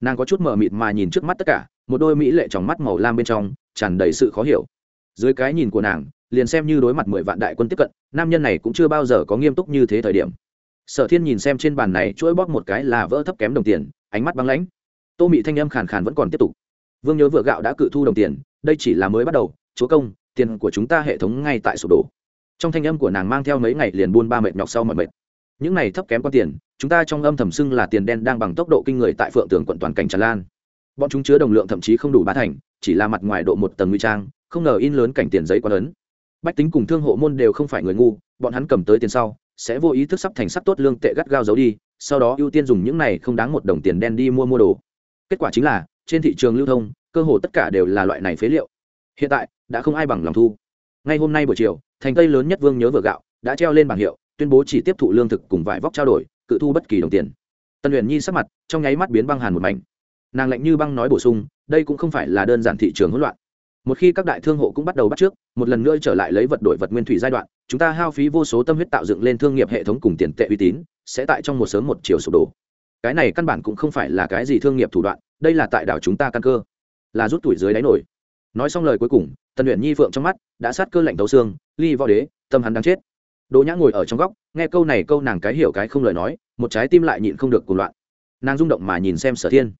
Nàng có chút mờ mịt mà nhìn trước mắt tất cả, một đôi mỹ lệ trong mắt màu lam bên trong, tràn đầy sự khó hiểu. Dưới cái nhìn của nàng liền xem như đối mặt mười vạn đại quân tiếp cận, nam nhân này cũng chưa bao giờ có nghiêm túc như thế thời điểm. Sở thiên nhìn xem trên bàn này chuỗi bóp một cái là vỡ thấp kém đồng tiền, ánh mắt băng lãnh. Tô mị thanh âm khàn khàn vẫn còn tiếp tục. Vương nhớ vựa gạo đã cự thu đồng tiền, đây chỉ là mới bắt đầu, chúa công, tiền của chúng ta hệ thống ngay tại sổ đồ. trong thanh âm của nàng mang theo mấy ngày liền buôn ba mệt nhọc sau mọi mệt. Những này thấp kém quan tiền, chúng ta trong âm thầm xưng là tiền đen đang bằng tốc độ kinh người tại phượng tường quận toàn cảnh tràn lan. Bọn chúng chứa đồng lượng thậm chí không đủ ba thành, chỉ là mặt ngoài độ một tầng nguy trang, không ngờ in lớn cảnh tiền giấy quá lớn bách tính cùng thương hộ môn đều không phải người ngu, bọn hắn cầm tới tiền sau, sẽ vô ý thức sắp thành sắc tốt lương tệ gắt gao giấu đi, sau đó ưu tiên dùng những này không đáng một đồng tiền đen đi mua mua đồ. Kết quả chính là, trên thị trường lưu thông, cơ hồ tất cả đều là loại này phế liệu. Hiện tại, đã không ai bằng lòng thu. Ngay hôm nay buổi chiều, thành tây lớn nhất vương nhớ vừa gạo, đã treo lên bảng hiệu, tuyên bố chỉ tiếp thụ lương thực cùng vải vóc trao đổi, cự thu bất kỳ đồng tiền. Tân luyện nhi sắc mặt, trong nháy mắt biến băng hàn một mảnh. Nàng lạnh như băng nói bổ sung, đây cũng không phải là đơn giản thị trường hỗn loạn. Một khi các đại thương hộ cũng bắt đầu bắt trước một lần nữa trở lại lấy vật đổi vật nguyên thủy giai đoạn, chúng ta hao phí vô số tâm huyết tạo dựng lên thương nghiệp hệ thống cùng tiền tệ uy tín, sẽ tại trong một sớm một chiều sụp đổ. Cái này căn bản cũng không phải là cái gì thương nghiệp thủ đoạn, đây là tại đảo chúng ta căn cơ. Là rút tuổi dưới đáy nổi. Nói xong lời cuối cùng, tần luyện nhi phượng trong mắt đã sát cơ lạnh thấu xương, ly võ đế, tâm hắn đang chết. Đỗ nhã ngồi ở trong góc, nghe câu này câu nàng cái hiểu cái không lời nói, một trái tim lại nhịn không được cuồng loạn. Nàng rung động mà nhìn xem sở thiên.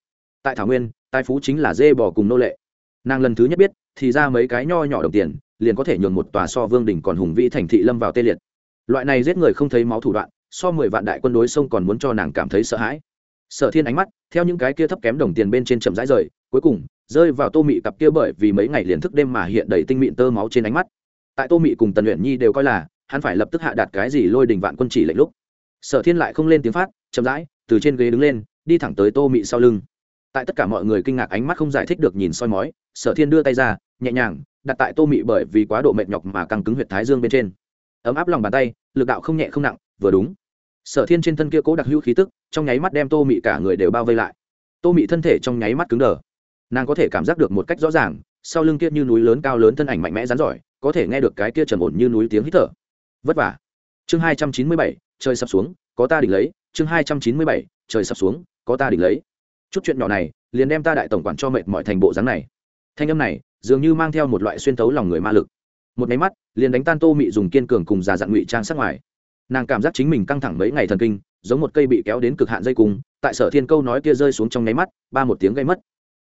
Tại thảo nguyên tài phú chính là dê bò cùng nô lệ nàng lần thứ nhất biết, thì ra mấy cái nho nhỏ đồng tiền, liền có thể nhường một tòa so vương đỉnh còn hùng vĩ thành thị lâm vào tê liệt. Loại này giết người không thấy máu thủ đoạn, so mười vạn đại quân đối sông còn muốn cho nàng cảm thấy sợ hãi. Sở thiên ánh mắt, theo những cái kia thấp kém đồng tiền bên trên chậm rãi rời, cuối cùng, rơi vào tô mị cặp kia bởi vì mấy ngày liền thức đêm mà hiện đầy tinh mịn tơ máu trên ánh mắt. Tại tô mị cùng tần luyện nhi đều coi là, hắn phải lập tức hạ đạt cái gì lôi đình vạn quân chỉ lệnh lúc. Sở thiên lại không lên tiếng phát, chậm rãi, từ trên ghế đứng lên, đi thẳng tới tô mị sau lưng tại tất cả mọi người kinh ngạc ánh mắt không giải thích được nhìn soi mói, sở thiên đưa tay ra, nhẹ nhàng, đặt tại tô mị bởi vì quá độ mệt nhọc mà căng cứng huyệt thái dương bên trên. Ấm áp lòng bàn tay, lực đạo không nhẹ không nặng, vừa đúng. Sở thiên trên thân kia cố đặc hữu khí tức, trong nháy mắt đem tô mị cả người đều bao vây lại. Tô mị thân thể trong nháy mắt cứng đờ. Nàng có thể cảm giác được một cách rõ ràng, sau lưng kia như núi lớn cao lớn thân ảnh mạnh mẽ rắn giỏi, có thể nghe được cái kia trầm ổn như núi tiếng hít thở. Vất vả. Chương hai trăm chín mươi bảy, trời sập xuống, có ta đỉnh lấy. Chương hai trăm chín mươi bảy, trời sập xuống, có ta đỉnh lấy chút chuyện nhỏ này, liền đem ta đại tổng quản cho mệt mọi thành bộ dáng này. Thanh âm này, dường như mang theo một loại xuyên tấu lòng người ma lực. Một máy mắt, liền đánh tan tô mị dùng kiên cường cùng già dặn ngụy trang sát ngoài. Nàng cảm giác chính mình căng thẳng mấy ngày thần kinh, giống một cây bị kéo đến cực hạn dây cung, tại sở thiên câu nói kia rơi xuống trong nháy mắt, ba một tiếng gây mất.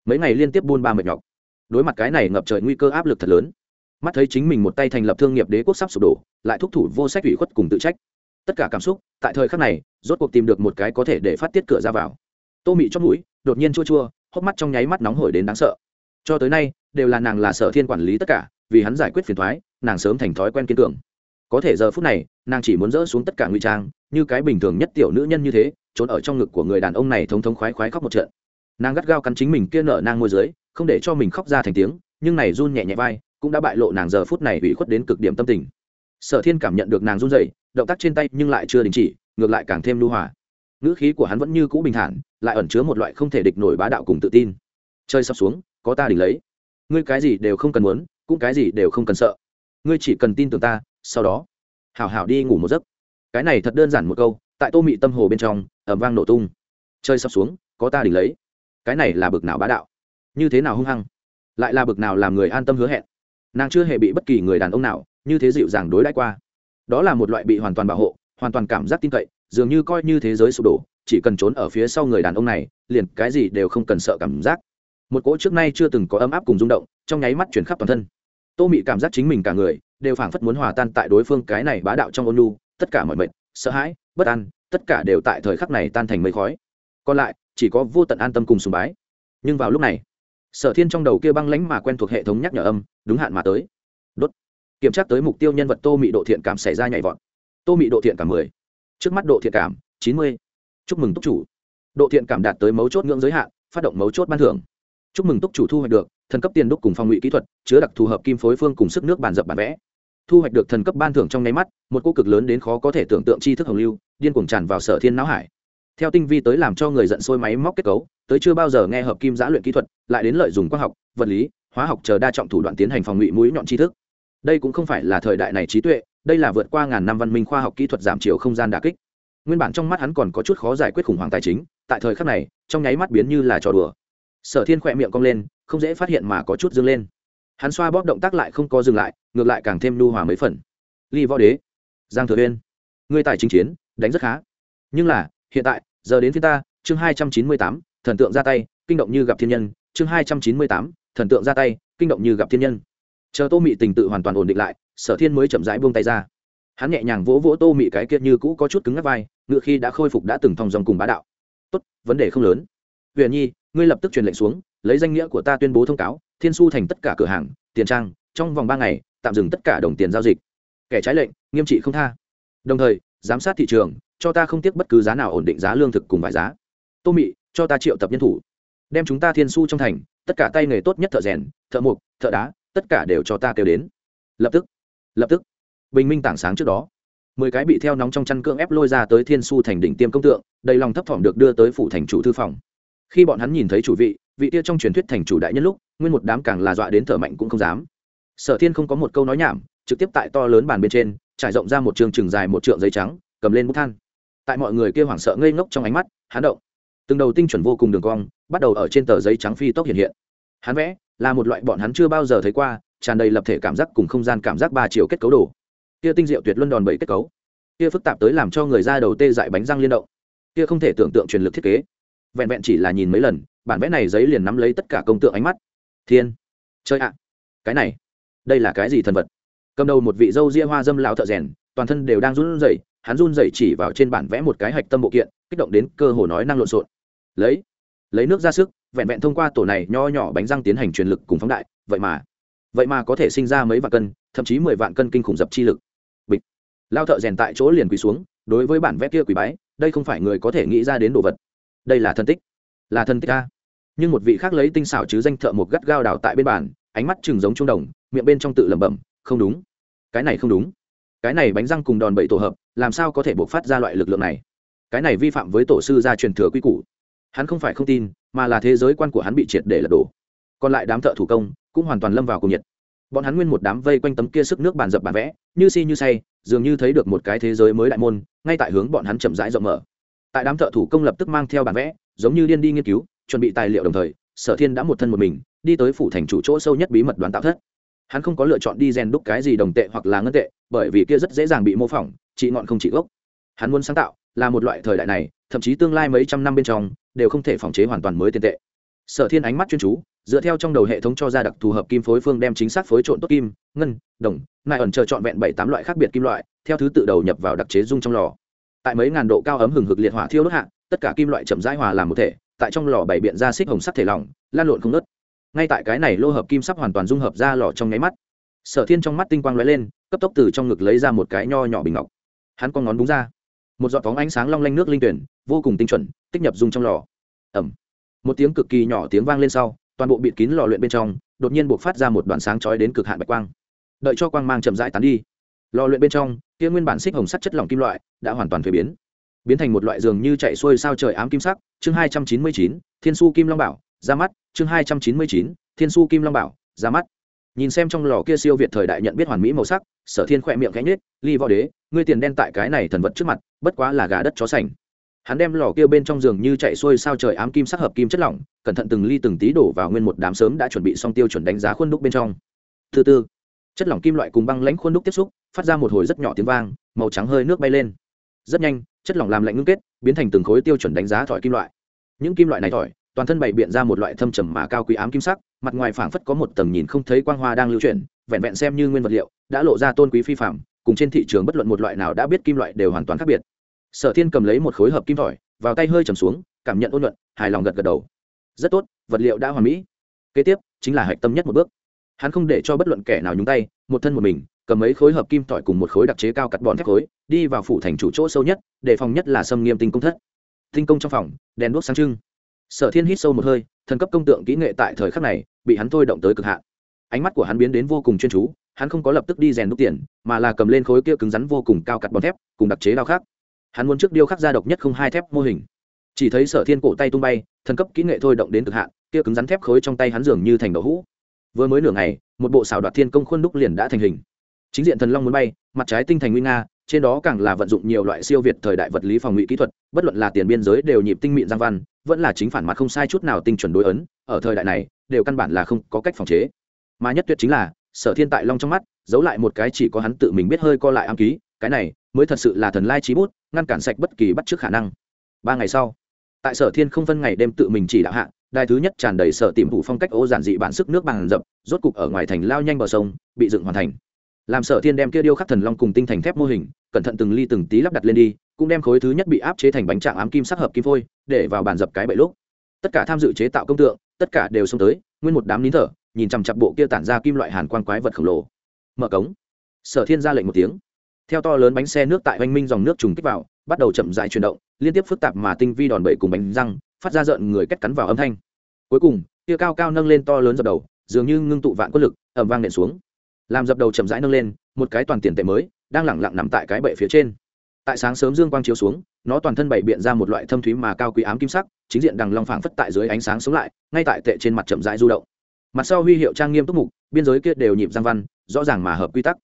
Mấy ngày liên tiếp buôn ba mệt nhọc. Đối mặt cái này ngập trời nguy cơ áp lực thật lớn. Mắt thấy chính mình một tay thành lập thương nghiệp đế quốc sắp sụp đổ, lại thúc thủ vô sách ủy khuất cùng tự trách. Tất cả cảm xúc, tại thời khắc này, rốt cuộc tìm được một cái có thể để phát tiết cửa ra vào. Tô mị chót mũi đột nhiên chua chua, hốc mắt trong nháy mắt nóng hổi đến đáng sợ. Cho tới nay, đều là nàng là sở thiên quản lý tất cả, vì hắn giải quyết phiền thoái, nàng sớm thành thói quen kiên cường. Có thể giờ phút này, nàng chỉ muốn dỡ xuống tất cả ngụy trang, như cái bình thường nhất tiểu nữ nhân như thế, trốn ở trong ngực của người đàn ông này thống thống khoái khoái khóc một trận. Nàng gắt gao cắn chính mình kia nở nang môi dưới, không để cho mình khóc ra thành tiếng, nhưng này run nhẹ nhẹ vai, cũng đã bại lộ nàng giờ phút này ủy khuất đến cực điểm tâm tình. Sở thiên cảm nhận được nàng run dậy động tác trên tay nhưng lại chưa đình chỉ, ngược lại càng thêm lưu hòa ngữ khí của hắn vẫn như cũ bình thản, lại ẩn chứa một loại không thể địch nổi bá đạo cùng tự tin. Chơi sắp xuống, có ta đỉnh lấy. Ngươi cái gì đều không cần muốn, cũng cái gì đều không cần sợ. Ngươi chỉ cần tin tưởng ta, sau đó, hảo hảo đi ngủ một giấc. Cái này thật đơn giản một câu, tại tô mị tâm hồ bên trong ẩm vang nổ tung. Chơi sắp xuống, có ta đỉnh lấy. Cái này là bực nào bá đạo? Như thế nào hung hăng? Lại là bực nào làm người an tâm hứa hẹn? Nàng chưa hề bị bất kỳ người đàn ông nào như thế dịu dàng đối đãi qua. Đó là một loại bị hoàn toàn bảo hộ, hoàn toàn cảm giác tin cậy dường như coi như thế giới sụp đổ, chỉ cần trốn ở phía sau người đàn ông này, liền cái gì đều không cần sợ cảm giác. Một cỗ trước nay chưa từng có ấm áp cùng rung động, trong nháy mắt chuyển khắp toàn thân. Tô mị cảm giác chính mình cả người đều phảng phất muốn hòa tan tại đối phương cái này bá đạo trong ôn lu tất cả mọi mệt, sợ hãi, bất an, tất cả đều tại thời khắc này tan thành mây khói. Còn lại, chỉ có vô tận an tâm cùng sùng bái. Nhưng vào lúc này, sở thiên trong đầu kia băng lánh mà quen thuộc hệ thống nhắc nhở âm, đúng hạn mà tới. Đốt. Kiểm tra tới mục tiêu nhân vật tô mị độ thiện cảm xảy ra nhảy vọt. Tô mị độ thiện cảm mười trước mắt độ thiện cảm, chín mươi. Chúc mừng túc chủ. Độ thiện cảm đạt tới mấu chốt ngưỡng giới hạn, phát động mấu chốt ban thưởng. Chúc mừng túc chủ thu hoạch được thần cấp tiền đúc cùng phong ngụy kỹ thuật, chứa đặc thù hợp kim phối phương cùng sức nước bàn dập bản vẽ. Thu hoạch được thần cấp ban thưởng trong nháy mắt, một cô cực lớn đến khó có thể tưởng tượng chi thức hồng lưu, điên cuồng tràn vào sở thiên não hải. Theo tinh vi tới làm cho người giận sôi máy móc kết cấu, tới chưa bao giờ nghe hợp kim giã luyện kỹ thuật, lại đến lợi dùng khoa học, vật lý, hóa học chờ đa trọng thủ đoạn tiến hành phòng ngụy mũi nhọn tri thức. Đây cũng không phải là thời đại này trí tuệ đây là vượt qua ngàn năm văn minh khoa học kỹ thuật giảm chiều không gian đà kích. Nguyên bản trong mắt hắn còn có chút khó giải quyết khủng hoảng tài chính, tại thời khắc này, trong nháy mắt biến như là trò đùa. Sở thiên khỏe miệng cong lên, không dễ phát hiện mà có chút dâng lên. Hắn xoa bóp động tác lại không có dừng lại, ngược lại càng thêm lưu hòa mấy phần. Ly võ đế, giang thừa uyên người tài chính chiến, đánh rất khá. Nhưng là, hiện tại, giờ đến phía ta, chương hai trăm chín mươi tám, thần tượng ra tay, kinh động như gặp thiên nhân. Chương hai trăm chín mươi tám, thần tượng ra tay, kinh động như gặp thiên nhân. Chờ tô mị tình tự hoàn toàn ổn định lại sở thiên mới chậm rãi buông tay ra. Hắn nhẹ nhàng vỗ vỗ tô mị cái kia như cũ có chút cứng ngắc vai, ngựa khi đã khôi phục đã từng thong dòng cùng bá đạo. Tốt, vấn đề không lớn. Huyền nhi, ngươi lập tức truyền lệnh xuống, lấy danh nghĩa của ta tuyên bố thông cáo, thiên su thành tất cả cửa hàng, tiền trang, trong vòng ba ngày, tạm dừng tất cả đồng tiền giao dịch. Kẻ trái lệnh, nghiêm trị không tha. Đồng thời, giám sát thị trường, cho ta không tiếc bất cứ giá nào ổn định giá lương thực cùng vài giá. Tô mị, cho ta triệu tập nhân thủ. Đem chúng ta thiên su trong thành, tất cả tay nghề tốt nhất thợ rèn, thợ mộc, thợ đá, tất cả đều cho ta kêu đến. Lập tức lập tức, bình minh tảng sáng trước đó, mười cái bị theo nóng trong chăn cưỡng ép lôi ra tới thiên su thành đỉnh tiêm công tượng, đầy lòng thấp thỏm được đưa tới phủ thành chủ thư phòng. Khi bọn hắn nhìn thấy chủ vị vị tia trong truyền thuyết thành chủ đại nhân lúc, nguyên một đám càng là dọa đến thở mạnh cũng không dám. Sở thiên không có một câu nói nhảm, trực tiếp tại to lớn bàn bên trên, trải rộng ra một trường trường dài một trượng giấy trắng, cầm lên bút than. Tại mọi người kia hoảng sợ ngây ngốc trong ánh mắt, hắn động. Từng đầu tinh chuẩn vô cùng đường cong, bắt đầu ở trên tờ giấy trắng phi tốc hiện hiện. Hắn vẽ, là một loại bọn hắn chưa bao giờ thấy qua tràn đầy lập thể cảm giác cùng không gian cảm giác ba chiều kết cấu đồ. Kia tinh diệu tuyệt luân đòn bẩy kết cấu. Kia phức tạp tới làm cho người ra đầu tê dại bánh răng liên động. Kia không thể tưởng tượng truyền lực thiết kế. Vẹn vẹn chỉ là nhìn mấy lần, bản vẽ này giấy liền nắm lấy tất cả công tượng ánh mắt. Thiên. Chơi ạ. Cái này. Đây là cái gì thần vật? Cầm đầu một vị dâu ria hoa dâm lão thợ rèn, toàn thân đều đang run rẩy, hắn run rẩy chỉ vào trên bản vẽ một cái hạch tâm bộ kiện, kích động đến cơ hồ nói năng lộn xộn. Lấy. Lấy nước ra sức, vẹn vẹn thông qua tổ này nho nhỏ bánh răng tiến hành truyền lực cùng phóng đại, vậy mà vậy mà có thể sinh ra mấy vạn cân thậm chí mười vạn cân kinh khủng dập chi lực. Bịch. Lao thợ rèn tại chỗ liền quỳ xuống đối với bản vẽ kia quỳ bái đây không phải người có thể nghĩ ra đến đồ vật. Đây là thân tích. Là thân tích a. Nhưng một vị khác lấy tinh xảo chứ danh thợ một gắt gao đào tại bên bản, ánh mắt chừng giống trung đồng miệng bên trong tự lẩm bẩm không đúng. Cái này không đúng. Cái này bánh răng cùng đòn bẩy tổ hợp làm sao có thể buộc phát ra loại lực lượng này? Cái này vi phạm với tổ sư gia truyền thừa quy củ. Hắn không phải không tin mà là thế giới quan của hắn bị triệt để lật đổ. Còn lại đám thợ thủ công cũng hoàn toàn lâm vào cùng nhiệt bọn hắn nguyên một đám vây quanh tấm kia sức nước bàn dập bàn vẽ, như si như say, dường như thấy được một cái thế giới mới đại môn, ngay tại hướng bọn hắn chậm rãi rộng mở. Tại đám thợ thủ công lập tức mang theo bản vẽ, giống như điên đi nghiên cứu, chuẩn bị tài liệu đồng thời, sở thiên đã một thân một mình, đi tới phủ thành chủ chỗ sâu nhất bí mật đoán tạo thất. Hắn không có lựa chọn đi rèn đúc cái gì đồng tệ hoặc là ngân tệ, bởi vì kia rất dễ dàng bị mô phỏng trị ngọn không trị gốc. Hắn muốn sáng tạo, là một loại thời đại này, thậm chí tương lai mấy trăm năm bên trong, đều không thể phòng chế hoàn toàn mới tiền tệ. Sở thiên ánh mắt chuyên chú dựa theo trong đầu hệ thống cho ra đặc thù hợp kim phối phương đem chính xác phối trộn tốt kim, ngân, đồng nại ẩn chờ trọn vẹn bảy tám loại khác biệt kim loại, theo thứ tự đầu nhập vào đặc chế dung trong lò. Tại mấy ngàn độ cao ấm hừng hực liệt hỏa thiêu đốt hạ, tất cả kim loại chậm rãi hòa làm một thể, tại trong lò bảy biện ra xích hồng sắc thể lỏng, lan lộn không nớt ngay tại cái này lô hợp kim sắp hoàn toàn dung hợp ra lò trong nháy mắt, sở thiên trong mắt tinh quang lóe lên, cấp tốc từ trong ngực lấy ra một cái nho nhỏ bình ngọc. Hắn con ngón đúng ra. Một giọt phóng ánh sáng long lanh nước linh tuyển, vô cùng tinh chuẩn, tích nhập dung trong lò. Ẩm một tiếng cực kỳ nhỏ tiếng vang lên sau toàn bộ bịt kín lò luyện bên trong, đột nhiên buộc phát ra một đoạn sáng chói đến cực hạn bạch quang. Đợi cho quang mang chậm rãi tán đi, lò luyện bên trong, kia nguyên bản xích hồng sắt chất lỏng kim loại đã hoàn toàn thuế biến. Biến thành một loại giường như chạy xuôi sao trời ám kim sắc, chương hai trăm chín mươi chín, thiên su kim long bảo, ra mắt, chương hai trăm chín mươi chín, thiên su kim long bảo, ra mắt. Nhìn xem trong lò kia siêu việt thời đại nhận biết hoàn mỹ màu sắc, sở thiên khỏe miệng cánh nết ly võ đế, ngươi tiền đen tại cái này thần vật trước mặt, bất quá là gà đất chó sành hắn đem lò kia bên trong giường như chạy xuôi sao trời ám kim sắc hợp kim chất lỏng, cẩn thận từng ly từng tí đổ vào nguyên một đám sớm đã chuẩn bị xong tiêu chuẩn đánh giá khuôn đúc bên trong. Thứ tư, chất lỏng kim loại cùng băng lãnh khuôn đúc tiếp xúc, phát ra một hồi rất nhỏ tiếng vang, màu trắng hơi nước bay lên. Rất nhanh, chất lỏng làm lạnh ngưng kết, biến thành từng khối tiêu chuẩn đánh giá thỏi kim loại. Những kim loại này thỏi, toàn thân bày biện ra một loại thâm trầm mà cao quý ám kim sắc, mặt ngoài phảng phất có một tầng nhìn không thấy quang hoa đang lưu chuyển, vẹn vẹn xem như nguyên vật liệu, đã lộ ra tôn quý phi phạm cùng trên thị trường bất luận một loại nào đã biết kim loại đều hoàn toàn khác biệt sở thiên cầm lấy một khối hợp kim thỏi, vào tay hơi trầm xuống, cảm nhận ôn luận hài lòng gật gật đầu. Rất tốt, vật liệu đã hoàn mỹ. Kế tiếp, chính là hạch tâm nhất một bước. Hắn không để cho bất luận kẻ nào nhúng tay, một thân một mình, cầm mấy khối hợp kim thỏi cùng một khối đặc chế cao cắt bòn thép khối, đi vào phủ thành chủ chỗ sâu nhất để phòng nhất là xâm nghiêm tinh công thất. Tinh công trong phòng, đèn đuốc sáng trưng. Sở thiên hít sâu một hơi, thần cấp công tượng kỹ nghệ tại thời khắc này, bị hắn thôi động tới cực hạn. Ánh mắt của hắn biến đến vô cùng chuyên chú, hắn không có lập tức đi rèn đúc tiền, mà là cầm lên khối kia cứng rắn vô cùng cao cắt bòn thép, cùng đặc chế đao khác hắn muốn trước điêu khắc ra độc nhất không hai thép mô hình. Chỉ thấy sở thiên cổ tay tung bay, thần cấp kỹ nghệ thôi động đến cực hạn, kia cứng rắn thép khối trong tay hắn dường như thành đậu hũ. Vừa mới nửa ngày, một bộ xào đoạt thiên công khuôn đúc liền đã thành hình. Chính diện thần long muốn bay, mặt trái tinh thành nguy nga, trên đó càng là vận dụng nhiều loại siêu việt thời đại vật lý phòng ngụy kỹ thuật, bất luận là tiền biên giới đều nhịp tinh mịn giang văn, vẫn là chính phản mặt không sai chút nào tinh chuẩn đối ấn, ở thời đại này, đều căn bản là không có cách phòng chế. Mà nhất tuyệt chính là, sở thiên tại long trong mắt, giấu lại một cái chỉ có hắn tự mình biết hơi co lại am ký, cái này, mới thật sự là thần lai trí bút ngăn cản sạch bất kỳ bắt trước khả năng. Ba ngày sau, tại sở thiên không phân ngày đêm tự mình chỉ đạo hạ, đài thứ nhất tràn đầy sở tìm thủ phong cách ô giản dị bản sức nước bằng dập rốt cục ở ngoài thành lao nhanh bờ sông, bị dựng hoàn thành. Làm sở thiên đem kia điêu khắc thần long cùng tinh thành thép mô hình, cẩn thận từng ly từng tí lắp đặt lên đi, cũng đem khối thứ nhất bị áp chế thành bánh trạng ám kim sắc hợp kim phôi, để vào bàn dập cái bậy lúc. Tất cả tham dự chế tạo công tượng, tất cả đều xông tới, nguyên một đám nín thở, nhìn chằm chặp bộ kia tản ra kim loại hàn quang quái vật khổng lồ. Mở cống. Sở thiên ra lệnh một tiếng theo to lớn bánh xe nước tại oanh minh dòng nước trùng kích vào, bắt đầu chậm dại chuyển động, liên tiếp phức tạp mà tinh vi đòn bẩy cùng bánh răng, phát ra rợn người cắt cắn vào âm thanh. Cuối cùng kia cao cao nâng lên to lớn dập đầu, dường như ngưng tụ vạn quân lực ẩm vang nện xuống. Làm dập đầu chậm rãi nâng lên, một cái toàn tiền tệ mới, đang lẳng lặng nằm tại cái bệ phía trên. Tại sáng sớm dương quang chiếu xuống, nó toàn thân bày biện ra một loại thâm thúy mà cao quý ám kim sắc, chính diện đằng long phảng phất tại dưới ánh sáng sống lại, ngay tại tệ trên mặt chậm rãi du động. Mặt sau huy hiệu trang nghiêm túc mục, biên giới kia đều nhịp giang văn, rõ ràng mà hợp quy tắc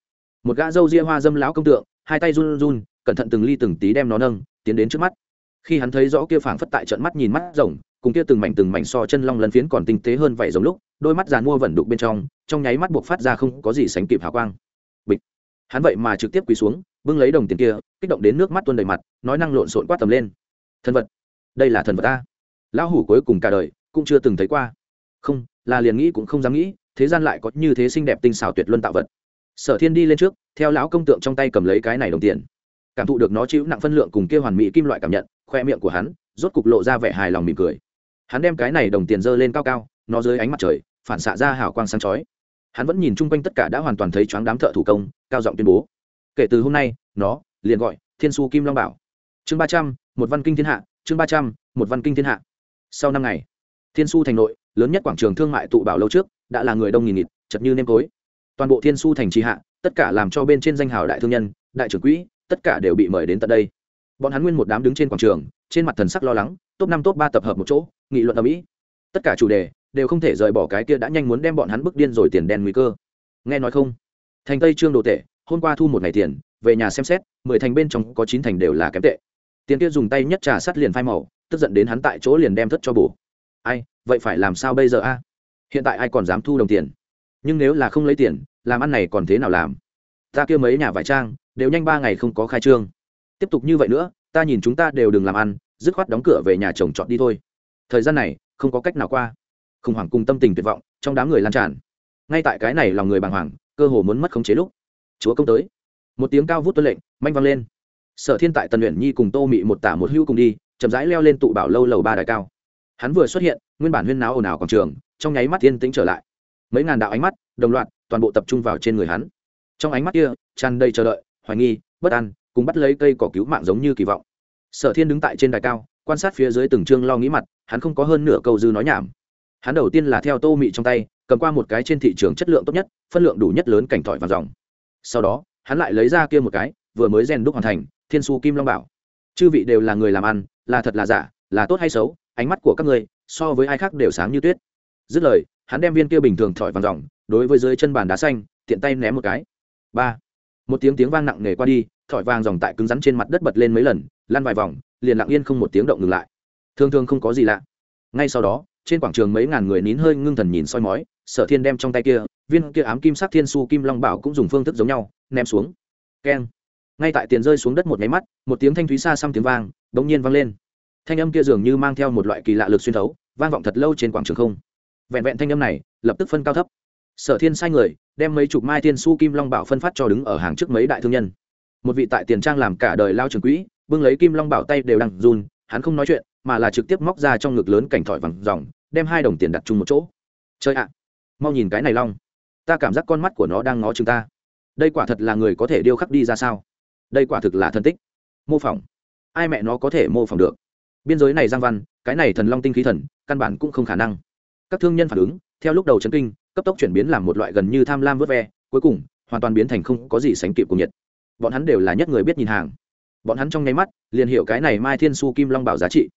một gã dâu ria hoa dâm lão công tượng, hai tay run run, cẩn thận từng ly từng tí đem nó nâng, tiến đến trước mắt. Khi hắn thấy rõ kia phảng phất tại trận mắt nhìn mắt rồng, cùng kia từng mảnh từng mảnh so chân long lân phiến còn tinh tế hơn vậy giống lúc, đôi mắt giàn mua vẩn đục bên trong trong nháy mắt buộc phát ra không có gì sánh kịp hào quang. Bịch! Hắn vậy mà trực tiếp quỳ xuống, bưng lấy đồng tiền kia, kích động đến nước mắt tuôn đầy mặt, nói năng lộn xộn quát tầm lên. Thần vật! Đây là thần vật ta. Lão hủ cuối cùng cả đời cũng chưa từng thấy qua. Không, là liền nghĩ cũng không dám nghĩ, thế gian lại có như thế xinh đẹp tinh xảo tuyệt luân tạo vật sở thiên đi lên trước, theo lão công tượng trong tay cầm lấy cái này đồng tiền. Cảm thụ được nó chịu nặng phân lượng cùng kia hoàn mỹ kim loại cảm nhận, khoe miệng của hắn rốt cục lộ ra vẻ hài lòng mỉm cười. Hắn đem cái này đồng tiền dơ lên cao cao, nó dưới ánh mặt trời, phản xạ ra hào quang sáng chói. Hắn vẫn nhìn chung quanh tất cả đã hoàn toàn thấy choáng đám thợ thủ công, cao giọng tuyên bố. Kể từ hôm nay, nó liền gọi thiên su kim long bảo. Chương ba trăm, một văn kinh thiên hạ, chương ba trăm, một văn kinh thiên hạ. Sau năm ngày, thiên su thành nội, lớn nhất quảng trường thương mại tụ bảo lâu trước, đã là người đông nghìn nghịt, chật như nêm tối toàn bộ thiên su thành trì hạ, tất cả làm cho bên trên danh hào đại thương nhân, đại trưởng quỹ, tất cả đều bị mời đến tận đây. Bọn hắn nguyên một đám đứng trên quảng trường, trên mặt thần sắc lo lắng, top năm, top ba tập hợp một chỗ, nghị luận ở mỹ tất cả chủ đề đều không thể rời bỏ cái kia đã nhanh muốn đem bọn hắn bức điên rồi tiền đen nguy cơ. Nghe nói không? Thành tây trương đồ tệ hôm qua thu một ngày tiền, về nhà xem xét, mười thành bên trong có chín thành đều là kém tệ. Tiền kia dùng tay nhất trà sắt liền phai màu, tức giận đến hắn tại chỗ liền đem thất cho bù ai, vậy phải làm sao bây giờ a? Hiện tại ai còn dám thu đồng tiền? Nhưng nếu là không lấy tiền, làm ăn này còn thế nào làm? Ta kia mấy nhà vải trang, đều nhanh ba ngày không có khai trương. Tiếp tục như vậy nữa, ta nhìn chúng ta đều đừng làm ăn, dứt khoát đóng cửa về nhà chồng chọn đi thôi. Thời gian này, không có cách nào qua. Khủng hoảng cùng tâm tình tuyệt vọng, trong đám người lan tràn. Ngay tại cái này lòng người bàng hoàng, cơ hồ muốn mất khống chế lúc. Chúa công tới. Một tiếng cao vút tuân lệnh, manh vang lên. Sở thiên tại tần luyện nhi cùng tô mị một tả một hưu cùng đi, chậm rãi leo lên tụ bảo lâu lầu ba đài cao. Hắn vừa xuất hiện, nguyên bản huyên náo ồn ào quảng trường, trong nháy mắt yên tĩnh trở lại mấy ngàn đạo ánh mắt, đồng loạt, toàn bộ tập trung vào trên người hắn. Trong ánh mắt kia, tràn đầy chờ đợi, hoài nghi, bất an, cùng bắt lấy cây cỏ cứu mạng giống như kỳ vọng. Sở thiên đứng tại trên đài cao, quan sát phía dưới từng chương lo nghĩ mặt, hắn không có hơn nửa câu dư nói nhảm. Hắn đầu tiên là theo tô mị trong tay, cầm qua một cái trên thị trường chất lượng tốt nhất, phân lượng đủ nhất lớn cảnh thỏi vàng dòng. Sau đó, hắn lại lấy ra kia một cái, vừa mới rèn đúc hoàn thành, thiên su kim long bảo. Chư vị đều là người làm ăn, là thật là giả, là tốt hay xấu, ánh mắt của các người so với ai khác đều sáng như tuyết. Dứt lời hắn đem viên kia bình thường thỏi vàng dòng, đối với dưới chân bàn đá xanh, tiện tay ném một cái. Ba. Một tiếng tiếng vang nặng nề qua đi, thỏi vàng dòng tại cứng rắn trên mặt đất bật lên mấy lần, lăn vài vòng, liền lặng yên không một tiếng động ngừng lại. Thường thường không có gì lạ. Ngay sau đó, trên quảng trường mấy ngàn người nín hơi ngưng thần nhìn soi mói, sở thiên đem trong tay kia, viên kia ám kim sắc thiên su kim long bảo cũng dùng phương thức giống nhau, ném xuống. Keng. Ngay tại tiền rơi xuống đất một nháy mắt, một tiếng thanh thúy xa xăm tiếng vang bỗng nhiên vang lên. Thanh âm kia dường như mang theo một loại kỳ lạ lực xuyên thấu, vang vọng thật lâu trên quảng trường không vẹn vẹn thanh âm này lập tức phân cao thấp. Sở thiên sai người, đem mấy chục mai thiên su kim long bảo phân phát cho đứng ở hàng trước mấy đại thương nhân. Một vị tại tiền trang làm cả đời lao trường quỹ, bưng lấy kim long bảo tay đều đang run, hắn không nói chuyện, mà là trực tiếp móc ra trong ngực lớn cảnh thỏi vàng dòng, đem hai đồng tiền đặt chung một chỗ. Chơi ạ, mau nhìn cái này long. Ta cảm giác con mắt của nó đang ngó chúng ta. Đây quả thật là người có thể điêu khắc đi ra sao? Đây quả thực là thân tích. Mô phỏng. Ai mẹ nó có thể mô phỏng được? Biên giới này giang văn, cái này thần long tinh khí thần, căn bản cũng không khả năng các thương nhân phản ứng, theo lúc đầu chấn kinh, cấp tốc chuyển biến làm một loại gần như tham lam vớt ve, cuối cùng, hoàn toàn biến thành không có gì sánh kịp của nhiệt. Bọn hắn đều là nhất người biết nhìn hàng. Bọn hắn trong nháy mắt, liền hiểu cái này mai thiên su kim long bảo giá trị.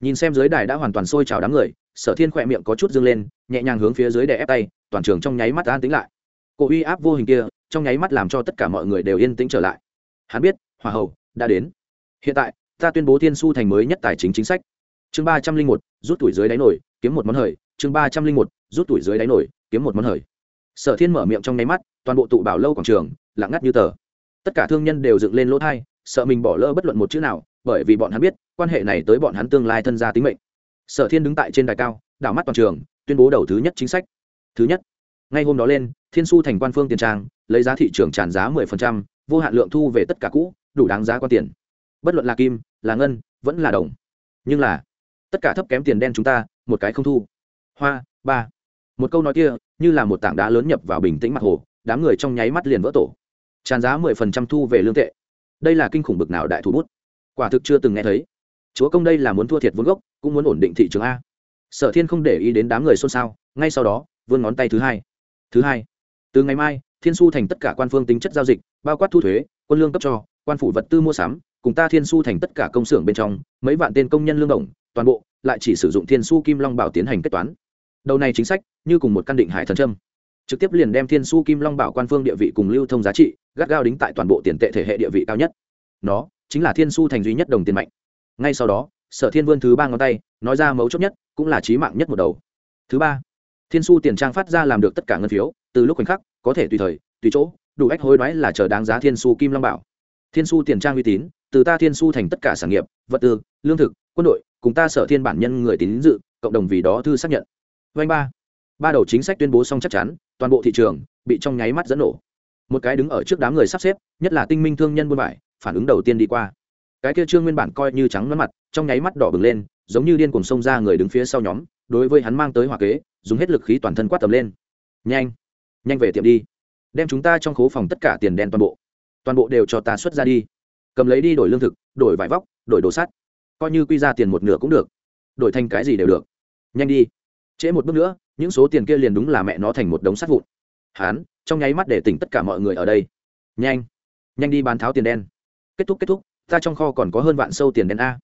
Nhìn xem dưới đài đã hoàn toàn sôi trào đám người, sở thiên khỏe miệng có chút dâng lên, nhẹ nhàng hướng phía dưới đè ép tay, toàn trường trong nháy mắt an tính lại. Cổ uy áp vô hình kia, trong nháy mắt làm cho tất cả mọi người đều yên tĩnh trở lại. Hắn biết hòa hậu đã đến. Hiện tại, ta tuyên bố thiên su thành mới nhất tài chính chính sách. Chương ba trăm linh một, rút tuổi dưới đáy nổi, kiếm một món hời chương ba trăm linh một, rút tuổi dưới đáy nổi, kiếm một món hời. Sở thiên mở miệng trong nháy mắt, toàn bộ tụ bảo lâu quảng trường, lặng ngắt như tờ. Tất cả thương nhân đều dựng lên lỗ thai, sợ mình bỏ lỡ bất luận một chữ nào, bởi vì bọn hắn biết, quan hệ này tới bọn hắn tương lai thân gia tính mệnh. Sở thiên đứng tại trên đài cao, đảo mắt toàn trường, tuyên bố đầu thứ nhất chính sách. Thứ nhất, ngay hôm đó lên, thiên su thành quan phương tiền trang, lấy giá thị trường tràn giá mười phần trăm, vô hạn lượng thu về tất cả cũ, đủ đáng giá quan tiền. Bất luận là kim, là ngân, vẫn là đồng. Nhưng là, tất cả thấp kém tiền đen chúng ta, một cái không thu hoa, ba. Một câu nói kia, như là một tảng đá lớn nhập vào bình tĩnh mặt hồ, đám người trong nháy mắt liền vỡ tổ. Tràn giá mười phần trăm thu về lương tệ. Đây là kinh khủng bực nào đại thủ bút. Quả thực chưa từng nghe thấy. Chúa công đây là muốn thua thiệt vốn gốc, cũng muốn ổn định thị trường a. Sở thiên không để ý đến đám người xôn xao, ngay sau đó, vươn ngón tay thứ hai. Thứ hai. Từ ngày mai, thiên su thành tất cả quan phương tính chất giao dịch, bao quát thu thuế, quân lương cấp cho, quan phủ vật tư mua sắm, cùng ta thiên su thành tất cả công xưởng bên trong, mấy vạn tên công nhân lương đồng, toàn bộ, lại chỉ sử dụng thiên su kim long bảo tiến hành kết toán đầu này chính sách, như cùng một căn định hải thần trâm trực tiếp liền đem thiên su kim long bảo quan phương địa vị cùng lưu thông giá trị, gắt gao đính tại toàn bộ tiền tệ thể hệ địa vị cao nhất. Nó chính là thiên su thành duy nhất đồng tiền mạnh. Ngay sau đó, sở thiên vươn thứ ba ngón tay, nói ra mấu chốt nhất, cũng là trí mạng nhất một đầu. Thứ ba, thiên su tiền trang phát ra làm được tất cả ngân phiếu, từ lúc khoảnh khắc, có thể tùy thời, tùy chỗ, đủ ách hối đoái là chờ đáng giá thiên su kim long bảo. Thiên su tiền trang uy tín, từ ta thiên su thành tất cả sản nghiệp, vật tư, lương thực, quân đội, cùng ta sở thiên bản nhân người tín dự, cộng đồng vì đó thư xác nhận. Vành ba. Ba đầu chính sách tuyên bố xong chắc chắn, toàn bộ thị trường bị trong nháy mắt dẫn nổ. Một cái đứng ở trước đám người sắp xếp, nhất là tinh minh thương nhân buôn vải, phản ứng đầu tiên đi qua. Cái kia trương nguyên bản coi như trắng nón mặt, trong nháy mắt đỏ bừng lên, giống như điên cuồng xông ra người đứng phía sau nhóm, đối với hắn mang tới hỏa kế, dùng hết lực khí toàn thân quát tầm lên. Nhanh nhanh về tiệm đi. Đem chúng ta trong khố phòng tất cả tiền đen toàn bộ toàn bộ đều cho ta xuất ra đi. Cầm lấy đi đổi lương thực, đổi vải vóc, đổi đồ sắt. Coi như quy ra tiền một nửa cũng được, đổi thành cái gì đều được. Nhanh đi trễ một bước nữa, những số tiền kia liền đúng là mẹ nó thành một đống sắt vụn. Hán, trong nháy mắt để tỉnh tất cả mọi người ở đây. Nhanh nhanh đi bán tháo tiền đen. Kết thúc kết thúc, ta trong kho còn có hơn vạn sâu tiền đen a.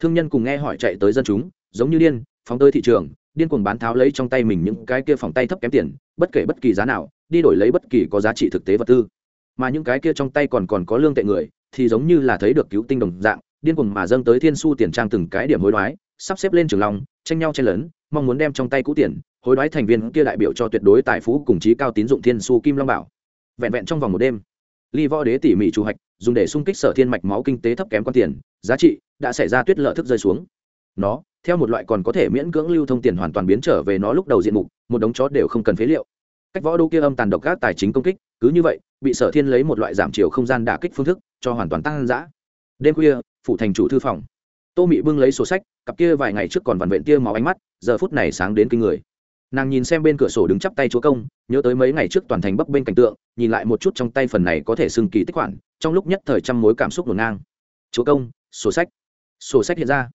Thương nhân cùng nghe hỏi chạy tới dân chúng, giống như điên, phóng tới thị trường, điên cuồng bán tháo lấy trong tay mình những cái kia phòng tay thấp kém tiền, bất kể bất kỳ giá nào, đi đổi lấy bất kỳ có giá trị thực tế vật tư. Mà những cái kia trong tay còn còn có lương tệ người, thì giống như là thấy được cứu tinh đồng dạng, điên cuồng mà dâng tới thiên su tiền trang từng cái điểm hối đoái, sắp xếp lên trường long, tranh nhau chen lớn mong muốn đem trong tay cũ tiền, hối đoái thành viên kia đại biểu cho tuyệt đối tài phú cùng trí cao tín dụng thiên su kim long bảo. Vẹn vẹn trong vòng một đêm, ly võ đế tỉ mỉ chủ hạch, dùng để xung kích sở thiên mạch máu kinh tế thấp kém con tiền, giá trị đã xảy ra tuyết lợi thức rơi xuống. Nó, theo một loại còn có thể miễn cưỡng lưu thông tiền hoàn toàn biến trở về nó lúc đầu diện mục, một đống chó đều không cần phế liệu. Cách võ đô kia âm tàn độc các tài chính công kích, cứ như vậy, bị sở thiên lấy một loại giảm chiều không gian đả kích phương thức, cho hoàn toàn tăng giã đêm khuya phụ thành chủ thư phòng. Tô mị bưng lấy sổ sách, cặp kia vài ngày trước còn vằn vện tia máu ánh mắt giờ phút này sáng đến kinh người. Nàng nhìn xem bên cửa sổ đứng chắp tay chúa công, nhớ tới mấy ngày trước toàn thành bấp bên cảnh tượng, nhìn lại một chút trong tay phần này có thể xưng kỳ tích khoản, trong lúc nhất thời trăm mối cảm xúc ngổn ngang. Chúa công, sổ sách. Sổ sách hiện ra.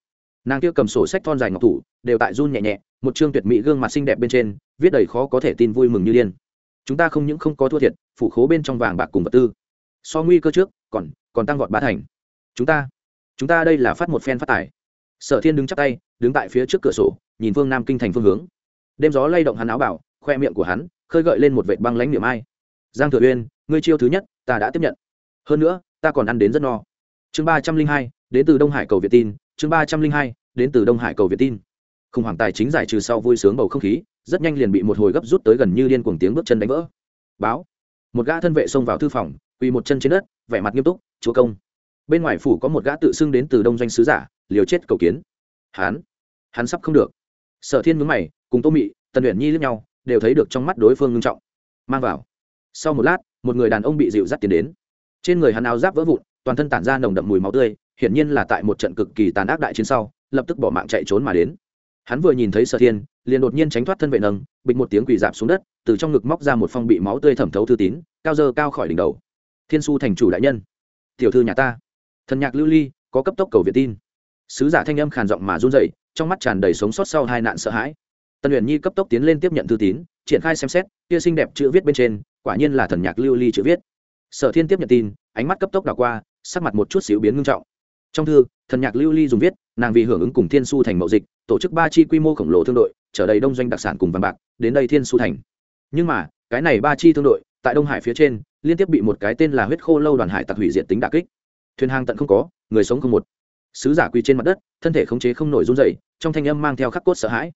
Nàng kia cầm sổ sách thon dài ngọc thủ, đều tại run nhẹ nhẹ, một chương tuyệt mỹ gương mặt xinh đẹp bên trên, viết đầy khó có thể tin vui mừng như điên. Chúng ta không những không có thua thiệt, phủ khố bên trong vàng bạc cùng vật tư. So nguy cơ trước, còn còn tăng vọt bá thành. Chúng ta chúng ta đây là phát một phen phát tài sở thiên đứng chắp tay, đứng tại phía trước cửa sổ, nhìn phương nam kinh thành phương hướng. Đêm gió lay động hắn áo bảo, khoe miệng của hắn khơi gợi lên một vệt băng lánh niệm ai. Giang thừa uyên, ngươi chiêu thứ nhất, ta đã tiếp nhận. Hơn nữa, ta còn ăn đến rất no. Chương ba trăm linh hai, đến từ đông hải cầu việt tin. Chương ba trăm linh hai, đến từ đông hải cầu việt tin. Khủng hoảng tài chính giải trừ sau vui sướng bầu không khí, rất nhanh liền bị một hồi gấp rút tới gần như điên cuồng tiếng bước chân đánh vỡ. Báo. Một gã thân vệ xông vào thư phòng, quỳ một chân trên đất, vẻ mặt nghiêm túc, chúa công bên ngoài phủ có một gã tự xưng đến từ đông doanh sứ giả, liều chết cầu kiến. Hắn hắn sắp không được. Sở thiên mướn mày, cùng tô mị, tần luyện nhi lướt nhau, đều thấy được trong mắt đối phương ngưng trọng. Mang vào. Sau một lát, một người đàn ông bị dịu dắt tiến đến. Trên người hắn áo giáp vỡ vụn, toàn thân tản ra nồng đậm mùi máu tươi, hiển nhiên là tại một trận cực kỳ tàn ác đại chiến sau, lập tức bỏ mạng chạy trốn mà đến. Hắn vừa nhìn thấy sở thiên, liền đột nhiên tránh thoát thân vệ nâng, bịch một tiếng quỳ dạp xuống đất, từ trong ngực móc ra một phong bị máu tươi thẩm thấu thư tín, cao dơ cao khỏi đỉnh đầu. Thiên su thành chủ đại nhân. Tiểu thư nhà ta thần nhạc lưu ly, có cấp tốc cầu việt tin. Sứ giả thanh âm khàn giọng mà run rẩy, trong mắt tràn đầy sống sót sau hai nạn sợ hãi. Tần luyện nhi cấp tốc tiến lên tiếp nhận thư tín, triển khai xem xét, kia xinh đẹp chữ viết bên trên, quả nhiên là thần nhạc lưu ly chữ viết. Sở thiên tiếp nhận tin, ánh mắt cấp tốc đảo qua, sắc mặt một chút xíu biến ngưng trọng. Trong thư, thần nhạc lưu ly dùng viết, nàng vì hưởng ứng cùng thiên su thành mậu dịch, tổ chức ba chi quy mô khổng lồ thương đội, trở đầy đông doanh đặc sản cùng vàng bạc, đến đây thiên su thành. Nhưng mà, cái này ba chi thương đội, tại đông hải phía trên, liên tiếp bị một cái tên là huyết khô lâu đoàn hải tặc hủy diệt tính đà kích thuyền hàng tận không có, người sống không một. Sứ giả quy trên mặt đất, thân thể khống chế không nổi run dày trong thanh âm mang theo khắc cốt sợ hãi.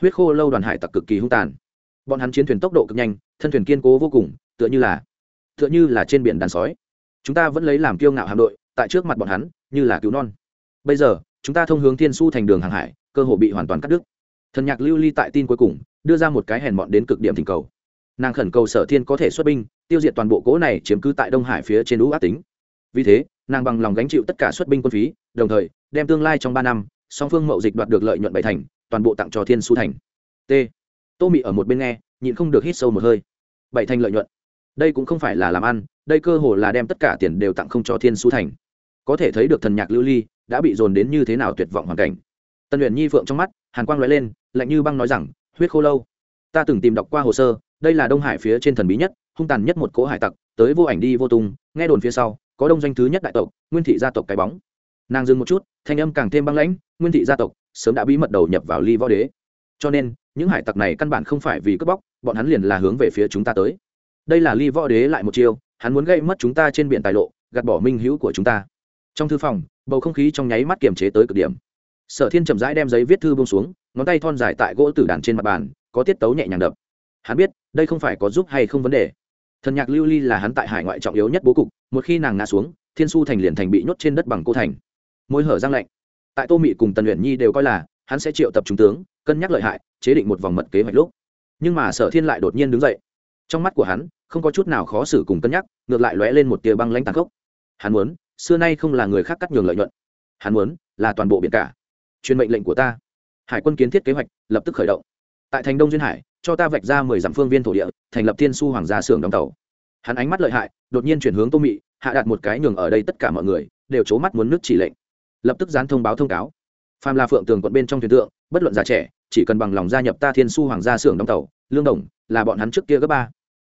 Huyết khô lâu đoàn hải tặc cực kỳ hung tàn. Bọn hắn chiến thuyền tốc độ cực nhanh, thân thuyền kiên cố vô cùng, tựa như là, tựa như là trên biển đàn sói. Chúng ta vẫn lấy làm kiêu ngạo hạm đội, tại trước mặt bọn hắn, như là cứu non. Bây giờ, chúng ta thông hướng thiên su thành đường hàng hải, cơ hội bị hoàn toàn cắt đứt. Thần nhạc lưu ly tại tin cuối cùng, đưa ra một cái hèn mọn đến cực điểm thỉnh cầu. Nàng khẩn cầu sở thiên có thể xuất binh, tiêu diệt toàn bộ cỗ này chiếm cứ tại đông hải phía trên lũ ác tính. Vì thế nàng bằng lòng gánh chịu tất cả xuất binh quân phí, đồng thời, đem tương lai trong ba năm, song phương mậu dịch đoạt được lợi nhuận bảy thành, toàn bộ tặng cho thiên su thành. T. Tô mị ở một bên nghe, nhịn không được hít sâu một hơi. Bảy thành lợi nhuận. Đây cũng không phải là làm ăn, đây cơ hồ là đem tất cả tiền đều tặng không cho thiên su thành. Có thể thấy được thần nhạc lưu ly, đã bị dồn đến như thế nào tuyệt vọng hoàn cảnh. Tân luyện nhi phượng trong mắt, hàn quang l lên, lạnh như băng nói rằng, huyết khô lâu, ta từng tìm đọc qua hồ sơ, đây là đông hải phía trên thần bí nhất, hung tàn nhất một cỗ hải tặc, tới vô ảnh đi vô tung, nghe đồn phía sau có đông doanh thứ nhất đại tộc, nguyên thị gia tộc cái bóng. Nàng dừng một chút, thanh âm càng thêm băng lãnh, nguyên thị gia tộc, sớm đã bí mật đầu nhập vào ly võ đế. Cho nên, những hải tặc này căn bản không phải vì cướp bóc, bọn hắn liền là hướng về phía chúng ta tới. Đây là ly võ đế lại một chiêu, hắn muốn gây mất chúng ta trên biển tài lộ, gạt bỏ minh hữu của chúng ta. Trong thư phòng, bầu không khí trong nháy mắt kiềm chế tới cực điểm. Sở thiên chậm rãi đem giấy viết thư bông xuống, ngón tay thon dài tại gỗ tử đàn trên mặt bàn, có tiết tấu nhẹ nhàng đập. Hắn biết, đây không phải có giúp hay không vấn đề thần nhạc lưu ly là hắn tại hải ngoại trọng yếu nhất bố cục, một khi nàng ngã xuống, thiên su thành liền thành bị nhốt trên đất bằng cô thành. Môi hở giang lạnh. Tại tô mị cùng tần luyện nhi đều coi là, hắn sẽ triệu tập trung tướng, cân nhắc lợi hại, chế định một vòng mật kế hoạch lúc. Nhưng mà sở thiên lại đột nhiên đứng dậy. Trong mắt của hắn, không có chút nào khó xử cùng cân nhắc, ngược lại lóe lên một tia băng lãnh tàn khốc. Hắn muốn, xưa nay không là người khác cắt nhường lợi nhuận. Hắn muốn, là toàn bộ biển cả. Truyền mệnh lệnh của ta. Hải quân kiến thiết kế hoạch, lập tức khởi động tại thành đông duyên hải, cho ta vạch ra mười dặm phương viên thổ địa, thành lập thiên su hoàng gia xưởng đóng tàu. Hắn ánh mắt lợi hại, đột nhiên chuyển hướng tô mị, hạ đặt một cái nhường ở đây tất cả mọi người, đều c mắt muốn nước chỉ lệnh. Lập tức dán thông báo thông cáo. Phàm là phượng tường quận bên trong thuyền tượng, bất luận già trẻ, chỉ cần bằng lòng gia nhập ta thiên su hoàng gia xưởng đóng tàu, lương đồng, là bọn hắn trước kia gấp ba.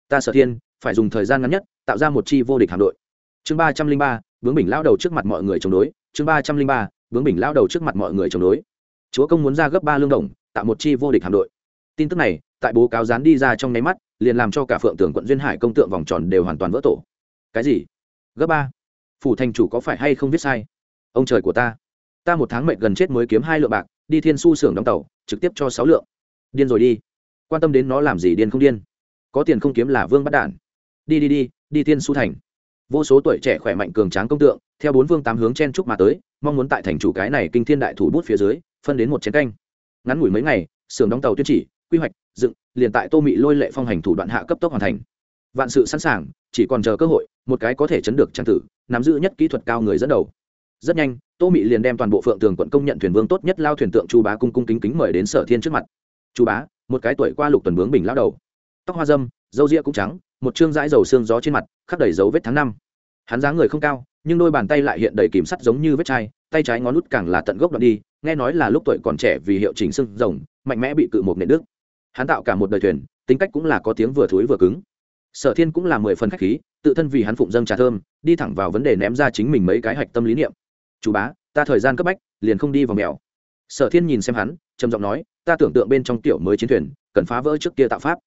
Ta sở thiên, phải dùng thời gian ngắn nhất, tạo ra một chi vô địch hạm đội. Chương ba trăm linh ba vướng bình lao đầu trước mặt mọi người chống đối. Chương ba trăm linh ba vướng bình lao đầu trước mặt mọi người chống đối. Chúa công muốn ra gấp ba lương đồng, tạo một chi vô địch hạm đội tin tức này, tại bố cáo dán đi ra trong nháy mắt, liền làm cho cả phượng tưởng quận duyên hải công tượng vòng tròn đều hoàn toàn vỡ tổ. Cái gì? Gấp ba. Phủ thành chủ có phải hay không viết sai? Ông trời của ta. Ta một tháng mệnh gần chết mới kiếm hai lượng bạc, đi thiên su xưởng đóng tàu, trực tiếp cho sáu lượng. Điên rồi đi. Quan tâm đến nó làm gì điên không điên. Có tiền không kiếm là vương bắt đản đi đi đi đi thiên su thành. Vô số tuổi trẻ khỏe mạnh cường tráng công tượng, theo bốn vương tám hướng chen trúc mà tới, mong muốn tại thành chủ cái này kinh thiên đại thủ bút phía dưới, phân đến một chiến canh. Ngắn ngủi mấy ngày, xưởng đóng tàu tuyên chỉ quy hoạch, dựng, liền tại tô mị lôi lệ phong hành thủ đoạn hạ cấp tốc hoàn thành. Vạn sự sẵn sàng, chỉ còn chờ cơ hội, một cái có thể chấn được trang tử, nắm giữ nhất kỹ thuật cao người dẫn đầu. Rất nhanh, tô mị liền đem toàn bộ phượng tường quận công nhận thuyền vương tốt nhất lao thuyền tượng chu bá cung cung kính kính mời đến sở thiên trước mặt. Chu bá, một cái tuổi qua lục tuần bướng bình lao đầu. Tóc hoa dâm, râu ria cũng trắng, một chương dãi dầu xương gió trên mặt, khắc đầy dấu vết tháng năm. Hắn dáng người không cao, nhưng đôi bàn tay lại hiện đầy kìm sắt giống như vết chai, tay trái ngón nút càng là tận gốc đoạn đi, nghe nói là lúc tuổi còn trẻ vì hiệu chỉnh xương rồng, mạnh mẽ bị cự một nền đức hắn tạo cả một đời thuyền, tính cách cũng là có tiếng vừa thối vừa cứng. Sở thiên cũng là mười phần khách khí, tự thân vì hắn phụng dâng trà thơm, đi thẳng vào vấn đề ném ra chính mình mấy cái hạch tâm lý niệm. Chủ bá, ta thời gian cấp bách, liền không đi vào mèo. Sở thiên nhìn xem hắn, trầm giọng nói, ta tưởng tượng bên trong tiểu mới chiến thuyền, cần phá vỡ trước kia tạo pháp.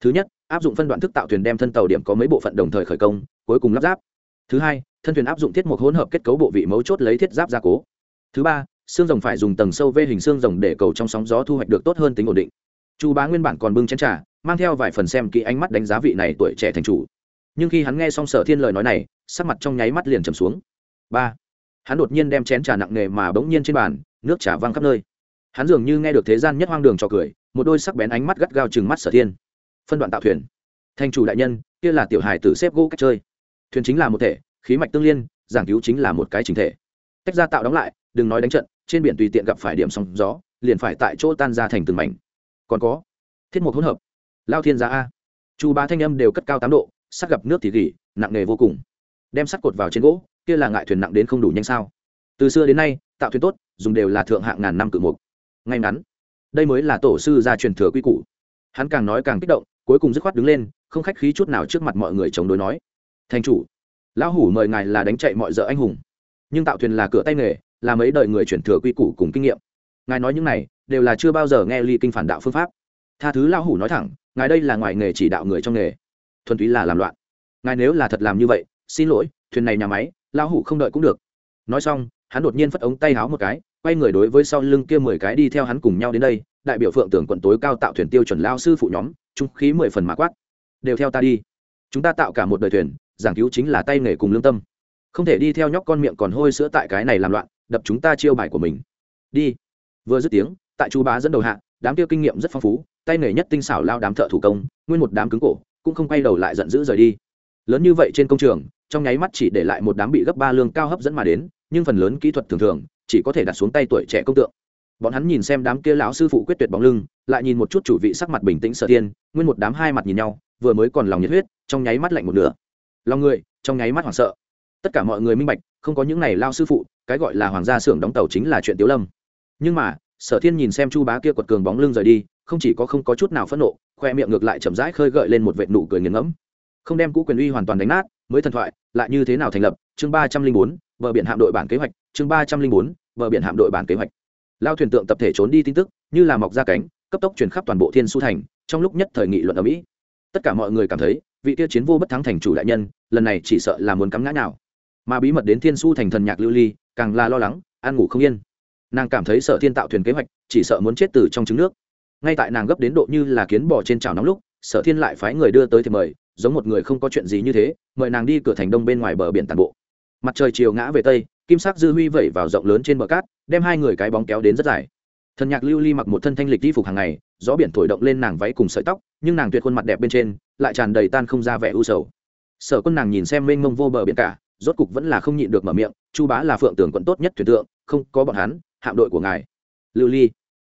Thứ nhất, áp dụng phân đoạn thức tạo thuyền đem thân tàu điểm có mấy bộ phận đồng thời khởi công, cuối cùng lắp ráp. Thứ hai, thân thuyền áp dụng thiết mục hỗn hợp kết cấu bộ vị mấu chốt lấy thiết giáp gia cố. Thứ ba, xương rồng phải dùng tầng sâu vê hình xương rồng để cầu trong sóng gió thu hoạch được tốt hơn tính ổn định chu bá nguyên bản còn bưng chén trà, mang theo vài phần xem kỹ ánh mắt đánh giá vị này tuổi trẻ thành chủ. Nhưng khi hắn nghe xong sở thiên lời nói này, sắc mặt trong nháy mắt liền trầm xuống. Ba, hắn đột nhiên đem chén trà nặng nề mà bỗng nhiên trên bàn, nước trà văng khắp nơi. Hắn dường như nghe được thế gian nhất hoang đường cho cười, một đôi sắc bén ánh mắt gắt gao chừng mắt sở thiên. Phân đoạn tạo thuyền. Thành chủ đại nhân, kia là tiểu hài tử xếp gỗ cách chơi. Thuyền chính là một thể, khí mạch tương liên, giảng cứu chính là một cái chính thể. Tách ra tạo đóng lại, đừng nói đánh trận, trên biển tùy tiện gặp phải điểm sóng gió, liền phải tại chỗ tan ra thành từng mảnh còn có thiết mục hỗn hợp, lao thiên giá a. Chu ba thanh âm đều cất cao tám độ, sắt gặp nước thì gỉ, nặng nề vô cùng. Đem sắt cột vào trên gỗ, kia là ngại thuyền nặng đến không đủ nhanh sao. Từ xưa đến nay, tạo thuyền tốt, dùng đều là thượng hạng ngàn năm cự mục. Ngay ngắn. Đây mới là tổ sư gia truyền thừa quy củ. Hắn càng nói càng kích động, cuối cùng dứt khoát đứng lên, không khách khí chút nào trước mặt mọi người chống đối nói. Thành chủ, lão hủ mời ngài là đánh chạy mọi giờ anh hùng. Nhưng tạo thuyền là cửa tay nghề, là mấy đời người chuyển thừa quy củ cùng kinh nghiệm ngài nói những này đều là chưa bao giờ nghe ly kinh phản đạo phương pháp. Tha thứ lão hủ nói thẳng, ngài đây là ngoài nghề chỉ đạo người trong nghề. Thuần túy là làm loạn. Ngài nếu là thật làm như vậy, xin lỗi, thuyền này nhà máy, lão hủ không đợi cũng được. Nói xong, hắn đột nhiên phất ống tay háo một cái, quay người đối với sau lưng kia mười cái đi theo hắn cùng nhau đến đây, đại biểu phượng tưởng quận tối cao tạo thuyền tiêu chuẩn lao sư phụ nhóm, trung khí mười phần mã quát. Đều theo ta đi. Chúng ta tạo cả một đời thuyền, giảng cứu chính là tay nghề cùng lương tâm. Không thể đi theo nhóc con miệng còn hôi sữa tại cái này làm loạn, đập chúng ta chiêu bài của mình. Đi vừa dứt tiếng, tại chú bá dẫn đầu hạ, đám kia kinh nghiệm rất phong phú, tay nghề nhất tinh xảo lao đám thợ thủ công, nguyên một đám cứng cổ, cũng không quay đầu lại giận dữ rời đi. Lớn như vậy trên công trường, trong nháy mắt chỉ để lại một đám bị gấp ba lương cao hấp dẫn mà đến, nhưng phần lớn kỹ thuật thường thường, chỉ có thể đặt xuống tay tuổi trẻ công tượng. Bọn hắn nhìn xem đám kia lão sư phụ quyết tuyệt bóng lưng, lại nhìn một chút chủ vị sắc mặt bình tĩnh sợ tiên nguyên một đám hai mặt nhìn nhau, vừa mới còn lòng nhiệt huyết, trong nháy mắt lạnh một nửa. Lòng người, trong nháy mắt hoảng sợ. Tất cả mọi người minh bạch, không có những này lao sư phụ, cái gọi là hoàng gia xưởng đóng tàu chính là chuyện tiếu lâm nhưng mà, sở thiên nhìn xem chu bá kia quật cường bóng lưng rời đi, không chỉ có không có chút nào phẫn nộ, khoe miệng ngược lại chậm rãi khơi gợi lên một vệt nụ cười nghiền ngẫm. Không đem cũ quyền uy hoàn toàn đánh nát, mới thần thoại, lại như thế nào thành lập? Chương ba trăm linh bốn, vợ biển hạm đội bản kế hoạch. Chương ba trăm linh bốn, vợ biển hạm đội bản kế hoạch. Lao thuyền tượng tập thể trốn đi tin tức, như là mọc ra cánh, cấp tốc truyền khắp toàn bộ thiên su thành, trong lúc nhất thời nghị luận ở mỹ. Tất cả mọi người cảm thấy, vị tiêu chiến vô bất thắng thành chủ đại nhân, lần này chỉ sợ là muốn cắm ngã nào. Mà bí mật đến thiên su thành thần nhạc lưu ly, càng là lo lắng ăn ngủ không yên nàng cảm thấy sợ thiên tạo thuyền kế hoạch, chỉ sợ muốn chết từ trong trứng nước. Ngay tại nàng gấp đến độ như là kiến bò trên chảo nóng lúc, sở thiên lại phái người đưa tới thì mời, giống một người không có chuyện gì như thế, mời nàng đi cửa thành đông bên ngoài bờ biển tàn bộ. Mặt trời chiều ngã về tây, kim sắc dư huy vẩy vào rộng lớn trên bờ cát, đem hai người cái bóng kéo đến rất dài. Thần nhạc lưu ly mặc một thân thanh lịch y phục hàng ngày, gió biển thổi động lên nàng váy cùng sợi tóc, nhưng nàng tuyệt khuôn mặt đẹp bên trên, lại tràn đầy tan không ra vẻ u sầu. Sở quân nàng nhìn xem mênh mông vô bờ biển cả, rốt cục vẫn là không nhịn được mở miệng, chu bá là phượng tưởng quận tốt nhất thuyền tượng, không có bọn hắn hạm đội của ngài. Lưu ly.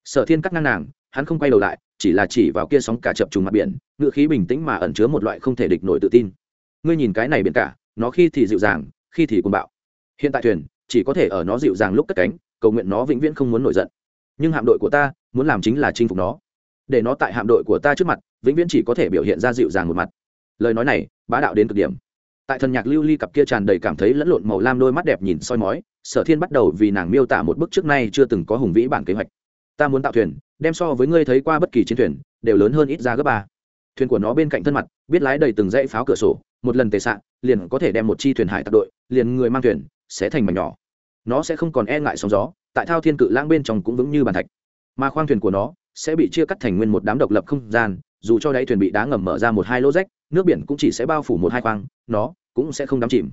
Sở thiên cắt ngang nàng, hắn không quay đầu lại, chỉ là chỉ vào kia sóng cả chập trùng mặt biển, ngựa khí bình tĩnh mà ẩn chứa một loại không thể địch nổi tự tin. Ngươi nhìn cái này biển cả, nó khi thì dịu dàng, khi thì cuồng bạo. Hiện tại thuyền, chỉ có thể ở nó dịu dàng lúc cất cánh, cầu nguyện nó vĩnh viễn không muốn nổi giận. Nhưng hạm đội của ta, muốn làm chính là chinh phục nó. Để nó tại hạm đội của ta trước mặt, vĩnh viễn chỉ có thể biểu hiện ra dịu dàng một mặt. Lời nói này, bá đạo đến cực điểm. Tại thần nhạc lưu ly cặp kia tràn đầy cảm thấy lẫn lộn màu lam đôi mắt đẹp nhìn soi mói sở thiên bắt đầu vì nàng miêu tả một bức trước nay chưa từng có hùng vĩ bản kế hoạch. Ta muốn tạo thuyền, đem so với ngươi thấy qua bất kỳ chiến thuyền, đều lớn hơn ít ra gấp ba. Thuyền của nó bên cạnh thân mặt, biết lái đầy từng dãy pháo cửa sổ, một lần tề sạn, liền có thể đem một chi thuyền hải tặc đội, liền người mang thuyền, sẽ thành mảnh nhỏ. Nó sẽ không còn e ngại sóng gió, tại thao thiên cự lãng bên trong cũng vững như bàn thạch. Mà khoang thuyền của nó sẽ bị chia cắt thành nguyên một đám độc lập không gian, dù cho đáy thuyền bị đá ngầm mở ra một hai lỗ rách, nước biển cũng chỉ sẽ bao phủ một hai khoang, nó cũng sẽ không đắm chìm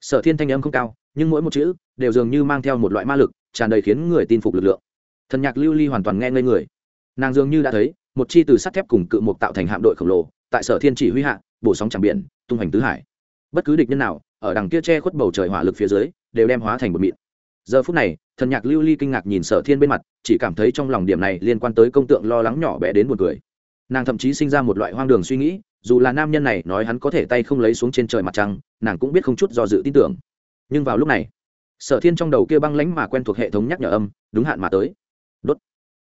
sở thiên thanh âm không cao, nhưng mỗi một chữ đều dường như mang theo một loại ma lực, tràn đầy khiến người tin phục lực lượng. Thần nhạc lưu ly hoàn toàn nghe ngây người. Nàng dường như đã thấy, một chi từ sắt thép cùng cự mục tạo thành hạm đội khổng lồ, tại sở thiên chỉ huy hạ, bổ sóng tràng biển, tung hành tứ hải. Bất cứ địch nhân nào, ở đằng kia che khuất bầu trời hỏa lực phía dưới, đều đem hóa thành một mịn. Giờ phút này, thần nhạc lưu ly kinh ngạc nhìn sở thiên bên mặt, chỉ cảm thấy trong lòng điểm này liên quan tới công tượng lo lắng nhỏ bé đến một người nàng thậm chí sinh ra một loại hoang đường suy nghĩ dù là nam nhân này nói hắn có thể tay không lấy xuống trên trời mặt trăng, nàng cũng biết không chút do dự tin tưởng. Nhưng vào lúc này, sở thiên trong đầu kia băng lánh mà quen thuộc hệ thống nhắc nhở âm, đúng hạn mà tới. Đốt.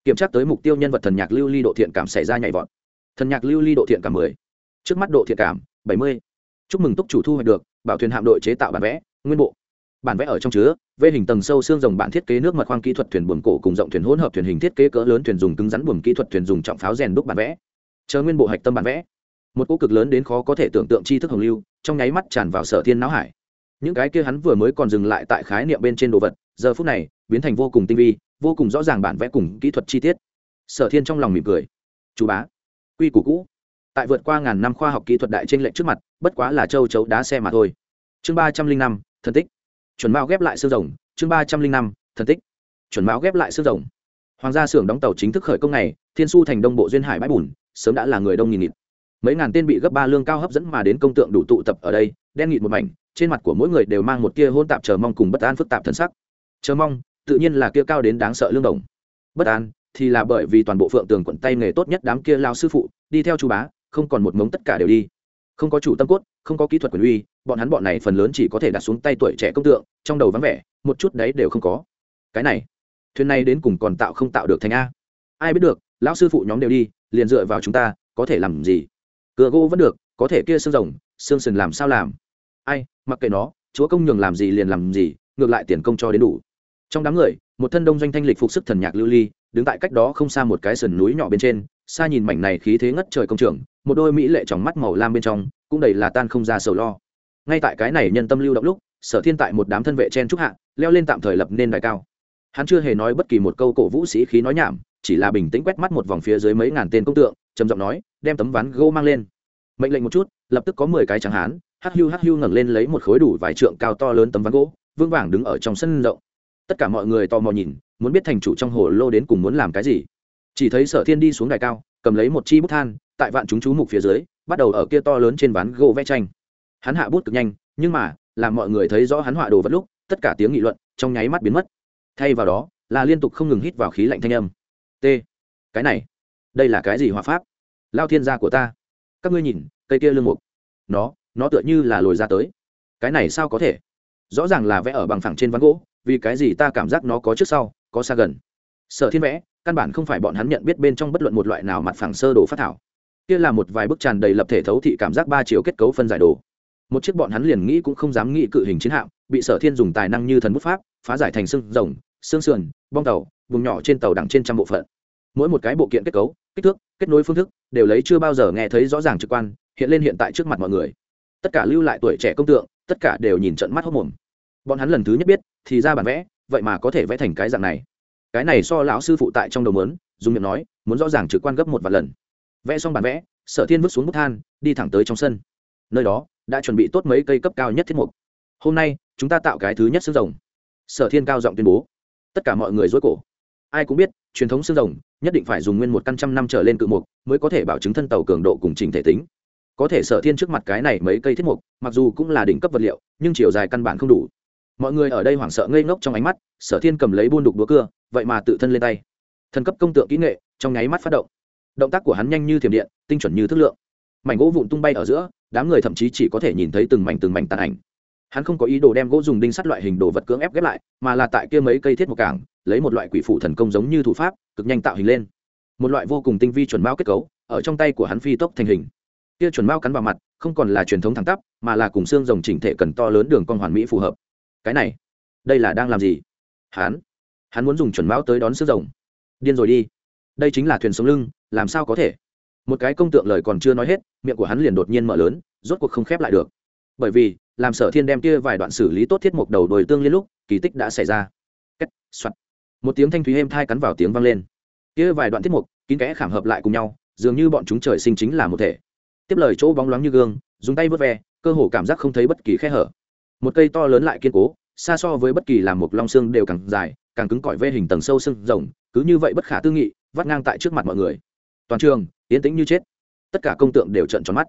Kiểm tra tới mục tiêu nhân vật thần nhạc lưu ly độ thiện cảm xảy ra nhảy vọt. Thần nhạc lưu ly độ thiện cảm mười. Trước mắt độ thiện cảm, bảy mươi. Chúc mừng túc chủ thu hoạch được, bảo thuyền hạm đội chế tạo bản vẽ, nguyên bộ. Bản vẽ ở trong chứa, vê hình tầng sâu xương rồng bản thiết kế nước mật khoang kỹ thuật thuyền buồm cổ cùng rộng thuyền hỗn hợp thuyền hình thiết kế cỡ lớn thuyền dùng cứng rắn buồm kỹ thuật thuyền dùng trọng pháo rèn đúc bản vẽ. Chờ nguyên bộ hạch tâm bản vẽ một cỗ cực lớn đến khó có thể tưởng tượng chi thức hồng lưu trong nháy mắt tràn vào sở thiên não hải. Những cái kia hắn vừa mới còn dừng lại tại khái niệm bên trên đồ vật, giờ phút này, biến thành vô cùng tinh vi, vô cùng rõ ràng bản vẽ cùng kỹ thuật chi tiết. Sở thiên trong lòng mỉm cười. Chú bá, quy củ cũ. Tại vượt qua ngàn năm khoa học kỹ thuật đại tranh lệch trước mặt, bất quá là châu chấu đá xe mà thôi. Chương ba trăm linh năm thân tích. Chuẩn mao ghép lại xương rồng, chương ba trăm linh năm thân tích. Chuẩn mao ghép lại xương rồng. Hoàng gia xưởng đóng tàu chính thức khởi công này, thiên su thành đông bộ duyên hải bãi bùn, sớm đã là người đông nghìn nghịt mấy ngàn tên bị gấp ba lương cao hấp dẫn mà đến công tượng đủ tụ tập ở đây, đen nghịt một mảnh, trên mặt của mỗi người đều mang một tia hôn tạp chờ mong cùng bất an phức tạp thân sắc. Chờ mong, tự nhiên là kia cao đến đáng sợ lương đồng. Bất an thì là bởi vì toàn bộ phượng tường quận tay nghề tốt nhất đám kia lao sư phụ, đi theo chú bá, không còn một mống tất cả đều đi. Không có chủ tâm cốt, không có kỹ thuật quyền uy, bọn hắn bọn này phần lớn chỉ có thể đặt xuống tay tuổi trẻ công tượng, trong đầu vắng vẻ, một chút đấy đều không có. Cái này, thuyền này đến cùng còn tạo không tạo được thành a? Ai biết được, lão sư phụ nhóm đều đi, liền dựa vào chúng ta, có thể làm gì? Cửa gỗ vẫn được, có thể kia xương rồng, xương sừng làm sao làm? Ai, mặc kệ nó, chúa công nhường làm gì liền làm gì, ngược lại tiền công cho đến đủ. Trong đám người, một thân đông doanh thanh lịch phục sức thần nhạc lưu ly, đứng tại cách đó không xa một cái sườn núi nhỏ bên trên, xa nhìn mảnh này khí thế ngất trời công trường một đôi mỹ lệ tròng mắt màu lam bên trong, cũng đầy là tan không ra sầu lo. Ngay tại cái này nhân tâm lưu động lúc, sở thiên tại một đám thân vệ chen trúc hạ, leo lên tạm thời lập nên đài cao. Hắn chưa hề nói bất kỳ một câu cổ vũ sĩ khí nói nhảm, chỉ là bình tĩnh quét mắt một vòng phía dưới mấy ngàn tên công tượng, trầm giọng nói đem tấm ván gỗ mang lên. Mệnh lệnh một chút, lập tức có mười cái chẳng hán, hắc hưu hắc hưu ngẩng lên lấy một khối đủ vài trượng cao to lớn tấm ván gỗ, vương vàng đứng ở trong sân rộng. Tất cả mọi người tò mò nhìn, muốn biết thành chủ trong hồ lô đến cùng muốn làm cái gì. Chỉ thấy sở thiên đi xuống đài cao, cầm lấy một chi bút than, tại vạn chúng chú mục phía dưới, bắt đầu ở kia to lớn trên ván gỗ vẽ tranh. Hắn hạ bút cực nhanh, nhưng mà, làm mọi người thấy rõ hắn họa đồ vật lúc, tất cả tiếng nghị luận trong nháy mắt biến mất. Thay vào đó, là liên tục không ngừng hít vào khí lạnh thanh âm. T. Cái này, đây là cái gì họa pháp? Lao thiên gia của ta. Các ngươi nhìn, cây kia lương mục. Nó nó tựa như là lồi ra tới. Cái này sao có thể? Rõ ràng là vẽ ở bằng phẳng trên ván gỗ, vì cái gì ta cảm giác nó có trước sau, có xa gần. Sở thiên vẽ, căn bản không phải bọn hắn nhận biết bên trong bất luận một loại nào mặt phẳng sơ đồ phát thảo. Kia là một vài bức tràn đầy lập thể thấu thị cảm giác ba chiều kết cấu phân giải đồ. Một chiếc bọn hắn liền nghĩ cũng không dám nghĩ cự hình chiến hạm, bị sở thiên dùng tài năng như thần bút pháp, phá giải thành xương rồng, xương sườn, bong tàu, vùng nhỏ trên tàu đẳng trên trăm bộ phận mỗi một cái bộ kiện kết cấu, kích thước, kết nối phương thức đều lấy chưa bao giờ nghe thấy rõ ràng trực quan, hiện lên hiện tại trước mặt mọi người. Tất cả lưu lại tuổi trẻ công tượng, tất cả đều nhìn trận mắt hốc mồm. Bọn hắn lần thứ nhất biết, thì ra bản vẽ, vậy mà có thể vẽ thành cái dạng này. Cái này so lão sư phụ tại trong đầu mớn dùng miệng nói, muốn rõ ràng trực quan gấp một vài lần. Vẽ xong bản vẽ, sở thiên vứt xuống bút than, đi thẳng tới trong sân. Nơi đó, đã chuẩn bị tốt mấy cây cấp cao nhất thiết mục. Hôm nay, chúng ta tạo cái thứ nhất xương rồng. Sở thiên cao giọng tuyên bố. Tất cả mọi người dối cổ. Ai cũng biết, truyền thống xương rồng nhất định phải dùng nguyên một căn trăm năm trở lên cự mục mới có thể bảo chứng thân tàu cường độ cùng trình thể tính. Có thể sở thiên trước mặt cái này mấy cây thiết mục, mặc dù cũng là đỉnh cấp vật liệu, nhưng chiều dài căn bản không đủ. Mọi người ở đây hoảng sợ ngây ngốc trong ánh mắt, sở thiên cầm lấy buôn đục đũa cưa, vậy mà tự thân lên tay. Thần cấp công tượng kỹ nghệ, trong nháy mắt phát động. Động tác của hắn nhanh như thiểm điện, tinh chuẩn như thức lượng. Mảnh gỗ vụn tung bay ở giữa, đám người thậm chí chỉ có thể nhìn thấy từng mảnh từng mảnh tàn ảnh. Hắn không có ý đồ đem gỗ dùng đinh sắt loại hình đồ vật cưỡng ép ghép lại, mà là tại kia mấy cây thiết một cảng lấy một loại quỷ phụ thần công giống như thủ pháp cực nhanh tạo hình lên. Một loại vô cùng tinh vi chuẩn mao kết cấu ở trong tay của hắn phi tốc thành hình. Kia chuẩn mao cắn vào mặt không còn là truyền thống thẳng tắp mà là cùng xương rồng chỉnh thể cần to lớn đường con hoàn mỹ phù hợp. Cái này đây là đang làm gì? Hắn hắn muốn dùng chuẩn mao tới đón xương rồng. Điên rồi đi. Đây chính là thuyền sống lưng làm sao có thể? Một cái công tượng lời còn chưa nói hết miệng của hắn liền đột nhiên mở lớn rốt cuộc không khép lại được. Bởi vì làm sở thiên đem kia vài đoạn xử lý tốt thiết mục đầu đồi tương liên lúc kỳ tích đã xảy ra. Kết, soạt một tiếng thanh thúy êm thai cắn vào tiếng vang lên. Kia vài đoạn tiết mục, kín kẽ khảm hợp lại cùng nhau, dường như bọn chúng trời sinh chính là một thể. Tiếp lời chỗ bóng loáng như gương, dùng tay vớt ve, cơ hồ cảm giác không thấy bất kỳ khe hở. Một cây to lớn lại kiên cố, xa so với bất kỳ làm một long xương đều càng dài, càng cứng cỏi vê hình tầng sâu sưng rồng cứ như vậy bất khả tư nghị, vắt ngang tại trước mặt mọi người. Toàn trường, yên tĩnh như chết. Tất cả công tượng đều trợn tròn mắt.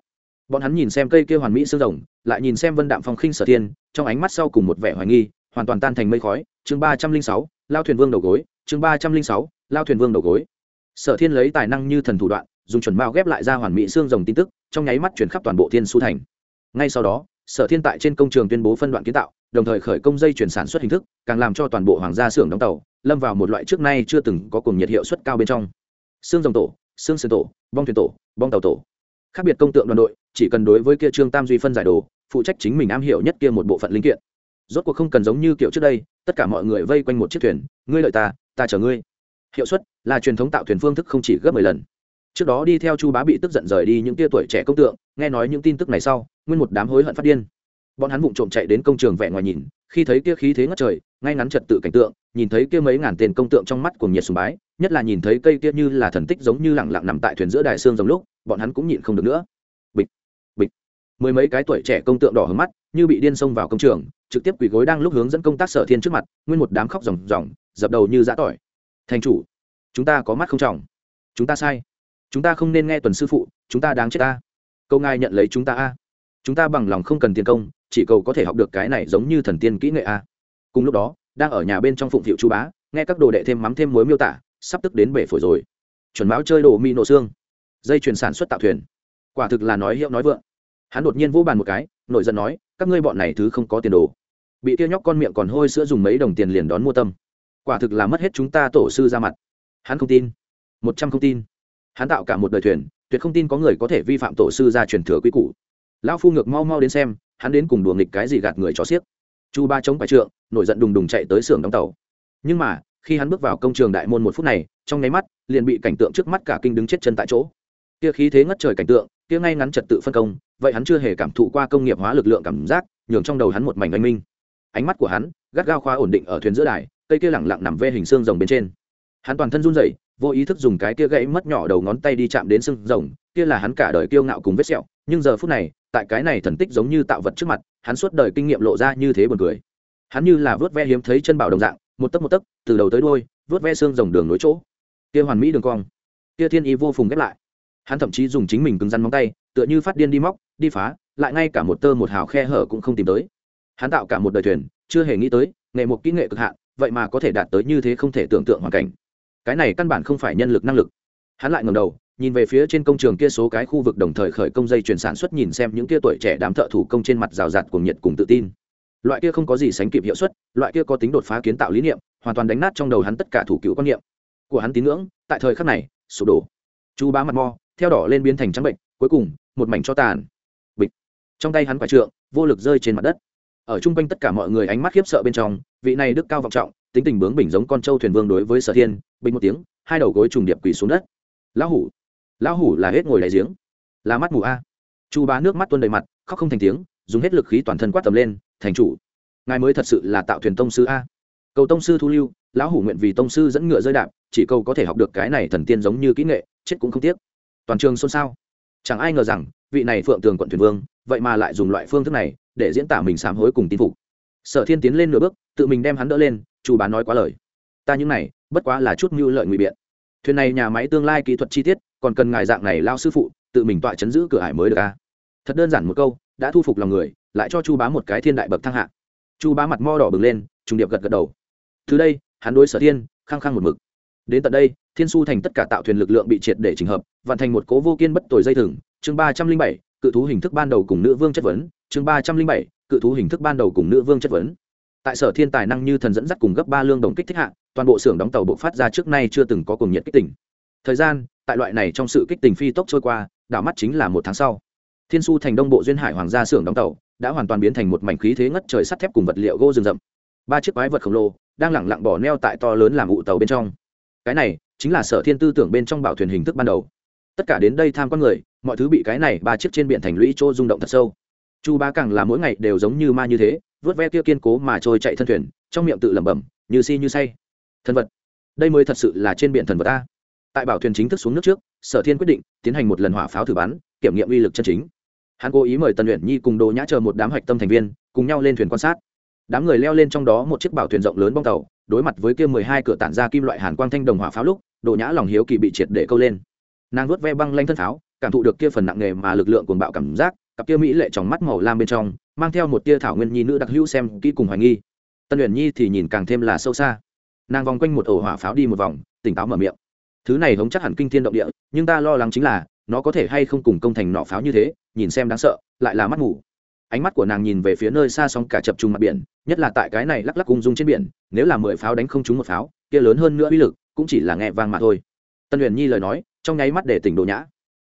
Bọn hắn nhìn xem cây kia hoàn mỹ xương rồng, lại nhìn xem vân đạm phong khinh sở tiên trong ánh mắt sau cùng một vẻ hoài nghi, hoàn toàn tan thành mây khói. Chương ba trăm linh sáu lao thuyền vương đầu gối, chương ba trăm linh sáu, lao thuyền vương đầu gối. Sở thiên lấy tài năng như thần thủ đoạn, dùng chuẩn mao ghép lại ra hoàn mỹ xương rồng tin tức, trong nháy mắt chuyển khắp toàn bộ thiên su thành. Ngay sau đó, sở thiên tại trên công trường tuyên bố phân đoạn kiến tạo, đồng thời khởi công dây chuyển sản xuất hình thức, càng làm cho toàn bộ hoàng gia xưởng đóng tàu, lâm vào một loại trước nay chưa từng có cùng nhiệt hiệu suất cao bên trong. Xương rồng tổ, xương sườn tổ, bong thuyền tổ, bong tàu tổ. Khác biệt công tượng đoàn đội, chỉ cần đối với kia trương tam duy phân giải đồ, phụ trách chính mình am hiểu nhất kia một bộ phận linh kiện rốt cuộc không cần giống như kiểu trước đây, tất cả mọi người vây quanh một chiếc thuyền, ngươi lợi ta ta chở ngươi. Hiệu suất là truyền thống tạo thuyền phương thức không chỉ gấp mười lần. Trước đó đi theo chu bá bị tức giận rời đi những tia tuổi trẻ công tượng, nghe nói những tin tức này sau, nguyên một đám hối hận phát điên. Bọn hắn vụng trộm chạy đến công trường vẻ ngoài nhìn, khi thấy kia khí thế ngất trời, ngay ngắn trật tự cảnh tượng, nhìn thấy kia mấy ngàn tiền công tượng trong mắt của nhiệt sùng bái, nhất là nhìn thấy cây kia như là thần tích giống như lẳng lặng nằm tại thuyền giữa đài xương giống lúc, bọn hắn cũng nhịn không được nữa. Bịch bịch. Mười mấy cái tuổi trẻ công tượng đỏ hướng mắt, như bị điên xông vào công trường trực tiếp quỳ gối đang lúc hướng dẫn công tác sở thiên trước mặt, nguyên một đám khóc ròng ròng, dập đầu như giã tỏi. Thành chủ, chúng ta có mắt không trọng. Chúng ta sai. Chúng ta không nên nghe tuần sư phụ, chúng ta đáng chết ta. Câu ngài nhận lấy chúng ta a. Chúng ta bằng lòng không cần tiền công, chỉ cầu có thể học được cái này giống như thần tiên kỹ nghệ a. Cùng lúc đó, đang ở nhà bên trong phụng thiệu chú bá, nghe các đồ đệ thêm mắm thêm muối miêu tả, sắp tức đến bể phổi rồi. Chuẩn báo chơi đồ mi nổ xương. Dây chuyền sản xuất tạo thuyền. Quả thực là nói hiệu nói vượng. Hắn đột nhiên vỗ bàn một cái nổi giận nói, các ngươi bọn này thứ không có tiền đồ. Bị kia nhóc con miệng còn hôi sữa dùng mấy đồng tiền liền đón mua tâm. Quả thực là mất hết chúng ta tổ sư ra mặt. Hắn không tin. Một trăm không tin. Hắn tạo cả một đời thuyền, tuyệt không tin có người có thể vi phạm tổ sư ra truyền thừa quy củ. Lão phu ngược mau mau đến xem, hắn đến cùng đùa nghịch cái gì gạt người cho xiếc. Chu ba chống phải trượng, nổi giận đùng đùng chạy tới xưởng đóng tàu. Nhưng mà, khi hắn bước vào công trường đại môn một phút này, trong nháy mắt, liền bị cảnh tượng trước mắt cả kinh đứng chết chân tại chỗ. Kia khí thế ngất trời cảnh tượng kia ngay ngắn trật tự phân công, vậy hắn chưa hề cảm thụ qua công nghiệp hóa lực lượng cảm giác, nhường trong đầu hắn một mảnh anh minh. Ánh mắt của hắn gắt gao khoa ổn định ở thuyền giữa đài, cây kia lẳng lặng nằm vê hình xương rồng bên trên. Hắn toàn thân run rẩy, vô ý thức dùng cái kia gãy mất nhỏ đầu ngón tay đi chạm đến xương rồng, kia là hắn cả đời kiêu ngạo cùng vết sẹo, nhưng giờ phút này, tại cái này thần tích giống như tạo vật trước mặt, hắn suốt đời kinh nghiệm lộ ra như thế buồn cười. Hắn như là vớt ve hiếm thấy chân bảo đồng dạng, một tấc một tấc, từ đầu tới đôi vớt ve xương rồng đường nối chỗ. Kia hoàn mỹ đường cong, kia thiên ý vô phùng ghép lại hắn thậm chí dùng chính mình cứng rắn móng tay, tựa như phát điên đi móc, đi phá, lại ngay cả một tơ một hào khe hở cũng không tìm tới. Hắn tạo cả một đời thuyền, chưa hề nghĩ tới, nghề một kỹ nghệ cực hạn, vậy mà có thể đạt tới như thế không thể tưởng tượng hoàn cảnh. Cái này căn bản không phải nhân lực năng lực. Hắn lại ngầm đầu, nhìn về phía trên công trường kia số cái khu vực đồng thời khởi công dây chuyển sản xuất nhìn xem những kia tuổi trẻ đám thợ thủ công trên mặt rào rạt cùng nhiệt cùng tự tin. Loại kia không có gì sánh kịp hiệu suất, loại kia có tính đột phá kiến tạo lý niệm, hoàn toàn đánh nát trong đầu hắn tất cả thủ cựu quan niệm. Của hắn tín ngưỡng, tại thời khắc này, sụp đổ. Chú bá mặt mo theo đỏ lên biến thành trắng bệnh, cuối cùng, một mảnh cho tàn. Bịch. Trong tay hắn quả trượng, vô lực rơi trên mặt đất. Ở chung quanh tất cả mọi người ánh mắt khiếp sợ bên trong, vị này đức cao vọng trọng, tính tình bướng bỉnh giống con trâu thuyền vương đối với sở thiên, bình một tiếng, hai đầu gối trùng điệp quỳ xuống đất. Lão hủ lão hủ là hết ngồi đại giếng. Là mắt mù a. Chu bá nước mắt tuôn đầy mặt, khóc không thành tiếng, dùng hết lực khí toàn thân quát tầm lên, thành chủ, ngài mới thật sự là tạo thuyền tông sư a. Cầu tông sư thu lưu, lão hủ nguyện vì tông sư dẫn ngựa rơi đạp, chỉ cầu có thể học được cái này thần tiên giống như kỹ nghệ, chết cũng không tiếc toàn trường xôn xao. Chẳng ai ngờ rằng, vị này phượng tường quận thuyền vương, vậy mà lại dùng loại phương thức này để diễn tả mình sám hối cùng tin phục. Sở thiên tiến lên nửa bước, tự mình đem hắn đỡ lên, chu bán nói quá lời. Ta những này, bất quá là chút mưu lợi ngụy biện. Thuyền này nhà máy tương lai kỹ thuật chi tiết, còn cần ngài dạng này lao sư phụ, tự mình tọa chấn giữ cửa hải mới được a. Thật đơn giản một câu, đã thu phục lòng người, lại cho chu bá một cái thiên đại bậc thăng hạ. Chu bá mặt mo đỏ bừng lên, trùng điệp gật gật đầu. Từ đây, hắn đối sở thiên, khăng khăng một mực. Đến tận đây thiên su thành tất cả tạo thuyền lực lượng bị triệt để trình hợp, vận thành một cố vô kiên bất tồi dây thừng. Chương ba trăm linh bảy, cự thú hình thức ban đầu cùng nữ vương chất vấn. Chương ba trăm linh bảy, cự thú hình thức ban đầu cùng nữ vương chất vấn. Tại sở thiên tài năng như thần dẫn dắt cùng gấp ba lương đồng kích thích hạ, toàn bộ xưởng đóng tàu bộ phát ra trước nay chưa từng có cùng nhiệt kích tỉnh thời gian, tại loại này trong sự kích tình phi tốc trôi qua, đảo mắt chính là một tháng sau. Thiên su thành đông bộ duyên hải hoàng gia xưởng đóng tàu đã hoàn toàn biến thành một mảnh khí thế ngất trời sắt thép cùng vật liệu gỗ rừng rậm. Ba chiếc quái vật khổng lồ đang lẳng lặng bỏ neo tại to lớn làm ụ tàu bên trong. Cái này chính là sở thiên tư tưởng bên trong bảo thuyền hình thức ban đầu. Tất cả đến đây tham quan người, mọi thứ bị cái này ba chiếc trên biển thành lũy chỗ rung động thật sâu. Chu ba càng là mỗi ngày đều giống như ma như thế, vớt ve kia kiên cố mà trôi chạy thân thuyền, trong miệng tự lẩm bẩm, như si như say. Thân vật. Đây mới thật sự là trên biển thần vật ta tại bảo thuyền chính thức xuống nước trước, sở thiên quyết định tiến hành một lần hỏa pháo thử bắn, kiểm nghiệm uy lực chân chính. Hắn cố ý mời tần luyện nhi cùng đồ nhã chờ một đám hạch tâm thành viên, cùng nhau lên thuyền quan sát. Đám người leo lên trong đó một chiếc bảo thuyền rộng lớn bong tàu, đối mặt với kia mười hai cửa tản ra kim loại hàn quang thanh đồng hỏa pháo lúc đồ nhã lòng hiếu kỳ bị triệt để câu lên. Nàng vuốt ve băng lanh thân tháo, cảm thụ được kia phần nặng nề mà lực lượng cuồng bạo cảm giác cặp kia mỹ lệ trong mắt màu lam bên trong mang theo một tia thảo nguyên nhi nữ đặc hữu xem kỹ cùng hoài nghi. Tân luyện nhi thì nhìn càng thêm là sâu xa. Nàng vòng quanh một ổ hỏa pháo đi một vòng tỉnh táo mở miệng. Thứ này hống chắc hẳn kinh thiên động địa nhưng ta lo lắng chính là nó có thể hay không cùng công thành nọ pháo như thế nhìn xem đáng sợ lại là mắt ngủ ánh mắt của nàng nhìn về phía nơi xa sóng cả chập trùng mặt biển nhất là tại cái này lắc lắc cung dung trên biển nếu là mười pháo đánh không trúng một pháo kia lớn hơn nữa uy lực cũng chỉ là nghe vang mà thôi. Tân huyền nhi lời nói, trong nháy mắt để tỉnh đồ nhã.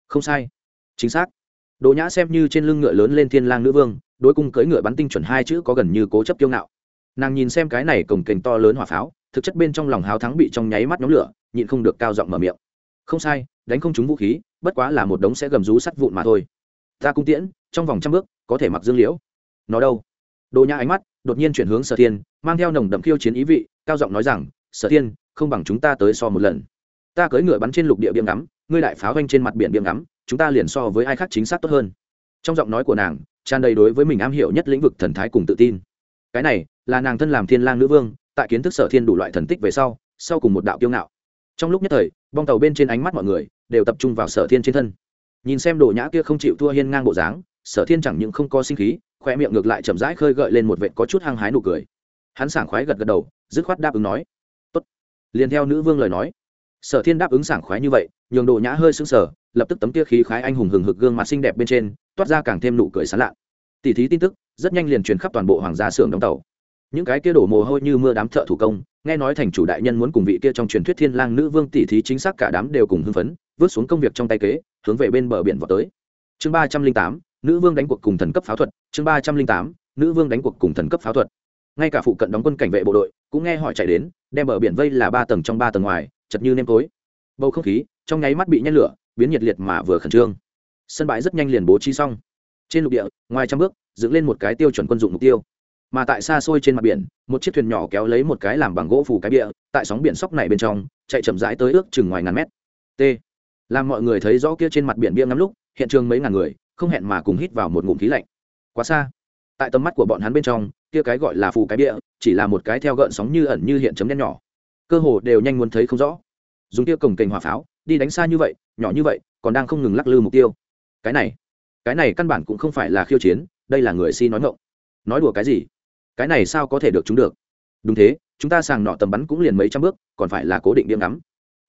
Không sai. Chính xác. Đồ nhã xem như trên lưng ngựa lớn lên thiên lang nữ vương, đối cung cưỡi ngựa bắn tinh chuẩn hai chữ có gần như cố chấp kiêu ngạo. Nàng nhìn xem cái này cổng kềnh to lớn hỏa pháo, thực chất bên trong lòng háo thắng bị trong nháy mắt nhóm lửa, nhịn không được cao giọng mở miệng. Không sai, đánh không trúng vũ khí, bất quá là một đống sẽ gầm rú sắt vụn mà thôi. Ta cung tiễn, trong vòng trăm bước, có thể mặc dương liễu. Nó đâu? Đồ nhã ánh mắt đột nhiên chuyển hướng sở thiên, mang theo nồng đậm khiêu chiến ý vị, cao giọng nói rằng, sở thiên không bằng chúng ta tới so một lần. Ta cưỡi ngựa bắn trên lục địa biếm ngắm, ngươi đại pháo vanh trên mặt biển biếm ngắm, chúng ta liền so với ai khác chính xác tốt hơn. Trong giọng nói của nàng, tràn đầy đối với mình am hiểu nhất lĩnh vực thần thái cùng tự tin. Cái này, là nàng thân làm thiên lang nữ vương, tại kiến thức sở thiên đủ loại thần tích về sau sau cùng một đạo kiêu ngạo. Trong lúc nhất thời, bong tàu bên trên ánh mắt mọi người, đều tập trung vào sở thiên trên thân. Nhìn xem đồ nhã kia không chịu thua hiên ngang bộ dáng, sở thiên chẳng những không có sinh khí, khoe miệng ngược lại chậm rãi khơi gợi lên một vệt có chút hăng hái nụ cười. Hắn sảng khoái gật gật đầu, dứt khoát đáp ứng nói liền theo nữ vương lời nói. Sở thiên đáp ứng sảng khoái như vậy, nhường đồ nhã hơi sững sờ, lập tức tấm kia khí khái anh hùng hừng hực gương mặt xinh đẹp bên trên, toát ra càng thêm nụ cười sán lạ. Tỷ thí tin tức, rất nhanh liền truyền khắp toàn bộ hoàng gia xưởng đóng tàu. Những cái kia đổ mồ hôi như mưa đám thợ thủ công, nghe nói thành chủ đại nhân muốn cùng vị kia trong truyền thuyết thiên lang nữ vương tỷ thí chính xác cả đám đều cùng hưng phấn vớt xuống công việc trong tay kế, hướng về bên bờ biển vào tới. Chương ba trăm linh tám, nữ vương đánh cuộc cùng thần cấp pháo thuật, chương ba trăm linh tám, nữ vương đánh cuộc cùng thần cấp pháo thuật. Ngay cả phụ cận đóng quân cảnh vệ bộ đội cũng nghe hỏi chạy đến, đem bờ biển vây là ba tầng trong ba tầng ngoài, chật như nêm tối. Bầu không khí trong nháy mắt bị nhét lửa, biến nhiệt liệt mà vừa khẩn trương. Sân bãi rất nhanh liền bố trí xong. Trên lục địa, ngoài trăm bước, dựng lên một cái tiêu chuẩn quân dụng mục tiêu. Mà tại xa xôi trên mặt biển, một chiếc thuyền nhỏ kéo lấy một cái làm bằng gỗ phủ cái bịa, tại sóng biển sóc này bên trong, chạy chậm rãi tới ước chừng ngoài ngàn mét. T. Làm mọi người thấy rõ kia trên mặt biển bia ngắm lúc, hiện trường mấy ngàn người, không hẹn mà cùng hít vào một ngụm khí lạnh. Quá xa. Tại tầm mắt của bọn hắn bên trong kia cái gọi là phù cái bịa, chỉ là một cái theo gợn sóng như ẩn như hiện chấm đen nhỏ. Cơ hồ đều nhanh muốn thấy không rõ. Dùng kia cổng kềnh hỏa pháo, đi đánh xa như vậy, nhỏ như vậy, còn đang không ngừng lắc lư mục tiêu. Cái này cái này căn bản cũng không phải là khiêu chiến, đây là người si nói ngộng nói đùa cái gì? Cái này sao có thể được chúng được? Đúng thế, chúng ta sàng nọ tầm bắn cũng liền mấy trăm bước, còn phải là cố định điểm ngắm.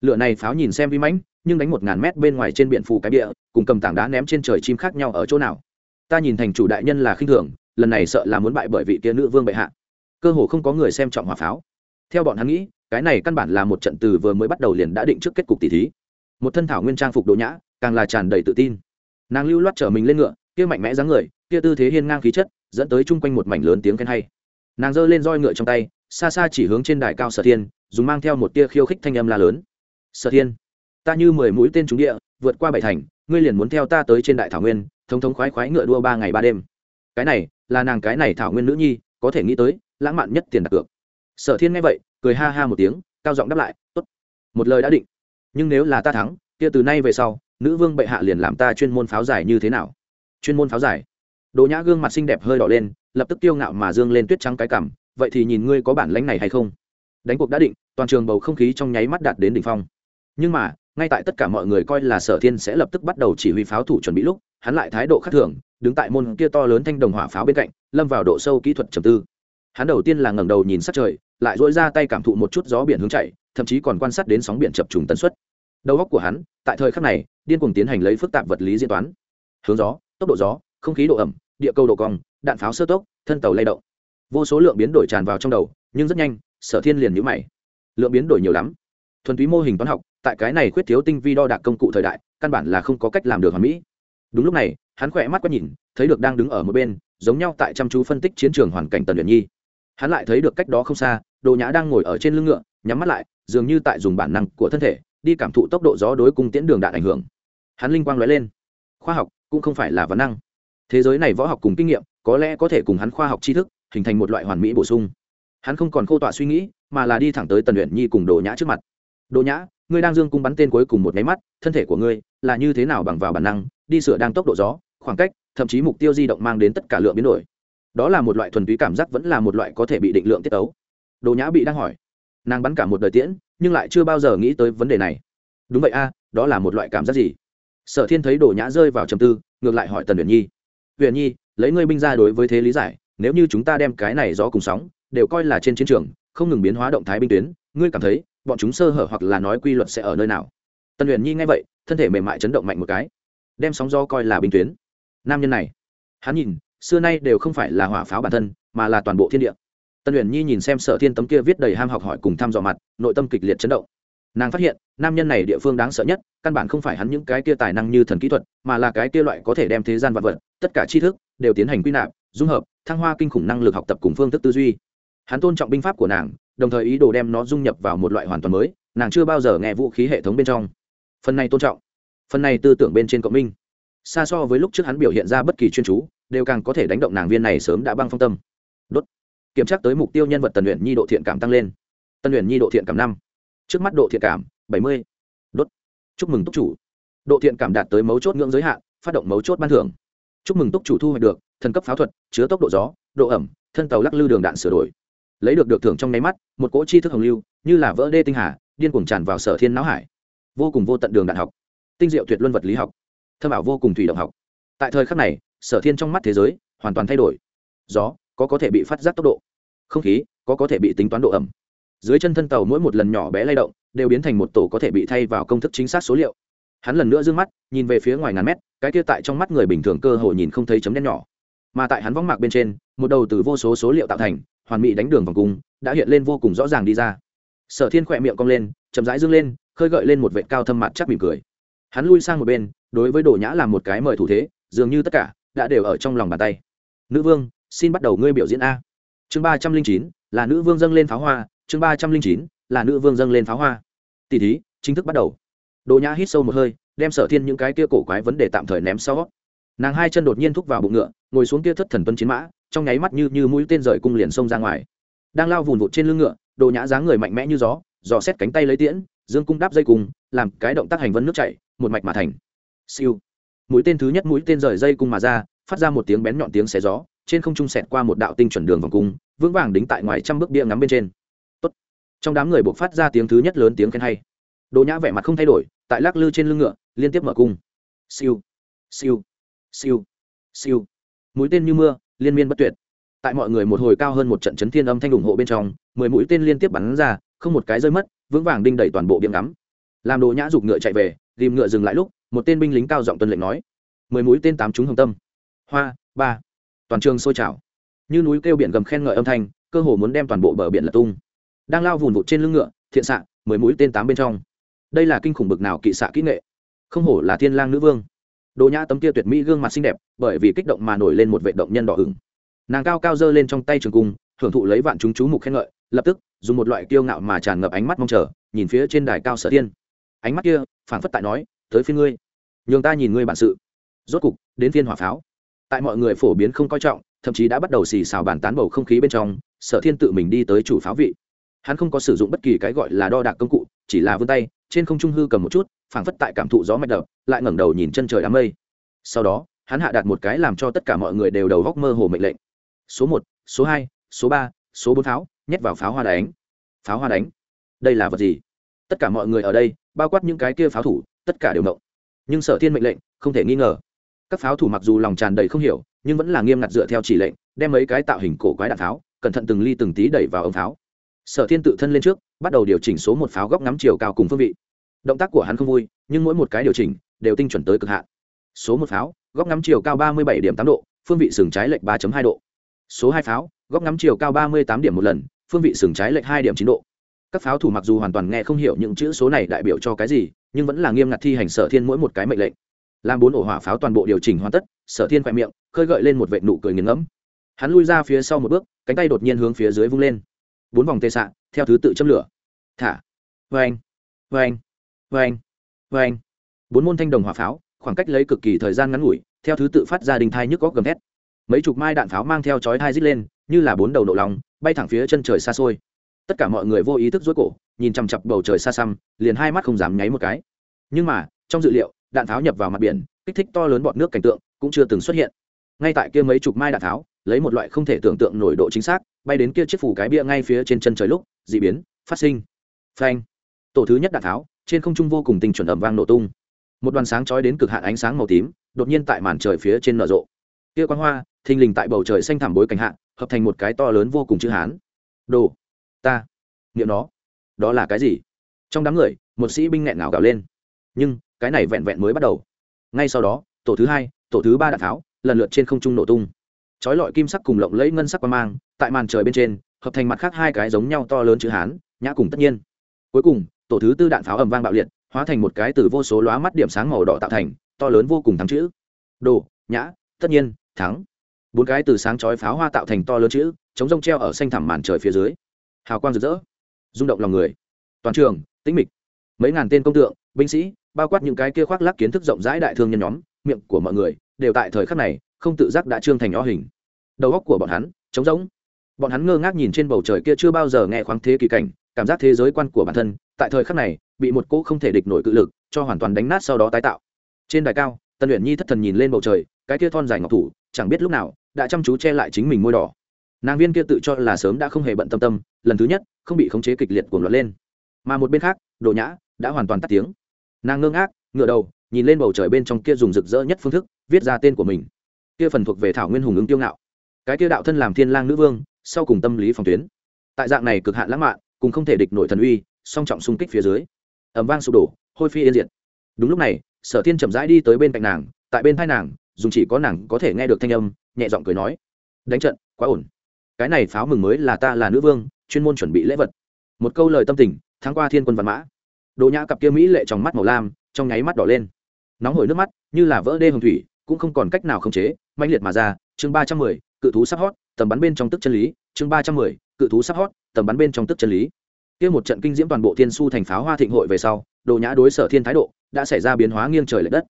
Lựa này pháo nhìn xem vi mãnh, nhưng đánh một ngàn mét bên ngoài trên biển phù cái địa cùng cầm tảng đá ném trên trời chim khác nhau ở chỗ nào? Ta nhìn thành chủ đại nhân là khinh thường lần này sợ là muốn bại bởi vị kia nữ vương bệ hạ. Cơ hồ không có người xem trọng hỏa pháo. Theo bọn hắn nghĩ, cái này căn bản là một trận từ vừa mới bắt đầu liền đã định trước kết cục tỷ thí. Một thân thảo nguyên trang phục đồ nhã, càng là tràn đầy tự tin. Nàng lưu loát trở mình lên ngựa, kia mạnh mẽ dáng người, kia tư thế hiên ngang khí chất, dẫn tới chung quanh một mảnh lớn tiếng khen hay. Nàng giơ lên roi ngựa trong tay, xa xa chỉ hướng trên đài cao sở thiên, dùng mang theo một tia khiêu khích thanh âm la lớn. Sở thiên, ta như mười mũi tên trúng địa, vượt qua bảy thành, ngươi liền muốn theo ta tới trên đại thảo nguyên, thống thống khoái khoái ngựa đua ba ngày ba đêm cái này, là nàng cái này thảo nguyên nữ nhi, có thể nghĩ tới, lãng mạn nhất tiền đặt cược. Sở thiên nghe vậy, cười ha ha một tiếng, cao giọng đáp lại, tốt, một lời đã định. Nhưng nếu là ta thắng, kia từ nay về sau, nữ vương bệ hạ liền làm ta chuyên môn pháo giải như thế nào? Chuyên môn pháo giải? Đồ nhã gương mặt xinh đẹp hơi đỏ lên, lập tức tiêu ngạo mà dương lên tuyết trắng cái cằm, vậy thì nhìn ngươi có bản lãnh này hay không? Đánh cuộc đã định, toàn trường bầu không khí trong nháy mắt đạt đến đỉnh phong. Nhưng mà ngay tại tất cả mọi người coi là sở thiên sẽ lập tức bắt đầu chỉ huy pháo thủ chuẩn bị lúc, hắn lại thái độ khác thường, đứng tại môn kia to lớn thanh đồng hỏa pháo bên cạnh, lâm vào độ sâu kỹ thuật trầm tư. Hắn đầu tiên là ngẩng đầu nhìn sát trời, lại dỗi ra tay cảm thụ một chút gió biển hướng chạy, thậm chí còn quan sát đến sóng biển chập trùng tần suất. Đầu óc của hắn, tại thời khắc này, điên cuồng tiến hành lấy phức tạp vật lý diễn toán. Hướng gió, tốc độ gió, không khí độ ẩm, địa cầu độ cong, đạn pháo sơ tốc, thân tàu lay động. Vô số lượng biến đổi tràn vào trong đầu, nhưng rất nhanh, sở thiên liền nhũ mày. Lượng biến đổi nhiều lắm thuần túy mô hình toán học, tại cái này khuyết thiếu tinh vi đo đạc công cụ thời đại, căn bản là không có cách làm được hoàn mỹ. Đúng lúc này, hắn khỏe mắt quét nhìn, thấy được đang đứng ở một bên, giống nhau tại chăm chú phân tích chiến trường hoàn cảnh tần luyện nhi. Hắn lại thấy được cách đó không xa, đồ nhã đang ngồi ở trên lưng ngựa, nhắm mắt lại, dường như tại dùng bản năng của thân thể, đi cảm thụ tốc độ gió đối cung tiễn đường đạn ảnh hưởng. Hắn linh quang lóe lên. Khoa học cũng không phải là vấn năng. Thế giới này võ học cùng kinh nghiệm, có lẽ có thể cùng hắn khoa học tri thức, hình thành một loại hoàn mỹ bổ sung. Hắn không còn khô tọa suy nghĩ, mà là đi thẳng tới tần luyện nhi cùng đồ nhã trước mặt đồ nhã, ngươi đang dương cung bắn tên cuối cùng một cái mắt, thân thể của ngươi là như thế nào bằng vào bản năng, đi sửa đang tốc độ gió, khoảng cách, thậm chí mục tiêu di động mang đến tất cả lượng biến đổi. Đó là một loại thuần túy cảm giác vẫn là một loại có thể bị định lượng tiết tấu. đồ nhã bị đang hỏi. Nàng bắn cả một đời tiễn, nhưng lại chưa bao giờ nghĩ tới vấn đề này. Đúng vậy a, đó là một loại cảm giác gì? Sở thiên thấy đồ nhã rơi vào trầm tư, ngược lại hỏi tần Uyển nhi. Uyển nhi, lấy ngươi binh ra đối với thế lý giải, nếu như chúng ta đem cái này gió cùng sóng, đều coi là trên chiến trường, không ngừng biến hóa động thái binh tuyến, ngươi cảm thấy bọn chúng sơ hở hoặc là nói quy luật sẽ ở nơi nào? Tần huyền nhi nghe vậy, thân thể mềm mại chấn động mạnh một cái, đem sóng gió coi là binh tuyến. Nam nhân này, hắn nhìn, xưa nay đều không phải là hỏa pháo bản thân, mà là toàn bộ thiên địa. Tân huyền nhi nhìn xem sở thiên tấm kia viết đầy ham học hỏi cùng thăm dò mặt, nội tâm kịch liệt chấn động. Nàng phát hiện, nam nhân này địa phương đáng sợ nhất, căn bản không phải hắn những cái kia tài năng như thần kỹ thuật, mà là cái kia loại có thể đem thế gian vật vật, tất cả tri thức, đều tiến hành quy nạp, dung hợp, thăng hoa kinh khủng năng lực học tập cùng phương thức tư duy. Hắn tôn trọng binh pháp của nàng đồng thời ý đồ đem nó dung nhập vào một loại hoàn toàn mới, nàng chưa bao giờ nghe vũ khí hệ thống bên trong. Phần này tôn trọng. Phần này tư tưởng bên trên cộng minh. Xa so với lúc trước hắn biểu hiện ra bất kỳ chuyên chú, đều càng có thể đánh động nàng viên này sớm đã băng phong tâm. Đốt. Kiểm tra tới mục tiêu nhân vật tần luyện nhi độ thiện cảm tăng lên. Tần luyện nhi độ thiện cảm năm. Trước mắt độ thiện cảm, bảy mươi. Đốt. Chúc mừng túc chủ. Độ thiện cảm đạt tới mấu chốt ngưỡng giới hạn, phát động mấu chốt ban thưởng. Chúc mừng túc chủ thu hoạch được, thần cấp pháo thuật, chứa tốc độ gió, độ ẩm, thân tàu lắc lư đường đạn sửa đổi lấy được được thưởng trong nháy mắt, một cỗ chi thức hồng lưu, như là vỡ đê tinh hà, điên cuồng tràn vào sở thiên não hải. Vô cùng vô tận đường đạn học, tinh diệu tuyệt luân vật lý học, thâm ảo vô cùng thủy động học. Tại thời khắc này, sở thiên trong mắt thế giới hoàn toàn thay đổi. Gió có có thể bị phát giác tốc độ, không khí có có thể bị tính toán độ ẩm. Dưới chân thân tàu mỗi một lần nhỏ bé lay động đều biến thành một tổ có thể bị thay vào công thức chính xác số liệu. Hắn lần nữa d ư ơ n g mắt, nhìn về phía ngoài ngàn mét, cái kia tại trong mắt người bình thường cơ hồ nhìn không thấy chấm đen nhỏ mà tại hắn võng mạc bên trên, một đầu từ vô số số liệu tạo thành, hoàn mỹ đánh đường vòng cung, đã hiện lên vô cùng rõ ràng đi ra. Sở thiên khỏe miệng cong lên, chậm rãi dâng lên, khơi gợi lên một vệ cao thâm mặt chắc mỉm cười. Hắn lui sang một bên, đối với đồ nhã làm một cái mời thủ thế, dường như tất cả đã đều ở trong lòng bàn tay. Nữ vương, xin bắt đầu ngươi biểu diễn a. Chương ba trăm linh chín, là nữ vương dâng lên pháo hoa, chương ba trăm linh chín, là nữ vương dâng lên pháo hoa. Tỷ thí, chính thức bắt đầu. Đồ nhã hít sâu một hơi, đem sở thiên những cái kia cổ quái vấn đề tạm thời ném sau. Nàng hai chân đột nhiên thúc vào bụng ngựa ngồi xuống kia thất thần tuân chiến mã, trong nháy mắt như như mũi tên rời cung liền xông ra ngoài. Đang lao vùn vụt trên lưng ngựa, đồ nhã dáng người mạnh mẽ như gió, dò xét cánh tay lấy tiễn, dương cung đáp dây cung, làm cái động tác hành vân nước chảy, một mạch mà thành. Siêu. Mũi tên thứ nhất mũi tên rời dây cung mà ra, phát ra một tiếng bén nhọn tiếng xé gió, trên không trung xẹt qua một đạo tinh chuẩn đường vòng cung, vững vàng đính tại ngoài trăm bước bia ngắm bên trên. Tốt! trong đám người buộc phát ra tiếng thứ nhất lớn tiếng khen hay. Đồ nhã vẻ mặt không thay đổi, tại lắc lư trên lưng ngựa, liên tiếp mở cung. Siêu. Siêu. Siêu. Siêu mũi tên như mưa, liên miên bất tuyệt. Tại mọi người một hồi cao hơn một trận chấn thiên âm thanh ủng hộ bên trong, mười mũi tên liên tiếp bắn ra, không một cái rơi mất, vững vàng đinh đẩy toàn bộ biếng ngắm. Làm đồ nhã giục ngựa chạy về, tìm ngựa dừng lại lúc, một tên binh lính cao giọng tuân lệnh nói, mười mũi tên tám trúng hồng tâm. Hoa, ba. Toàn trường sôi trào. Như núi kêu biển gầm khen ngợi âm thanh, cơ hồ muốn đem toàn bộ bờ biển lật tung. Đang lao vùn vụt trên lưng ngựa, thiện xạ, mười mũi tên tám bên trong. Đây là kinh khủng bực nào kỵ xạ kỹ nghệ? Không hổ là thiên lang nữ vương đồ nhã tấm kia tuyệt mỹ gương mặt xinh đẹp, bởi vì kích động mà nổi lên một vệ động nhân đỏ ửng. Nàng cao cao giơ lên trong tay trường cung hưởng thụ lấy vạn chúng chú mục khen ngợi, lập tức, dùng một loại kiêu ngạo mà tràn ngập ánh mắt mong chờ, nhìn phía trên đài cao sở tiên ánh mắt kia, phảng phất tại nói, tới phiên ngươi, nhường ta nhìn ngươi bản sự. Rốt cục, đến phiên hỏa pháo. Tại mọi người phổ biến không coi trọng, thậm chí đã bắt đầu xì xào bàn tán bầu không khí bên trong, sở thiên tự mình đi tới chủ pháo vị. Hắn không có sử dụng bất kỳ cái gọi là đo đạc công cụ, chỉ là vươn tay trên không trung hư cầm một chút, phảng phất tại cảm thụ gió mạch đập, lại ngẩng đầu nhìn chân trời đám mây. Sau đó, hắn hạ đặt một cái làm cho tất cả mọi người đều đầu góc mơ hồ mệnh lệnh. Số một, số hai, số ba, số bốn pháo, nhét vào pháo hoa đánh. Pháo hoa đánh. Đây là vật gì? Tất cả mọi người ở đây, bao quát những cái kia pháo thủ, tất cả đều mộng nhưng sở thiên mệnh lệnh, không thể nghi ngờ. Các pháo thủ mặc dù lòng tràn đầy không hiểu, nhưng vẫn là nghiêm ngặt dựa theo chỉ lệnh, đem mấy cái tạo hình cổ quái đạn pháo, cẩn thận từng ly từng tí đẩy vào ống pháo. Sở thiên tự thân lên trước bắt đầu điều chỉnh số một pháo góc ngắm chiều cao cùng phương vị. Động tác của hắn không vui, nhưng mỗi một cái điều chỉnh đều tinh chuẩn tới cực hạn. Số một pháo, góc ngắm chiều cao ba mươi bảy điểm tám độ, phương vị sừng trái lệch ba hai độ. Số hai pháo, góc ngắm chiều cao ba mươi tám điểm một lần, phương vị sừng trái lệch hai điểm chín độ. Các pháo thủ mặc dù hoàn toàn nghe không hiểu những chữ số này đại biểu cho cái gì, nhưng vẫn là nghiêm ngặt thi hành sở thiên mỗi một cái mệnh lệnh. Làm bốn ổ hỏa pháo toàn bộ điều chỉnh hoàn tất, sở thiên khoe miệng, khơi gợi lên một vệ nụ cười nghiền ngẫm. Hắn lui ra phía sau một bước, cánh tay đột nhiên hướng phía dưới vung lên bốn vòng tê xạ, theo thứ tự châm lửa. Thả. Vê anh vê anh bốn môn thanh đồng hỏa pháo, khoảng cách lấy cực kỳ thời gian ngắn ngủi, theo thứ tự phát ra đình thai nhức góc gầm thét. Mấy chục mai đạn pháo mang theo chói thai rít lên, như là bốn đầu nổ lòng, bay thẳng phía chân trời xa xôi. Tất cả mọi người vô ý thức dối cổ, nhìn chằm chặp bầu trời xa xăm, liền hai mắt không dám nháy một cái. Nhưng mà, trong dự liệu, đạn pháo nhập vào mặt biển, kích thích to lớn bọn nước cảnh tượng cũng chưa từng xuất hiện. Ngay tại kia mấy chục mai đạn tháo lấy một loại không thể tưởng tượng nổi độ chính xác, bay đến kia chiếc phủ cái bia ngay phía trên chân trời lúc d ị biến, phát sinh. Phanh. Tổ thứ nhất đạn tháo, trên không trung vô cùng tình chuẩn ẩm vang nổ tung. Một đoàn sáng chói đến cực hạn ánh sáng màu tím, đột nhiên tại màn trời phía trên nở rộ. Kia quang hoa, thình lình tại bầu trời xanh thảm bối cảnh hạ, hợp thành một cái to lớn vô cùng chữ hán. Đồ. Ta. Nghiệm nó. Đó là cái gì? Trong đám người, một sĩ binh nghẹn ngào gào lên. Nhưng, cái này vẹn vẹn mới bắt đầu. Ngay sau đó, tổ thứ hai, tổ thứ ba đạn tháo, lần lượt trên không trung nổ tung chói lọi kim sắc cùng lộng lẫy ngân sắc qua mang, tại màn trời bên trên, hợp thành mặt khác hai cái giống nhau to lớn chữ hán, nhã cùng tất nhiên. Cuối cùng, tổ thứ tư đạn pháo ầm vang bạo liệt, hóa thành một cái từ vô số lóa mắt điểm sáng màu đỏ tạo thành, to lớn vô cùng thắng chữ. Đồ, nhã, tất nhiên, thắng. Bốn cái từ sáng chói pháo hoa tạo thành to lớn chữ, chống rông treo ở xanh thẳm màn trời phía dưới. Hào quang rực rỡ, rung động lòng người. Toàn trường, tĩnh mịch. Mấy ngàn tên công tượng, binh sĩ, bao quát những cái kia khoác lác kiến thức rộng rãi đại thương nhân nhóm, miệng của mọi người, đều tại thời khắc này không tự giác đã trương thành nhỏ hình. Đầu óc của bọn hắn trống rỗng. Bọn hắn ngơ ngác nhìn trên bầu trời kia chưa bao giờ nghe khoáng thế kỳ cảnh, cảm giác thế giới quan của bản thân tại thời khắc này bị một cỗ không thể địch nổi cự lực cho hoàn toàn đánh nát sau đó tái tạo. Trên đài cao tân luyện nhi thất thần nhìn lên bầu trời, cái kia thon dài ngọc thủ, chẳng biết lúc nào đã chăm chú che lại chính mình môi đỏ. Nàng viên kia tự cho là sớm đã không hề bận tâm tâm, lần thứ nhất, không bị khống chế kịch liệt cuồng loạn lên. Mà một bên khác đồ nhã đã hoàn toàn tắt tiếng. Nàng ngơ ngác ngựa đầu, nhìn lên bầu trời bên trong kia dùng rực rỡ nhất phương thức, viết ra tên của mình kia phần thuộc về thảo nguyên hùng ứng tiêu ngạo. Cái kia đạo thân làm thiên lang nữ vương, sau cùng tâm lý phòng tuyến. Tại dạng này cực hạn lãng mạn, cùng không thể địch nổi thần uy, song trọng xung kích phía dưới. Ẩm vang sụp đổ, hôi phi yên diệt. Đúng lúc này, sở thiên chậm rãi đi tới bên cạnh nàng, tại bên thai nàng, dùng chỉ có nàng có thể nghe được thanh âm, nhẹ giọng cười nói, đánh trận, quá ổn. Cái này pháo mừng mới là ta là nữ vương, chuyên môn chuẩn bị lễ vật. Một câu lời tâm tình tháng qua thiên quân văn mã. Đồ nhã cặp kia mỹ lệ trong mắt màu lam, trong nháy mắt đỏ lên. Nóng hổi nước mắt, như là vỡ đê hồng thủy cũng không còn cách nào khống chế, mãnh liệt mà ra, chương ba trăm mười, cự thú sắp hót, tầm bắn bên trong tức chân lý, chương ba trăm mười, cự thú sắp hót, tầm bắn bên trong tức chân lý. Kia một trận kinh diễm toàn bộ thiên su thành pháo hoa thịnh hội về sau, đồ nhã đối sở thiên thái độ đã xảy ra biến hóa nghiêng trời lệch đất.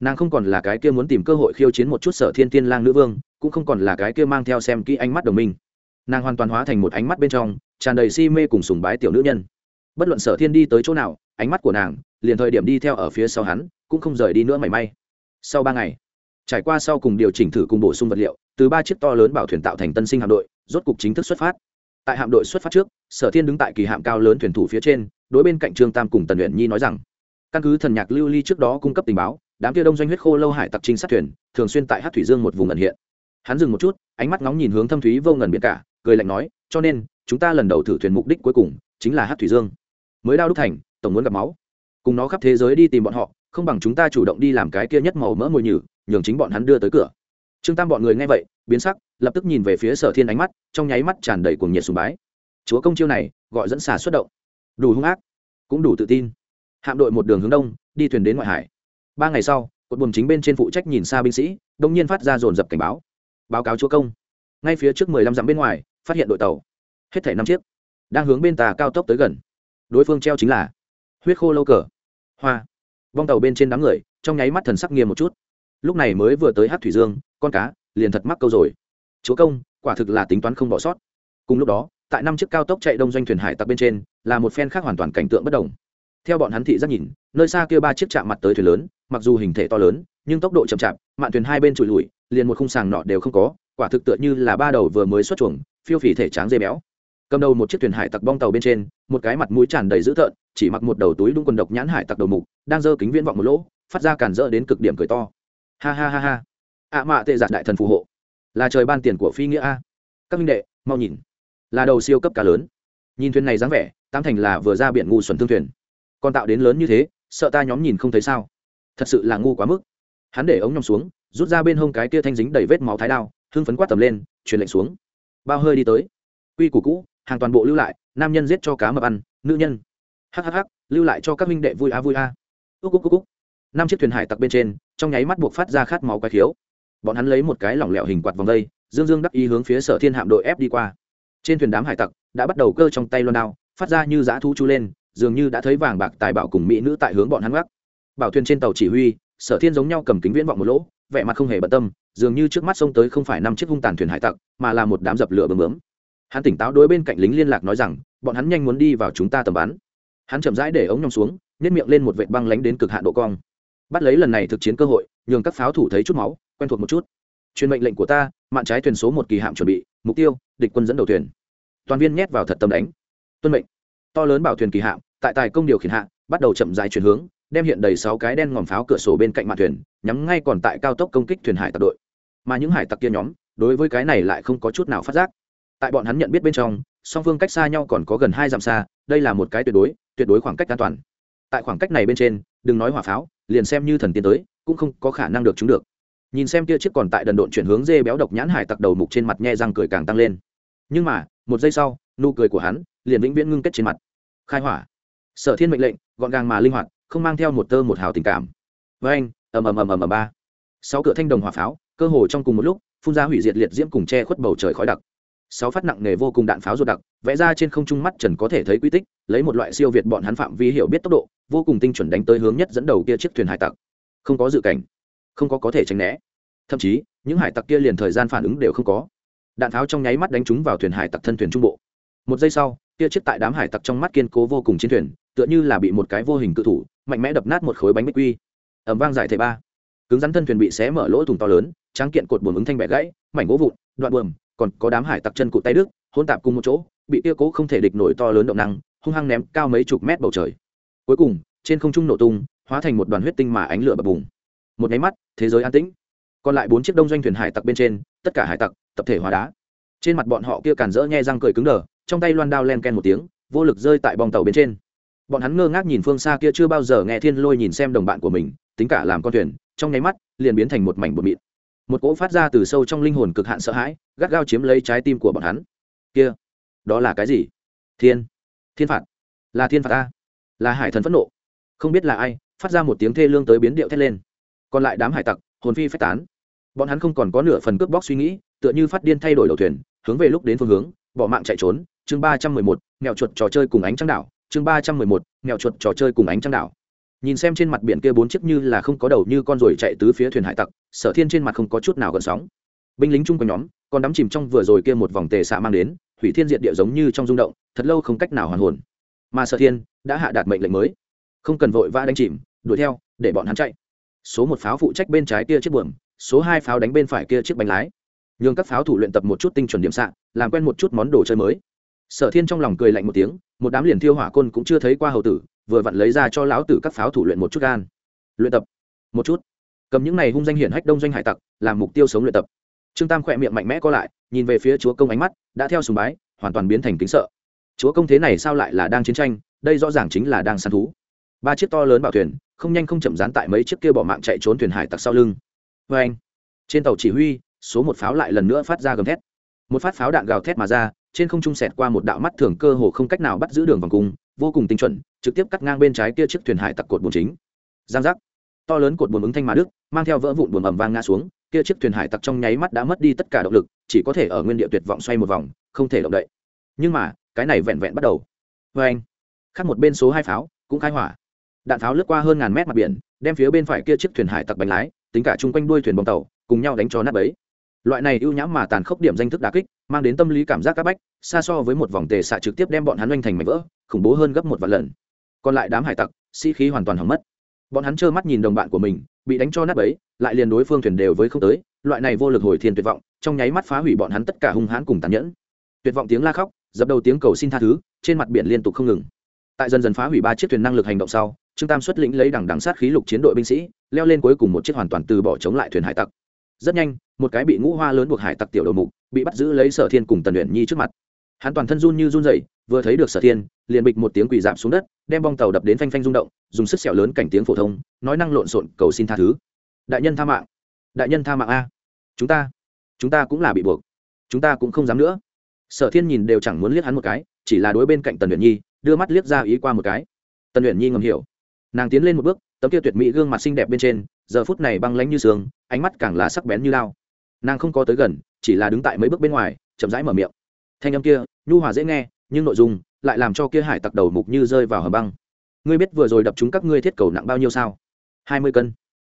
Nàng không còn là cái kia muốn tìm cơ hội khiêu chiến một chút sở thiên tiên lang nữ vương, cũng không còn là cái kia mang theo xem kỹ ánh mắt đồng minh. Nàng hoàn toàn hóa thành một ánh mắt bên trong, tràn đầy si mê cùng sùng bái tiểu nữ nhân. Bất luận sở thiên đi tới chỗ nào, ánh mắt của nàng liền thời điểm đi theo ở phía sau hắn, cũng không rời đi nữa mảy may. Sau ba ngày trải qua sau cùng điều chỉnh thử cùng bổ sung vật liệu, từ ba chiếc to lớn bảo thuyền tạo thành tân sinh hạm đội, rốt cục chính thức xuất phát. Tại hạm đội xuất phát trước, sở thiên đứng tại kỳ hạm cao lớn thuyền thủ phía trên, đối bên cạnh trương tam cùng tần luyện nhi nói rằng, căn cứ thần nhạc lưu ly trước đó cung cấp tình báo, đám kia đông doanh huyết khô lâu hải tặc trinh sát thuyền, thường xuyên tại hát thủy dương một vùng ẩn hiện. Hắn dừng một chút, ánh mắt ngóng nhìn hướng thâm thúy vô ngần biển cả, cười lạnh nói, cho nên, chúng ta lần đầu thử thuyền mục đích cuối cùng chính là hát thủy dương. Mới đao đúc thành, tổng muốn gặp máu. Cùng nó khắp thế giới đi tìm bọn họ, không bằng chúng ta chủ động đi làm cái kia nhất màu mỡ mồi nhử nhường chính bọn hắn đưa tới cửa. Trương tam bọn người nghe vậy, biến sắc, lập tức nhìn về phía sở thiên ánh mắt, trong nháy mắt tràn đầy cuồng nhiệt sùng bái. Chúa công chiêu này, gọi dẫn xà xuất động. Đủ hung ác, cũng đủ tự tin. Hạm đội một đường hướng đông, đi thuyền đến ngoại hải. Ba ngày sau, cột buồm chính bên trên phụ trách nhìn xa binh sĩ, đông nhiên phát ra dồn dập cảnh báo. Báo cáo chúa công. Ngay phía trước mười lăm dặm bên ngoài, phát hiện đội tàu. Hết thảy năm chiếc, đang hướng bên tà cao tốc tới gần. Đối phương treo chính là huyết khô lâu cờ. Hoa. Vong tàu bên trên đám người, trong nháy mắt thần sắc nghiêm một chút lúc này mới vừa tới hát thủy dương, con cá liền thật mắc câu rồi. Chúa công, quả thực là tính toán không bỏ sót. Cùng lúc đó, tại năm chiếc cao tốc chạy đông doanh thuyền hải tặc bên trên, là một phen khác hoàn toàn cảnh tượng bất đồng. Theo bọn hắn thị giác nhìn, nơi xa kia ba chiếc chạm mặt tới thuyền lớn, mặc dù hình thể to lớn, nhưng tốc độ chậm chạp, mạn thuyền hai bên trụi lùi, liền một khung sàng nọ đều không có, quả thực tựa như là ba đầu vừa mới xuất chuồng, phiêu phì thể tráng dây béo. Cầm đầu một chiếc thuyền hải tặc bong tàu bên trên, một cái mặt mũi tràn đầy dữ tợn, chỉ mặc một đầu túi đúng quần độc nhãn hải tặc đầu mục, đang giơ kính viễn vọng một lỗ, phát ra cản rỡ đến cực điểm cười to ha ha ha ha. Ạ mạ tệ giạt đại thần phù hộ. Là trời ban tiền của phi nghĩa a. Các minh đệ, mau nhìn. Là đầu siêu cấp cá lớn. Nhìn thuyền này dáng vẻ, tám thành là vừa ra biển ngu xuẩn thương thuyền. Còn tạo đến lớn như thế, sợ ta nhóm nhìn không thấy sao? Thật sự là ngu quá mức. Hắn để ống nhòm xuống, rút ra bên hông cái kia thanh dính đầy vết máu thái đao, hưng phấn quát tầm lên, truyền lệnh xuống. Bao hơi đi tới. Quy củ cũ, hàng toàn bộ lưu lại, nam nhân giết cho cá mập ăn, nữ nhân. Hhh lưu lại cho các minh đệ vui a vui a úc úc úc úc năm chiếc thuyền hải tặc bên trên, trong nháy mắt buộc phát ra khát máu quái khiếu. Bọn hắn lấy một cái lỏng lẻo hình quạt vòng dây dương dương đắc ý hướng phía sở thiên hạm đội ép đi qua. Trên thuyền đám hải tặc đã bắt đầu cơ trong tay loan đao, phát ra như dã thu chu lên, dường như đã thấy vàng bạc tài bảo cùng mỹ nữ tại hướng bọn hắn gác. Bảo thuyền trên tàu chỉ huy, sở thiên giống nhau cầm kính viễn vọng một lỗ, vẻ mặt không hề bận tâm, dường như trước mắt xông tới không phải năm chiếc hung tàn thuyền hải tặc, mà là một đám dập lửa bơm bướm. Hắn tỉnh táo đối bên cạnh lính liên lạc nói rằng, bọn hắn nhanh muốn đi vào chúng ta tầm bắn. Hắn chậm rãi để ống nhong xuống nhét miệng lên một vệt băng lánh đến cực hạn độ cong bắt lấy lần này thực chiến cơ hội, nhường các pháo thủ thấy chút máu, quen thuộc một chút. Truyền mệnh lệnh của ta mạn trái thuyền số một kỳ hạm chuẩn bị, mục tiêu, địch quân dẫn đầu thuyền. Toàn viên nhét vào thật tâm đánh. Tuân mệnh. To lớn bảo thuyền kỳ hạm, tại tài công điều khiển hạ, bắt đầu chậm dài chuyển hướng, đem hiện đầy sáu cái đen ngòm pháo cửa sổ bên cạnh mạn thuyền, nhắm ngay còn tại cao tốc công kích thuyền hải tặc đội. Mà những hải tặc kia nhóm, đối với cái này lại không có chút nào phát giác. Tại bọn hắn nhận biết bên trong, song phương cách xa nhau còn có gần hai dặm xa, đây là một cái tuyệt đối tuyệt đối khoảng cách an toàn tại khoảng cách này bên trên, đừng nói hỏa pháo, liền xem như thần tiến tới, cũng không có khả năng được chúng được. Nhìn xem kia chiếc còn tại đần độn chuyển hướng dê béo độc nhãn hải tặc đầu mục trên mặt nhe răng cười càng tăng lên. Nhưng mà, một giây sau, nụ cười của hắn liền vĩnh viễn ngưng kết trên mặt. Khai hỏa. Sở thiên mệnh lệnh, gọn gàng mà linh hoạt, không mang theo một tơ một hào tình cảm. Với anh, ầm ầm ầm ầm ầm ba. Sáu cửa thanh đồng hỏa pháo, cơ hồ trong cùng một lúc, phun ra hủy diệt liệt diễm cùng che khuất bầu trời khói đặc. Sáu phát nặng nề vô cùng đạn pháo ruột đặc vẽ ra trên không trung mắt trần có thể thấy quy tích, lấy một loại siêu việt bọn hắn phạm vi hiểu biết tốc độ, vô cùng tinh chuẩn đánh tới hướng nhất dẫn đầu kia chiếc thuyền hải tặc. Không có dự cảnh, không có có thể tránh né. Thậm chí, những hải tặc kia liền thời gian phản ứng đều không có. Đạn tháo trong nháy mắt đánh trúng vào thuyền hải tặc thân thuyền trung bộ. Một giây sau, kia chiếc tại đám hải tặc trong mắt kiên cố vô cùng trên thuyền, tựa như là bị một cái vô hình cự thủ, mạnh mẽ đập nát một khối bánh bích quy. Ẩm vang giải thể ba. Cứng rắn thân thuyền bị xé mở lỗ thủng to lớn, tráng kiện cột buồm ứng thanh bẻ gãy, mảnh gỗ vụn, đoạn buồm, còn có đám hải tặc chân cụt tay đức hôn tạp cùng một chỗ, bị kia cố không thể địch nổi to lớn động năng, hung hăng ném cao mấy chục mét bầu trời. Cuối cùng, trên không trung nổ tung, hóa thành một đoàn huyết tinh mà ánh lửa bập bùng. Một nháy mắt, thế giới an tĩnh. Còn lại bốn chiếc đông doanh thuyền hải tặc bên trên, tất cả hải tặc, tập thể hóa đá. Trên mặt bọn họ kia cản rỡ nhe răng cười cứng đờ, trong tay loan đao len ken một tiếng, vô lực rơi tại bong tàu bên trên. Bọn hắn ngơ ngác nhìn phương xa kia chưa bao giờ nghe thiên lôi nhìn xem đồng bạn của mình, tính cả làm con thuyền, trong nháy mắt, liền biến thành một mảnh bột mịn. Một cỗ phát ra từ sâu trong linh hồn cực hạn sợ hãi, gắt gao chiếm lấy trái tim của bọn hắn kia, đó là cái gì? Thiên. Thiên phạt. Là thiên phạt ta là hải thần phẫn nộ. Không biết là ai, phát ra một tiếng thê lương tới biến điệu thét lên. Còn lại đám hải tặc, hồn phi phách tán. Bọn hắn không còn có nửa phần cướp bóc suy nghĩ, tựa như phát điên thay đổi đầu thuyền, hướng về lúc đến phương hướng, bỏ mạng chạy trốn. Chương ba trăm mười một, mèo chuột trò chơi cùng ánh trăng đảo. Chương ba trăm mười một, mèo chuột trò chơi cùng ánh trăng đảo. Nhìn xem trên mặt biển kia bốn chiếc như là không có đầu như con ruồi chạy tứ phía thuyền hải tặc, sở thiên trên mặt không có chút nào gần sóng. Binh lính chung quanh nhóm, còn đắm chìm trong vừa rồi kia một vòng tề xạ mang đến hủy thiên diệt địa giống như trong rung động, thật lâu không cách nào hoàn hồn. Mà sở thiên đã hạ đạt mệnh lệnh mới. Không cần vội vã đánh chìm, đuổi theo, để bọn hắn chạy. Số một pháo phụ trách bên trái kia chiếc buồm, số hai pháo đánh bên phải kia chiếc bánh lái. Nhường các pháo thủ luyện tập một chút tinh chuẩn điểm xạ, làm quen một chút món đồ chơi mới. Sở thiên trong lòng cười lạnh một tiếng, một đám liền thiêu hỏa côn cũng chưa thấy qua hầu tử, vừa vặn lấy ra cho lão tử các pháo thủ luyện một chút gan. Luyện tập. Một chút. Cầm những này hung danh hiển hách đông doanh hải tặc, làm mục tiêu sống luyện tập trương tam khỏe miệng mạnh mẽ co lại, nhìn về phía chúa công ánh mắt, đã theo sùng bái, hoàn toàn biến thành kính sợ. Chúa công thế này sao lại là đang chiến tranh, đây rõ ràng chính là đang săn thú. Ba chiếc to lớn bảo thuyền, không nhanh không chậm dán tại mấy chiếc kia bỏ mạng chạy trốn thuyền hải tặc sau lưng. Vê anh, trên tàu chỉ huy, số một pháo lại lần nữa phát ra gầm thét. Một phát pháo đạn gào thét mà ra, trên không trung sẹt qua một đạo mắt thường cơ hồ không cách nào bắt giữ đường vòng cung, vô cùng tinh chuẩn, trực tiếp cắt ngang bên trái kia chiếc thuyền hải tặc cột buồn chính. Giang giác. To lớn cột buồn ứng thanh mà đức mang theo vỡ vụn buồn ẩm vang ngã xuống kia chiếc thuyền hải tặc trong nháy mắt đã mất đi tất cả động lực, chỉ có thể ở nguyên địa tuyệt vọng xoay một vòng, không thể động đậy. Nhưng mà, cái này vẹn vẹn bắt đầu. Vê anh, khác một bên số hai pháo, cũng khai hỏa. Đạn pháo lướt qua hơn ngàn mét mặt biển, đem phía bên phải kia chiếc thuyền hải tặc bánh lái, tính cả chung quanh đuôi thuyền bong tàu, cùng nhau đánh cho nát bấy. Loại này ưu nhãm mà tàn khốc điểm danh thức đà kích, mang đến tâm lý cảm giác áp bách, xa so với một vòng tề xạ trực tiếp đem bọn hắn oanh thành mảnh vỡ, khủng bố hơn gấp một vạn lần. Còn lại đám hải tặc, sĩ、si、khí hoàn toàn hỏng mất. Bọn hắn trơ mắt nhìn đồng bạn của mình, bị đánh cho nát bấy lại liền đối phương thuyền đều với không tới, loại này vô lực hồi thiên tuyệt vọng, trong nháy mắt phá hủy bọn hắn tất cả hung hãn cùng tàn nhẫn. Tuyệt vọng tiếng la khóc, dập đầu tiếng cầu xin tha thứ, trên mặt biển liên tục không ngừng. Tại dần dần phá hủy ba chiếc thuyền năng lực hành động sau, trương tam xuất lĩnh lấy đằng đằng sát khí lục chiến đội binh sĩ, leo lên cuối cùng một chiếc hoàn toàn từ bỏ chống lại thuyền hải tặc. Rất nhanh, một cái bị ngũ hoa lớn buộc hải tặc tiểu đầu mục, bị bắt giữ lấy sở thiên cùng tần luyện nhi trước mặt. Hắn toàn thân run như run dậy vừa thấy được sở thiên, liền bịch một tiếng quỳ dạp xuống đất, đem bong tàu đập đến phanh phanh rung động, dùng sức sẹo lớn cảnh tiếng phổ thông, nói năng lộn xộn cầu xin tha thứ đại nhân tha mạng. Đại nhân tha mạng a. Chúng ta chúng ta cũng là bị buộc. Chúng ta cũng không dám nữa. Sở thiên nhìn đều chẳng muốn liếc hắn một cái, chỉ là đối bên cạnh tần luyện nhi, đưa mắt liếc ra ý qua một cái. Tần luyện nhi ngầm hiểu. Nàng tiến lên một bước, tấm kia tuyệt mỹ gương mặt xinh đẹp bên trên, giờ phút này băng lánh như sương, ánh mắt càng là sắc bén như lao. Nàng không có tới gần, chỉ là đứng tại mấy bước bên ngoài, chậm rãi mở miệng. Thanh âm kia, nhu hòa dễ nghe, nhưng nội dung lại làm cho kia hải tặc đầu mục như rơi vào hầm băng. Ngươi biết vừa rồi đập chúng các ngươi thiết cầu nặng bao nhiêu sao? Hai mươi cân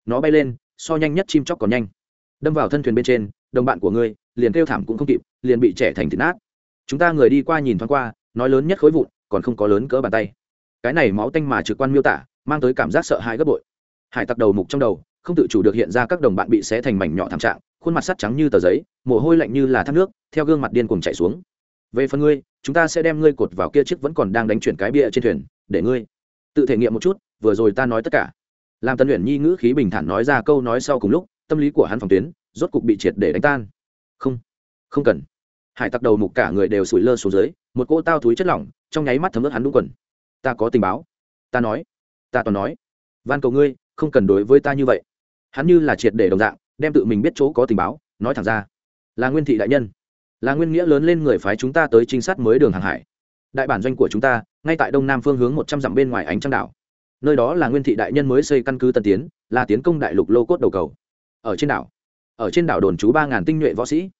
nó bay lên, so nhanh nhất chim chóc còn nhanh. Đâm vào thân thuyền bên trên, đồng bạn của ngươi, liền kêu thảm cũng không kịp, liền bị trẻ thành thịt nát. Chúng ta người đi qua nhìn thoáng qua, nói lớn nhất khối vụn, còn không có lớn cỡ bàn tay. Cái này máu tanh mà trực quan miêu tả, mang tới cảm giác sợ hãi gấp bội. Hải tặc đầu mục trong đầu, không tự chủ được hiện ra các đồng bạn bị xé thành mảnh nhỏ thảm trạng, khuôn mặt sắt trắng như tờ giấy, mồ hôi lạnh như là thác nước, theo gương mặt điên cuồng chạy xuống. Về phần ngươi, chúng ta sẽ đem ngươi cột vào kia chiếc vẫn còn đang đánh chuyển cái bia trên thuyền, để ngươi tự thể nghiệm một chút, vừa rồi ta nói tất cả làm tân luyện nhi ngữ khí bình thản nói ra câu nói sau cùng lúc, tâm lý của hắn phòng tuyến rốt cục bị triệt để đánh tan. Không không cần. Hải tặc đầu mục cả người đều sủi lơ xuống dưới, một cô tao túi chất lỏng, trong nháy mắt thấm ướt hắn đúng quần. Ta có tình báo. Ta nói. Ta toàn nói. Van cầu ngươi, không cần đối với ta như vậy. Hắn như là triệt để đồng dạng, đem tự mình biết chỗ có tình báo, nói thẳng ra. Là nguyên thị đại nhân. Là nguyên nghĩa lớn lên người phái chúng ta tới trinh sát mới đường hàng hải. Đại bản doanh của chúng ta, ngay tại đông nam phương hướng một trăm dặm bên ngoài ánh trăng đảo nơi đó là nguyên thị đại nhân mới xây căn cứ tân tiến, là tiến công đại lục lô cốt đầu cầu. Ở trên đảo, ở trên đảo đồn trú ba ngàn tinh nhuệ võ sĩ.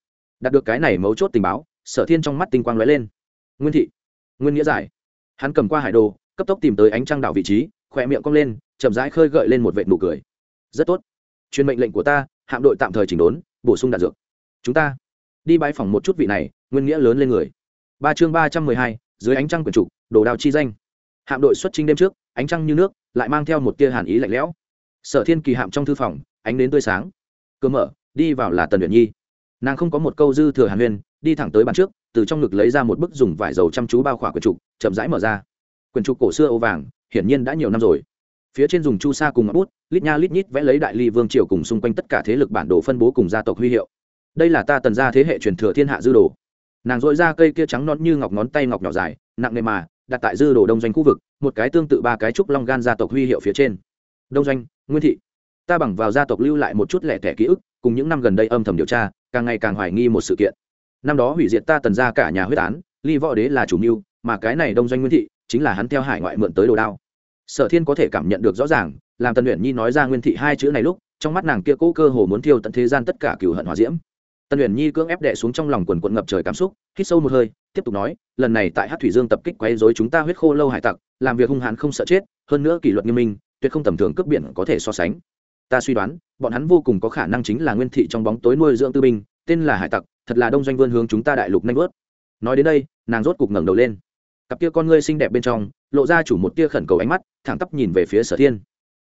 Đạt được cái này mấu chốt tình báo, sở thiên trong mắt tinh quang lóe lên. Nguyên thị, nguyên nghĩa giải. Hắn cầm qua hải đồ, cấp tốc tìm tới ánh trăng đảo vị trí, khỏe miệng cong lên, chậm rãi khơi gợi lên một vệ nụ cười. Rất tốt. Truyền mệnh lệnh của ta, hạm đội tạm thời chỉnh đốn, bổ sung đạn dược. Chúng ta đi bãi phòng một chút vị này, nguyên nghĩa lớn lên người. Ba chương ba trăm mười hai, dưới ánh trăng quyển trục, đồ đào chi danh. Hạm đội xuất trinh đêm trước ánh trăng như nước, lại mang theo một tia hàn ý lạnh lẽo. Sở thiên kỳ hạm trong thư phòng, ánh đến tươi sáng. Cơ mở, đi vào là tần luyện nhi. Nàng không có một câu dư thừa hàn huyên đi thẳng tới bàn trước, từ trong ngực lấy ra một bức dùng vải dầu chăm chú bao khỏa quyển trục, chậm rãi mở ra. Quyển trục cổ xưa ô vàng, hiển nhiên đã nhiều năm rồi. Phía trên dùng chu sa cùng ngọc bút, lít nha lít nhít vẽ lấy đại ly vương triều cùng xung quanh tất cả thế lực bản đồ phân bố cùng gia tộc huy hiệu. Đây là ta tần gia thế hệ truyền thừa thiên hạ dư đồ. Nàng dội ra cây kia trắng non như ngọc ngón tay ngọc nhỏ dài, nặng nề mà đặt tại dư đồ đông doanh khu vực, một cái tương tự ba cái trúc long gan gia tộc huy hiệu phía trên. Đông doanh, nguyên thị. Ta bằng vào gia tộc lưu lại một chút lẻ tẻ ký ức, cùng những năm gần đây âm thầm điều tra, càng ngày càng hoài nghi một sự kiện. Năm đó hủy diệt ta tần ra cả nhà huyết án, ly võ đế là chủ mưu, mà cái này đông doanh nguyên thị, chính là hắn theo hải ngoại mượn tới đồ đao. Sở thiên có thể cảm nhận được rõ ràng, làm tần luyện nhi nói ra nguyên thị hai chữ này lúc, trong mắt nàng kia cố cơ hồ muốn thiêu tận thế gian tất cả cửu hận hòa diễm. Tần luyện nhi cưỡng ép đệ xuống trong lòng quần quận ngập trời cảm xúc, hít sâu một hơi tiếp tục nói, lần này tại hát thủy dương tập kích quấy dối chúng ta huyết khô lâu hải tặc, làm việc hung hãn không sợ chết, hơn nữa kỷ luật nghiêm minh, tuyệt không tầm thường cướp biển có thể so sánh. Ta suy đoán, bọn hắn vô cùng có khả năng chính là nguyên thị trong bóng tối nuôi dưỡng tư binh, tên là hải tặc, thật là đông doanh vươn hướng chúng ta đại lục nanh vớt nói đến đây, nàng rốt cục ngẩng đầu lên. Cặp kia con ngươi xinh đẹp bên trong, lộ ra chủ một tia khẩn cầu ánh mắt, thẳng tắp nhìn về phía sở thiên.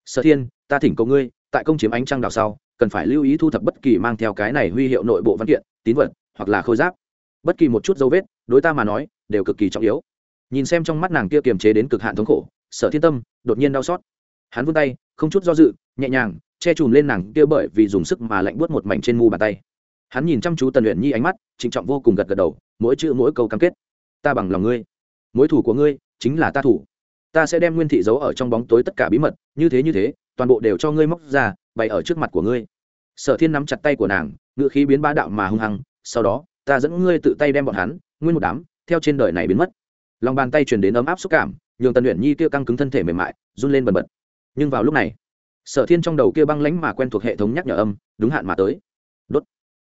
Sở thiên, ta thỉnh cầu ngươi, tại công chiếm ánh trăng đào sau, cần phải lưu ý thu thập bất kỳ mang theo cái này huy hiệu nội bộ văn kiện, tín vật, hoặc là khôi giáp bất kỳ một chút dấu vết, đối ta mà nói, đều cực kỳ trọng yếu. Nhìn xem trong mắt nàng kia kiềm chế đến cực hạn thống khổ, sở thiên tâm đột nhiên đau xót. Hắn vươn tay, không chút do dự, nhẹ nhàng, che chùm lên nàng kia bởi vì dùng sức mà lạnh buốt một mảnh trên mu bàn tay. Hắn nhìn chăm chú tần luyện nhi ánh mắt, trịnh trọng vô cùng gật gật đầu, mỗi chữ mỗi câu cam kết. Ta bằng lòng ngươi. Mối thủ của ngươi chính là ta thủ. Ta sẽ đem nguyên thị giấu ở trong bóng tối tất cả bí mật, như thế như thế, toàn bộ đều cho ngươi móc ra, bày ở trước mặt của ngươi. Sở thiên nắm chặt tay của nàng ngự khí biến ba đạo mà hung hăng, sau đó ta dẫn ngươi tự tay đem bọn hắn, nguyên một đám, theo trên đời này biến mất. Lòng bàn tay truyền đến ấm áp xúc cảm, nhường tần luyện nhi kia căng cứng thân thể mềm mại, run lên bần bật. Nhưng vào lúc này, sở thiên trong đầu kia băng lánh mà quen thuộc hệ thống nhắc nhở âm, đúng hạn mà tới. Đốt.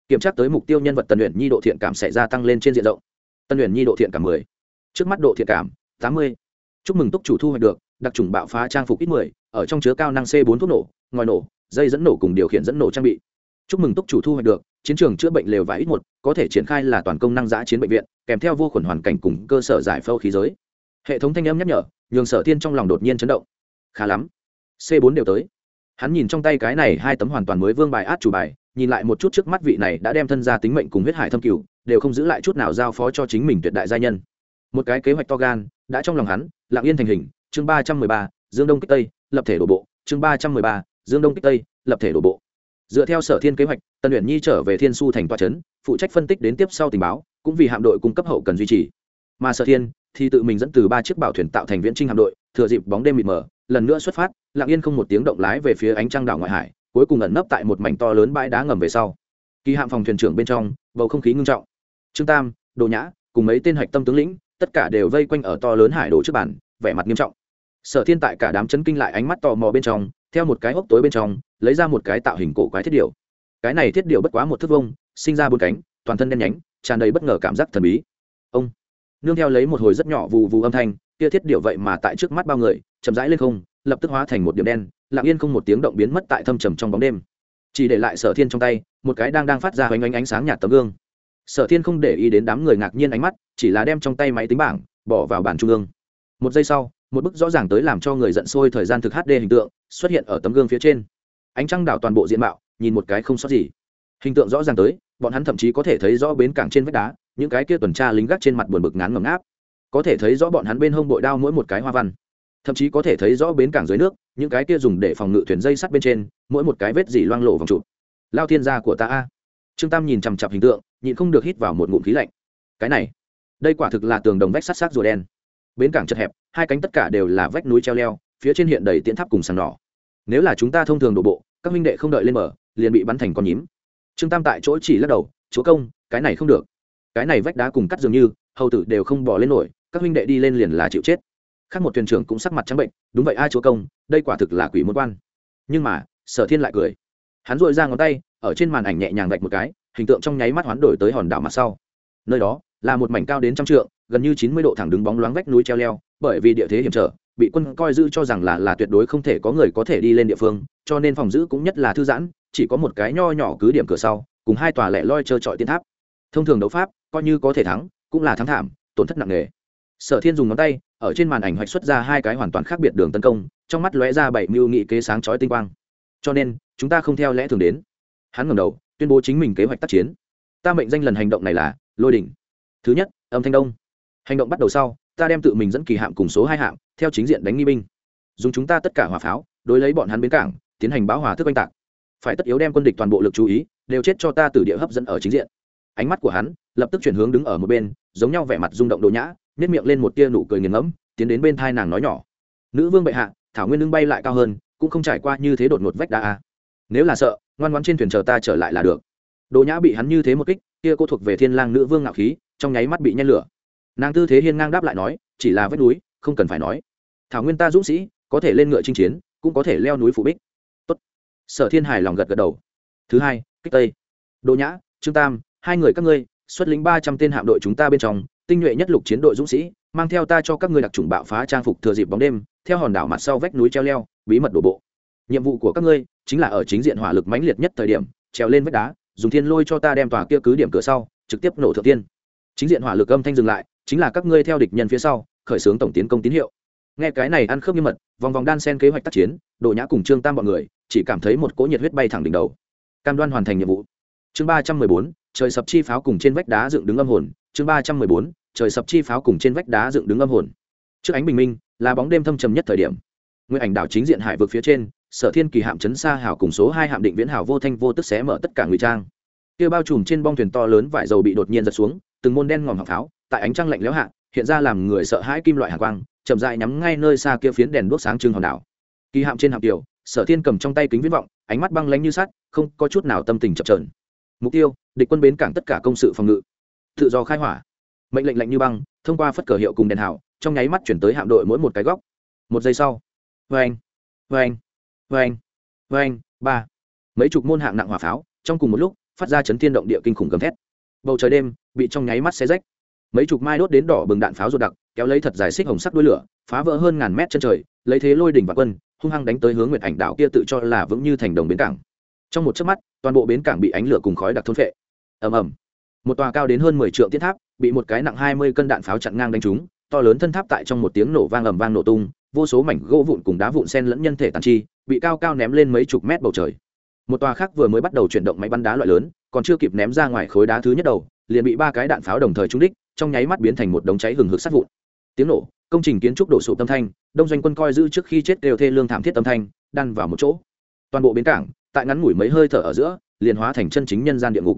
Kiểm tra tới mục tiêu nhân vật tần luyện nhi độ thiện cảm sẽ gia tăng lên trên diện rộng. Tần luyện nhi độ thiện cảm mười. Trước mắt độ thiện cảm, tám mươi. Chúc mừng túc chủ thu hoạch được, đặc trùng bạo phá trang phục ít mười, ở trong chứa cao năng c bốn thuốc nổ, ngòi nổ, dây dẫn nổ cùng điều khiển dẫn nổ trang bị. Chúc mừng túc chủ thu hoạch được chiến trường chữa bệnh lều và ít một, có thể triển khai là toàn công năng giã chiến bệnh viện, kèm theo vô khuẩn hoàn cảnh cùng cơ sở giải phẫu khí giới. Hệ thống thanh âm nhắc nhở, nhường sở thiên trong lòng đột nhiên chấn động. Khá lắm. C bốn đều tới. Hắn nhìn trong tay cái này hai tấm hoàn toàn mới vương bài át chủ bài, nhìn lại một chút trước mắt vị này đã đem thân ra tính mệnh cùng huyết hải thâm cửu, đều không giữ lại chút nào giao phó cho chính mình tuyệt đại gia nhân. Một cái kế hoạch to gan, đã trong lòng hắn lặng yên thành hình, chương ba trăm mười ba, dương đông kích tây, lập thể đổ bộ, chương ba trăm mười ba, dương đông kích tây, lập thể đổ bộ dựa theo sở thiên kế hoạch tân luyện nhi trở về thiên su thành toa trấn, phụ trách phân tích đến tiếp sau tình báo, cũng vì hạm đội cung cấp hậu cần duy trì. Mà sở thiên thì tự mình dẫn từ ba chiếc bảo thuyền tạo thành viễn trinh hạm đội, thừa dịp bóng đêm mịt mờ, lần nữa xuất phát, lặng yên không một tiếng động lái về phía ánh trăng đảo ngoại hải, cuối cùng ẩn nấp tại một mảnh to lớn bãi đá ngầm về sau. Kỳ hạm phòng thuyền trưởng bên trong, bầu không khí ngưng trọng. Trương tam, đồ nhã, cùng mấy tên hạch tâm tướng lĩnh, tất cả đều vây quanh ở to lớn hải đồ trước bàn, vẻ mặt nghiêm trọng. Sở thiên tại cả đám chấn kinh lại ánh mắt tò mò bên trong theo một cái hốc tối bên trong, lấy ra một cái tạo hình cổ quái thiết điệu cái này thiết điệu bất quá một thước vông sinh ra bốn cánh, toàn thân đen nhánh, tràn đầy bất ngờ cảm giác thần bí. Ông! Nương theo lấy một hồi rất nhỏ vù vù âm thanh, kia thiết điệu vậy mà tại trước mắt bao người, chậm rãi lên không, lập tức hóa thành một điểm đen, lặng yên không một tiếng động biến mất tại thâm trầm trong bóng đêm. Chỉ để lại sở thiên trong tay, một cái đang đang phát ra hoành ánh ánh sáng nhạt tấm gương. Sở thiên không để ý đến đám người ngạc nhiên ánh mắt, chỉ là đem trong tay máy tính bảng, bỏ vào bàn trung ương. Một giây sau một bức rõ ràng tới làm cho người giận sôi thời gian thực hd hình tượng xuất hiện ở tấm gương phía trên. Ánh trăng đảo toàn bộ diện mạo, nhìn một cái không sót gì. Hình tượng rõ ràng tới, bọn hắn thậm chí có thể thấy rõ bến cảng trên vách đá, những cái kia tuần tra lính gác trên mặt buồn bực ngán ngầm áp. có thể thấy rõ bọn hắn bên hông bội đao mỗi một cái hoa văn. Thậm chí có thể thấy rõ bến cảng dưới nước, những cái kia dùng để phòng ngự thuyền dây sắt bên trên, mỗi một cái vết dỉ loang lộ vòng trụ. Lao thiên gia của ta a. Trương tam nhìn chằm chặp hình tượng, nhịn không được hít vào một ngụm khí lạnh. Cái này, đây quả thực là tường đồng vách sắt sát rùa đen bến cảng chật hẹp, hai cánh tất cả đều là vách núi treo leo, phía trên hiện đầy tiễn tháp cùng sàn đỏ nếu là chúng ta thông thường đổ bộ, các minh đệ không đợi lên mở liền bị bắn thành con nhím. Trương tam tại chỗ chỉ lắc đầu, chúa công, cái này không được. Cái này vách đá cùng cắt dường như, hầu tử đều không bỏ lên nổi, các huynh đệ đi lên liền là chịu chết. Khác một thuyền trưởng cũng sắc mặt trắng bệnh, đúng vậy ai chúa công, đây quả thực là quỷ môn quan. Nhưng mà, sở thiên lại cười. Hắn dội ra ngón tay, ở trên màn ảnh nhẹ nhàng vạch một cái, hình tượng trong nháy mắt hoán đổi tới hòn đảo mặt sau. Nơi đó là một mảnh cao đến trăm trượng gần như chín mươi độ thẳng đứng bóng loáng vách núi treo leo, bởi vì địa thế hiểm trở, bị quân coi giữ cho rằng là là tuyệt đối không thể có người có thể đi lên địa phương, cho nên phòng giữ cũng nhất là thư giãn, chỉ có một cái nho nhỏ cứ điểm cửa sau, cùng hai tòa lẻ loi trơ trọi tiên tháp. Thông thường đấu pháp, coi như có thể thắng, cũng là thắng thảm, tổn thất nặng nề. Sở thiên dùng ngón tay, ở trên màn ảnh hoạch xuất ra hai cái hoàn toàn khác biệt đường tấn công, trong mắt lóe ra bảy mưu nghị kế sáng chói tinh quang. Cho nên, chúng ta không theo lẽ thường đến. Hắn ngẩng đầu, tuyên bố chính mình kế hoạch tác chiến. Ta mệnh danh lần hành động này là lôi đỉnh. Thứ nhất, âm thanh đông hành động bắt đầu sau, ta đem tự mình dẫn kỳ hạm cùng số hai hạm, theo chính diện đánh nghi binh. Dùng chúng ta tất cả hỏa pháo, đối lấy bọn hắn bến cảng, tiến hành báo hòa thức oanh tạc. Phải tất yếu đem quân địch toàn bộ lực chú ý, đều chết cho ta từ địa hấp dẫn ở chính diện. Ánh mắt của hắn lập tức chuyển hướng đứng ở một bên, giống nhau vẻ mặt rung động đồ nhã nếp miệng lên một tia nụ cười nghiền ngẫm, tiến đến bên thai nàng nói nhỏ. Nữ vương bệ hạ, thảo nguyên lưng bay lại cao hơn, cũng không trải qua như thế đột ngột vách đá a. Nếu là sợ, ngoan ngoãn trên thuyền chờ ta trở lại là được. Đồ nhã bị hắn như thế một kích, kia cô thuộc về thiên lang nữ vương ngạo khí, trong nháy mắt bị nhen lửa nàng tư thế hiên ngang đáp lại nói, chỉ là vách núi, không cần phải nói. Thảo nguyên ta dũng sĩ, có thể lên ngựa chinh chiến, cũng có thể leo núi phụ bích. Tốt. sở thiên hài lòng gật gật đầu. Thứ hai, kích tây. Đỗ nhã, trương tam, hai người các ngươi, xuất lính ba trăm tên hạm đội chúng ta bên trong, tinh nhuệ nhất lục chiến đội dũng sĩ, mang theo ta cho các ngươi đặc trùng bạo phá trang phục thừa dịp bóng đêm, theo hòn đảo mặt sau vách núi treo leo, bí mật đổ bộ. Nhiệm vụ của các ngươi, chính là ở chính diện hỏa lực mãnh liệt nhất thời điểm, trèo lên vách đá, dùng thiên lôi cho ta đem tòa kia cứ điểm cửa sau, trực tiếp nổ thượng tiên. Chính diện hỏa lực âm thanh dừng lại chính là các ngươi theo địch nhân phía sau, khởi xướng tổng tiến công tín hiệu. Nghe cái này ăn khớp như mật, vòng vòng đan sen kế hoạch tác chiến đồ nhã cùng trương tam bọn người, chỉ cảm thấy một cỗ nhiệt huyết bay thẳng đỉnh đầu. Cam đoan hoàn thành nhiệm vụ. Chương ba trăm mười bốn, trời sập chi pháo cùng trên vách đá dựng đứng âm hồn. Chương ba trăm mười bốn, trời sập chi pháo cùng trên vách đá dựng đứng âm hồn. Trước ánh bình minh, là bóng đêm thâm trầm nhất thời điểm. Nguyên ảnh đảo chính diện hải vực phía trên, sở thiên kỳ hạm chấn xa hảo cùng số hai hạm định viễn hảo vô thanh vô tức xé mở tất cả ngụy trang. Kia bao trùm trên bong thuyền to lớn vải dầu bị đột nhiên giật xuống, từng môn đen ngòm hạng pháo tại ánh trăng lạnh lẽo hạ, hiện ra làm người sợ hãi kim loại hàn quang, chậm dại nhắm ngay nơi xa kia phiến đèn đuốc sáng trưng hòn đảo. Kỳ hạm trên hạm tiểu, sở thiên cầm trong tay kính viễn vọng, ánh mắt băng lánh như sắt, không có chút nào tâm tình chập trờn mục tiêu, địch quân bến cảng tất cả công sự phòng ngự. Tự do khai hỏa. Mệnh lệnh lạnh như băng, thông qua phất cờ hiệu cùng đèn hảo trong nháy mắt chuyển tới hạm đội mỗi một cái góc. Một giây sau. Vê anh vê anh vê anh vê anh ba. Mấy chục môn hạng nặng hỏa pháo, trong cùng một lúc, phát ra chấn thiên động địa kinh khủng gầm thét. Bầu trời đêm bị trong nháy mắt xé rách mấy chục mai đốt đến đỏ bừng đạn pháo ruột đặc, kéo lấy thật dài xích hồng sắc đuôi lửa, phá vỡ hơn ngàn mét chân trời, lấy thế lôi đỉnh và quân, hung hăng đánh tới hướng nguyệt ảnh đảo kia tự cho là vững như thành đồng bến cảng. Trong một chớp mắt, toàn bộ bến cảng bị ánh lửa cùng khói đặc thôn phệ. Ầm ầm. Một tòa cao đến hơn mười triệu tiết tháp, bị một cái nặng hai mươi cân đạn pháo chặn ngang đánh trúng, to lớn thân tháp tại trong một tiếng nổ vang ầm vang nổ tung, vô số mảnh gỗ vụn cùng đá vụn sen lẫn nhân thể tàn chi, bị cao cao ném lên mấy chục mét bầu trời. Một tòa khác vừa mới bắt đầu chuyển động máy bắn đá loại lớn, còn chưa kịp ném ra ngoài khối đá thứ nhất đầu, liền bị ba cái đạn pháo đồng thời trúng đích trong nháy mắt biến thành một đống cháy hừng hực sát vụn. Tiếng nổ, công trình kiến trúc đổ sụp tâm thanh, đông doanh quân coi giữ trước khi chết đều thê lương thảm thiết tâm thanh, đan vào một chỗ. Toàn bộ bến cảng, tại ngắn ngủi mấy hơi thở ở giữa, liền hóa thành chân chính nhân gian địa ngục.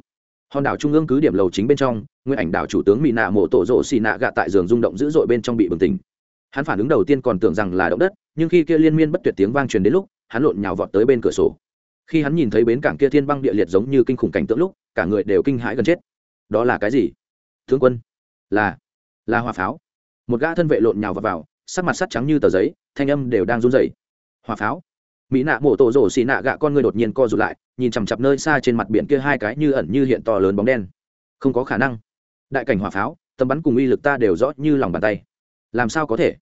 Hòn đảo trung ương cứ điểm lầu chính bên trong, nguyên ảnh đảo chủ tướng mỹ nạ mộ tổ rộ xì nạ gạ tại giường rung động dữ dội bên trong bị bừng tỉnh. Hắn phản ứng đầu tiên còn tưởng rằng là động đất, nhưng khi kia liên miên bất tuyệt tiếng vang truyền đến lúc, hắn lộn nhào vọt tới bên cửa sổ. Khi hắn nhìn thấy bến cảng kia thiên băng địa liệt giống như kinh khủng cảnh tượng lúc, cả người đều kinh hãi gần chết. Đó là cái gì? Thương quân là là hỏa pháo. Một gã thân vệ lộn nhào vào, vào sắc mặt sắt trắng như tờ giấy thanh âm đều đang run rẩy. Hỏa pháo? Mỹ nạ mổ tổ rổ xì nạ gạ con người đột nhiên co rụt lại nhìn chằm chặp nơi xa trên mặt biển kia hai cái như ẩn như hiện to lớn bóng đen. Không có khả năng. Đại cảnh hỏa pháo tầm bắn cùng uy lực ta đều rõ như lòng bàn tay. Làm sao có thể?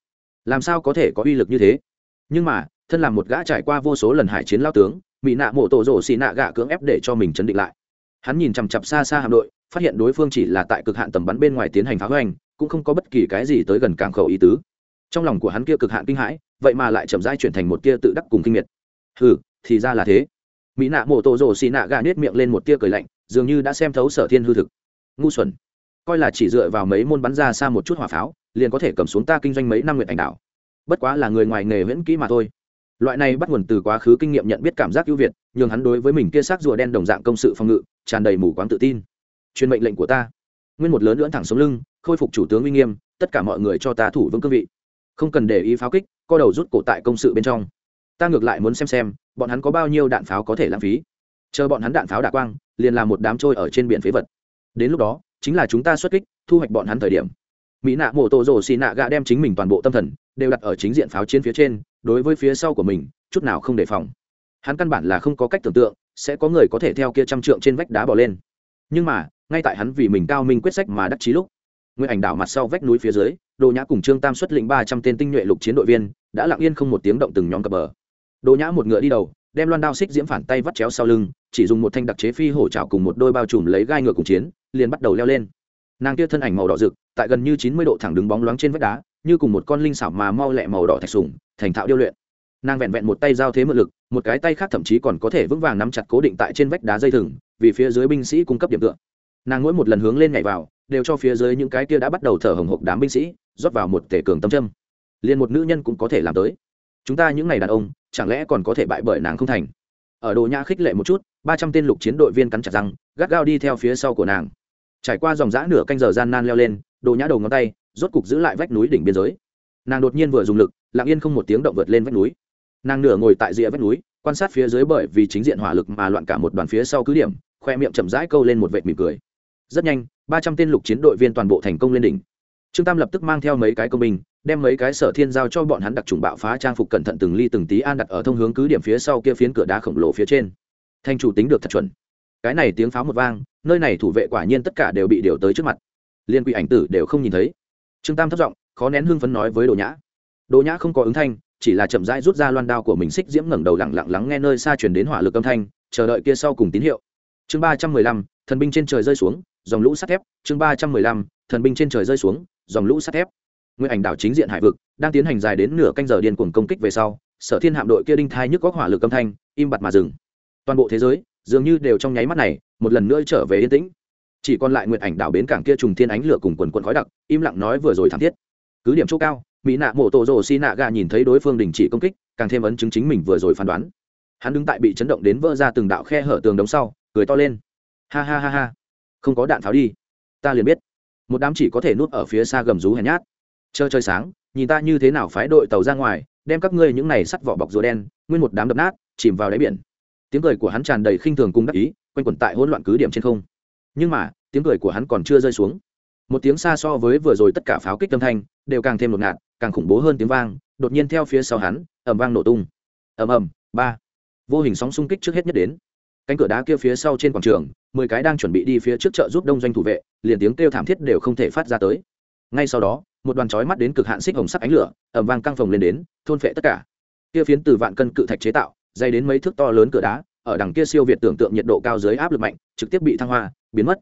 Làm sao có thể có uy lực như thế? Nhưng mà thân làm một gã trải qua vô số lần hải chiến lao tướng mỹ nạ mổ tổ rổ xì nạ gạ cưỡng ép để cho mình chấn định lại. Hắn nhìn chằm chặp xa xa hạm đội phát hiện đối phương chỉ là tại cực hạn tầm bắn bên ngoài tiến hành phá hoành, cũng không có bất kỳ cái gì tới gần cảng khẩu ý tứ. Trong lòng của hắn kia cực hạn kinh hãi, vậy mà lại chậm rãi chuyển thành một kia tự đắc cùng kinh miệt. Hừ, thì ra là thế. Mỹ nạ mổ tổ rồ xì nạ gà nết miệng lên một tia cười lạnh, dường như đã xem thấu sở thiên hư thực. Ngu xuẩn. Coi là chỉ dựa vào mấy môn bắn ra xa một chút hỏa pháo, liền có thể cầm xuống ta kinh doanh mấy năm nguyện ảnh đảo. Bất quá là người ngoài nghề huyễn kỹ mà thôi. Loại này bắt nguồn từ quá khứ kinh nghiệm nhận biết cảm giác ưu việt, nhường hắn đối với mình kia xác rùa đen đồng dạng công sự phòng ngự, tràn đầy mù quáng tự tin truyền mệnh lệnh của ta. Nguyên một lớn lưỡn thẳng xuống lưng, khôi phục chủ tướng uy nghiêm, tất cả mọi người cho ta thủ vững cương vị. Không cần để ý pháo kích, co đầu rút cổ tại công sự bên trong. Ta ngược lại muốn xem xem, bọn hắn có bao nhiêu đạn pháo có thể lãng phí. Chờ bọn hắn đạn pháo đạ quang, liền làm một đám trôi ở trên biển phế vật. Đến lúc đó, chính là chúng ta xuất kích, thu hoạch bọn hắn thời điểm. Mỹ nạ mổ tổ rồ xì nạ gạ đem chính mình toàn bộ tâm thần, đều đặt ở chính diện pháo chiến phía trên, đối với phía sau của mình, chút nào không đề phòng. Hắn căn bản là không có cách tưởng tượng, sẽ có người có thể theo kia trăm trượng trên vách đá bỏ lên. Nhưng mà ngay tại hắn vì mình cao minh quyết sách mà đắc chí lúc nguyên ảnh đảo mặt sau vách núi phía dưới đồ nhã cùng trương tam xuất lĩnh ba trăm tên tinh nhuệ lục chiến đội viên, đã lặng yên không một tiếng động từng nhóm cập bờ. Đồ nhã một ngựa đi đầu, đem loan đao xích diễm phản tay vắt chéo sau lưng, chỉ dùng một thanh đặc chế phi hổ trào cùng một đôi bao trùm lấy gai ngựa cùng chiến, liền bắt đầu leo lên. Nàng kia thân ảnh màu đỏ rực, tại gần như chín mươi độ thẳng đứng bóng loáng trên vách đá, như cùng một con linh xảo mà mau lẹ màu đỏ thạch sùng thành thạo điêu luyện. Nàng vẹn vẹn một tay giao thế mượn lực, một cái tay khác thậm chí còn có thể vững vàng nắm chặt cố định tại trên vách đá dây thừng, vì phía dưới binh sĩ cung cấp điểm tựa nàng mỗi một lần hướng lên nhảy vào, đều cho phía dưới những cái kia đã bắt đầu thở hồng hộc đám binh sĩ, rót vào một tể cường tâm châm. Liền một nữ nhân cũng có thể làm tới. Chúng ta những ngày đàn ông, chẳng lẽ còn có thể bại bởi nàng không thành? Ở đồ nhã khích lệ một chút, ba trăm tên lục chiến đội viên cắn chặt răng, gắt gao đi theo phía sau của nàng. Trải qua dòng dã nửa canh giờ gian nan leo lên, đồ nhã đầu ngón tay, rốt cục giữ lại vách núi đỉnh biên giới. Nàng đột nhiên vừa dùng lực, lặng yên không một tiếng động vượt lên vách núi. Nàng nửa ngồi tại rìa vách núi, quan sát phía dưới bởi vì chính diện hỏa lực mà loạn cả một đoàn phía sau cứ điểm, khoe miệng chậm rãi câu lên một vệt mỉm cười rất nhanh, ba trăm tên lục chiến đội viên toàn bộ thành công lên đỉnh. Trương tam lập tức mang theo mấy cái công binh, đem mấy cái sở thiên giao cho bọn hắn đặc trùng bạo phá trang phục cẩn thận từng ly từng tí an đặt ở thông hướng cứ điểm phía sau kia phiến cửa đá khổng lồ phía trên. Thanh chủ tính được thật chuẩn. Cái này tiếng pháo một vang, nơi này thủ vệ quả nhiên tất cả đều bị điều tới trước mặt. Liên quỷ ảnh tử đều không nhìn thấy. Trương tam thất giọng, khó nén hưng phấn nói với đồ nhã. Đồ nhã không có ứng thanh, chỉ là chậm rãi rút ra loan đao của mình xích diễm ngẩng đầu lặng lặng lắng nghe nơi xa chuyển đến hỏa lực âm thanh, chờ đợi kia sau cùng tín hiệu. Chương ba trăm mười lăm, thần binh trên trời rơi xuống dòng lũ sắt thép, chương ba trăm mười lăm, thần binh trên trời rơi xuống, dòng lũ sắt thép. Nguyên ảnh đảo chính diện hải vực, đang tiến hành dài đến nửa canh giờ điên cuồng công kích về sau, sở thiên hạm đội kia đinh thai nhức góc hỏa lực âm thanh, im bặt mà dừng. Toàn bộ thế giới, dường như đều trong nháy mắt này, một lần nữa trở về yên tĩnh. Chỉ còn lại nguyện ảnh đảo bến cảng kia trùng thiên ánh lửa cùng quần quần khói đặc, im lặng nói vừa rồi thảm thiết. Cứ điểm chỗ cao, mỹ nạ mổ tổ rồ xi nạ gà nhìn thấy đối phương đình chỉ công kích, càng thêm ấn chứng chính mình vừa rồi phán đoán. Hắn đứng tại bị chấn động đến vỡ ra từng đạo khe hở tường đống sau, cười to lên. Ha ha ha ha không có đạn pháo đi. Ta liền biết. Một đám chỉ có thể nuốt ở phía xa gầm rú hèn nhát. Chơi chơi sáng, nhìn ta như thế nào phái đội tàu ra ngoài, đem các ngươi những này sắt vỏ bọc rùa đen, nguyên một đám đập nát, chìm vào đáy biển. Tiếng cười của hắn tràn đầy khinh thường cung đắc ý, quanh quẩn tại hỗn loạn cứ điểm trên không. Nhưng mà, tiếng cười của hắn còn chưa rơi xuống. Một tiếng xa so với vừa rồi tất cả pháo kích âm thanh, đều càng thêm ngột ngạt, càng khủng bố hơn tiếng vang, đột nhiên theo phía sau hắn ẩm vang nổ tung. Ầm ầm, ba. Vô hình sóng xung kích trước hết nhất đến cánh cửa đá kia phía sau trên quảng trường, mười cái đang chuẩn bị đi phía trước chợ giúp đông doanh thủ vệ, liền tiếng kêu thảm thiết đều không thể phát ra tới. Ngay sau đó, một đoàn chói mắt đến cực hạn xích hồng sắc ánh lửa ẩm vang căng phồng lên đến, thôn phệ tất cả. Kia phiến từ vạn cân cự thạch chế tạo, dày đến mấy thước to lớn cửa đá, ở đằng kia siêu việt tưởng tượng nhiệt độ cao dưới áp lực mạnh, trực tiếp bị thăng hoa, biến mất.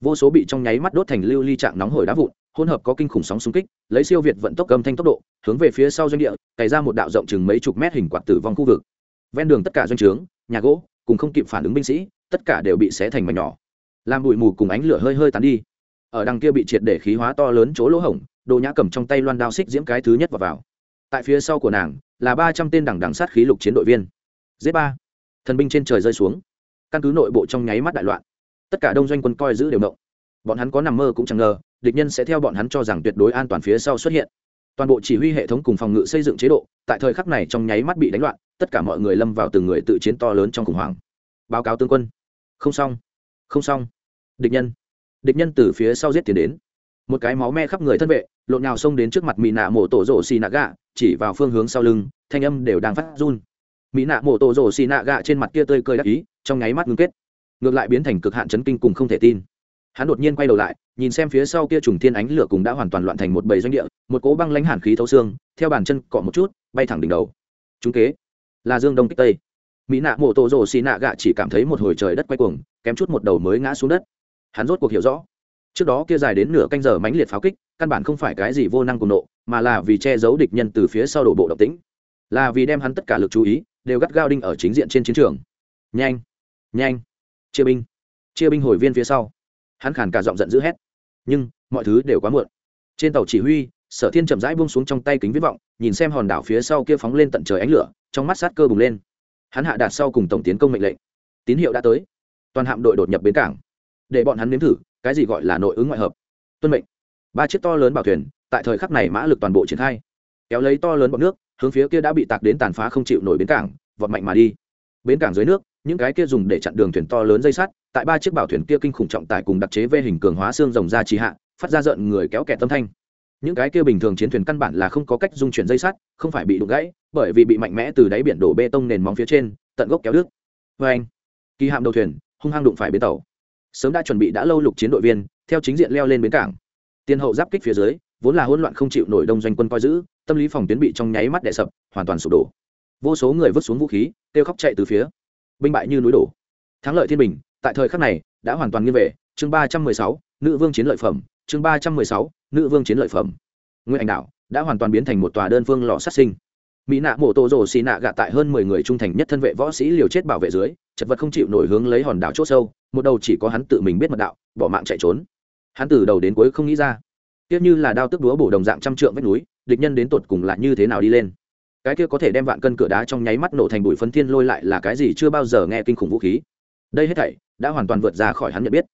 Vô số bị trong nháy mắt đốt thành lưu ly trạng nóng hổi đá vụn, hỗn hợp có kinh khủng sóng xung kích, lấy siêu việt vận tốc âm thanh tốc độ, hướng về phía sau doanh địa, cày ra một đạo rộng chừng mấy chục mét hình quạt tử vong khu vực. Ven đường tất cả doanh trướng, nhà gỗ cùng không kịp phản ứng binh sĩ, tất cả đều bị xé thành mảnh nhỏ. Làm bụi mù cùng ánh lửa hơi hơi tán đi. Ở đằng kia bị triệt để khí hóa to lớn chỗ lỗ hổng, đồ nhã cầm trong tay loan đao xích diễm cái thứ nhất vào vào. Tại phía sau của nàng, là ba trăm tên đằng đằng sát khí lục chiến đội viên. Z ba. Thần binh trên trời rơi xuống. Căn cứ nội bộ trong nháy mắt đại loạn. Tất cả đông doanh quân coi giữ đều động. Bọn hắn có nằm mơ cũng chẳng ngờ, địch nhân sẽ theo bọn hắn cho rằng tuyệt đối an toàn phía sau xuất hiện toàn bộ chỉ huy hệ thống cùng phòng ngự xây dựng chế độ, tại thời khắc này trong nháy mắt bị đánh loạn, tất cả mọi người lâm vào từng người tự chiến to lớn trong khủng hoảng. Báo cáo tướng quân. Không xong. Không xong. Địch nhân. Địch nhân từ phía sau giết tiến đến. Một cái máu me khắp người thân vệ, lộn nhào xông đến trước mặt mỹ nạ mổ tổ rổ xì nạ gạ, chỉ vào phương hướng sau lưng, thanh âm đều đang phát run. Mỹ nạ mổ tổ rổ xì nạ gạ trên mặt kia tươi cười đắc ý, trong nháy mắt ngưng kết. Ngược lại biến thành cực hạn chấn kinh cùng không thể tin hắn đột nhiên quay đầu lại, nhìn xem phía sau kia trùng thiên ánh lửa cùng đã hoàn toàn loạn thành một bầy doanh địa, một cố băng lánh hàn khí thấu xương, theo bàn chân cọ một chút, bay thẳng đỉnh đầu. Chúng kế, là dương đông kích tây. Mỹ nạ mộ tổ rồ xì nạ gạ chỉ cảm thấy một hồi trời đất quay cuồng, kém chút một đầu mới ngã xuống đất. Hắn rốt cuộc hiểu rõ. Trước đó kia dài đến nửa canh giờ mãnh liệt pháo kích, căn bản không phải cái gì vô năng cùng nộ, mà là vì che giấu địch nhân từ phía sau đổ bộ động tĩnh. Là vì đem hắn tất cả lực chú ý, đều gắt gao đinh ở chính diện trên chiến trường. Nhanh nhanh. Chia binh. Chia binh hồi viên phía sau hắn khàn cả giọng giận dữ hét. Nhưng, mọi thứ đều quá muộn. Trên tàu chỉ huy, sở thiên chậm rãi buông xuống trong tay kính viết vọng, nhìn xem hòn đảo phía sau kia phóng lên tận trời ánh lửa, trong mắt sát cơ bùng lên. Hắn hạ đạt sau cùng tổng tiến công mệnh lệnh. Tín hiệu đã tới. Toàn hạm đội đột nhập bến cảng. Để bọn hắn nếm thử, cái gì gọi là nội ứng ngoại hợp. Tuân mệnh. Ba chiếc to lớn bảo thuyền, tại thời khắc này mã lực toàn bộ triển khai. Kéo lấy to lớn bọn nước, hướng phía kia đã bị tạc đến tàn phá không chịu nổi bến cảng, vọt mạnh mà đi. Bến cảng dưới nước, những cái kia dùng để chặn đường thuyền to lớn dây sắt tại ba chiếc bảo thuyền kia kinh khủng trọng tải cùng đặc chế vê hình cường hóa xương rồng ra trì hạ, phát ra rợn người kéo kẹt tâm thanh. Những cái kia bình thường chiến thuyền căn bản là không có cách dung chuyển dây sắt, không phải bị đụng gãy, bởi vì bị mạnh mẽ từ đáy biển đổ bê tông nền móng phía trên, tận gốc kéo đứt. Vê anh, kỳ hạm đầu thuyền, hung hăng đụng phải bến tàu. Sớm đã chuẩn bị đã lâu lục chiến đội viên, theo chính diện leo lên bến cảng. Tiền hậu giáp kích phía dưới, vốn là hỗn loạn không chịu nổi đông doanh quân coi giữ, tâm lý phòng tuyến bị trong nháy mắt đè sập, hoàn toàn sụp đổ. Vô số người vứt xuống vũ khí, kêu khóc chạy từ phía. Binh bại như núi đổ. Thắng lợi thiên bình tại thời khắc này, đã hoàn toàn nghiêng về, chương ba trăm mười sáu, nữ vương chiến lợi phẩm, chương ba trăm mười sáu, nữ vương chiến lợi phẩm. Nguyên ảnh Đạo, đã hoàn toàn biến thành một tòa đơn phương lò sát sinh. Mỹ nạ mổ tổ rồ xì nạ gạ tại hơn mười người trung thành nhất thân vệ võ sĩ liều chết bảo vệ dưới, chật vật không chịu nổi hướng lấy hòn đảo c h ỗ sâu, một đầu chỉ có hắn tự mình biết mật đạo, bỏ mạng chạy trốn. Hắn từ đầu đến cuối không nghĩ ra tiếc như là đao tức đúa bổ đồng dạng trăm trượng vách núi, địch nhân đến tột cùng là như thế nào đi lên. Cái kia có thể đem vạn cân cửa đá trong nháy mắt nổ thành bụi phấn thiên lôi lại là cái gì chưa bao giờ nghe kinh khủng vũ khí đây hết thảy đã hoàn toàn vượt ra khỏi hắn nhận biết.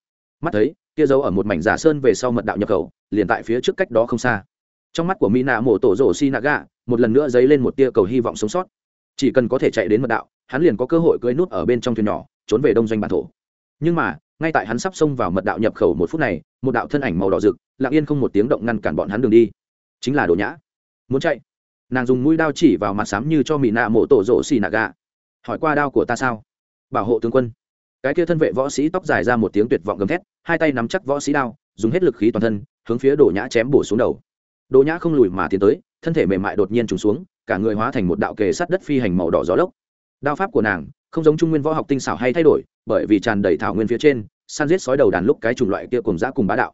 Mắt thấy, kia giấu ở một mảnh giả sơn về sau mật đạo nhập khẩu, liền tại phía trước cách đó không xa. Trong mắt của mina mổ tổ rổ si naga một lần nữa dấy lên một tia cầu hy vọng sống sót. Chỉ cần có thể chạy đến mật đạo, hắn liền có cơ hội cưỡi nút ở bên trong thuyền nhỏ, trốn về đông doanh bản thổ. Nhưng mà, ngay tại hắn sắp xông vào mật đạo nhập khẩu một phút này, một đạo thân ảnh màu đỏ rực, lặng yên không một tiếng động ngăn cản bọn hắn đường đi. Chính là đồ nhã. Muốn chạy? Nàng dùng mũi đao chỉ vào mặt xám như cho mỹ nạ mổ tổ rỗ xì nạ gà hỏi qua đao của ta sao? Bảo hộ tướng quân cái kia thân vệ võ sĩ tóc dài ra một tiếng tuyệt vọng gầm thét, hai tay nắm chắc võ sĩ đao, dùng hết lực khí toàn thân, hướng phía đồ nhã chém bổ xuống đầu. Đồ nhã không lùi mà tiến tới, thân thể mềm mại đột nhiên trùng xuống, cả người hóa thành một đạo kề sắt đất phi hành màu đỏ gió lốc. Đao pháp của nàng không giống trung nguyên võ học tinh xảo hay thay đổi, bởi vì tràn đầy thảo nguyên phía trên, san giết sói đầu đàn lúc cái chủng loại kia cùng giã cùng bá đạo.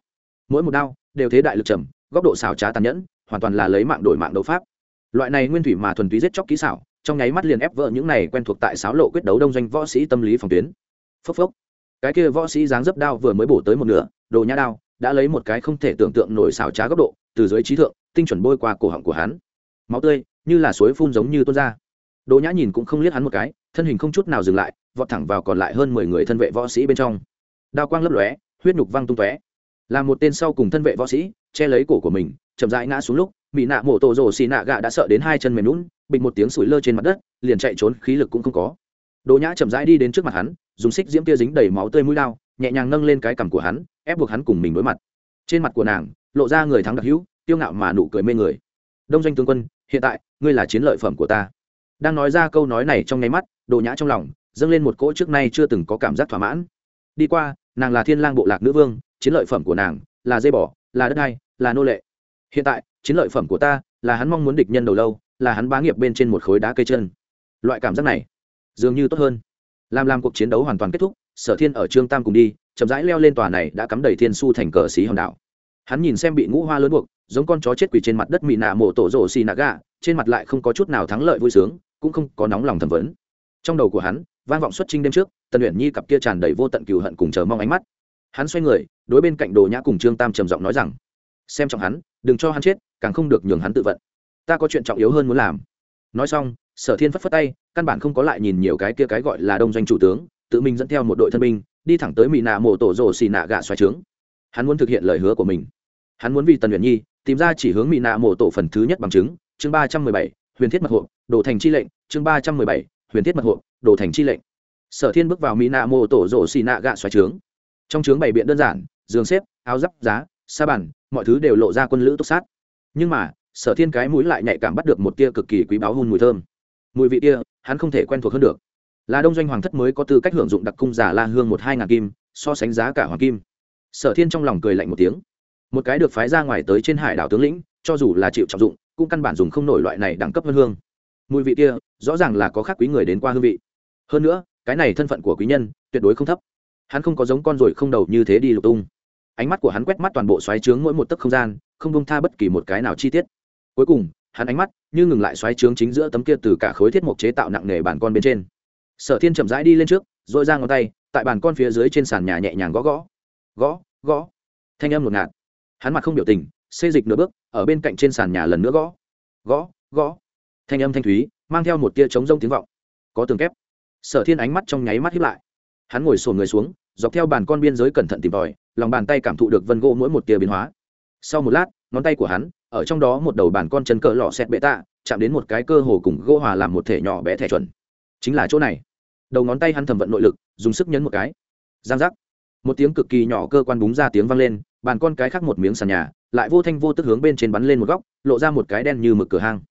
Mỗi một đao đều thế đại lực trầm, góc độ xảo trá tàn nhẫn, hoàn toàn là lấy mạng đổi mạng đấu pháp. Loại này nguyên thủy mà thuần túy giết chóc kỹ xảo, trong nháy mắt liền ép vỡ những này quen thuộc tại sáo lộ quyết đấu đông doanh võ sĩ tâm lý phòng tuyến phốc phốc. Cái kia võ sĩ dáng dấp đao vừa mới bổ tới một nửa, đồ nhã đao, đã lấy một cái không thể tưởng tượng nổi xảo trá góc độ, từ dưới trí thượng, tinh chuẩn bôi qua cổ họng của hắn. Máu tươi, như là suối phun giống như tuôn ra. Đồ nhã nhìn cũng không liếc hắn một cái, thân hình không chút nào dừng lại, vọt thẳng vào còn lại hơn mười người thân vệ võ sĩ bên trong. Đao quang lấp lóe, huyết nhục văng tung tóe. Là một tên sau cùng thân vệ võ sĩ, che lấy cổ của mình, chậm rãi ngã xuống lúc mỹ nạ mổ tổ rồ xì nạ gạ đã sợ đến hai chân mềm lún bịch một tiếng sủi lơ trên mặt đất, liền chạy trốn, khí lực cũng không có. Đồ nhã chậm rãi đi đến trước mặt hắn dùng xích diễm tia dính đầy máu tươi mũi lao, nhẹ nhàng nâng lên cái cằm của hắn, ép buộc hắn cùng mình đối mặt. Trên mặt của nàng, lộ ra người thắng đặc hữu tiêu ngạo mà nụ cười mê người. Đông doanh tướng quân, hiện tại, ngươi là chiến lợi phẩm của ta. Đang nói ra câu nói này trong nháy mắt đồ nhã trong lòng, dâng lên một cỗ trước nay chưa từng có cảm giác thỏa mãn. Đi qua, nàng là thiên lang bộ lạc nữ vương, chiến lợi phẩm của nàng là dây bỏ là đất hay là nô lệ. Hiện tại, chiến lợi phẩm của ta là hắn mong muốn địch nhân đầu lâu, là hắn bá nghiệp bên trên một khối đá cây chân. Loại cảm giác này, dường như tốt hơn làm làm cuộc chiến đấu hoàn toàn kết thúc, sở thiên ở trương tam cùng đi, chậm rãi leo lên tòa này đã cắm đầy thiên su thành cờ xí hòn đảo. Hắn nhìn xem bị ngũ hoa lớn buộc, giống con chó chết quỳ trên mặt đất mị nạ mổ tổ rổ xì nạ gà trên mặt lại không có chút nào thắng lợi vui sướng, cũng không có nóng lòng thẩm vấn. Trong đầu của hắn, vang vọng xuất trinh đêm trước, tần luyện nhi cặp kia tràn đầy vô tận cừu hận cùng chờ mong ánh mắt. Hắn xoay người, đối bên cạnh đồ nhã cùng trương tam trầm giọng nói rằng, xem trọng hắn, đừng cho hắn chết, càng không được nhường hắn tự vận. Ta có chuyện trọng yếu hơn muốn làm. Nói xong sở thiên phất phất tay, căn bản không có lại nhìn nhiều cái kia cái gọi là đông doanh chủ tướng, tự mình dẫn theo một đội thân binh, đi thẳng tới mỹ nạ mộ tổ rồ xì nạ gạ xoài trướng. Hắn muốn thực hiện lời hứa của mình. Hắn muốn vì tần huyền nhi tìm ra chỉ hướng mỹ nạ mộ tổ phần thứ nhất bằng chứng, chương ba trăm mười bảy, huyền thiết mật hộ đổ thành chi lệnh, chương ba trăm mười bảy, huyền thiết mật hộ đổ thành chi lệnh. Sở thiên bước vào mỹ nạ mộ tổ rồ xì nạ gạ xoài trướng. Trong trướng bày biện đơn giản, giường xếp, áo giáp, giá, sa bàn, mọi thứ đều lộ ra quân lữ túc sát. Nhưng mà, sở thiên cái mũi lại nhạy cảm bắt được một tia cực kỳ quý báu hun mùi thơm mùi vị kia, hắn không thể quen thuộc hơn được. Là đông doanh hoàng thất mới có tư cách hưởng dụng đặc cung giả la hương một hai ngàn kim, so sánh giá cả hoàng kim. Sở thiên trong lòng cười lạnh một tiếng. Một cái được phái ra ngoài tới trên hải đảo tướng lĩnh, cho dù là chịu trọng dụng, cũng căn bản dùng không nổi loại này đẳng cấp hơn hương. Mùi vị kia, rõ ràng là có khác quý người đến qua hương vị. Hơn nữa, cái này thân phận của quý nhân, tuyệt đối không thấp. Hắn không có giống con ruồi không đầu như thế đi lục tung. Ánh mắt của hắn quét mắt toàn bộ xoáy trướng mỗi một tấc không gian, không bông tha bất kỳ một cái nào chi tiết. Cuối cùng hắn ánh mắt như ngừng lại xoáy trướng chính giữa tấm kia từ cả khối thiết mộc chế tạo nặng nề bàn con bên trên. Sở thiên chậm rãi đi lên trước dội ra ngón tay, tại bàn con phía dưới trên sàn nhà nhẹ nhàng gõ gõ. Gõ gõ. Thanh âm ngột ngạt. Hắn mặt không biểu tình, xê dịch nửa bước, ở bên cạnh trên sàn nhà lần nữa gõ. Gõ gõ. Thanh âm thanh thúy, mang theo một tia trống rông tiếng vọng. Có tường kép. Sở thiên ánh mắt trong nháy mắt hiếp lại. Hắn ngồi sồn người xuống, dọc theo bàn con biên giới cẩn thận tìm tòi, lòng bàn tay cảm thụ được vân gỗ mỗi một tia biến hóa. Sau một lát, ngón tay của hắn ở trong đó một đầu bàn con chân cỡ lọ xẹt bệ tạ, chạm đến một cái cơ hồ cùng gỗ hòa làm một thể nhỏ bé thẻ chuẩn. Chính là chỗ này. Đầu ngón tay hắn thẩm vận nội lực, dùng sức nhấn một cái. Giang giác. Một tiếng cực kỳ nhỏ cơ quan búng ra tiếng vang lên, bàn con cái khác một miếng sàn nhà, lại vô thanh vô tức hướng bên trên bắn lên một góc, lộ ra một cái đen như mực cửa hang.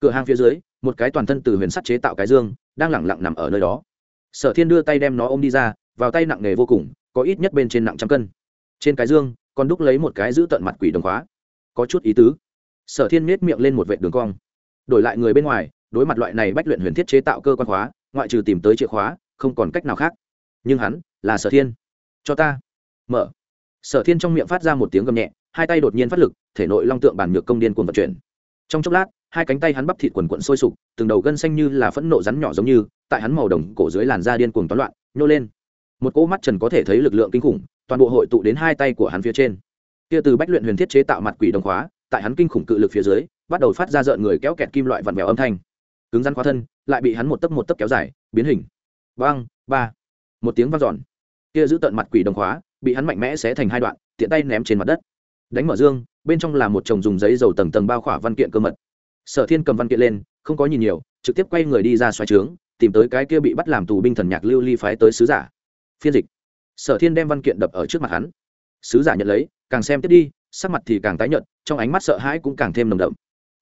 Cửa hang phía dưới, một cái toàn thân từ huyền sắt chế tạo cái dương, đang lẳng lặng nằm ở nơi đó. Sở thiên đưa tay đem nó ôm đi ra, vào tay nặng nề vô cùng, có ít nhất bên trên nặng trăm cân. Trên cái dương, còn đúc lấy một cái giữ tận mặt quỷ đồng khóa. Có chút ý tứ sở thiên miết miệng lên một vệ đường cong. Đổi lại người bên ngoài, đối mặt loại này bách luyện huyền thiết chế tạo cơ quan khóa, ngoại trừ tìm tới chìa khóa, không còn cách nào khác. Nhưng hắn là sở thiên. Cho ta. Mở. Sở thiên trong miệng phát ra một tiếng gầm nhẹ, hai tay đột nhiên phát lực, thể nội long tượng bản nhược công điên cuồng vận chuyển. Trong chốc lát, hai cánh tay hắn bắp thịt quần quận sôi sục, từng đầu gân xanh như là phẫn nộ rắn nhỏ giống như, tại hắn màu đồng cổ dưới làn da điên cuồng toán loạn, nhô lên. Một cỗ mắt trần có thể thấy lực lượng kinh khủng, toàn bộ hội tụ đến hai tay của hắn phía trên. Kia từ bách luyện huyền thiết chế tạo mặt quỷ đồng khóa tại hắn kinh khủng cự lực phía dưới, bắt đầu phát ra rợn người kéo kẹt kim loại vặn vẹo âm thanh. Cứng rắn khóa thân, lại bị hắn một tấc một tấc kéo dài, biến hình. Vang ba. Một tiếng vang dọn. Kia giữ tận mặt quỷ đồng khóa, bị hắn mạnh mẽ xé thành hai đoạn, tiện tay ném trên mặt đất. Đánh mở dương, bên trong là một chồng dùng giấy dầu tầng tầng bao khỏa văn kiện cơ mật. Sở thiên cầm văn kiện lên, không có nhìn nhiều, trực tiếp quay người đi ra xoáy trướng, tìm tới cái kia bị bắt làm tù binh thần nhạc lưu ly phái tới sứ giả. Phiên dịch. Sở thiên đem văn kiện đập ở trước mặt hắn. Sứ giả nhận lấy, càng xem tiếp đi sắc mặt thì càng tái nhợt, trong ánh mắt sợ hãi cũng càng thêm nồng đậm.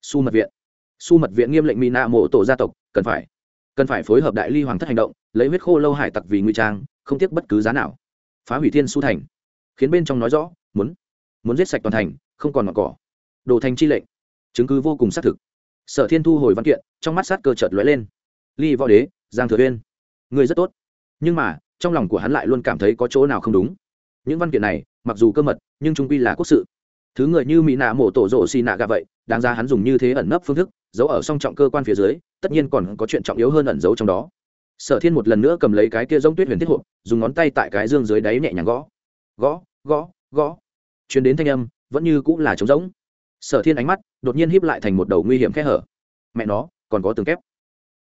Su mật viện. Su mật viện nghiêm lệnh mỹ nạ mộ tổ gia tộc, cần phải cần phải phối hợp đại ly hoàng thất hành động, lấy huyết khô lâu hải tặc vì nguy trang, không tiếc bất cứ giá nào. Phá hủy thiên su thành. Khiến bên trong nói rõ, muốn muốn giết sạch toàn thành, không còn ngọn cỏ. Đồ thành chi lệnh. Chứng cứ vô cùng xác thực. Sở thiên thu hồi văn kiện, trong mắt sát cơ chợt lóe lên. Ly võ đế, giang thừa uyên. Người rất tốt. Nhưng mà, trong lòng của hắn lại luôn cảm thấy có chỗ nào không đúng. Những văn kiện này, mặc dù cơ mật, nhưng trung quy là quốc sự thứ người như mỹ nạ mổ tổ rộ xì nạ gà vậy, đáng ra hắn dùng như thế ẩn nấp phương thức, giấu ở song trọng cơ quan phía dưới, tất nhiên còn có chuyện trọng yếu hơn ẩn giấu trong đó. Sở thiên một lần nữa cầm lấy cái kia giống tuyết huyền thiết hộp, dùng ngón tay tại cái dương dưới đáy nhẹ nhàng gõ. Gõ gõ gõ. Chuyến đến thanh âm, vẫn như cũng là trống rỗng. Sở thiên ánh mắt đột nhiên híp lại thành một đầu nguy hiểm khe hở. Mẹ nó, còn có tường kép.